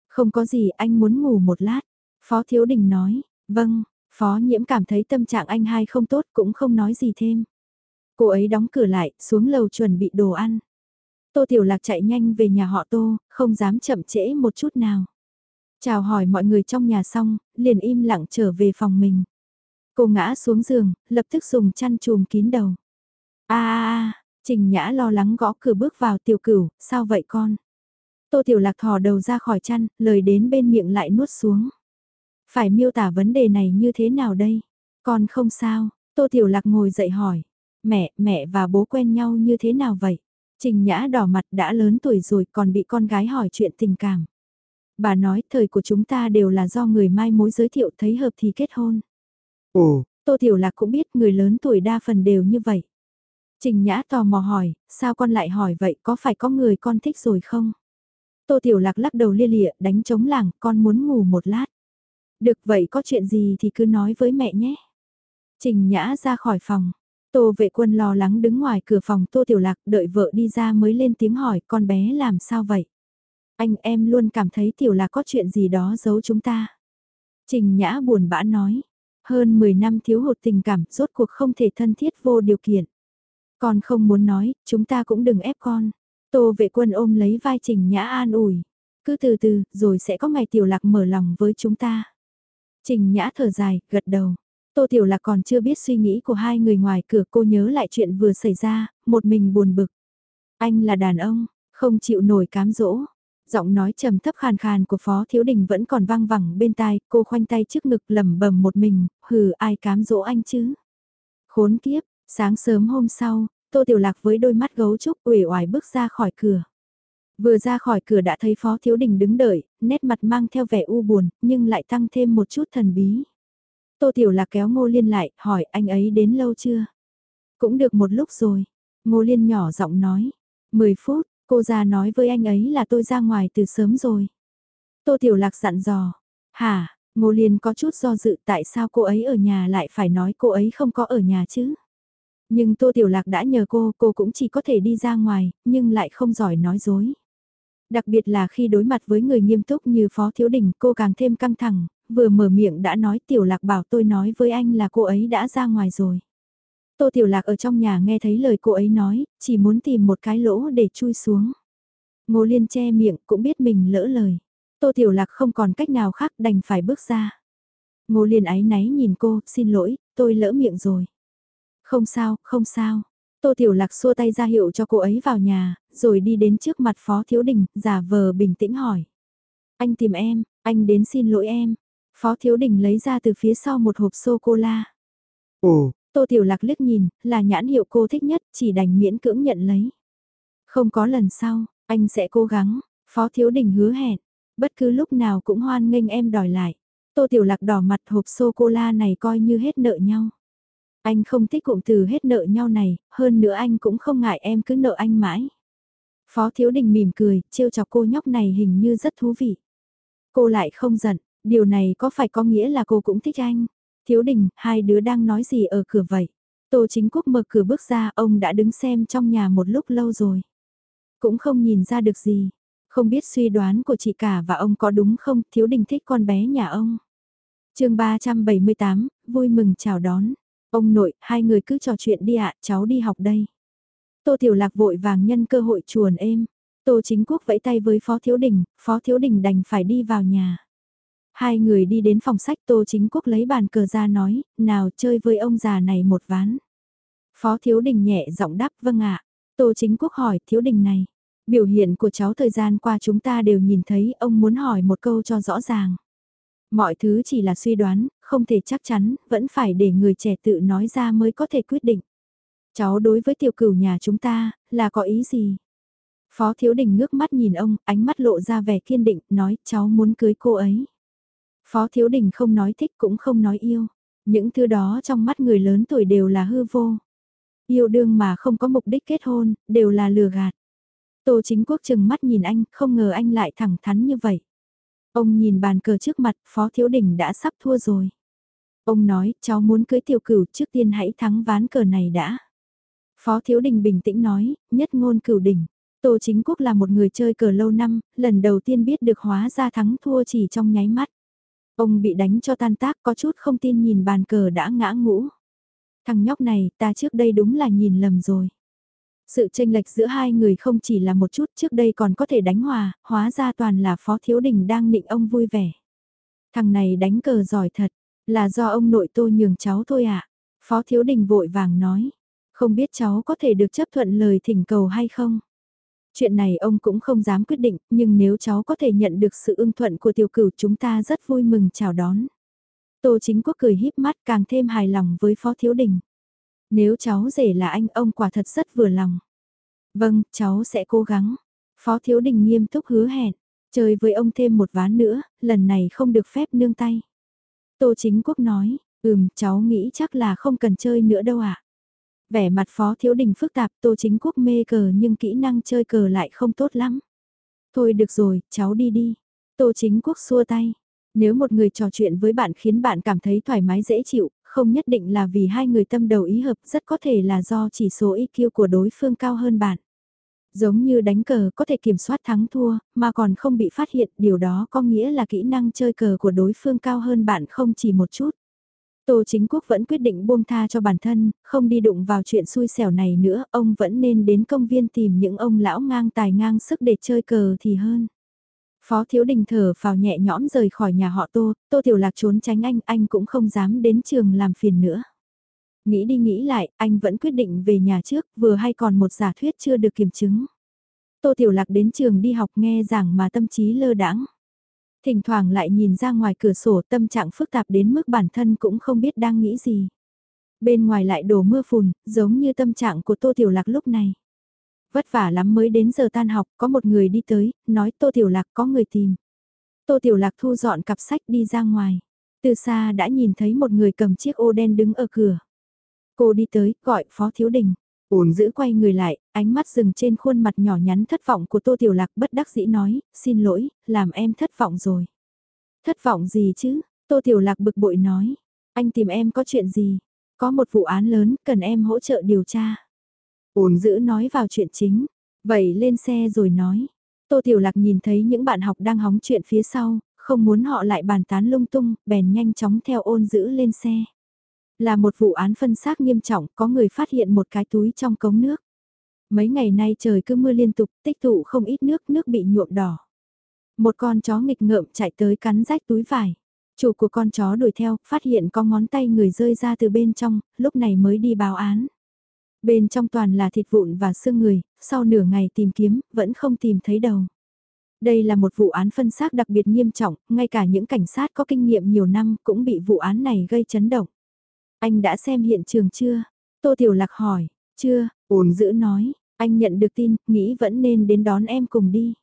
Không có gì, anh muốn ngủ một lát. Phó Thiếu Đình nói, vâng, Phó Nhiễm cảm thấy tâm trạng anh hai không tốt cũng không nói gì thêm. Cô ấy đóng cửa lại, xuống lầu chuẩn bị đồ ăn. Tô Tiểu Lạc chạy nhanh về nhà họ Tô, không dám chậm trễ một chút nào. Chào hỏi mọi người trong nhà xong, liền im lặng trở về phòng mình. Cô ngã xuống giường, lập tức dùng chăn chùm kín đầu. a a Trình Nhã lo lắng gõ cửa bước vào tiểu cửu, sao vậy con? Tô Tiểu Lạc thò đầu ra khỏi chăn, lời đến bên miệng lại nuốt xuống. Phải miêu tả vấn đề này như thế nào đây? Con không sao, Tô Tiểu Lạc ngồi dậy hỏi. Mẹ, mẹ và bố quen nhau như thế nào vậy? Trình Nhã đỏ mặt đã lớn tuổi rồi còn bị con gái hỏi chuyện tình cảm. Bà nói thời của chúng ta đều là do người mai mối giới thiệu thấy hợp thì kết hôn. Ồ, Tô Tiểu Lạc cũng biết người lớn tuổi đa phần đều như vậy. Trình Nhã tò mò hỏi, sao con lại hỏi vậy có phải có người con thích rồi không? Tô Tiểu Lạc lắc đầu lia lịa, đánh trống lảng, con muốn ngủ một lát. Được vậy có chuyện gì thì cứ nói với mẹ nhé. Trình Nhã ra khỏi phòng. Tô vệ quân lo lắng đứng ngoài cửa phòng Tô Tiểu Lạc đợi vợ đi ra mới lên tiếng hỏi con bé làm sao vậy. Anh em luôn cảm thấy Tiểu Lạc có chuyện gì đó giấu chúng ta. Trình Nhã buồn bã nói. Hơn 10 năm thiếu hụt tình cảm rốt cuộc không thể thân thiết vô điều kiện. Con không muốn nói, chúng ta cũng đừng ép con. Tô vệ quân ôm lấy vai Trình Nhã an ủi. Cứ từ từ, rồi sẽ có ngày Tiểu Lạc mở lòng với chúng ta. Trình Nhã thở dài, gật đầu. Tô Tiểu Lạc còn chưa biết suy nghĩ của hai người ngoài cửa cô nhớ lại chuyện vừa xảy ra, một mình buồn bực. Anh là đàn ông, không chịu nổi cám dỗ. Giọng nói trầm thấp khàn khàn của Phó Thiếu Đình vẫn còn vang vẳng bên tai, cô khoanh tay trước ngực lẩm bẩm một mình, hừ ai cám dỗ anh chứ. Khốn kiếp, sáng sớm hôm sau, Tô Tiểu Lạc với đôi mắt gấu trúc uể oải bước ra khỏi cửa. Vừa ra khỏi cửa đã thấy Phó Thiếu Đình đứng đợi, nét mặt mang theo vẻ u buồn, nhưng lại tăng thêm một chút thần bí. Tô Tiểu Lạc kéo Ngô Liên lại, hỏi anh ấy đến lâu chưa? Cũng được một lúc rồi. Ngô Liên nhỏ giọng nói. Mười phút, cô ra nói với anh ấy là tôi ra ngoài từ sớm rồi. Tô Tiểu Lạc dặn dò. Hả, Ngô Liên có chút do dự tại sao cô ấy ở nhà lại phải nói cô ấy không có ở nhà chứ? Nhưng Tô Tiểu Lạc đã nhờ cô, cô cũng chỉ có thể đi ra ngoài, nhưng lại không giỏi nói dối. Đặc biệt là khi đối mặt với người nghiêm túc như Phó Thiếu Đình cô càng thêm căng thẳng, vừa mở miệng đã nói Tiểu Lạc bảo tôi nói với anh là cô ấy đã ra ngoài rồi. Tô Tiểu Lạc ở trong nhà nghe thấy lời cô ấy nói, chỉ muốn tìm một cái lỗ để chui xuống. Ngô Liên che miệng cũng biết mình lỡ lời. Tô Tiểu Lạc không còn cách nào khác đành phải bước ra. Ngô Liên ái náy nhìn cô, xin lỗi, tôi lỡ miệng rồi. Không sao, không sao. Tô Tiểu Lạc xua tay ra hiệu cho cô ấy vào nhà, rồi đi đến trước mặt Phó Thiếu Đình, giả vờ bình tĩnh hỏi. Anh tìm em, anh đến xin lỗi em. Phó Thiếu Đình lấy ra từ phía sau một hộp sô-cô-la. Ồ, Tô Tiểu Lạc liếc nhìn, là nhãn hiệu cô thích nhất, chỉ đành miễn cưỡng nhận lấy. Không có lần sau, anh sẽ cố gắng, Phó Thiếu Đình hứa hẹn, bất cứ lúc nào cũng hoan nghênh em đòi lại. Tô Tiểu Lạc đỏ mặt hộp sô-cô-la này coi như hết nợ nhau. Anh không thích cụm từ hết nợ nhau này, hơn nữa anh cũng không ngại em cứ nợ anh mãi. Phó Thiếu Đình mỉm cười, trêu chọc cô nhóc này hình như rất thú vị. Cô lại không giận, điều này có phải có nghĩa là cô cũng thích anh? Thiếu đình, hai đứa đang nói gì ở cửa vậy? Tô chính quốc mở cửa bước ra, ông đã đứng xem trong nhà một lúc lâu rồi. Cũng không nhìn ra được gì. Không biết suy đoán của chị cả và ông có đúng không, thiếu đình thích con bé nhà ông. chương 378, vui mừng chào đón. Ông nội, hai người cứ trò chuyện đi ạ, cháu đi học đây. Tô Tiểu Lạc vội vàng nhân cơ hội chuồn êm. Tô Chính Quốc vẫy tay với Phó Thiếu Đình, Phó Thiếu Đình đành phải đi vào nhà. Hai người đi đến phòng sách Tô Chính Quốc lấy bàn cờ ra nói, nào chơi với ông già này một ván. Phó Thiếu Đình nhẹ giọng đáp vâng ạ. Tô Chính Quốc hỏi Thiếu Đình này, biểu hiện của cháu thời gian qua chúng ta đều nhìn thấy ông muốn hỏi một câu cho rõ ràng. Mọi thứ chỉ là suy đoán, không thể chắc chắn, vẫn phải để người trẻ tự nói ra mới có thể quyết định. Cháu đối với tiểu cửu nhà chúng ta, là có ý gì? Phó Thiếu Đình ngước mắt nhìn ông, ánh mắt lộ ra vẻ kiên định, nói cháu muốn cưới cô ấy. Phó Thiếu Đình không nói thích cũng không nói yêu. Những thứ đó trong mắt người lớn tuổi đều là hư vô. Yêu đương mà không có mục đích kết hôn, đều là lừa gạt. Tô chính quốc chừng mắt nhìn anh, không ngờ anh lại thẳng thắn như vậy. Ông nhìn bàn cờ trước mặt, Phó Thiếu Đình đã sắp thua rồi. Ông nói, cháu muốn cưới tiểu cửu trước tiên hãy thắng ván cờ này đã. Phó Thiếu Đình bình tĩnh nói, nhất ngôn cửu đỉnh. Tô Chính Quốc là một người chơi cờ lâu năm, lần đầu tiên biết được hóa ra thắng thua chỉ trong nháy mắt. Ông bị đánh cho tan tác có chút không tin nhìn bàn cờ đã ngã ngũ. Thằng nhóc này ta trước đây đúng là nhìn lầm rồi. Sự tranh lệch giữa hai người không chỉ là một chút trước đây còn có thể đánh hòa, hóa ra toàn là Phó Thiếu Đình đang nịnh ông vui vẻ. Thằng này đánh cờ giỏi thật, là do ông nội tôi nhường cháu thôi ạ. À? Phó Thiếu Đình vội vàng nói, không biết cháu có thể được chấp thuận lời thỉnh cầu hay không? Chuyện này ông cũng không dám quyết định, nhưng nếu cháu có thể nhận được sự ưng thuận của tiểu cửu chúng ta rất vui mừng chào đón. Tô chính quốc cười híp mắt càng thêm hài lòng với Phó Thiếu Đình. Nếu cháu rể là anh ông quả thật rất vừa lòng. Vâng, cháu sẽ cố gắng. Phó Thiếu Đình nghiêm túc hứa hẹn. Chơi với ông thêm một ván nữa, lần này không được phép nương tay. Tô Chính Quốc nói, ừm, cháu nghĩ chắc là không cần chơi nữa đâu ạ. À? Vẻ mặt Phó Thiếu Đình phức tạp, Tô Chính Quốc mê cờ nhưng kỹ năng chơi cờ lại không tốt lắm. Thôi được rồi, cháu đi đi. Tô Chính Quốc xua tay. Nếu một người trò chuyện với bạn khiến bạn cảm thấy thoải mái dễ chịu, không nhất định là vì hai người tâm đầu ý hợp, rất có thể là do chỉ số IQ của đối phương cao hơn bạn. Giống như đánh cờ có thể kiểm soát thắng thua, mà còn không bị phát hiện, điều đó có nghĩa là kỹ năng chơi cờ của đối phương cao hơn bạn không chỉ một chút. Tô Chính Quốc vẫn quyết định buông tha cho bản thân, không đi đụng vào chuyện xui xẻo này nữa, ông vẫn nên đến công viên tìm những ông lão ngang tài ngang sức để chơi cờ thì hơn. Phó Thiếu Đình thở vào nhẹ nhõm rời khỏi nhà họ Tô, Tô Tiểu Lạc trốn tránh anh, anh cũng không dám đến trường làm phiền nữa. Nghĩ đi nghĩ lại, anh vẫn quyết định về nhà trước, vừa hay còn một giả thuyết chưa được kiểm chứng. Tô Tiểu Lạc đến trường đi học nghe giảng mà tâm trí lơ đãng. Thỉnh thoảng lại nhìn ra ngoài cửa sổ tâm trạng phức tạp đến mức bản thân cũng không biết đang nghĩ gì. Bên ngoài lại đổ mưa phùn, giống như tâm trạng của Tô Tiểu Lạc lúc này. Vất vả lắm mới đến giờ tan học, có một người đi tới, nói Tô Tiểu Lạc có người tìm. Tô Tiểu Lạc thu dọn cặp sách đi ra ngoài. Từ xa đã nhìn thấy một người cầm chiếc ô đen đứng ở cửa. Cô đi tới, gọi Phó Thiếu Đình. ôn giữ quay người lại, ánh mắt dừng trên khuôn mặt nhỏ nhắn thất vọng của Tô Tiểu Lạc bất đắc dĩ nói, xin lỗi, làm em thất vọng rồi. Thất vọng gì chứ? Tô Tiểu Lạc bực bội nói, anh tìm em có chuyện gì? Có một vụ án lớn, cần em hỗ trợ điều tra. ôn giữ nói vào chuyện chính, vậy lên xe rồi nói. Tô Tiểu Lạc nhìn thấy những bạn học đang hóng chuyện phía sau, không muốn họ lại bàn tán lung tung, bèn nhanh chóng theo ôn giữ lên xe. Là một vụ án phân xác nghiêm trọng, có người phát hiện một cái túi trong cống nước. Mấy ngày nay trời cứ mưa liên tục, tích tụ không ít nước, nước bị nhuộm đỏ. Một con chó nghịch ngợm chạy tới cắn rách túi vải. Chủ của con chó đuổi theo, phát hiện có ngón tay người rơi ra từ bên trong, lúc này mới đi báo án. Bên trong toàn là thịt vụn và xương người, sau nửa ngày tìm kiếm, vẫn không tìm thấy đầu. Đây là một vụ án phân xác đặc biệt nghiêm trọng, ngay cả những cảnh sát có kinh nghiệm nhiều năm cũng bị vụ án này gây chấn động. Anh đã xem hiện trường chưa? Tô Tiểu Lạc hỏi, chưa, ổn giữ nói, anh nhận được tin, nghĩ vẫn nên đến đón em cùng đi.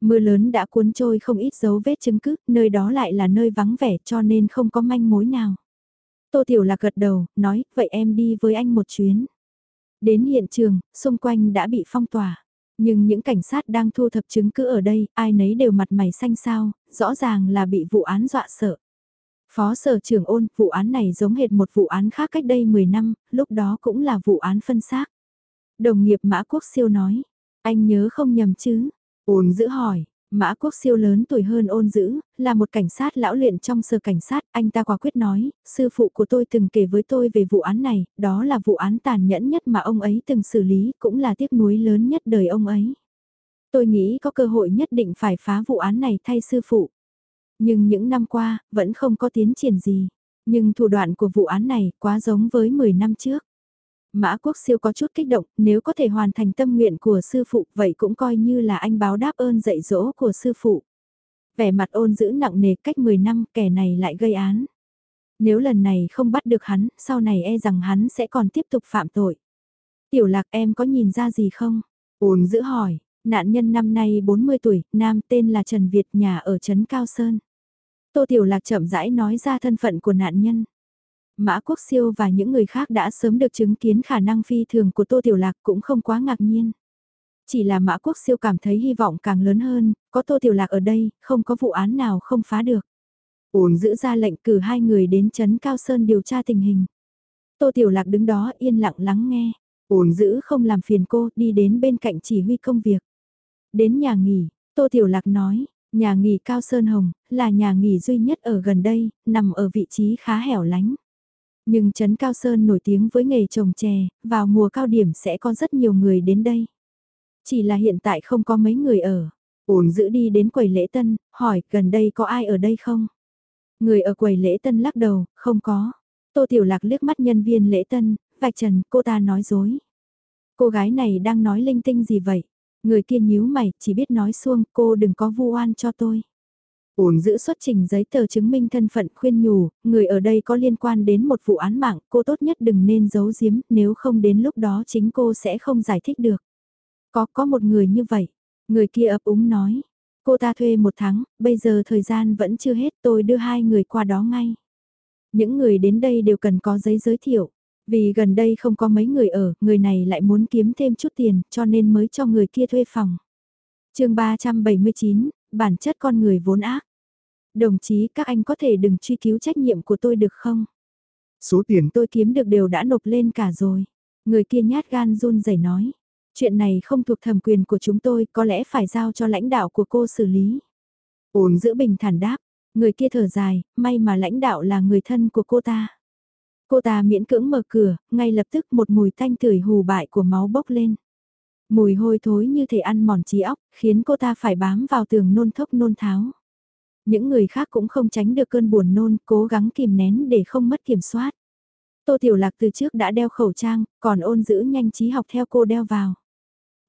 Mưa lớn đã cuốn trôi không ít dấu vết chứng cứ, nơi đó lại là nơi vắng vẻ cho nên không có manh mối nào. Tô Tiểu Lạc gật đầu, nói, vậy em đi với anh một chuyến. Đến hiện trường, xung quanh đã bị phong tỏa. Nhưng những cảnh sát đang thu thập chứng cứ ở đây, ai nấy đều mặt mày xanh xao, rõ ràng là bị vụ án dọa sợ. Phó sở trưởng ôn, vụ án này giống hệt một vụ án khác cách đây 10 năm, lúc đó cũng là vụ án phân xác. Đồng nghiệp Mã Quốc Siêu nói, anh nhớ không nhầm chứ? Ôn giữ hỏi, Mã Quốc Siêu lớn tuổi hơn ôn dữ, là một cảnh sát lão luyện trong sở cảnh sát, anh ta quả quyết nói, sư phụ của tôi từng kể với tôi về vụ án này, đó là vụ án tàn nhẫn nhất mà ông ấy từng xử lý, cũng là tiếc nuối lớn nhất đời ông ấy. Tôi nghĩ có cơ hội nhất định phải phá vụ án này thay sư phụ. Nhưng những năm qua, vẫn không có tiến triển gì. Nhưng thủ đoạn của vụ án này quá giống với 10 năm trước. Mã Quốc Siêu có chút kích động, nếu có thể hoàn thành tâm nguyện của sư phụ vậy cũng coi như là anh báo đáp ơn dạy dỗ của sư phụ. Vẻ mặt ôn giữ nặng nề cách 10 năm kẻ này lại gây án. Nếu lần này không bắt được hắn, sau này e rằng hắn sẽ còn tiếp tục phạm tội. Tiểu lạc em có nhìn ra gì không? Ôn giữ hỏi, nạn nhân năm nay 40 tuổi, nam tên là Trần Việt, nhà ở Trấn Cao Sơn. Tô Tiểu Lạc chậm rãi nói ra thân phận của nạn nhân. Mã Quốc Siêu và những người khác đã sớm được chứng kiến khả năng phi thường của Tô Tiểu Lạc cũng không quá ngạc nhiên. Chỉ là Mã Quốc Siêu cảm thấy hy vọng càng lớn hơn, có Tô Tiểu Lạc ở đây, không có vụ án nào không phá được. Ổn giữ ra lệnh cử hai người đến Trấn Cao Sơn điều tra tình hình. Tô Tiểu Lạc đứng đó yên lặng lắng nghe. Ổn giữ không làm phiền cô, đi đến bên cạnh chỉ huy công việc. Đến nhà nghỉ, Tô Tiểu Lạc nói, nhà nghỉ Cao Sơn Hồng, là nhà nghỉ duy nhất ở gần đây, nằm ở vị trí khá hẻo lánh. Nhưng Trấn Cao Sơn nổi tiếng với nghề trồng chè, vào mùa cao điểm sẽ có rất nhiều người đến đây. Chỉ là hiện tại không có mấy người ở. Ổn giữ đi đến quầy lễ tân, hỏi gần đây có ai ở đây không? Người ở quầy lễ tân lắc đầu, không có. Tô Tiểu Lạc liếc mắt nhân viên lễ tân, vạch trần cô ta nói dối. Cô gái này đang nói linh tinh gì vậy? Người kia nhíu mày, chỉ biết nói xuông, cô đừng có vu oan cho tôi. Uồn giữ xuất trình giấy tờ chứng minh thân phận khuyên nhủ, người ở đây có liên quan đến một vụ án mạng, cô tốt nhất đừng nên giấu giếm, nếu không đến lúc đó chính cô sẽ không giải thích được. Có, có một người như vậy. Người kia ấp úng nói. Cô ta thuê một tháng, bây giờ thời gian vẫn chưa hết tôi đưa hai người qua đó ngay. Những người đến đây đều cần có giấy giới thiệu. Vì gần đây không có mấy người ở, người này lại muốn kiếm thêm chút tiền, cho nên mới cho người kia thuê phòng. chương 379, bản chất con người vốn ác. Đồng chí các anh có thể đừng truy cứu trách nhiệm của tôi được không? Số tiền tôi kiếm được đều đã nộp lên cả rồi. Người kia nhát gan run rẩy nói. Chuyện này không thuộc thẩm quyền của chúng tôi, có lẽ phải giao cho lãnh đạo của cô xử lý. Ổn giữ bình thản đáp, người kia thở dài, may mà lãnh đạo là người thân của cô ta. Cô ta miễn cưỡng mở cửa, ngay lập tức một mùi thanh tưởi hù bại của máu bốc lên. Mùi hôi thối như thể ăn mòn trí óc, khiến cô ta phải bám vào tường nôn thốc nôn tháo. Những người khác cũng không tránh được cơn buồn nôn, cố gắng kìm nén để không mất kiểm soát. Tô Tiểu Lạc từ trước đã đeo khẩu trang, còn ôn giữ nhanh trí học theo cô đeo vào.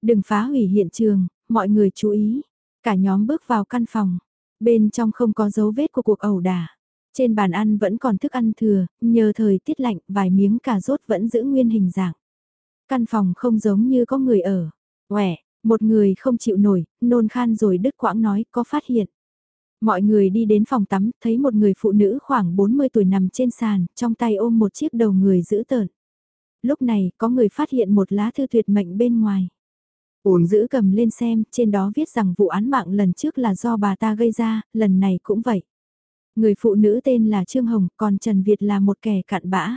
Đừng phá hủy hiện trường, mọi người chú ý. Cả nhóm bước vào căn phòng. Bên trong không có dấu vết của cuộc ẩu đả. Trên bàn ăn vẫn còn thức ăn thừa, nhờ thời tiết lạnh vài miếng cà rốt vẫn giữ nguyên hình dạng. Căn phòng không giống như có người ở. Quẻ, một người không chịu nổi, nôn khan rồi đứt quãng nói có phát hiện. Mọi người đi đến phòng tắm, thấy một người phụ nữ khoảng 40 tuổi nằm trên sàn, trong tay ôm một chiếc đầu người giữ tợn. Lúc này, có người phát hiện một lá thư tuyệt mệnh bên ngoài. Ổn giữ cầm lên xem, trên đó viết rằng vụ án mạng lần trước là do bà ta gây ra, lần này cũng vậy. Người phụ nữ tên là Trương Hồng, còn Trần Việt là một kẻ cặn bã.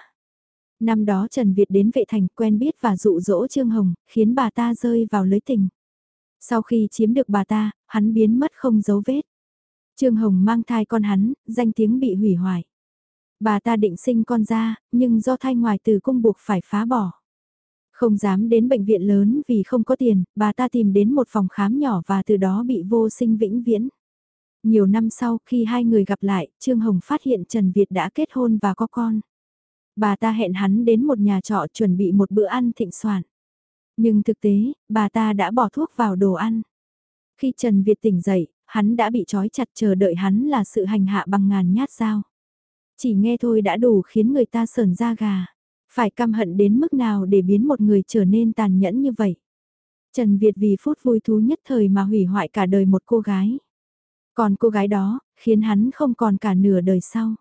Năm đó Trần Việt đến vệ thành quen biết và dụ dỗ Trương Hồng, khiến bà ta rơi vào lưới tình. Sau khi chiếm được bà ta, hắn biến mất không dấu vết. Trương Hồng mang thai con hắn, danh tiếng bị hủy hoại. Bà ta định sinh con ra, nhưng do thai ngoài từ cung buộc phải phá bỏ. Không dám đến bệnh viện lớn vì không có tiền, bà ta tìm đến một phòng khám nhỏ và từ đó bị vô sinh vĩnh viễn. Nhiều năm sau khi hai người gặp lại, Trương Hồng phát hiện Trần Việt đã kết hôn và có con. Bà ta hẹn hắn đến một nhà trọ chuẩn bị một bữa ăn thịnh soạn. Nhưng thực tế, bà ta đã bỏ thuốc vào đồ ăn. Khi Trần Việt tỉnh dậy, hắn đã bị trói chặt chờ đợi hắn là sự hành hạ bằng ngàn nhát dao. Chỉ nghe thôi đã đủ khiến người ta sờn da gà. Phải căm hận đến mức nào để biến một người trở nên tàn nhẫn như vậy. Trần Việt vì phút vui thú nhất thời mà hủy hoại cả đời một cô gái. Còn cô gái đó, khiến hắn không còn cả nửa đời sau.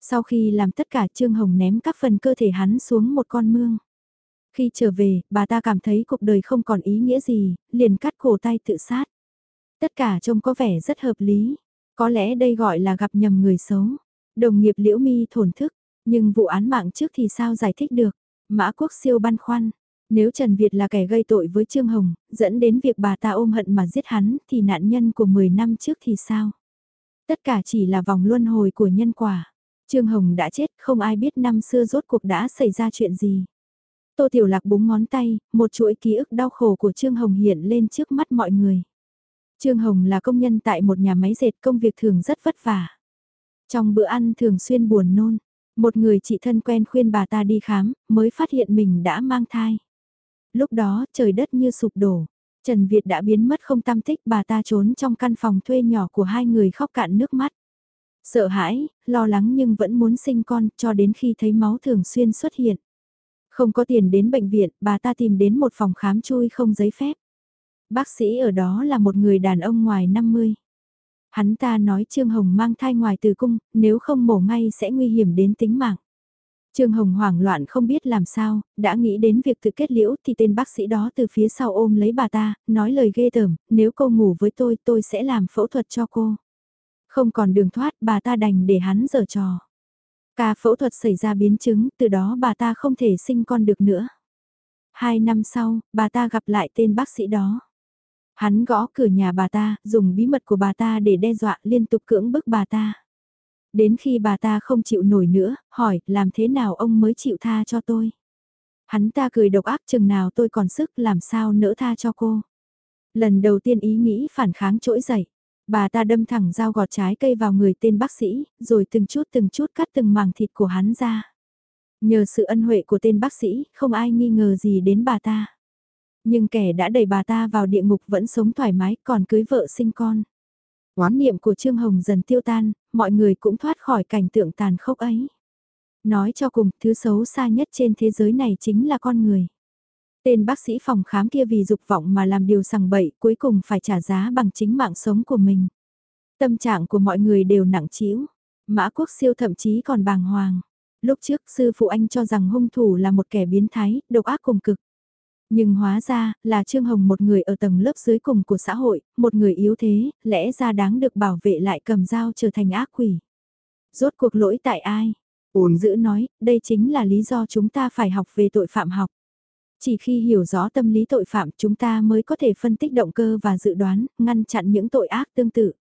Sau khi làm tất cả Trương Hồng ném các phần cơ thể hắn xuống một con mương. Khi trở về, bà ta cảm thấy cuộc đời không còn ý nghĩa gì, liền cắt cổ tay tự sát. Tất cả trông có vẻ rất hợp lý. Có lẽ đây gọi là gặp nhầm người xấu. Đồng nghiệp liễu mi thổn thức, nhưng vụ án mạng trước thì sao giải thích được? Mã Quốc siêu băn khoăn. Nếu Trần Việt là kẻ gây tội với Trương Hồng, dẫn đến việc bà ta ôm hận mà giết hắn, thì nạn nhân của 10 năm trước thì sao? Tất cả chỉ là vòng luân hồi của nhân quả. Trương Hồng đã chết, không ai biết năm xưa rốt cuộc đã xảy ra chuyện gì. Tô Tiểu Lạc búng ngón tay, một chuỗi ký ức đau khổ của Trương Hồng hiện lên trước mắt mọi người. Trương Hồng là công nhân tại một nhà máy dệt công việc thường rất vất vả. Trong bữa ăn thường xuyên buồn nôn, một người chị thân quen khuyên bà ta đi khám, mới phát hiện mình đã mang thai. Lúc đó trời đất như sụp đổ, Trần Việt đã biến mất không tâm tích bà ta trốn trong căn phòng thuê nhỏ của hai người khóc cạn nước mắt. Sợ hãi, lo lắng nhưng vẫn muốn sinh con cho đến khi thấy máu thường xuyên xuất hiện. Không có tiền đến bệnh viện, bà ta tìm đến một phòng khám chui không giấy phép. Bác sĩ ở đó là một người đàn ông ngoài 50. Hắn ta nói Trương Hồng mang thai ngoài từ cung, nếu không mổ ngay sẽ nguy hiểm đến tính mạng. Trương Hồng hoảng loạn không biết làm sao, đã nghĩ đến việc tự kết liễu thì tên bác sĩ đó từ phía sau ôm lấy bà ta, nói lời ghê tởm, nếu cô ngủ với tôi tôi sẽ làm phẫu thuật cho cô. Không còn đường thoát bà ta đành để hắn giở trò. Ca phẫu thuật xảy ra biến chứng, từ đó bà ta không thể sinh con được nữa. Hai năm sau, bà ta gặp lại tên bác sĩ đó. Hắn gõ cửa nhà bà ta, dùng bí mật của bà ta để đe dọa liên tục cưỡng bức bà ta. Đến khi bà ta không chịu nổi nữa, hỏi làm thế nào ông mới chịu tha cho tôi. Hắn ta cười độc ác chừng nào tôi còn sức làm sao nỡ tha cho cô. Lần đầu tiên ý nghĩ phản kháng trỗi dậy. Bà ta đâm thẳng dao gọt trái cây vào người tên bác sĩ, rồi từng chút từng chút cắt từng màng thịt của hắn ra. Nhờ sự ân huệ của tên bác sĩ, không ai nghi ngờ gì đến bà ta. Nhưng kẻ đã đẩy bà ta vào địa ngục vẫn sống thoải mái còn cưới vợ sinh con. Quán niệm của Trương Hồng dần tiêu tan, mọi người cũng thoát khỏi cảnh tượng tàn khốc ấy. Nói cho cùng, thứ xấu xa nhất trên thế giới này chính là con người. Tên bác sĩ phòng khám kia vì dục vọng mà làm điều sằng bậy cuối cùng phải trả giá bằng chính mạng sống của mình. Tâm trạng của mọi người đều nặng trĩu. Mã Quốc Siêu thậm chí còn bàng hoàng. Lúc trước sư phụ anh cho rằng hung thủ là một kẻ biến thái, độc ác cùng cực. Nhưng hóa ra, là Trương Hồng một người ở tầng lớp dưới cùng của xã hội, một người yếu thế, lẽ ra đáng được bảo vệ lại cầm dao trở thành ác quỷ. Rốt cuộc lỗi tại ai? ôn dữ nói, đây chính là lý do chúng ta phải học về tội phạm học. Chỉ khi hiểu rõ tâm lý tội phạm chúng ta mới có thể phân tích động cơ và dự đoán, ngăn chặn những tội ác tương tự.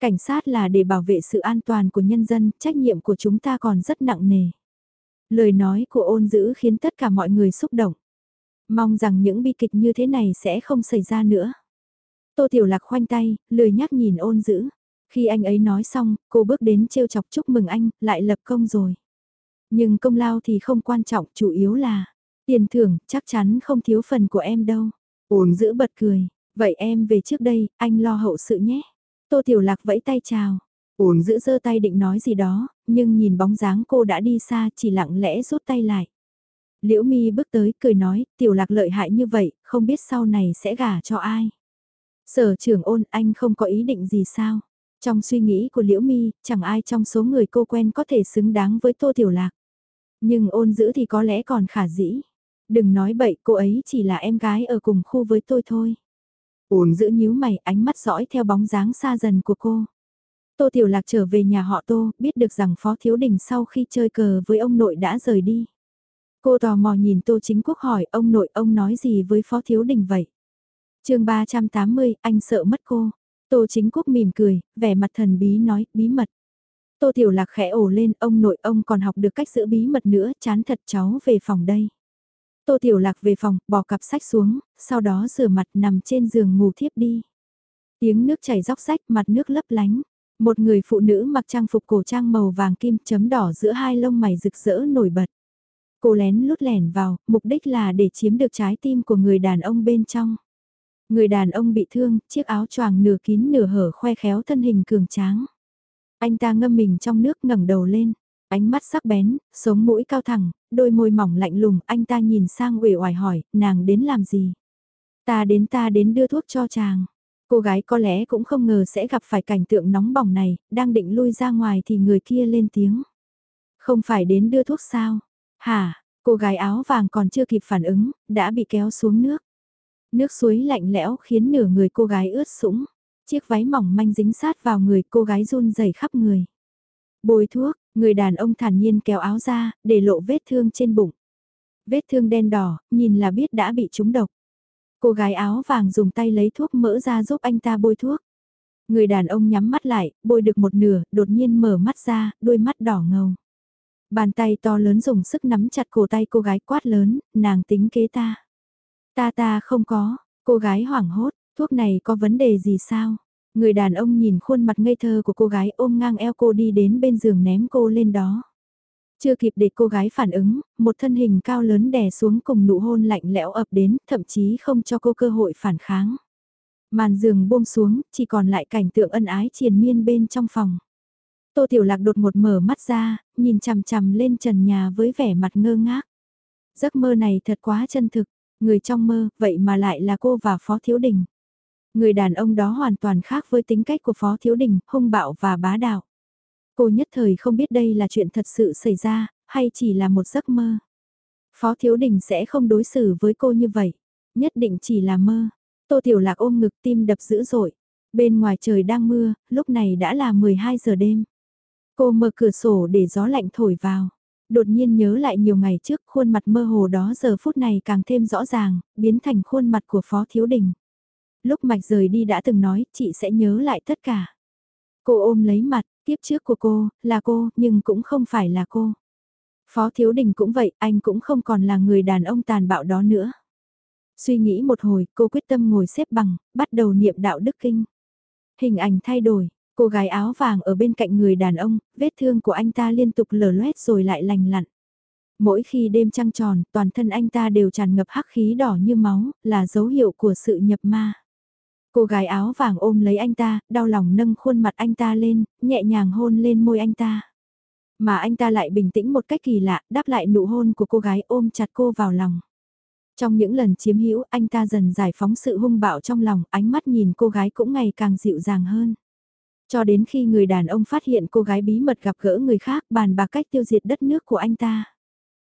Cảnh sát là để bảo vệ sự an toàn của nhân dân, trách nhiệm của chúng ta còn rất nặng nề. Lời nói của ôn dữ khiến tất cả mọi người xúc động. Mong rằng những bi kịch như thế này sẽ không xảy ra nữa. Tô Tiểu Lạc khoanh tay, lười nhắc nhìn ôn dữ. Khi anh ấy nói xong, cô bước đến trêu chọc chúc mừng anh, lại lập công rồi. Nhưng công lao thì không quan trọng, chủ yếu là tiền thưởng, chắc chắn không thiếu phần của em đâu. Ôn dữ bật cười, vậy em về trước đây, anh lo hậu sự nhé. Tô Tiểu Lạc vẫy tay chào. Ôn giữ giơ tay định nói gì đó, nhưng nhìn bóng dáng cô đã đi xa chỉ lặng lẽ rút tay lại. Liễu mi bước tới cười nói, tiểu lạc lợi hại như vậy, không biết sau này sẽ gả cho ai. Sở trưởng ôn anh không có ý định gì sao. Trong suy nghĩ của Liễu mi, chẳng ai trong số người cô quen có thể xứng đáng với tô tiểu lạc. Nhưng ôn giữ thì có lẽ còn khả dĩ. Đừng nói bậy, cô ấy chỉ là em gái ở cùng khu với tôi thôi. Ôn giữ nhíu mày, ánh mắt dõi theo bóng dáng xa dần của cô. Tô Tiểu Lạc trở về nhà họ Tô, biết được rằng Phó Thiếu Đình sau khi chơi cờ với ông nội đã rời đi. Cô tò mò nhìn Tô Chính Quốc hỏi ông nội ông nói gì với Phó Thiếu Đình vậy? chương 380, anh sợ mất cô. Tô Chính Quốc mỉm cười, vẻ mặt thần bí nói, bí mật. Tô Tiểu Lạc khẽ ổ lên, ông nội ông còn học được cách giữ bí mật nữa, chán thật cháu về phòng đây. Tô Tiểu Lạc về phòng, bỏ cặp sách xuống, sau đó rửa mặt nằm trên giường ngủ thiếp đi. Tiếng nước chảy róc sách mặt nước lấp lánh. Một người phụ nữ mặc trang phục cổ trang màu vàng kim chấm đỏ giữa hai lông mày rực rỡ nổi bật. Cô lén lút lẻn vào, mục đích là để chiếm được trái tim của người đàn ông bên trong. Người đàn ông bị thương, chiếc áo choàng nửa kín nửa hở khoe khéo thân hình cường tráng. Anh ta ngâm mình trong nước ngẩng đầu lên, ánh mắt sắc bén, sống mũi cao thẳng, đôi môi mỏng lạnh lùng, anh ta nhìn sang uể oải hỏi, nàng đến làm gì? Ta đến ta đến đưa thuốc cho chàng. Cô gái có lẽ cũng không ngờ sẽ gặp phải cảnh tượng nóng bỏng này, đang định lui ra ngoài thì người kia lên tiếng. Không phải đến đưa thuốc sao? Hả, cô gái áo vàng còn chưa kịp phản ứng, đã bị kéo xuống nước. Nước suối lạnh lẽo khiến nửa người cô gái ướt sũng. Chiếc váy mỏng manh dính sát vào người cô gái run rẩy khắp người. Bôi thuốc, Người đàn ông thản nhiên kéo áo ra, để lộ vết thương trên bụng. Vết thương đen đỏ, nhìn là biết đã bị trúng độc. Cô gái áo vàng dùng tay lấy thuốc mỡ ra giúp anh ta bôi thuốc. Người đàn ông nhắm mắt lại, bôi được một nửa, đột nhiên mở mắt ra, đôi mắt đỏ ngầu. Bàn tay to lớn dùng sức nắm chặt cổ tay cô gái quát lớn, nàng tính kế ta. Ta ta không có, cô gái hoảng hốt, thuốc này có vấn đề gì sao? Người đàn ông nhìn khuôn mặt ngây thơ của cô gái ôm ngang eo cô đi đến bên giường ném cô lên đó. Chưa kịp để cô gái phản ứng, một thân hình cao lớn đè xuống cùng nụ hôn lạnh lẽo ập đến, thậm chí không cho cô cơ hội phản kháng. Màn giường buông xuống, chỉ còn lại cảnh tượng ân ái triền miên bên trong phòng. Tô Tiểu Lạc đột một mở mắt ra, nhìn chằm chằm lên trần nhà với vẻ mặt ngơ ngác. Giấc mơ này thật quá chân thực, người trong mơ, vậy mà lại là cô và Phó Thiếu Đình. Người đàn ông đó hoàn toàn khác với tính cách của Phó Thiếu Đình, hung bạo và bá đạo. Cô nhất thời không biết đây là chuyện thật sự xảy ra, hay chỉ là một giấc mơ. Phó Thiếu Đình sẽ không đối xử với cô như vậy. Nhất định chỉ là mơ. Tô Tiểu Lạc ôm ngực tim đập dữ dội. Bên ngoài trời đang mưa, lúc này đã là 12 giờ đêm. Cô mở cửa sổ để gió lạnh thổi vào. Đột nhiên nhớ lại nhiều ngày trước khuôn mặt mơ hồ đó giờ phút này càng thêm rõ ràng, biến thành khuôn mặt của Phó Thiếu Đình. Lúc Mạch rời đi đã từng nói chị sẽ nhớ lại tất cả. Cô ôm lấy mặt, tiếp trước của cô, là cô, nhưng cũng không phải là cô. Phó Thiếu Đình cũng vậy, anh cũng không còn là người đàn ông tàn bạo đó nữa. Suy nghĩ một hồi, cô quyết tâm ngồi xếp bằng, bắt đầu niệm đạo đức kinh. Hình ảnh thay đổi, cô gái áo vàng ở bên cạnh người đàn ông, vết thương của anh ta liên tục lở loét rồi lại lành lặn. Mỗi khi đêm trăng tròn, toàn thân anh ta đều tràn ngập hắc khí đỏ như máu, là dấu hiệu của sự nhập ma. Cô gái áo vàng ôm lấy anh ta, đau lòng nâng khuôn mặt anh ta lên, nhẹ nhàng hôn lên môi anh ta. Mà anh ta lại bình tĩnh một cách kỳ lạ, đáp lại nụ hôn của cô gái ôm chặt cô vào lòng. Trong những lần chiếm hữu, anh ta dần giải phóng sự hung bạo trong lòng, ánh mắt nhìn cô gái cũng ngày càng dịu dàng hơn. Cho đến khi người đàn ông phát hiện cô gái bí mật gặp gỡ người khác bàn bạc cách tiêu diệt đất nước của anh ta.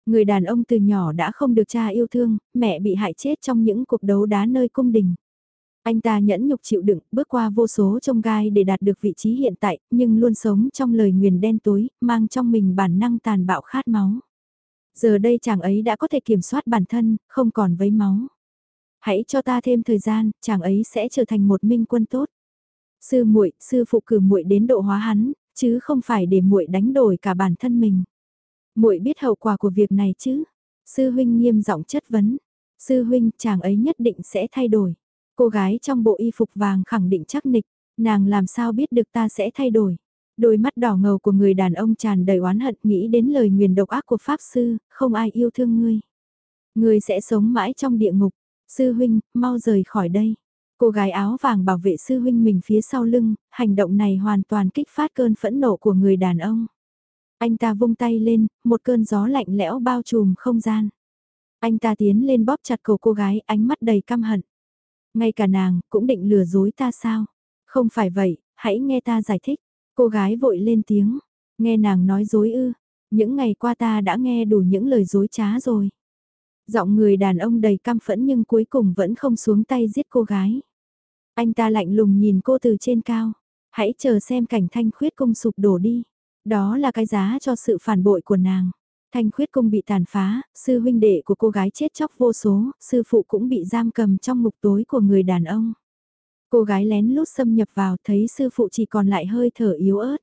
Người đàn ông từ nhỏ đã không được cha yêu thương, mẹ bị hại chết trong những cuộc đấu đá nơi cung đình. Anh ta nhẫn nhục chịu đựng, bước qua vô số trông gai để đạt được vị trí hiện tại, nhưng luôn sống trong lời nguyền đen tối, mang trong mình bản năng tàn bạo khát máu. Giờ đây chàng ấy đã có thể kiểm soát bản thân, không còn vấy máu. Hãy cho ta thêm thời gian, chàng ấy sẽ trở thành một minh quân tốt. Sư muội, sư phụ cử muội đến độ hóa hắn, chứ không phải để muội đánh đổi cả bản thân mình. Muội biết hậu quả của việc này chứ? Sư huynh nghiêm giọng chất vấn. Sư huynh, chàng ấy nhất định sẽ thay đổi. Cô gái trong bộ y phục vàng khẳng định chắc nịch, nàng làm sao biết được ta sẽ thay đổi. Đôi mắt đỏ ngầu của người đàn ông tràn đầy oán hận nghĩ đến lời nguyền độc ác của Pháp Sư, không ai yêu thương ngươi. Ngươi sẽ sống mãi trong địa ngục. Sư huynh, mau rời khỏi đây. Cô gái áo vàng bảo vệ sư huynh mình phía sau lưng, hành động này hoàn toàn kích phát cơn phẫn nộ của người đàn ông. Anh ta vung tay lên, một cơn gió lạnh lẽo bao trùm không gian. Anh ta tiến lên bóp chặt cổ cô gái, ánh mắt đầy căm hận. Ngay cả nàng, cũng định lừa dối ta sao? Không phải vậy, hãy nghe ta giải thích. Cô gái vội lên tiếng, nghe nàng nói dối ư. Những ngày qua ta đã nghe đủ những lời dối trá rồi. Giọng người đàn ông đầy căm phẫn nhưng cuối cùng vẫn không xuống tay giết cô gái. Anh ta lạnh lùng nhìn cô từ trên cao. Hãy chờ xem cảnh thanh khuyết cung sụp đổ đi. Đó là cái giá cho sự phản bội của nàng. Thanh khuyết cung bị tàn phá, sư huynh đệ của cô gái chết chóc vô số, sư phụ cũng bị giam cầm trong ngục tối của người đàn ông. Cô gái lén lút xâm nhập vào thấy sư phụ chỉ còn lại hơi thở yếu ớt.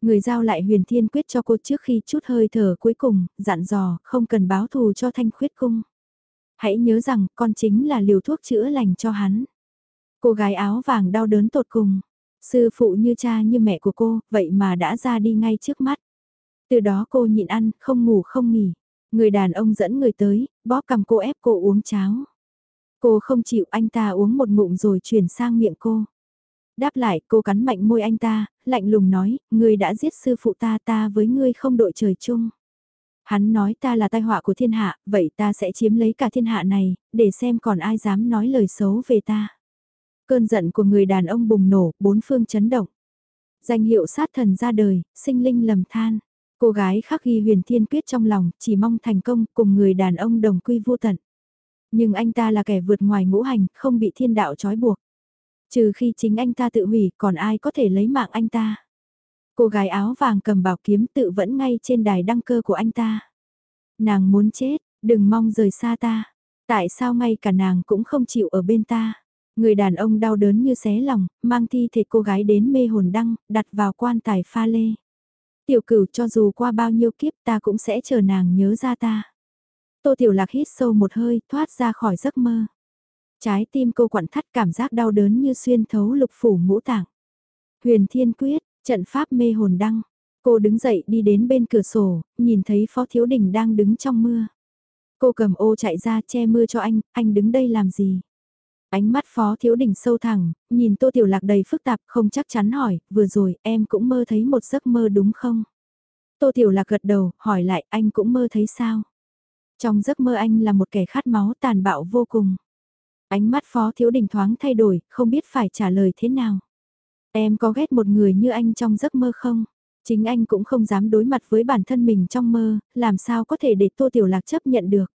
Người giao lại huyền thiên quyết cho cô trước khi chút hơi thở cuối cùng, dặn dò, không cần báo thù cho thanh khuyết cung. Hãy nhớ rằng con chính là liều thuốc chữa lành cho hắn. Cô gái áo vàng đau đớn tột cùng. Sư phụ như cha như mẹ của cô, vậy mà đã ra đi ngay trước mắt. Từ đó cô nhịn ăn, không ngủ không nghỉ. Người đàn ông dẫn người tới, bóp cầm cô ép cô uống cháo. Cô không chịu anh ta uống một ngụm rồi chuyển sang miệng cô. Đáp lại cô cắn mạnh môi anh ta, lạnh lùng nói, ngươi đã giết sư phụ ta ta với ngươi không đội trời chung. Hắn nói ta là tai họa của thiên hạ, vậy ta sẽ chiếm lấy cả thiên hạ này, để xem còn ai dám nói lời xấu về ta. Cơn giận của người đàn ông bùng nổ, bốn phương chấn động. Danh hiệu sát thần ra đời, sinh linh lầm than. Cô gái khắc ghi huyền thiên quyết trong lòng, chỉ mong thành công cùng người đàn ông đồng quy vô tận. Nhưng anh ta là kẻ vượt ngoài ngũ hành, không bị thiên đạo trói buộc. Trừ khi chính anh ta tự hủy, còn ai có thể lấy mạng anh ta. Cô gái áo vàng cầm bảo kiếm tự vẫn ngay trên đài đăng cơ của anh ta. Nàng muốn chết, đừng mong rời xa ta. Tại sao ngay cả nàng cũng không chịu ở bên ta? Người đàn ông đau đớn như xé lòng, mang thi thể cô gái đến mê hồn đăng, đặt vào quan tài pha lê. Tiểu cửu cho dù qua bao nhiêu kiếp ta cũng sẽ chờ nàng nhớ ra ta. Tô Tiểu Lạc hít sâu một hơi, thoát ra khỏi giấc mơ. Trái tim cô quặn thắt cảm giác đau đớn như xuyên thấu lục phủ ngũ tạng. Huyền Thiên Quyết, trận pháp mê hồn đăng. Cô đứng dậy đi đến bên cửa sổ, nhìn thấy Phó Thiếu Đình đang đứng trong mưa. Cô cầm ô chạy ra che mưa cho anh, anh đứng đây làm gì? Ánh mắt Phó Thiếu Đình sâu thẳng, nhìn Tô Tiểu Lạc đầy phức tạp không chắc chắn hỏi, vừa rồi em cũng mơ thấy một giấc mơ đúng không? Tô Tiểu Lạc gật đầu, hỏi lại anh cũng mơ thấy sao? Trong giấc mơ anh là một kẻ khát máu tàn bạo vô cùng. Ánh mắt Phó Thiếu Đình thoáng thay đổi, không biết phải trả lời thế nào. Em có ghét một người như anh trong giấc mơ không? Chính anh cũng không dám đối mặt với bản thân mình trong mơ, làm sao có thể để Tô Tiểu Lạc chấp nhận được.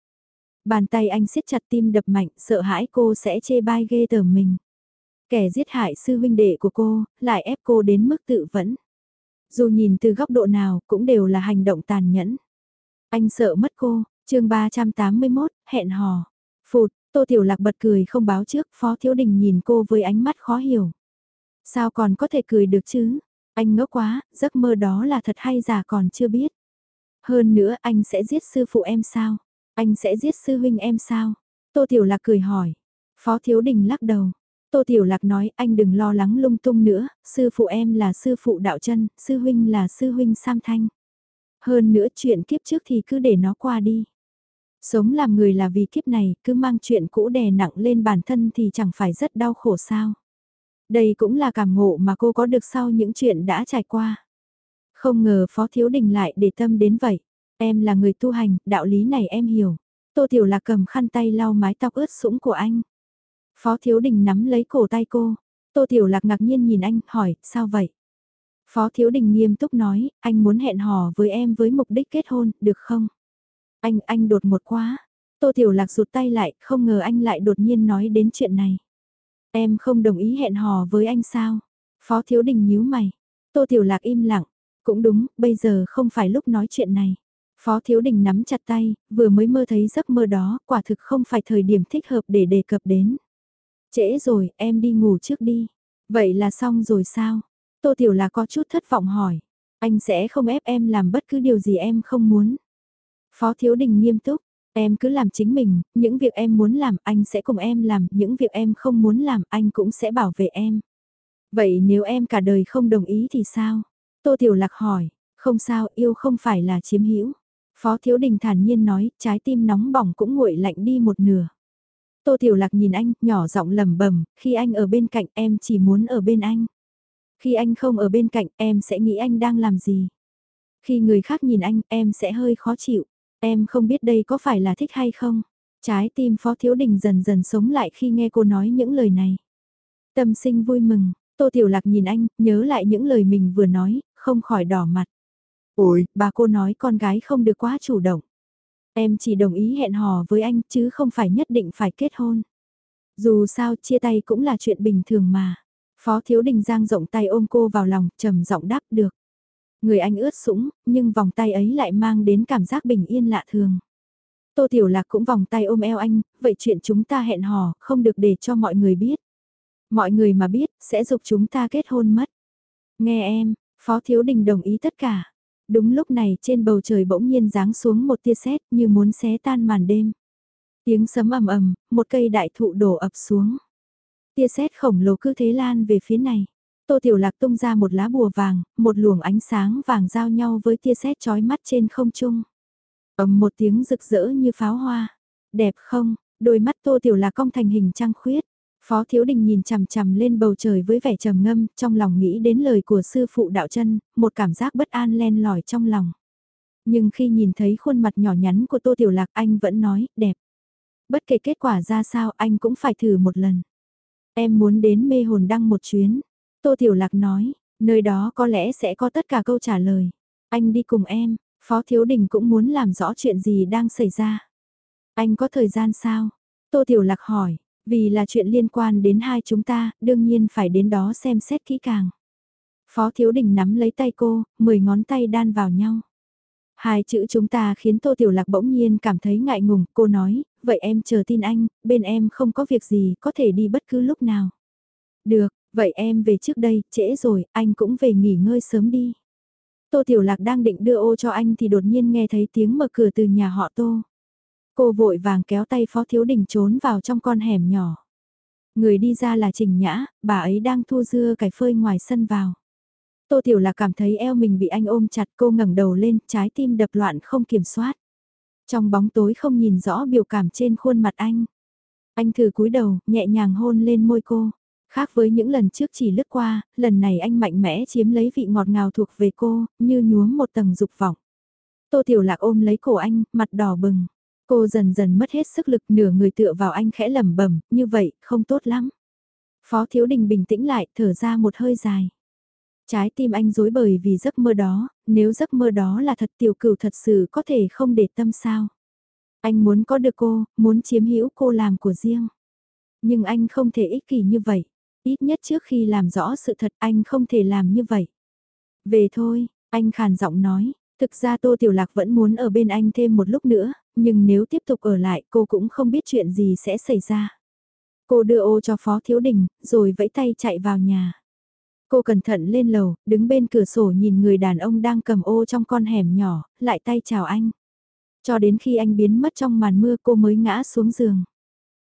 Bàn tay anh siết chặt tim đập mạnh, sợ hãi cô sẽ chê bai ghê tởm mình. Kẻ giết hại sư huynh đệ của cô, lại ép cô đến mức tự vẫn. Dù nhìn từ góc độ nào, cũng đều là hành động tàn nhẫn. Anh sợ mất cô, chương 381, hẹn hò. Phụt, Tô Tiểu Lạc bật cười không báo trước, Phó Thiếu Đình nhìn cô với ánh mắt khó hiểu. Sao còn có thể cười được chứ? Anh ngốc quá, giấc mơ đó là thật hay giả còn chưa biết. Hơn nữa anh sẽ giết sư phụ em sao? Anh sẽ giết sư huynh em sao? Tô Tiểu Lạc cười hỏi. Phó Thiếu Đình lắc đầu. Tô Tiểu Lạc nói anh đừng lo lắng lung tung nữa, sư phụ em là sư phụ đạo chân, sư huynh là sư huynh Sam Thanh. Hơn nữa chuyện kiếp trước thì cứ để nó qua đi. Sống làm người là vì kiếp này, cứ mang chuyện cũ đè nặng lên bản thân thì chẳng phải rất đau khổ sao. Đây cũng là cảm ngộ mà cô có được sau những chuyện đã trải qua. Không ngờ Phó Thiếu Đình lại để tâm đến vậy. Em là người tu hành, đạo lý này em hiểu. Tô Tiểu Lạc cầm khăn tay lau mái tóc ướt sũng của anh. Phó Thiếu Đình nắm lấy cổ tay cô. Tô Tiểu Lạc ngạc nhiên nhìn anh, hỏi, sao vậy? Phó Thiếu Đình nghiêm túc nói, anh muốn hẹn hò với em với mục đích kết hôn, được không? Anh, anh đột một quá. Tô Tiểu Lạc rụt tay lại, không ngờ anh lại đột nhiên nói đến chuyện này. Em không đồng ý hẹn hò với anh sao? Phó Thiếu Đình nhíu mày. Tô Tiểu Lạc im lặng. Cũng đúng, bây giờ không phải lúc nói chuyện này. Phó Thiếu Đình nắm chặt tay, vừa mới mơ thấy giấc mơ đó, quả thực không phải thời điểm thích hợp để đề cập đến. Trễ rồi, em đi ngủ trước đi. Vậy là xong rồi sao? Tô Tiểu là có chút thất vọng hỏi. Anh sẽ không ép em làm bất cứ điều gì em không muốn. Phó Thiếu Đình nghiêm túc, em cứ làm chính mình, những việc em muốn làm anh sẽ cùng em làm, những việc em không muốn làm anh cũng sẽ bảo vệ em. Vậy nếu em cả đời không đồng ý thì sao? Tô Tiểu Lạc hỏi, không sao, yêu không phải là chiếm hữu. Phó Thiếu Đình thản nhiên nói, trái tim nóng bỏng cũng nguội lạnh đi một nửa. Tô Tiểu Lạc nhìn anh, nhỏ giọng lầm bẩm khi anh ở bên cạnh em chỉ muốn ở bên anh. Khi anh không ở bên cạnh em sẽ nghĩ anh đang làm gì. Khi người khác nhìn anh em sẽ hơi khó chịu. Em không biết đây có phải là thích hay không. Trái tim Phó Thiếu Đình dần dần sống lại khi nghe cô nói những lời này. Tâm sinh vui mừng, Tô Tiểu Lạc nhìn anh, nhớ lại những lời mình vừa nói, không khỏi đỏ mặt. Ôi, bà cô nói con gái không được quá chủ động. Em chỉ đồng ý hẹn hò với anh chứ không phải nhất định phải kết hôn. Dù sao chia tay cũng là chuyện bình thường mà. Phó Thiếu Đình giang rộng tay ôm cô vào lòng, trầm giọng đáp được. Người anh ướt sũng, nhưng vòng tay ấy lại mang đến cảm giác bình yên lạ thường. Tô Tiểu Lạc cũng vòng tay ôm eo anh, vậy chuyện chúng ta hẹn hò, không được để cho mọi người biết. Mọi người mà biết, sẽ dục chúng ta kết hôn mất. Nghe em, Phó Thiếu Đình đồng ý tất cả. Đúng lúc này trên bầu trời bỗng nhiên giáng xuống một tia sét như muốn xé tan màn đêm. Tiếng sấm ầm ầm, một cây đại thụ đổ ập xuống. Tia sét khổng lồ cứ thế lan về phía này. Tô Tiểu Lạc tung ra một lá bùa vàng, một luồng ánh sáng vàng giao nhau với tia sét chói mắt trên không trung. ầm một tiếng rực rỡ như pháo hoa. Đẹp không? Đôi mắt Tô Tiểu Lạc cong thành hình trăng khuyết. Phó Thiếu Đình nhìn chằm chằm lên bầu trời với vẻ trầm ngâm, trong lòng nghĩ đến lời của sư phụ đạo chân, một cảm giác bất an len lỏi trong lòng. Nhưng khi nhìn thấy khuôn mặt nhỏ nhắn của Tô Tiểu Lạc anh vẫn nói, đẹp. Bất kể kết quả ra sao anh cũng phải thử một lần. Em muốn đến mê hồn đăng một chuyến. Tô Tiểu Lạc nói, nơi đó có lẽ sẽ có tất cả câu trả lời. Anh đi cùng em, Phó Thiếu Đình cũng muốn làm rõ chuyện gì đang xảy ra. Anh có thời gian sao? Tô Tiểu Lạc hỏi, vì là chuyện liên quan đến hai chúng ta, đương nhiên phải đến đó xem xét kỹ càng. Phó Thiếu Đình nắm lấy tay cô, mười ngón tay đan vào nhau. Hai chữ chúng ta khiến Tô Tiểu Lạc bỗng nhiên cảm thấy ngại ngùng, cô nói, vậy em chờ tin anh, bên em không có việc gì, có thể đi bất cứ lúc nào. Được, vậy em về trước đây, trễ rồi, anh cũng về nghỉ ngơi sớm đi. Tô Tiểu Lạc đang định đưa ô cho anh thì đột nhiên nghe thấy tiếng mở cửa từ nhà họ Tô. Cô vội vàng kéo tay Phó Thiếu Đình trốn vào trong con hẻm nhỏ. Người đi ra là Trình Nhã, bà ấy đang thu dưa cải phơi ngoài sân vào. Tô Tiểu Lạc cảm thấy eo mình bị anh ôm chặt cô ngẩng đầu lên, trái tim đập loạn không kiểm soát. Trong bóng tối không nhìn rõ biểu cảm trên khuôn mặt anh. Anh thử cúi đầu, nhẹ nhàng hôn lên môi cô. Khác với những lần trước chỉ lướt qua, lần này anh mạnh mẽ chiếm lấy vị ngọt ngào thuộc về cô, như nhuốm một tầng dục vọng. Tô Tiểu Lạc ôm lấy cổ anh, mặt đỏ bừng. Cô dần dần mất hết sức lực nửa người tựa vào anh khẽ lẩm bẩm như vậy, không tốt lắm. Phó Thiếu Đình bình tĩnh lại, thở ra một hơi dài. Trái tim anh dối bời vì giấc mơ đó, nếu giấc mơ đó là thật tiểu cửu thật sự có thể không để tâm sao. Anh muốn có được cô, muốn chiếm hữu cô làm của riêng. Nhưng anh không thể ích kỷ như vậy. Ít nhất trước khi làm rõ sự thật anh không thể làm như vậy. Về thôi, anh khàn giọng nói, thực ra Tô Tiểu Lạc vẫn muốn ở bên anh thêm một lúc nữa, nhưng nếu tiếp tục ở lại cô cũng không biết chuyện gì sẽ xảy ra. Cô đưa ô cho Phó Thiếu Đình, rồi vẫy tay chạy vào nhà. Cô cẩn thận lên lầu, đứng bên cửa sổ nhìn người đàn ông đang cầm ô trong con hẻm nhỏ, lại tay chào anh. Cho đến khi anh biến mất trong màn mưa cô mới ngã xuống giường.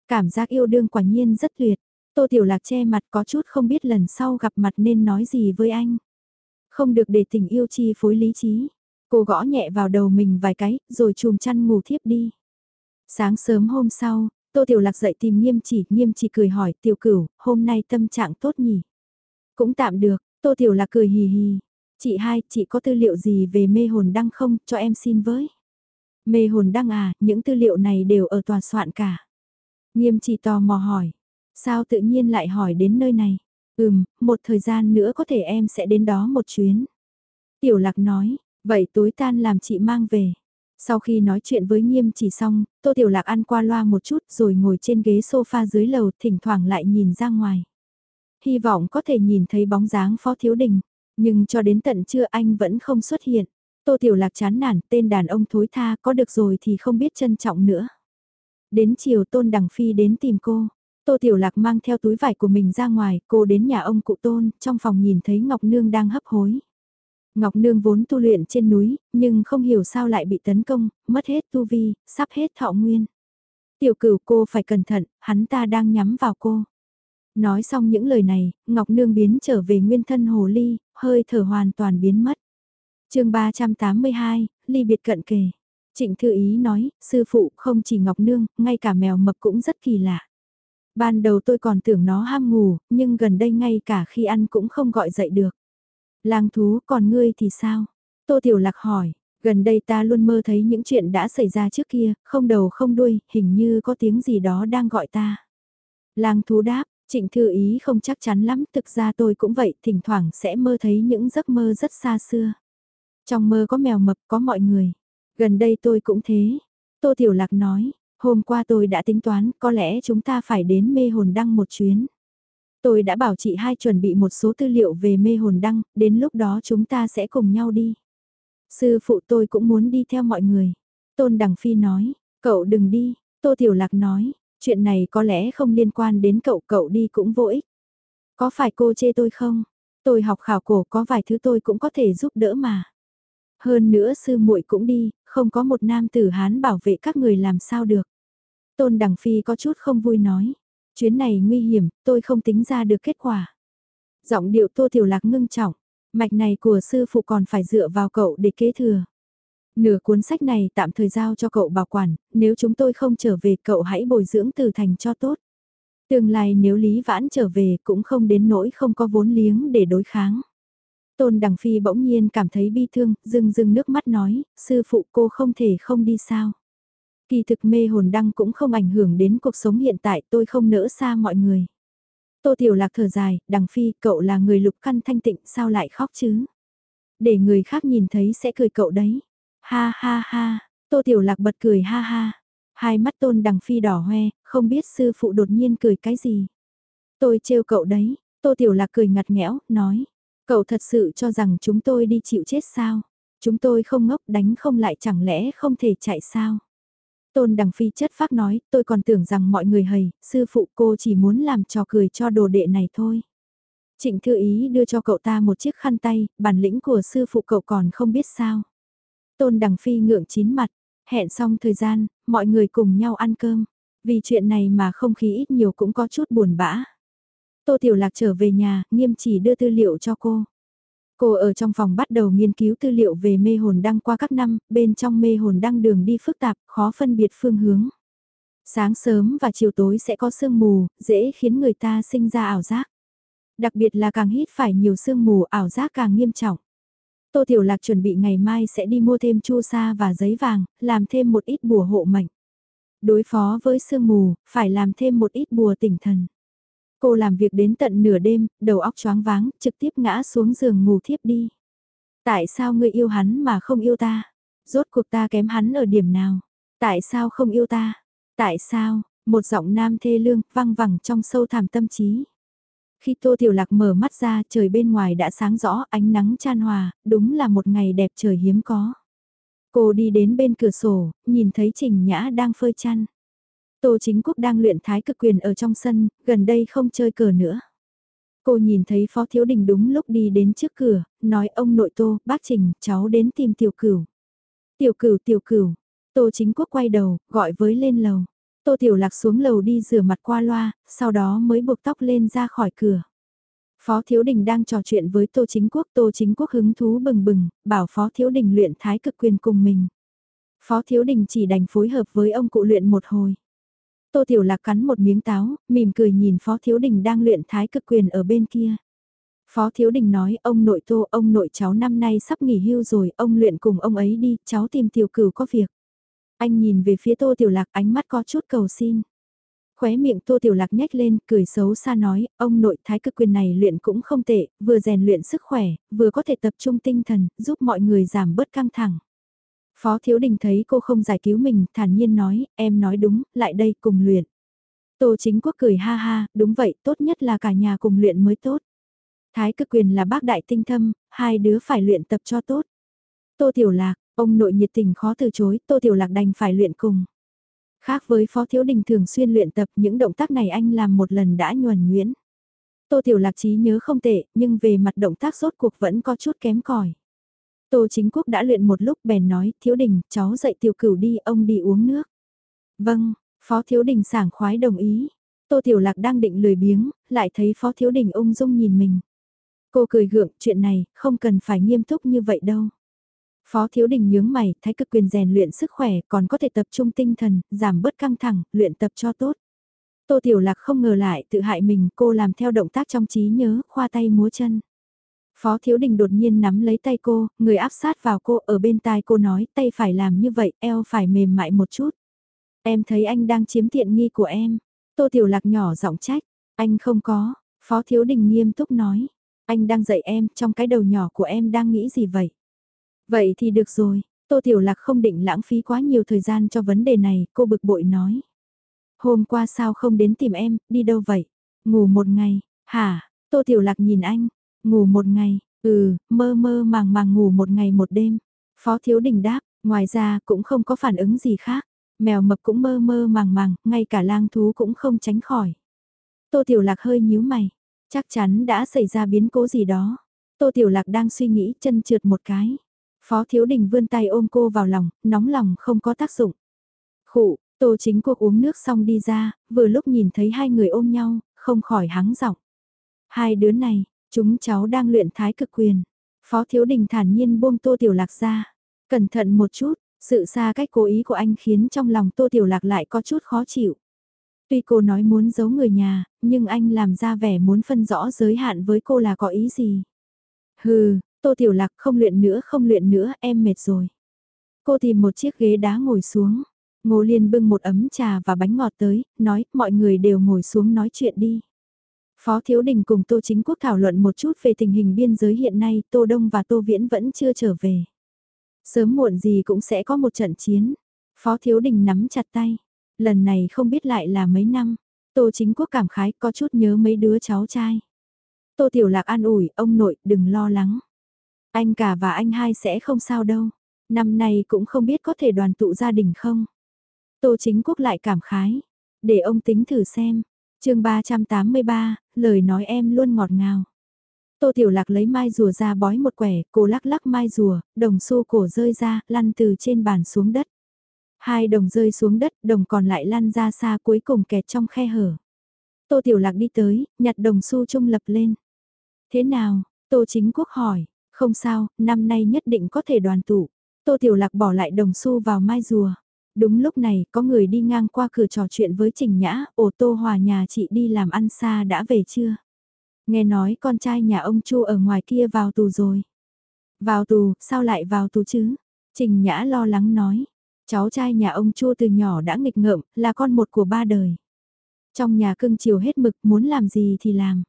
Cảm giác yêu đương quả nhiên rất tuyệt. Tô Tiểu Lạc che mặt có chút không biết lần sau gặp mặt nên nói gì với anh. Không được để tình yêu chi phối lý trí. Cô gõ nhẹ vào đầu mình vài cái, rồi chùm chăn ngủ thiếp đi. Sáng sớm hôm sau, Tô Tiểu Lạc dậy tìm nghiêm chỉ, nghiêm chỉ cười hỏi tiểu cửu, hôm nay tâm trạng tốt nhỉ? Cũng tạm được, Tô Tiểu Lạc cười hì hì. Chị hai, chị có tư liệu gì về mê hồn đăng không, cho em xin với. Mê hồn đăng à, những tư liệu này đều ở tòa soạn cả. Nghiêm chỉ tò mò hỏi, sao tự nhiên lại hỏi đến nơi này? Ừm, một thời gian nữa có thể em sẽ đến đó một chuyến. Tiểu Lạc nói, vậy tối tan làm chị mang về. Sau khi nói chuyện với nghiêm chỉ xong, Tô Tiểu Lạc ăn qua loa một chút rồi ngồi trên ghế sofa dưới lầu thỉnh thoảng lại nhìn ra ngoài hy vọng có thể nhìn thấy bóng dáng Phó Thiếu Đình, nhưng cho đến tận trưa anh vẫn không xuất hiện. Tô Tiểu Lạc chán nản, tên đàn ông thối tha có được rồi thì không biết trân trọng nữa. Đến chiều Tôn Đằng Phi đến tìm cô. Tô Tiểu Lạc mang theo túi vải của mình ra ngoài, cô đến nhà ông cụ Tôn, trong phòng nhìn thấy Ngọc Nương đang hấp hối. Ngọc Nương vốn tu luyện trên núi, nhưng không hiểu sao lại bị tấn công, mất hết tu vi, sắp hết thọ nguyên. Tiểu cửu cô phải cẩn thận, hắn ta đang nhắm vào cô. Nói xong những lời này, Ngọc Nương biến trở về nguyên thân hồ ly, hơi thở hoàn toàn biến mất. chương 382, ly biệt cận kề. Trịnh Thư Ý nói, sư phụ không chỉ Ngọc Nương, ngay cả mèo mập cũng rất kỳ lạ. Ban đầu tôi còn tưởng nó ham ngủ, nhưng gần đây ngay cả khi ăn cũng không gọi dậy được. Lang thú, còn ngươi thì sao? Tô Tiểu Lạc hỏi, gần đây ta luôn mơ thấy những chuyện đã xảy ra trước kia, không đầu không đuôi, hình như có tiếng gì đó đang gọi ta. Lang thú đáp, Trịnh Thư Ý không chắc chắn lắm, thực ra tôi cũng vậy, thỉnh thoảng sẽ mơ thấy những giấc mơ rất xa xưa. Trong mơ có mèo mập, có mọi người. Gần đây tôi cũng thế. Tô Tiểu Lạc nói, hôm qua tôi đã tính toán, có lẽ chúng ta phải đến mê hồn đăng một chuyến. Tôi đã bảo chị hai chuẩn bị một số tư liệu về mê hồn đăng, đến lúc đó chúng ta sẽ cùng nhau đi. Sư phụ tôi cũng muốn đi theo mọi người. Tôn Đằng Phi nói, cậu đừng đi, Tô Tiểu Lạc nói, Chuyện này có lẽ không liên quan đến cậu, cậu đi cũng vô ích. Có phải cô chê tôi không? Tôi học khảo cổ có vài thứ tôi cũng có thể giúp đỡ mà. Hơn nữa sư muội cũng đi, không có một nam tử Hán bảo vệ các người làm sao được. Tôn Đằng Phi có chút không vui nói. Chuyến này nguy hiểm, tôi không tính ra được kết quả. Giọng điệu Tô Tiểu Lạc ngưng trọng. Mạch này của sư phụ còn phải dựa vào cậu để kế thừa. Nửa cuốn sách này tạm thời giao cho cậu bảo quản, nếu chúng tôi không trở về cậu hãy bồi dưỡng từ thành cho tốt. Tương lai nếu Lý Vãn trở về cũng không đến nỗi không có vốn liếng để đối kháng. Tôn Đằng Phi bỗng nhiên cảm thấy bi thương, rưng rưng nước mắt nói, sư phụ cô không thể không đi sao. Kỳ thực mê hồn đăng cũng không ảnh hưởng đến cuộc sống hiện tại tôi không nỡ xa mọi người. Tô Tiểu Lạc thở dài, Đằng Phi cậu là người lục căn thanh tịnh sao lại khóc chứ? Để người khác nhìn thấy sẽ cười cậu đấy. Ha ha ha, Tô Tiểu Lạc bật cười ha ha. Hai mắt tôn đằng phi đỏ hoe, không biết sư phụ đột nhiên cười cái gì. Tôi trêu cậu đấy, Tô Tiểu Lạc cười ngặt nghẽo, nói. Cậu thật sự cho rằng chúng tôi đi chịu chết sao? Chúng tôi không ngốc đánh không lại chẳng lẽ không thể chạy sao? Tôn Đằng Phi chất phác nói, tôi còn tưởng rằng mọi người hầy, sư phụ cô chỉ muốn làm trò cười cho đồ đệ này thôi. Trịnh Thư Ý đưa cho cậu ta một chiếc khăn tay, bản lĩnh của sư phụ cậu còn không biết sao. Tôn Đằng Phi ngượng chín mặt, hẹn xong thời gian, mọi người cùng nhau ăn cơm. Vì chuyện này mà không khí ít nhiều cũng có chút buồn bã. Tô Tiểu Lạc trở về nhà, nghiêm chỉ đưa tư liệu cho cô. Cô ở trong phòng bắt đầu nghiên cứu tư liệu về mê hồn đăng qua các năm, bên trong mê hồn đăng đường đi phức tạp, khó phân biệt phương hướng. Sáng sớm và chiều tối sẽ có sương mù, dễ khiến người ta sinh ra ảo giác. Đặc biệt là càng hít phải nhiều sương mù ảo giác càng nghiêm trọng. Tô Tiểu Lạc chuẩn bị ngày mai sẽ đi mua thêm chu sa và giấy vàng, làm thêm một ít bùa hộ mệnh. Đối phó với sương mù, phải làm thêm một ít bùa tỉnh thần. Cô làm việc đến tận nửa đêm, đầu óc choáng váng, trực tiếp ngã xuống giường ngủ thiếp đi. Tại sao ngươi yêu hắn mà không yêu ta? Rốt cuộc ta kém hắn ở điểm nào? Tại sao không yêu ta? Tại sao? Một giọng nam thê lương, vang vẳng trong sâu thẳm tâm trí. Khi Tô Tiểu Lạc mở mắt ra, trời bên ngoài đã sáng rõ, ánh nắng chan hòa, đúng là một ngày đẹp trời hiếm có. Cô đi đến bên cửa sổ, nhìn thấy Trình Nhã đang phơi chăn. Tô Chính Quốc đang luyện thái cực quyền ở trong sân, gần đây không chơi cờ nữa. Cô nhìn thấy Phó Thiếu Đình đúng lúc đi đến trước cửa, nói ông nội Tô, bác Trình, cháu đến tìm tiểu cửu. Tiểu cửu tiểu cửu, Tô Chính Quốc quay đầu, gọi với lên lầu. Tô Tiểu Lạc xuống lầu đi rửa mặt qua loa, sau đó mới buộc tóc lên ra khỏi cửa. Phó Thiếu Đình đang trò chuyện với Tô Chính Quốc, Tô Chính Quốc hứng thú bừng bừng, bảo Phó Thiếu Đình luyện thái cực quyền cùng mình. Phó Thiếu Đình chỉ đành phối hợp với ông cụ luyện một hồi. Tô Tiểu Lạc cắn một miếng táo, mỉm cười nhìn Phó Thiếu Đình đang luyện thái cực quyền ở bên kia. Phó Thiếu Đình nói, ông nội Tô, ông nội cháu năm nay sắp nghỉ hưu rồi, ông luyện cùng ông ấy đi, cháu tìm tiểu cửu có việc. Anh nhìn về phía Tô Tiểu Lạc ánh mắt có chút cầu xin. Khóe miệng Tô Tiểu Lạc nhếch lên, cười xấu xa nói, ông nội thái cực quyền này luyện cũng không tệ, vừa rèn luyện sức khỏe, vừa có thể tập trung tinh thần, giúp mọi người giảm bớt căng thẳng. Phó Thiếu Đình thấy cô không giải cứu mình, thản nhiên nói, em nói đúng, lại đây cùng luyện. Tô Chính Quốc cười ha ha, đúng vậy, tốt nhất là cả nhà cùng luyện mới tốt. Thái cực quyền là bác đại tinh thâm, hai đứa phải luyện tập cho tốt. Tô Tiểu Lạc, ông nội nhiệt tình khó từ chối, Tô Tiểu Lạc đành phải luyện cùng. Khác với Phó Thiếu Đình thường xuyên luyện tập những động tác này anh làm một lần đã nhuần nhuyễn. Tô Tiểu Lạc trí nhớ không tệ, nhưng về mặt động tác rốt cuộc vẫn có chút kém cỏi. Tô Chính Quốc đã luyện một lúc bèn nói, Thiếu Đình, cháu dạy tiểu cửu đi, ông đi uống nước. Vâng, Phó Thiếu Đình sảng khoái đồng ý. Tô Tiểu Lạc đang định lười biếng, lại thấy Phó Thiếu Đình ung dung nhìn mình. Cô cười gượng, chuyện này, không cần phải nghiêm túc như vậy đâu. Phó Thiếu Đình nhướng mày, thái cực quyền rèn luyện sức khỏe, còn có thể tập trung tinh thần, giảm bớt căng thẳng, luyện tập cho tốt. Tô Tiểu Lạc không ngờ lại tự hại mình, cô làm theo động tác trong trí nhớ, khoa tay múa chân. Phó Thiếu Đình đột nhiên nắm lấy tay cô, người áp sát vào cô ở bên tai cô nói tay phải làm như vậy, eo phải mềm mại một chút. Em thấy anh đang chiếm tiện nghi của em. Tô Tiểu Lạc nhỏ giọng trách, anh không có, Phó Thiếu Đình nghiêm túc nói. Anh đang dạy em, trong cái đầu nhỏ của em đang nghĩ gì vậy? Vậy thì được rồi, Tô Tiểu Lạc không định lãng phí quá nhiều thời gian cho vấn đề này, cô bực bội nói. Hôm qua sao không đến tìm em, đi đâu vậy? Ngủ một ngày, hả? Tô Tiểu Lạc nhìn anh, ngủ một ngày, ừ, mơ mơ màng màng ngủ một ngày một đêm. Phó Thiếu Đình đáp, ngoài ra cũng không có phản ứng gì khác. Mèo mập cũng mơ mơ màng màng, ngay cả lang thú cũng không tránh khỏi. Tô Tiểu Lạc hơi nhíu mày, chắc chắn đã xảy ra biến cố gì đó. Tô Tiểu Lạc đang suy nghĩ chân trượt một cái. Phó Thiếu Đình vươn tay ôm cô vào lòng, nóng lòng không có tác dụng. Khụ, Tô Chính Cuộc uống nước xong đi ra, vừa lúc nhìn thấy hai người ôm nhau, không khỏi hắng giọng. Hai đứa này, chúng cháu đang luyện thái cực quyền. Phó Thiếu Đình thản nhiên buông Tô Tiểu Lạc ra. Cẩn thận một chút, sự xa cách cố ý của anh khiến trong lòng Tô Tiểu Lạc lại có chút khó chịu. Tuy cô nói muốn giấu người nhà, nhưng anh làm ra vẻ muốn phân rõ giới hạn với cô là có ý gì. Hừ, Tô Tiểu Lạc không luyện nữa không luyện nữa em mệt rồi. Cô tìm một chiếc ghế đá ngồi xuống. Ngô Liên bưng một ấm trà và bánh ngọt tới, nói mọi người đều ngồi xuống nói chuyện đi. Phó Thiếu Đình cùng Tô Chính Quốc thảo luận một chút về tình hình biên giới hiện nay, Tô Đông và Tô Viễn vẫn chưa trở về. Sớm muộn gì cũng sẽ có một trận chiến. Phó Thiếu Đình nắm chặt tay. Lần này không biết lại là mấy năm. Tô Chính Quốc cảm khái có chút nhớ mấy đứa cháu trai. Tô Tiểu Lạc an ủi, ông nội, đừng lo lắng. Anh cả và anh hai sẽ không sao đâu. Năm nay cũng không biết có thể đoàn tụ gia đình không. Tô Chính Quốc lại cảm khái. Để ông tính thử xem chương 383, lời nói em luôn ngọt ngào. Tô Tiểu Lạc lấy mai rùa ra bói một quẻ, cô lắc lắc mai rùa, đồng xu cổ rơi ra, lăn từ trên bàn xuống đất. Hai đồng rơi xuống đất, đồng còn lại lăn ra xa cuối cùng kẹt trong khe hở. Tô Tiểu Lạc đi tới, nhặt đồng xu trung lập lên. Thế nào? Tô Chính Quốc hỏi. Không sao, năm nay nhất định có thể đoàn tụ. Tô Tiểu Lạc bỏ lại đồng xu vào mai rùa. Đúng lúc này, có người đi ngang qua cửa trò chuyện với Trình Nhã, ổ Tô Hòa nhà chị đi làm ăn xa đã về chưa? Nghe nói con trai nhà ông Chu ở ngoài kia vào tù rồi. Vào tù, sao lại vào tù chứ? Trình Nhã lo lắng nói. Cháu trai nhà ông Chu từ nhỏ đã nghịch ngợm, là con một của ba đời. Trong nhà cưng chiều hết mực muốn làm gì thì làm.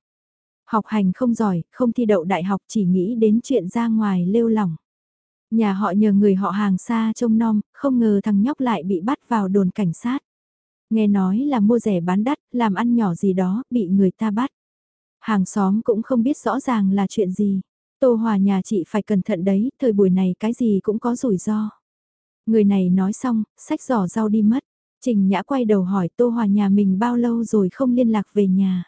Học hành không giỏi, không thi đậu đại học chỉ nghĩ đến chuyện ra ngoài lêu lỏng. Nhà họ nhờ người họ hàng xa trông nom, không ngờ thằng nhóc lại bị bắt vào đồn cảnh sát. Nghe nói là mua rẻ bán đắt, làm ăn nhỏ gì đó, bị người ta bắt. Hàng xóm cũng không biết rõ ràng là chuyện gì. Tô Hòa nhà chị phải cẩn thận đấy, thời buổi này cái gì cũng có rủi ro. Người này nói xong, sách giỏ rau đi mất. Trình Nhã quay đầu hỏi Tô Hòa nhà mình bao lâu rồi không liên lạc về nhà.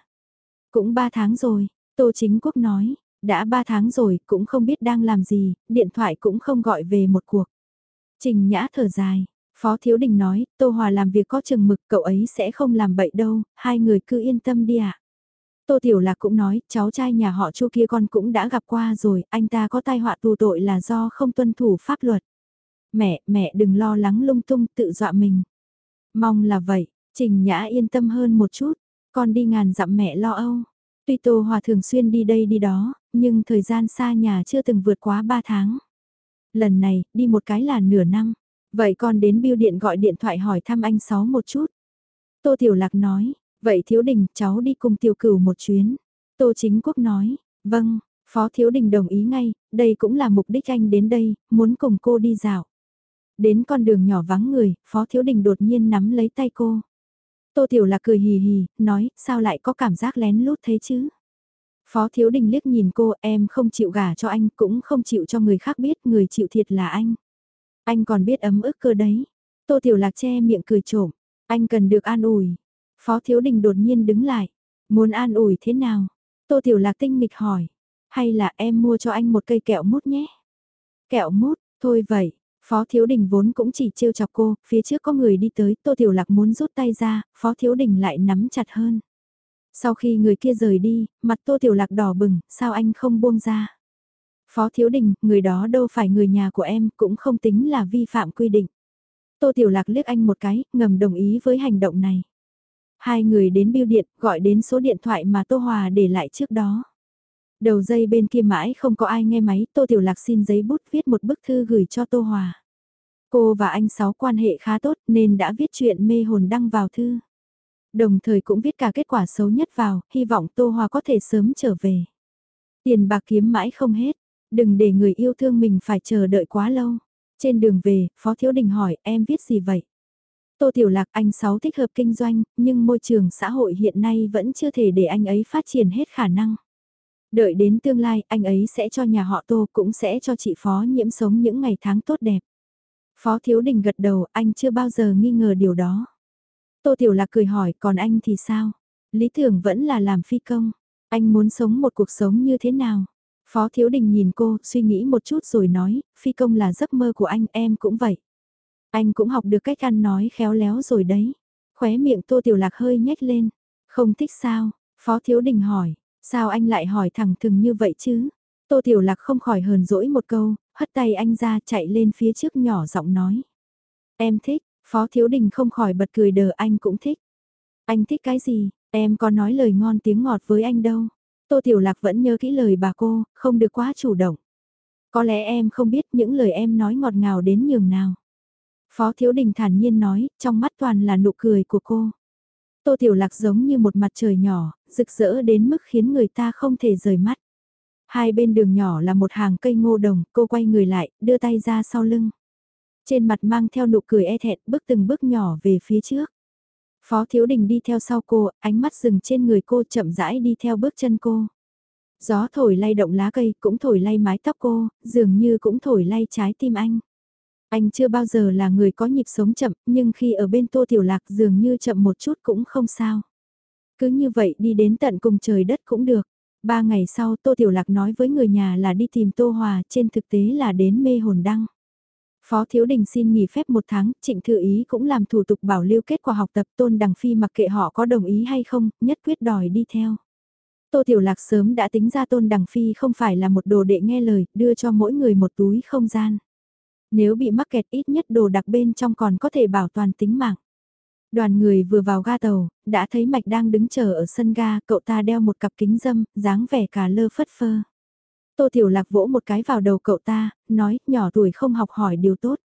Cũng ba tháng rồi, Tô Chính Quốc nói, đã ba tháng rồi cũng không biết đang làm gì, điện thoại cũng không gọi về một cuộc. Trình Nhã thở dài, Phó Thiếu Đình nói, Tô Hòa làm việc có chừng mực cậu ấy sẽ không làm bậy đâu, hai người cứ yên tâm đi ạ. Tô Tiểu Lạc cũng nói, cháu trai nhà họ Chu kia con cũng đã gặp qua rồi, anh ta có tai họa tù tội là do không tuân thủ pháp luật. Mẹ, mẹ đừng lo lắng lung tung tự dọa mình. Mong là vậy, Trình Nhã yên tâm hơn một chút, con đi ngàn dặm mẹ lo âu. Tuy Tô Hòa thường xuyên đi đây đi đó, nhưng thời gian xa nhà chưa từng vượt quá 3 tháng. Lần này, đi một cái là nửa năm. Vậy con đến biêu điện gọi điện thoại hỏi thăm anh Sáu một chút. Tô Tiểu Lạc nói, vậy Thiếu Đình cháu đi cùng Tiểu Cửu một chuyến. Tô Chính Quốc nói, vâng, Phó Thiếu Đình đồng ý ngay, đây cũng là mục đích anh đến đây, muốn cùng cô đi dạo. Đến con đường nhỏ vắng người, Phó Thiếu Đình đột nhiên nắm lấy tay cô. Tô Tiểu Lạc cười hì hì, nói, sao lại có cảm giác lén lút thế chứ? Phó Thiếu Đình liếc nhìn cô, em không chịu gả cho anh, cũng không chịu cho người khác biết, người chịu thiệt là anh. Anh còn biết ấm ức cơ đấy. Tô Tiểu Lạc che miệng cười trộm, anh cần được an ủi. Phó Thiếu Đình đột nhiên đứng lại, muốn an ủi thế nào? Tô Tiểu Lạc tinh nghịch hỏi, hay là em mua cho anh một cây kẹo mút nhé? Kẹo mút, thôi vậy, Phó Thiếu Đình vốn cũng chỉ trêu chọc cô, phía trước có người đi tới, Tô Tiểu Lạc muốn rút tay ra, Phó Thiếu Đình lại nắm chặt hơn. Sau khi người kia rời đi, mặt Tô Tiểu Lạc đỏ bừng, sao anh không buông ra? Phó Thiếu Đình, người đó đâu phải người nhà của em, cũng không tính là vi phạm quy định. Tô Tiểu Lạc liếc anh một cái, ngầm đồng ý với hành động này. Hai người đến biêu điện, gọi đến số điện thoại mà Tô Hòa để lại trước đó. Đầu dây bên kia mãi không có ai nghe máy, Tô Tiểu Lạc xin giấy bút viết một bức thư gửi cho Tô Hòa. Cô và anh Sáu quan hệ khá tốt nên đã viết chuyện mê hồn đăng vào thư. Đồng thời cũng viết cả kết quả xấu nhất vào, hy vọng Tô Hòa có thể sớm trở về. Tiền bạc kiếm mãi không hết, đừng để người yêu thương mình phải chờ đợi quá lâu. Trên đường về, Phó Thiếu Đình hỏi em viết gì vậy? Tô Tiểu Lạc anh Sáu thích hợp kinh doanh, nhưng môi trường xã hội hiện nay vẫn chưa thể để anh ấy phát triển hết khả năng. Đợi đến tương lai, anh ấy sẽ cho nhà họ Tô cũng sẽ cho chị Phó nhiễm sống những ngày tháng tốt đẹp. Phó Thiếu Đình gật đầu, anh chưa bao giờ nghi ngờ điều đó. Tô Tiểu Lạc cười hỏi, còn anh thì sao? Lý tưởng vẫn là làm phi công. Anh muốn sống một cuộc sống như thế nào? Phó Thiếu Đình nhìn cô, suy nghĩ một chút rồi nói, phi công là giấc mơ của anh, em cũng vậy. Anh cũng học được cách ăn nói khéo léo rồi đấy. Khóe miệng Tô Tiểu Lạc hơi nhếch lên. Không thích sao? Phó Thiếu Đình hỏi, sao anh lại hỏi thẳng thừng như vậy chứ? Tô Tiểu Lạc không khỏi hờn dỗi một câu, hất tay anh ra chạy lên phía trước nhỏ giọng nói. Em thích, Phó Thiếu Đình không khỏi bật cười đờ anh cũng thích. Anh thích cái gì, em có nói lời ngon tiếng ngọt với anh đâu. Tô Tiểu Lạc vẫn nhớ kỹ lời bà cô, không được quá chủ động. Có lẽ em không biết những lời em nói ngọt ngào đến nhường nào. Phó Thiếu Đình thản nhiên nói, trong mắt toàn là nụ cười của cô. Tô Tiểu Lạc giống như một mặt trời nhỏ, rực rỡ đến mức khiến người ta không thể rời mắt. Hai bên đường nhỏ là một hàng cây ngô đồng, cô quay người lại, đưa tay ra sau lưng. Trên mặt mang theo nụ cười e thẹn, bước từng bước nhỏ về phía trước. Phó Thiếu Đình đi theo sau cô, ánh mắt dừng trên người cô chậm rãi đi theo bước chân cô. Gió thổi lay động lá cây, cũng thổi lay mái tóc cô, dường như cũng thổi lay trái tim anh. Anh chưa bao giờ là người có nhịp sống chậm, nhưng khi ở bên Tô Tiểu Lạc dường như chậm một chút cũng không sao. Cứ như vậy đi đến tận cùng trời đất cũng được. Ba ngày sau Tô Tiểu Lạc nói với người nhà là đi tìm Tô Hòa, trên thực tế là đến mê hồn đăng. Phó Thiếu Đình xin nghỉ phép một tháng, Trịnh Thư Ý cũng làm thủ tục bảo lưu kết quả học tập Tôn Đằng Phi mặc kệ họ có đồng ý hay không, nhất quyết đòi đi theo. Tô Tiểu Lạc sớm đã tính ra Tôn Đằng Phi không phải là một đồ đệ nghe lời, đưa cho mỗi người một túi không gian. Nếu bị mắc kẹt ít nhất đồ đặc bên trong còn có thể bảo toàn tính mạng. Đoàn người vừa vào ga tàu, đã thấy Mạch đang đứng chờ ở sân ga, cậu ta đeo một cặp kính dâm, dáng vẻ cả lơ phất phơ. Tô Tiểu Lạc vỗ một cái vào đầu cậu ta, nói, nhỏ tuổi không học hỏi điều tốt.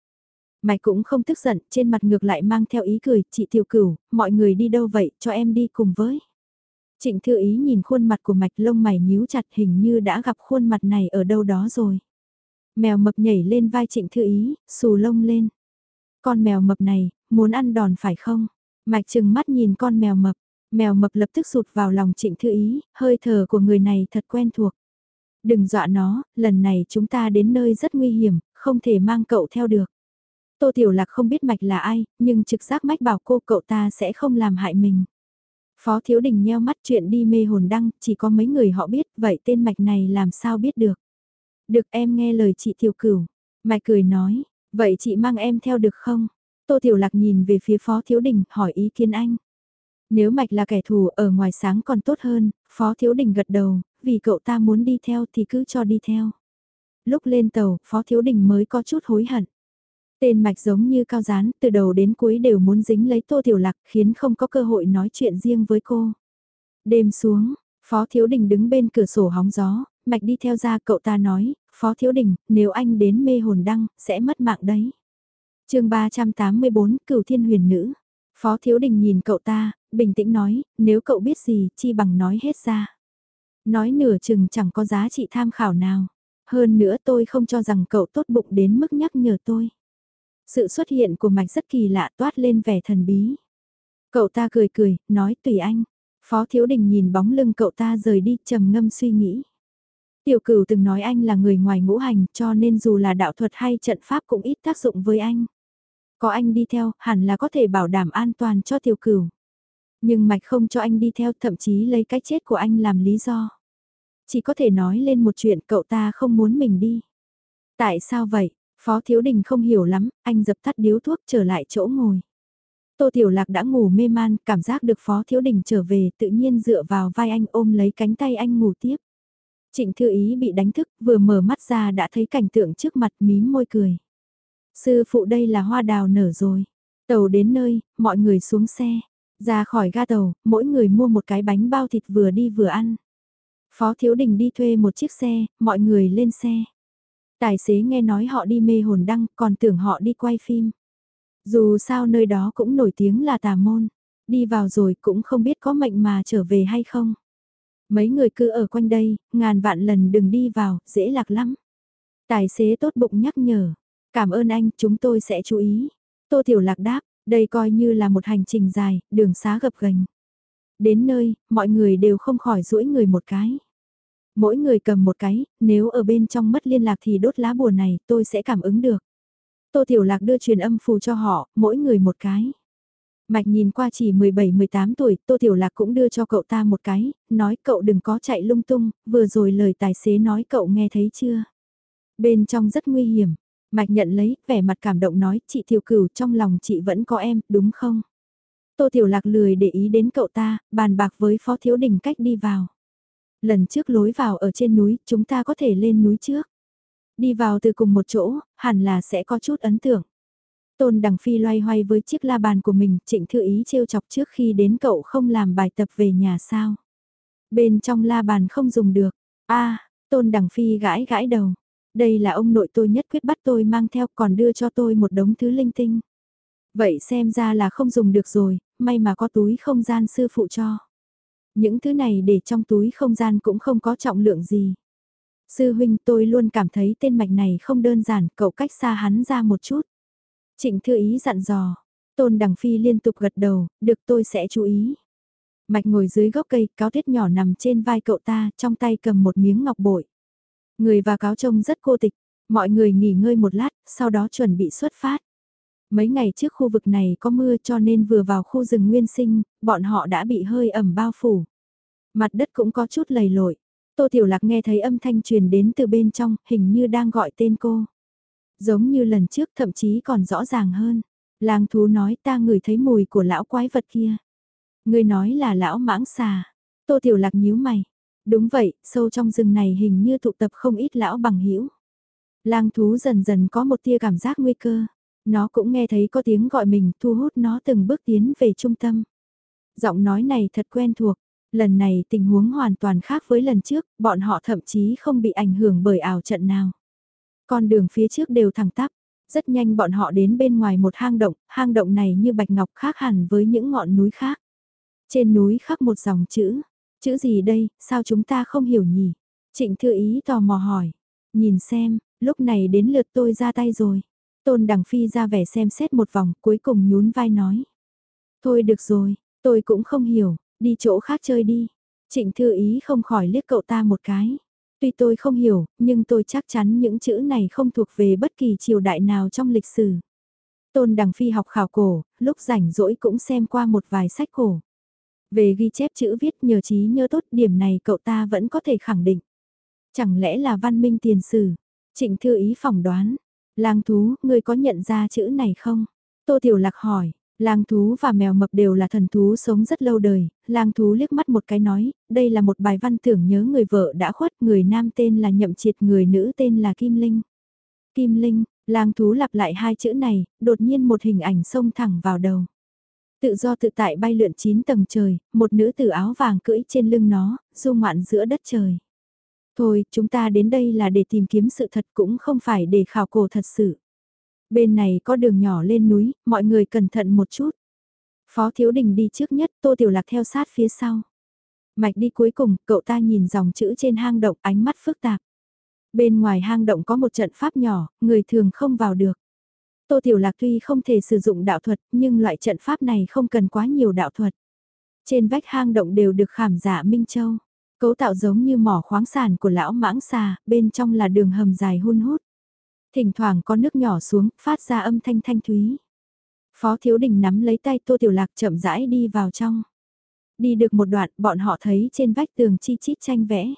Mạch cũng không tức giận, trên mặt ngược lại mang theo ý cười, chị Tiểu Cửu, mọi người đi đâu vậy, cho em đi cùng với. Trịnh Thư Ý nhìn khuôn mặt của Mạch lông mày nhíu chặt hình như đã gặp khuôn mặt này ở đâu đó rồi. Mèo mập nhảy lên vai Trịnh Thư Ý, xù lông lên. Con mèo mập này, muốn ăn đòn phải không? Mạch chừng mắt nhìn con mèo mập, mèo mập lập tức sụt vào lòng Trịnh Thư Ý, hơi thở của người này thật quen thuộc. Đừng dọa nó, lần này chúng ta đến nơi rất nguy hiểm, không thể mang cậu theo được. Tô Tiểu Lạc không biết Mạch là ai, nhưng trực giác mách bảo cô cậu ta sẽ không làm hại mình. Phó Thiếu Đình nheo mắt chuyện đi mê hồn đăng, chỉ có mấy người họ biết, vậy tên Mạch này làm sao biết được. Được em nghe lời chị Tiểu Cửu. Mạch cười nói, vậy chị mang em theo được không? Tô Tiểu Lạc nhìn về phía Phó Thiếu Đình, hỏi ý kiến anh. Nếu Mạch là kẻ thù ở ngoài sáng còn tốt hơn, Phó Thiếu Đình gật đầu, vì cậu ta muốn đi theo thì cứ cho đi theo. Lúc lên tàu, Phó Thiếu Đình mới có chút hối hận. Tên Mạch giống như cao rán, từ đầu đến cuối đều muốn dính lấy Tô Tiểu Lạc khiến không có cơ hội nói chuyện riêng với cô. Đêm xuống, Phó Thiếu Đình đứng bên cửa sổ hóng gió, Mạch đi theo ra cậu ta nói, Phó Thiếu Đình, nếu anh đến mê hồn đăng, sẽ mất mạng đấy. chương 384, Cửu Thiên Huyền Nữ. Phó Thiếu Đình nhìn cậu ta, bình tĩnh nói, nếu cậu biết gì, chi bằng nói hết ra. Nói nửa chừng chẳng có giá trị tham khảo nào. Hơn nữa tôi không cho rằng cậu tốt bụng đến mức nhắc nhở tôi. Sự xuất hiện của mạch rất kỳ lạ toát lên vẻ thần bí. Cậu ta cười cười, nói tùy anh. Phó Thiếu Đình nhìn bóng lưng cậu ta rời đi trầm ngâm suy nghĩ. Tiểu cửu từng nói anh là người ngoài ngũ hành cho nên dù là đạo thuật hay trận pháp cũng ít tác dụng với anh. Có anh đi theo hẳn là có thể bảo đảm an toàn cho tiểu cửu. Nhưng mạch không cho anh đi theo thậm chí lấy cái chết của anh làm lý do. Chỉ có thể nói lên một chuyện cậu ta không muốn mình đi. Tại sao vậy? Phó Thiếu Đình không hiểu lắm, anh dập tắt điếu thuốc trở lại chỗ ngồi. Tô Tiểu Lạc đã ngủ mê man, cảm giác được Phó Thiếu Đình trở về tự nhiên dựa vào vai anh ôm lấy cánh tay anh ngủ tiếp. Trịnh Thư Ý bị đánh thức, vừa mở mắt ra đã thấy cảnh tượng trước mặt mím môi cười. Sư phụ đây là hoa đào nở rồi. Tàu đến nơi, mọi người xuống xe. Ra khỏi ga tàu, mỗi người mua một cái bánh bao thịt vừa đi vừa ăn. Phó Thiếu Đình đi thuê một chiếc xe, mọi người lên xe. Tài xế nghe nói họ đi mê hồn đăng, còn tưởng họ đi quay phim. Dù sao nơi đó cũng nổi tiếng là tà môn. Đi vào rồi cũng không biết có mệnh mà trở về hay không. Mấy người cứ ở quanh đây, ngàn vạn lần đừng đi vào, dễ lạc lắm. Tài xế tốt bụng nhắc nhở. Cảm ơn anh, chúng tôi sẽ chú ý. Tô Tiểu Lạc đáp, đây coi như là một hành trình dài, đường xá gập ghềnh. Đến nơi, mọi người đều không khỏi duỗi người một cái. Mỗi người cầm một cái, nếu ở bên trong mất liên lạc thì đốt lá bùa này, tôi sẽ cảm ứng được. Tô Tiểu Lạc đưa truyền âm phù cho họ, mỗi người một cái. Mạch nhìn qua chỉ 17-18 tuổi, Tô Tiểu Lạc cũng đưa cho cậu ta một cái, nói cậu đừng có chạy lung tung, vừa rồi lời tài xế nói cậu nghe thấy chưa. Bên trong rất nguy hiểm, Mạch nhận lấy, vẻ mặt cảm động nói, chị Tiểu Cửu trong lòng chị vẫn có em, đúng không? Tô Tiểu Lạc lười để ý đến cậu ta, bàn bạc với Phó Thiếu Đình cách đi vào. Lần trước lối vào ở trên núi, chúng ta có thể lên núi trước. Đi vào từ cùng một chỗ, hẳn là sẽ có chút ấn tượng. Tôn Đằng Phi loay hoay với chiếc la bàn của mình, trịnh thư ý trêu chọc trước khi đến cậu không làm bài tập về nhà sao. Bên trong la bàn không dùng được. a Tôn Đằng Phi gãi gãi đầu. Đây là ông nội tôi nhất quyết bắt tôi mang theo còn đưa cho tôi một đống thứ linh tinh. Vậy xem ra là không dùng được rồi, may mà có túi không gian sư phụ cho. Những thứ này để trong túi không gian cũng không có trọng lượng gì. Sư huynh tôi luôn cảm thấy tên mạch này không đơn giản, cậu cách xa hắn ra một chút. Trịnh thư ý dặn dò, tôn đằng phi liên tục gật đầu, được tôi sẽ chú ý. Mạch ngồi dưới gốc cây, cáo tuyết nhỏ nằm trên vai cậu ta, trong tay cầm một miếng ngọc bội. Người và cáo trông rất cô tịch, mọi người nghỉ ngơi một lát, sau đó chuẩn bị xuất phát. Mấy ngày trước khu vực này có mưa cho nên vừa vào khu rừng nguyên sinh, bọn họ đã bị hơi ẩm bao phủ. Mặt đất cũng có chút lầy lội. Tô Tiểu Lạc nghe thấy âm thanh truyền đến từ bên trong, hình như đang gọi tên cô. Giống như lần trước thậm chí còn rõ ràng hơn. Lang thú nói ta ngửi thấy mùi của lão quái vật kia. Người nói là lão mãng xà. Tô Tiểu Lạc nhíu mày. Đúng vậy, sâu trong rừng này hình như tụ tập không ít lão bằng hữu. Lang thú dần dần có một tia cảm giác nguy cơ. Nó cũng nghe thấy có tiếng gọi mình thu hút nó từng bước tiến về trung tâm. Giọng nói này thật quen thuộc, lần này tình huống hoàn toàn khác với lần trước, bọn họ thậm chí không bị ảnh hưởng bởi ảo trận nào. Con đường phía trước đều thẳng tắp, rất nhanh bọn họ đến bên ngoài một hang động, hang động này như bạch ngọc khác hẳn với những ngọn núi khác. Trên núi khắc một dòng chữ, chữ gì đây, sao chúng ta không hiểu nhỉ? Trịnh Thư Ý tò mò hỏi, nhìn xem, lúc này đến lượt tôi ra tay rồi. Tôn Đằng Phi ra vẻ xem xét một vòng, cuối cùng nhún vai nói. Thôi được rồi, tôi cũng không hiểu, đi chỗ khác chơi đi. Trịnh Thư Ý không khỏi liếc cậu ta một cái. Tuy tôi không hiểu, nhưng tôi chắc chắn những chữ này không thuộc về bất kỳ triều đại nào trong lịch sử. Tôn Đằng Phi học khảo cổ, lúc rảnh rỗi cũng xem qua một vài sách cổ. Về ghi chép chữ viết nhờ trí nhớ tốt điểm này cậu ta vẫn có thể khẳng định. Chẳng lẽ là văn minh tiền sử? Trịnh Thư Ý phỏng đoán, Lang thú, ngươi có nhận ra chữ này không? Tô Tiểu Lạc hỏi, lang thú và mèo mập đều là thần thú sống rất lâu đời, lang thú liếc mắt một cái nói, đây là một bài văn tưởng nhớ người vợ đã khuất, người nam tên là Nhậm Triệt, người nữ tên là Kim Linh. Kim Linh, lang thú lặp lại hai chữ này, đột nhiên một hình ảnh xông thẳng vào đầu. Tự do tự tại bay lượn chín tầng trời, một nữ tử áo vàng cưỡi trên lưng nó, du ngoạn giữa đất trời. Thôi, chúng ta đến đây là để tìm kiếm sự thật cũng không phải để khảo cổ thật sự. Bên này có đường nhỏ lên núi, mọi người cẩn thận một chút. Phó Thiếu Đình đi trước nhất, Tô Tiểu Lạc theo sát phía sau. Mạch đi cuối cùng, cậu ta nhìn dòng chữ trên hang động ánh mắt phức tạp. Bên ngoài hang động có một trận pháp nhỏ, người thường không vào được. Tô Tiểu Lạc tuy không thể sử dụng đạo thuật, nhưng loại trận pháp này không cần quá nhiều đạo thuật. Trên vách hang động đều được khảm giả Minh Châu. Cấu tạo giống như mỏ khoáng sản của lão mãng xà, bên trong là đường hầm dài hun hút. Thỉnh thoảng có nước nhỏ xuống, phát ra âm thanh thanh thúy. Phó Thiếu Đình nắm lấy tay Tô Tiểu Lạc chậm rãi đi vào trong. Đi được một đoạn, bọn họ thấy trên vách tường chi chít tranh vẽ.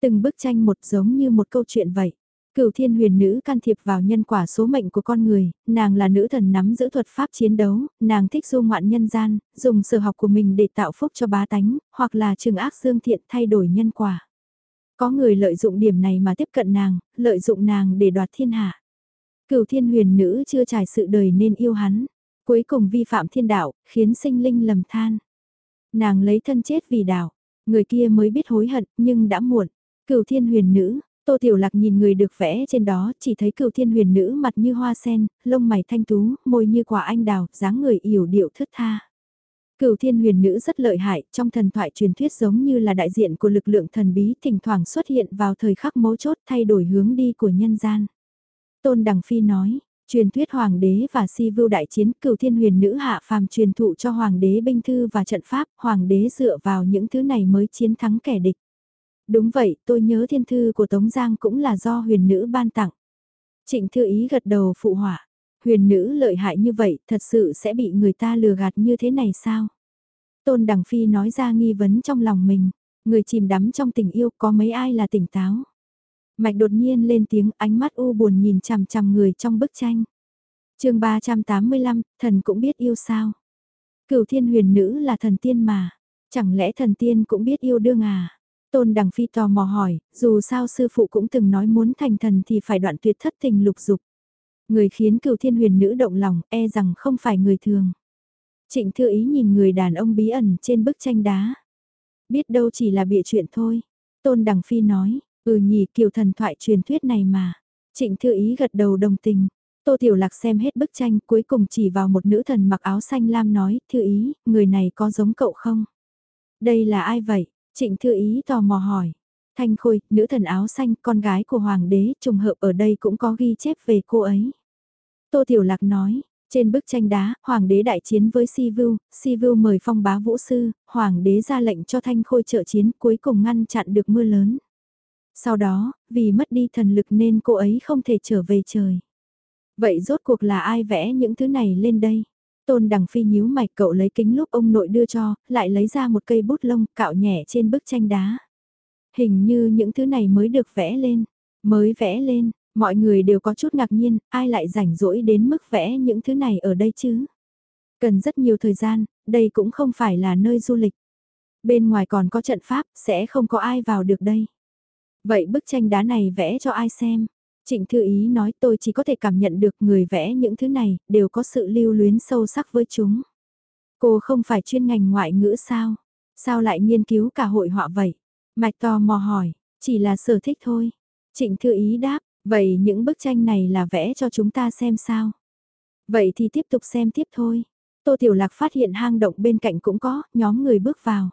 Từng bức tranh một giống như một câu chuyện vậy. Cửu thiên huyền nữ can thiệp vào nhân quả số mệnh của con người, nàng là nữ thần nắm giữ thuật pháp chiến đấu, nàng thích du ngoạn nhân gian, dùng sở học của mình để tạo phúc cho bá tánh, hoặc là trừng ác dương thiện thay đổi nhân quả. Có người lợi dụng điểm này mà tiếp cận nàng, lợi dụng nàng để đoạt thiên hạ. Cửu thiên huyền nữ chưa trải sự đời nên yêu hắn, cuối cùng vi phạm thiên đạo, khiến sinh linh lầm than. Nàng lấy thân chết vì đạo, người kia mới biết hối hận nhưng đã muộn. Cửu thiên huyền nữ, Tô Tiểu Lạc nhìn người được vẽ trên đó, chỉ thấy cựu thiên huyền nữ mặt như hoa sen, lông mày thanh tú, môi như quả anh đào, dáng người yểu điệu thướt tha. Cựu thiên huyền nữ rất lợi hại, trong thần thoại truyền thuyết giống như là đại diện của lực lượng thần bí thỉnh thoảng xuất hiện vào thời khắc mấu chốt thay đổi hướng đi của nhân gian. Tôn Đằng Phi nói, truyền thuyết hoàng đế và si vưu đại chiến cựu thiên huyền nữ hạ phàm truyền thụ cho hoàng đế binh thư và trận pháp, hoàng đế dựa vào những thứ này mới chiến thắng kẻ địch. Đúng vậy, tôi nhớ thiên thư của Tống Giang cũng là do huyền nữ ban tặng. Trịnh thư ý gật đầu phụ họa. Huyền nữ lợi hại như vậy thật sự sẽ bị người ta lừa gạt như thế này sao? Tôn Đằng Phi nói ra nghi vấn trong lòng mình. Người chìm đắm trong tình yêu có mấy ai là tỉnh táo? Mạch đột nhiên lên tiếng ánh mắt u buồn nhìn chằm chằm người trong bức tranh. chương 385, thần cũng biết yêu sao? Cửu thiên huyền nữ là thần tiên mà. Chẳng lẽ thần tiên cũng biết yêu đương à? Tôn Đằng Phi tò mò hỏi, dù sao sư phụ cũng từng nói muốn thành thần thì phải đoạn tuyệt thất tình lục dục. Người khiến cựu thiên huyền nữ động lòng e rằng không phải người thường. Trịnh thư ý nhìn người đàn ông bí ẩn trên bức tranh đá. Biết đâu chỉ là bịa chuyện thôi. Tôn Đằng Phi nói, ừ nhỉ kiều thần thoại truyền thuyết này mà. Trịnh thư ý gật đầu đồng tình. Tô Tiểu Lạc xem hết bức tranh cuối cùng chỉ vào một nữ thần mặc áo xanh lam nói, thư ý, người này có giống cậu không? Đây là ai vậy? Trịnh Thư Ý tò mò hỏi. Thanh Khôi, nữ thần áo xanh, con gái của Hoàng đế, trùng hợp ở đây cũng có ghi chép về cô ấy. Tô Tiểu Lạc nói, Trên bức tranh đá, hoàng đế đại chiến với Si vưu Si vưu mời phong bá vũ sư, hoàng đế ra lệnh cho thanh khôi trợ chiến cuối cùng ngăn chặn được mưa lớn. Sau đó, vì mất đi thần lực nên cô ấy không thể trở về trời. Vậy rốt cuộc là ai vẽ những thứ này lên đây? Tôn Đằng Phi nhíu mày cậu lấy kính lúc ông nội đưa cho, lại lấy ra một cây bút lông cạo nhẹ trên bức tranh đá. Hình như những thứ này mới được vẽ lên, mới vẽ lên, mọi người đều có chút ngạc nhiên, ai lại rảnh rỗi đến mức vẽ những thứ này ở đây chứ? Cần rất nhiều thời gian, đây cũng không phải là nơi du lịch. Bên ngoài còn có trận pháp, sẽ không có ai vào được đây. Vậy bức tranh đá này vẽ cho ai xem? Trịnh Thư Ý nói tôi chỉ có thể cảm nhận được người vẽ những thứ này, đều có sự lưu luyến sâu sắc với chúng. Cô không phải chuyên ngành ngoại ngữ sao? Sao lại nghiên cứu cả hội họa vậy? Mạch to mò hỏi, chỉ là sở thích thôi. Trịnh Thư Ý đáp, vậy những bức tranh này là vẽ cho chúng ta xem sao? Vậy thì tiếp tục xem tiếp thôi. Tô Tiểu Lạc phát hiện hang động bên cạnh cũng có, nhóm người bước vào.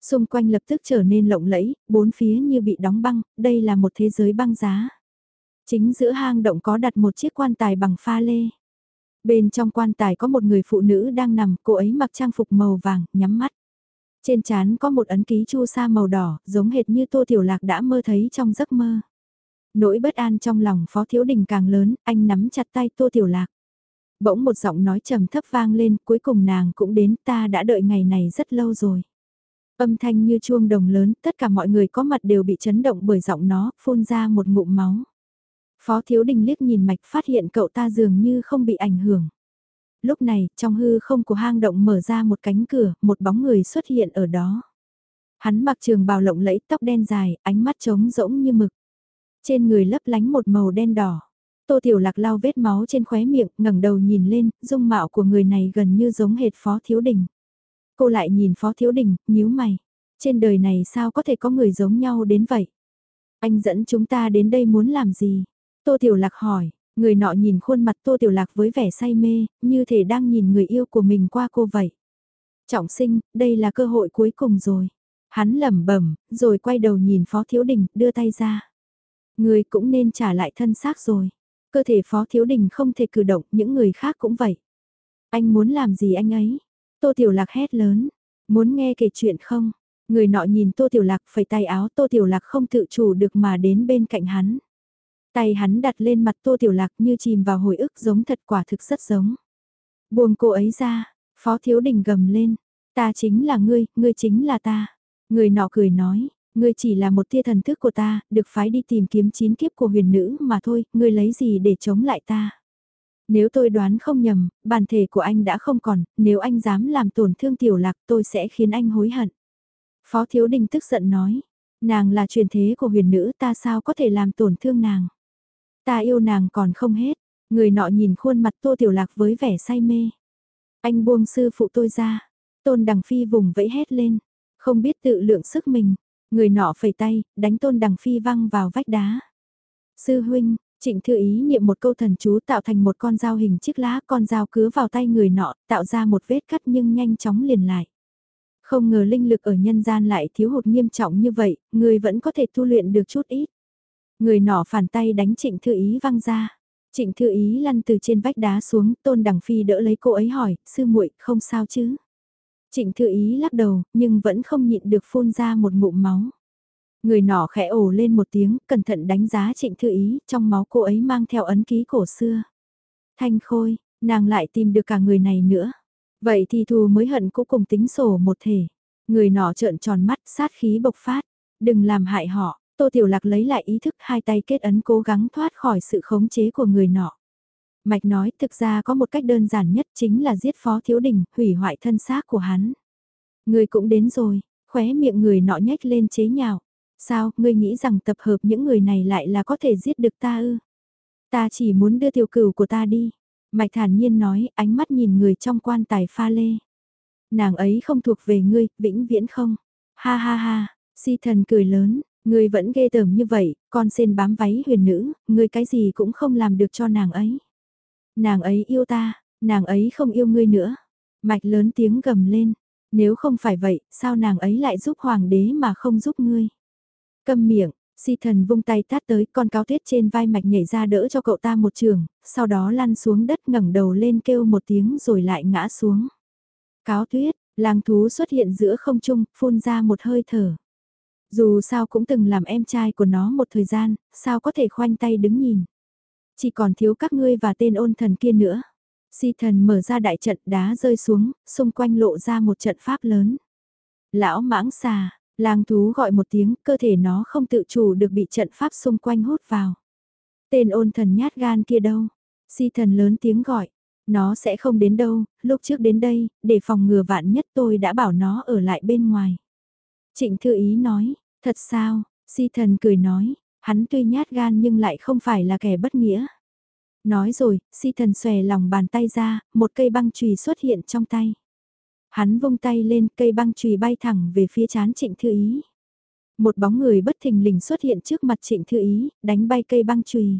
Xung quanh lập tức trở nên lộng lẫy, bốn phía như bị đóng băng, đây là một thế giới băng giá. Chính giữa hang động có đặt một chiếc quan tài bằng pha lê. Bên trong quan tài có một người phụ nữ đang nằm, cô ấy mặc trang phục màu vàng, nhắm mắt. Trên trán có một ấn ký chu sa màu đỏ, giống hệt như Tô Tiểu Lạc đã mơ thấy trong giấc mơ. Nỗi bất an trong lòng Phó Thiếu Đình càng lớn, anh nắm chặt tay Tô Tiểu Lạc. Bỗng một giọng nói trầm thấp vang lên, cuối cùng nàng cũng đến, ta đã đợi ngày này rất lâu rồi. Âm thanh như chuông đồng lớn, tất cả mọi người có mặt đều bị chấn động bởi giọng nó, phun ra một ngụm máu. Phó Thiếu Đình liếc nhìn mạch phát hiện cậu ta dường như không bị ảnh hưởng. Lúc này, trong hư không của hang động mở ra một cánh cửa, một bóng người xuất hiện ở đó. Hắn mặc trường bào lộng lẫy tóc đen dài, ánh mắt trống rỗng như mực. Trên người lấp lánh một màu đen đỏ. Tô Tiểu Lạc lau vết máu trên khóe miệng, ngẩng đầu nhìn lên, dung mạo của người này gần như giống hệt Phó Thiếu Đình. Cô lại nhìn Phó Thiếu Đình, nhíu mày. Trên đời này sao có thể có người giống nhau đến vậy? Anh dẫn chúng ta đến đây muốn làm gì? Tô Tiểu Lạc hỏi, người nọ nhìn khuôn mặt Tô Tiểu Lạc với vẻ say mê, như thể đang nhìn người yêu của mình qua cô vậy. Trọng sinh, đây là cơ hội cuối cùng rồi. Hắn lẩm bẩm, rồi quay đầu nhìn Phó Thiếu Đình, đưa tay ra. Người cũng nên trả lại thân xác rồi. Cơ thể Phó Thiếu Đình không thể cử động, những người khác cũng vậy. Anh muốn làm gì anh ấy? Tô Tiểu Lạc hét lớn. Muốn nghe kể chuyện không? Người nọ nhìn Tô Tiểu Lạc phẩy tay áo Tô Tiểu Lạc không tự chủ được mà đến bên cạnh hắn. Tay hắn đặt lên mặt Tô Tiểu Lạc như chìm vào hồi ức giống thật quả thực rất giống. Buông cô ấy ra, Phó Thiếu Đình gầm lên. Ta chính là ngươi, ngươi chính là ta. Người nọ cười nói, ngươi chỉ là một tia thần thức của ta, được phái đi tìm kiếm chín kiếp của huyền nữ mà thôi, ngươi lấy gì để chống lại ta. Nếu tôi đoán không nhầm, bản thể của anh đã không còn, nếu anh dám làm tổn thương tiểu lạc tôi sẽ khiến anh hối hận. Phó Thiếu Đình tức giận nói, nàng là truyền thế của huyền nữ ta sao có thể làm tổn thương nàng. Ta yêu nàng còn không hết, người nọ nhìn khuôn mặt tô tiểu lạc với vẻ say mê. Anh buông sư phụ tôi ra, tôn đằng phi vùng vẫy hét lên, không biết tự lượng sức mình, người nọ phẩy tay, đánh tôn đằng phi văng vào vách đá. Sư huynh, Trịnh Thư Ý niệm một câu thần chú tạo thành một con dao hình chiếc lá, con dao cứa vào tay người nọ, tạo ra một vết cắt nhưng nhanh chóng liền lại. Không ngờ linh lực ở nhân gian lại thiếu hụt nghiêm trọng như vậy, người vẫn có thể tu luyện được chút ít. Người nọ phản tay đánh Trịnh Thư Ý văng ra. Trịnh Thư Ý lăn từ trên vách đá xuống, Tôn Đằng Phi đỡ lấy cô ấy hỏi, sư muội không sao chứ? Trịnh Thư Ý lắc đầu, nhưng vẫn không nhịn được phun ra một ngụm máu. Người nọ khẽ ồ lên một tiếng, cẩn thận đánh giá Trịnh Thư Ý, trong máu cô ấy mang theo ấn ký cổ xưa. Thanh Khôi, nàng lại tìm được cả người này nữa. Vậy thì thù mới hận cũng cùng tính sổ một thể. Người nọ trợn tròn mắt, sát khí bộc phát. Đừng làm hại họ, Tô Tiểu Lạc lấy lại ý thức hai tay kết ấn cố gắng thoát khỏi sự khống chế của người nọ. Mạch nói thực ra có một cách đơn giản nhất chính là giết phó thiếu đình, hủy hoại thân xác của hắn. Người cũng đến rồi, khóe miệng người nọ nhếch lên chế nhạo. Sao, ngươi nghĩ rằng tập hợp những người này lại là có thể giết được ta ư? Ta chỉ muốn đưa tiểu cửu của ta đi. Mạch thản nhiên nói, ánh mắt nhìn người trong quan tài pha lê. Nàng ấy không thuộc về ngươi, vĩnh viễn không. Ha ha ha, si thần cười lớn, người vẫn ghê tởm như vậy, con xin bám váy huyền nữ, người cái gì cũng không làm được cho nàng ấy. Nàng ấy yêu ta, nàng ấy không yêu ngươi nữa. Mạch lớn tiếng gầm lên, nếu không phải vậy, sao nàng ấy lại giúp hoàng đế mà không giúp ngươi? Câm miệng, Si thần vung tay tát tới con cáo tuyết trên vai mạch nhảy ra đỡ cho cậu ta một trường, sau đó lăn xuống đất ngẩng đầu lên kêu một tiếng rồi lại ngã xuống. Cáo tuyết, lang thú xuất hiện giữa không trung, phun ra một hơi thở. Dù sao cũng từng làm em trai của nó một thời gian, sao có thể khoanh tay đứng nhìn. Chỉ còn thiếu các ngươi và tên ôn thần kia nữa. Si thần mở ra đại trận đá rơi xuống, xung quanh lộ ra một trận pháp lớn. Lão mãng xà, lang thú gọi một tiếng, cơ thể nó không tự chủ được bị trận pháp xung quanh hút vào. Tên ôn thần nhát gan kia đâu? Si thần lớn tiếng gọi. Nó sẽ không đến đâu, lúc trước đến đây, để phòng ngừa vạn nhất tôi đã bảo nó ở lại bên ngoài. Trịnh thư ý nói, thật sao, si thần cười nói, hắn tuy nhát gan nhưng lại không phải là kẻ bất nghĩa. Nói rồi, si thần xòe lòng bàn tay ra, một cây băng chùy xuất hiện trong tay. Hắn vung tay lên, cây băng chùy bay thẳng về phía chán trịnh thư ý. Một bóng người bất thình lình xuất hiện trước mặt trịnh thư ý, đánh bay cây băng chùy.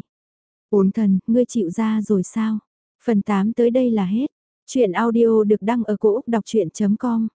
Ổn thần, ngươi chịu ra rồi sao? Phần 8 tới đây là hết. Chuyện audio được đăng ở cổ Úc đọc chuyện.com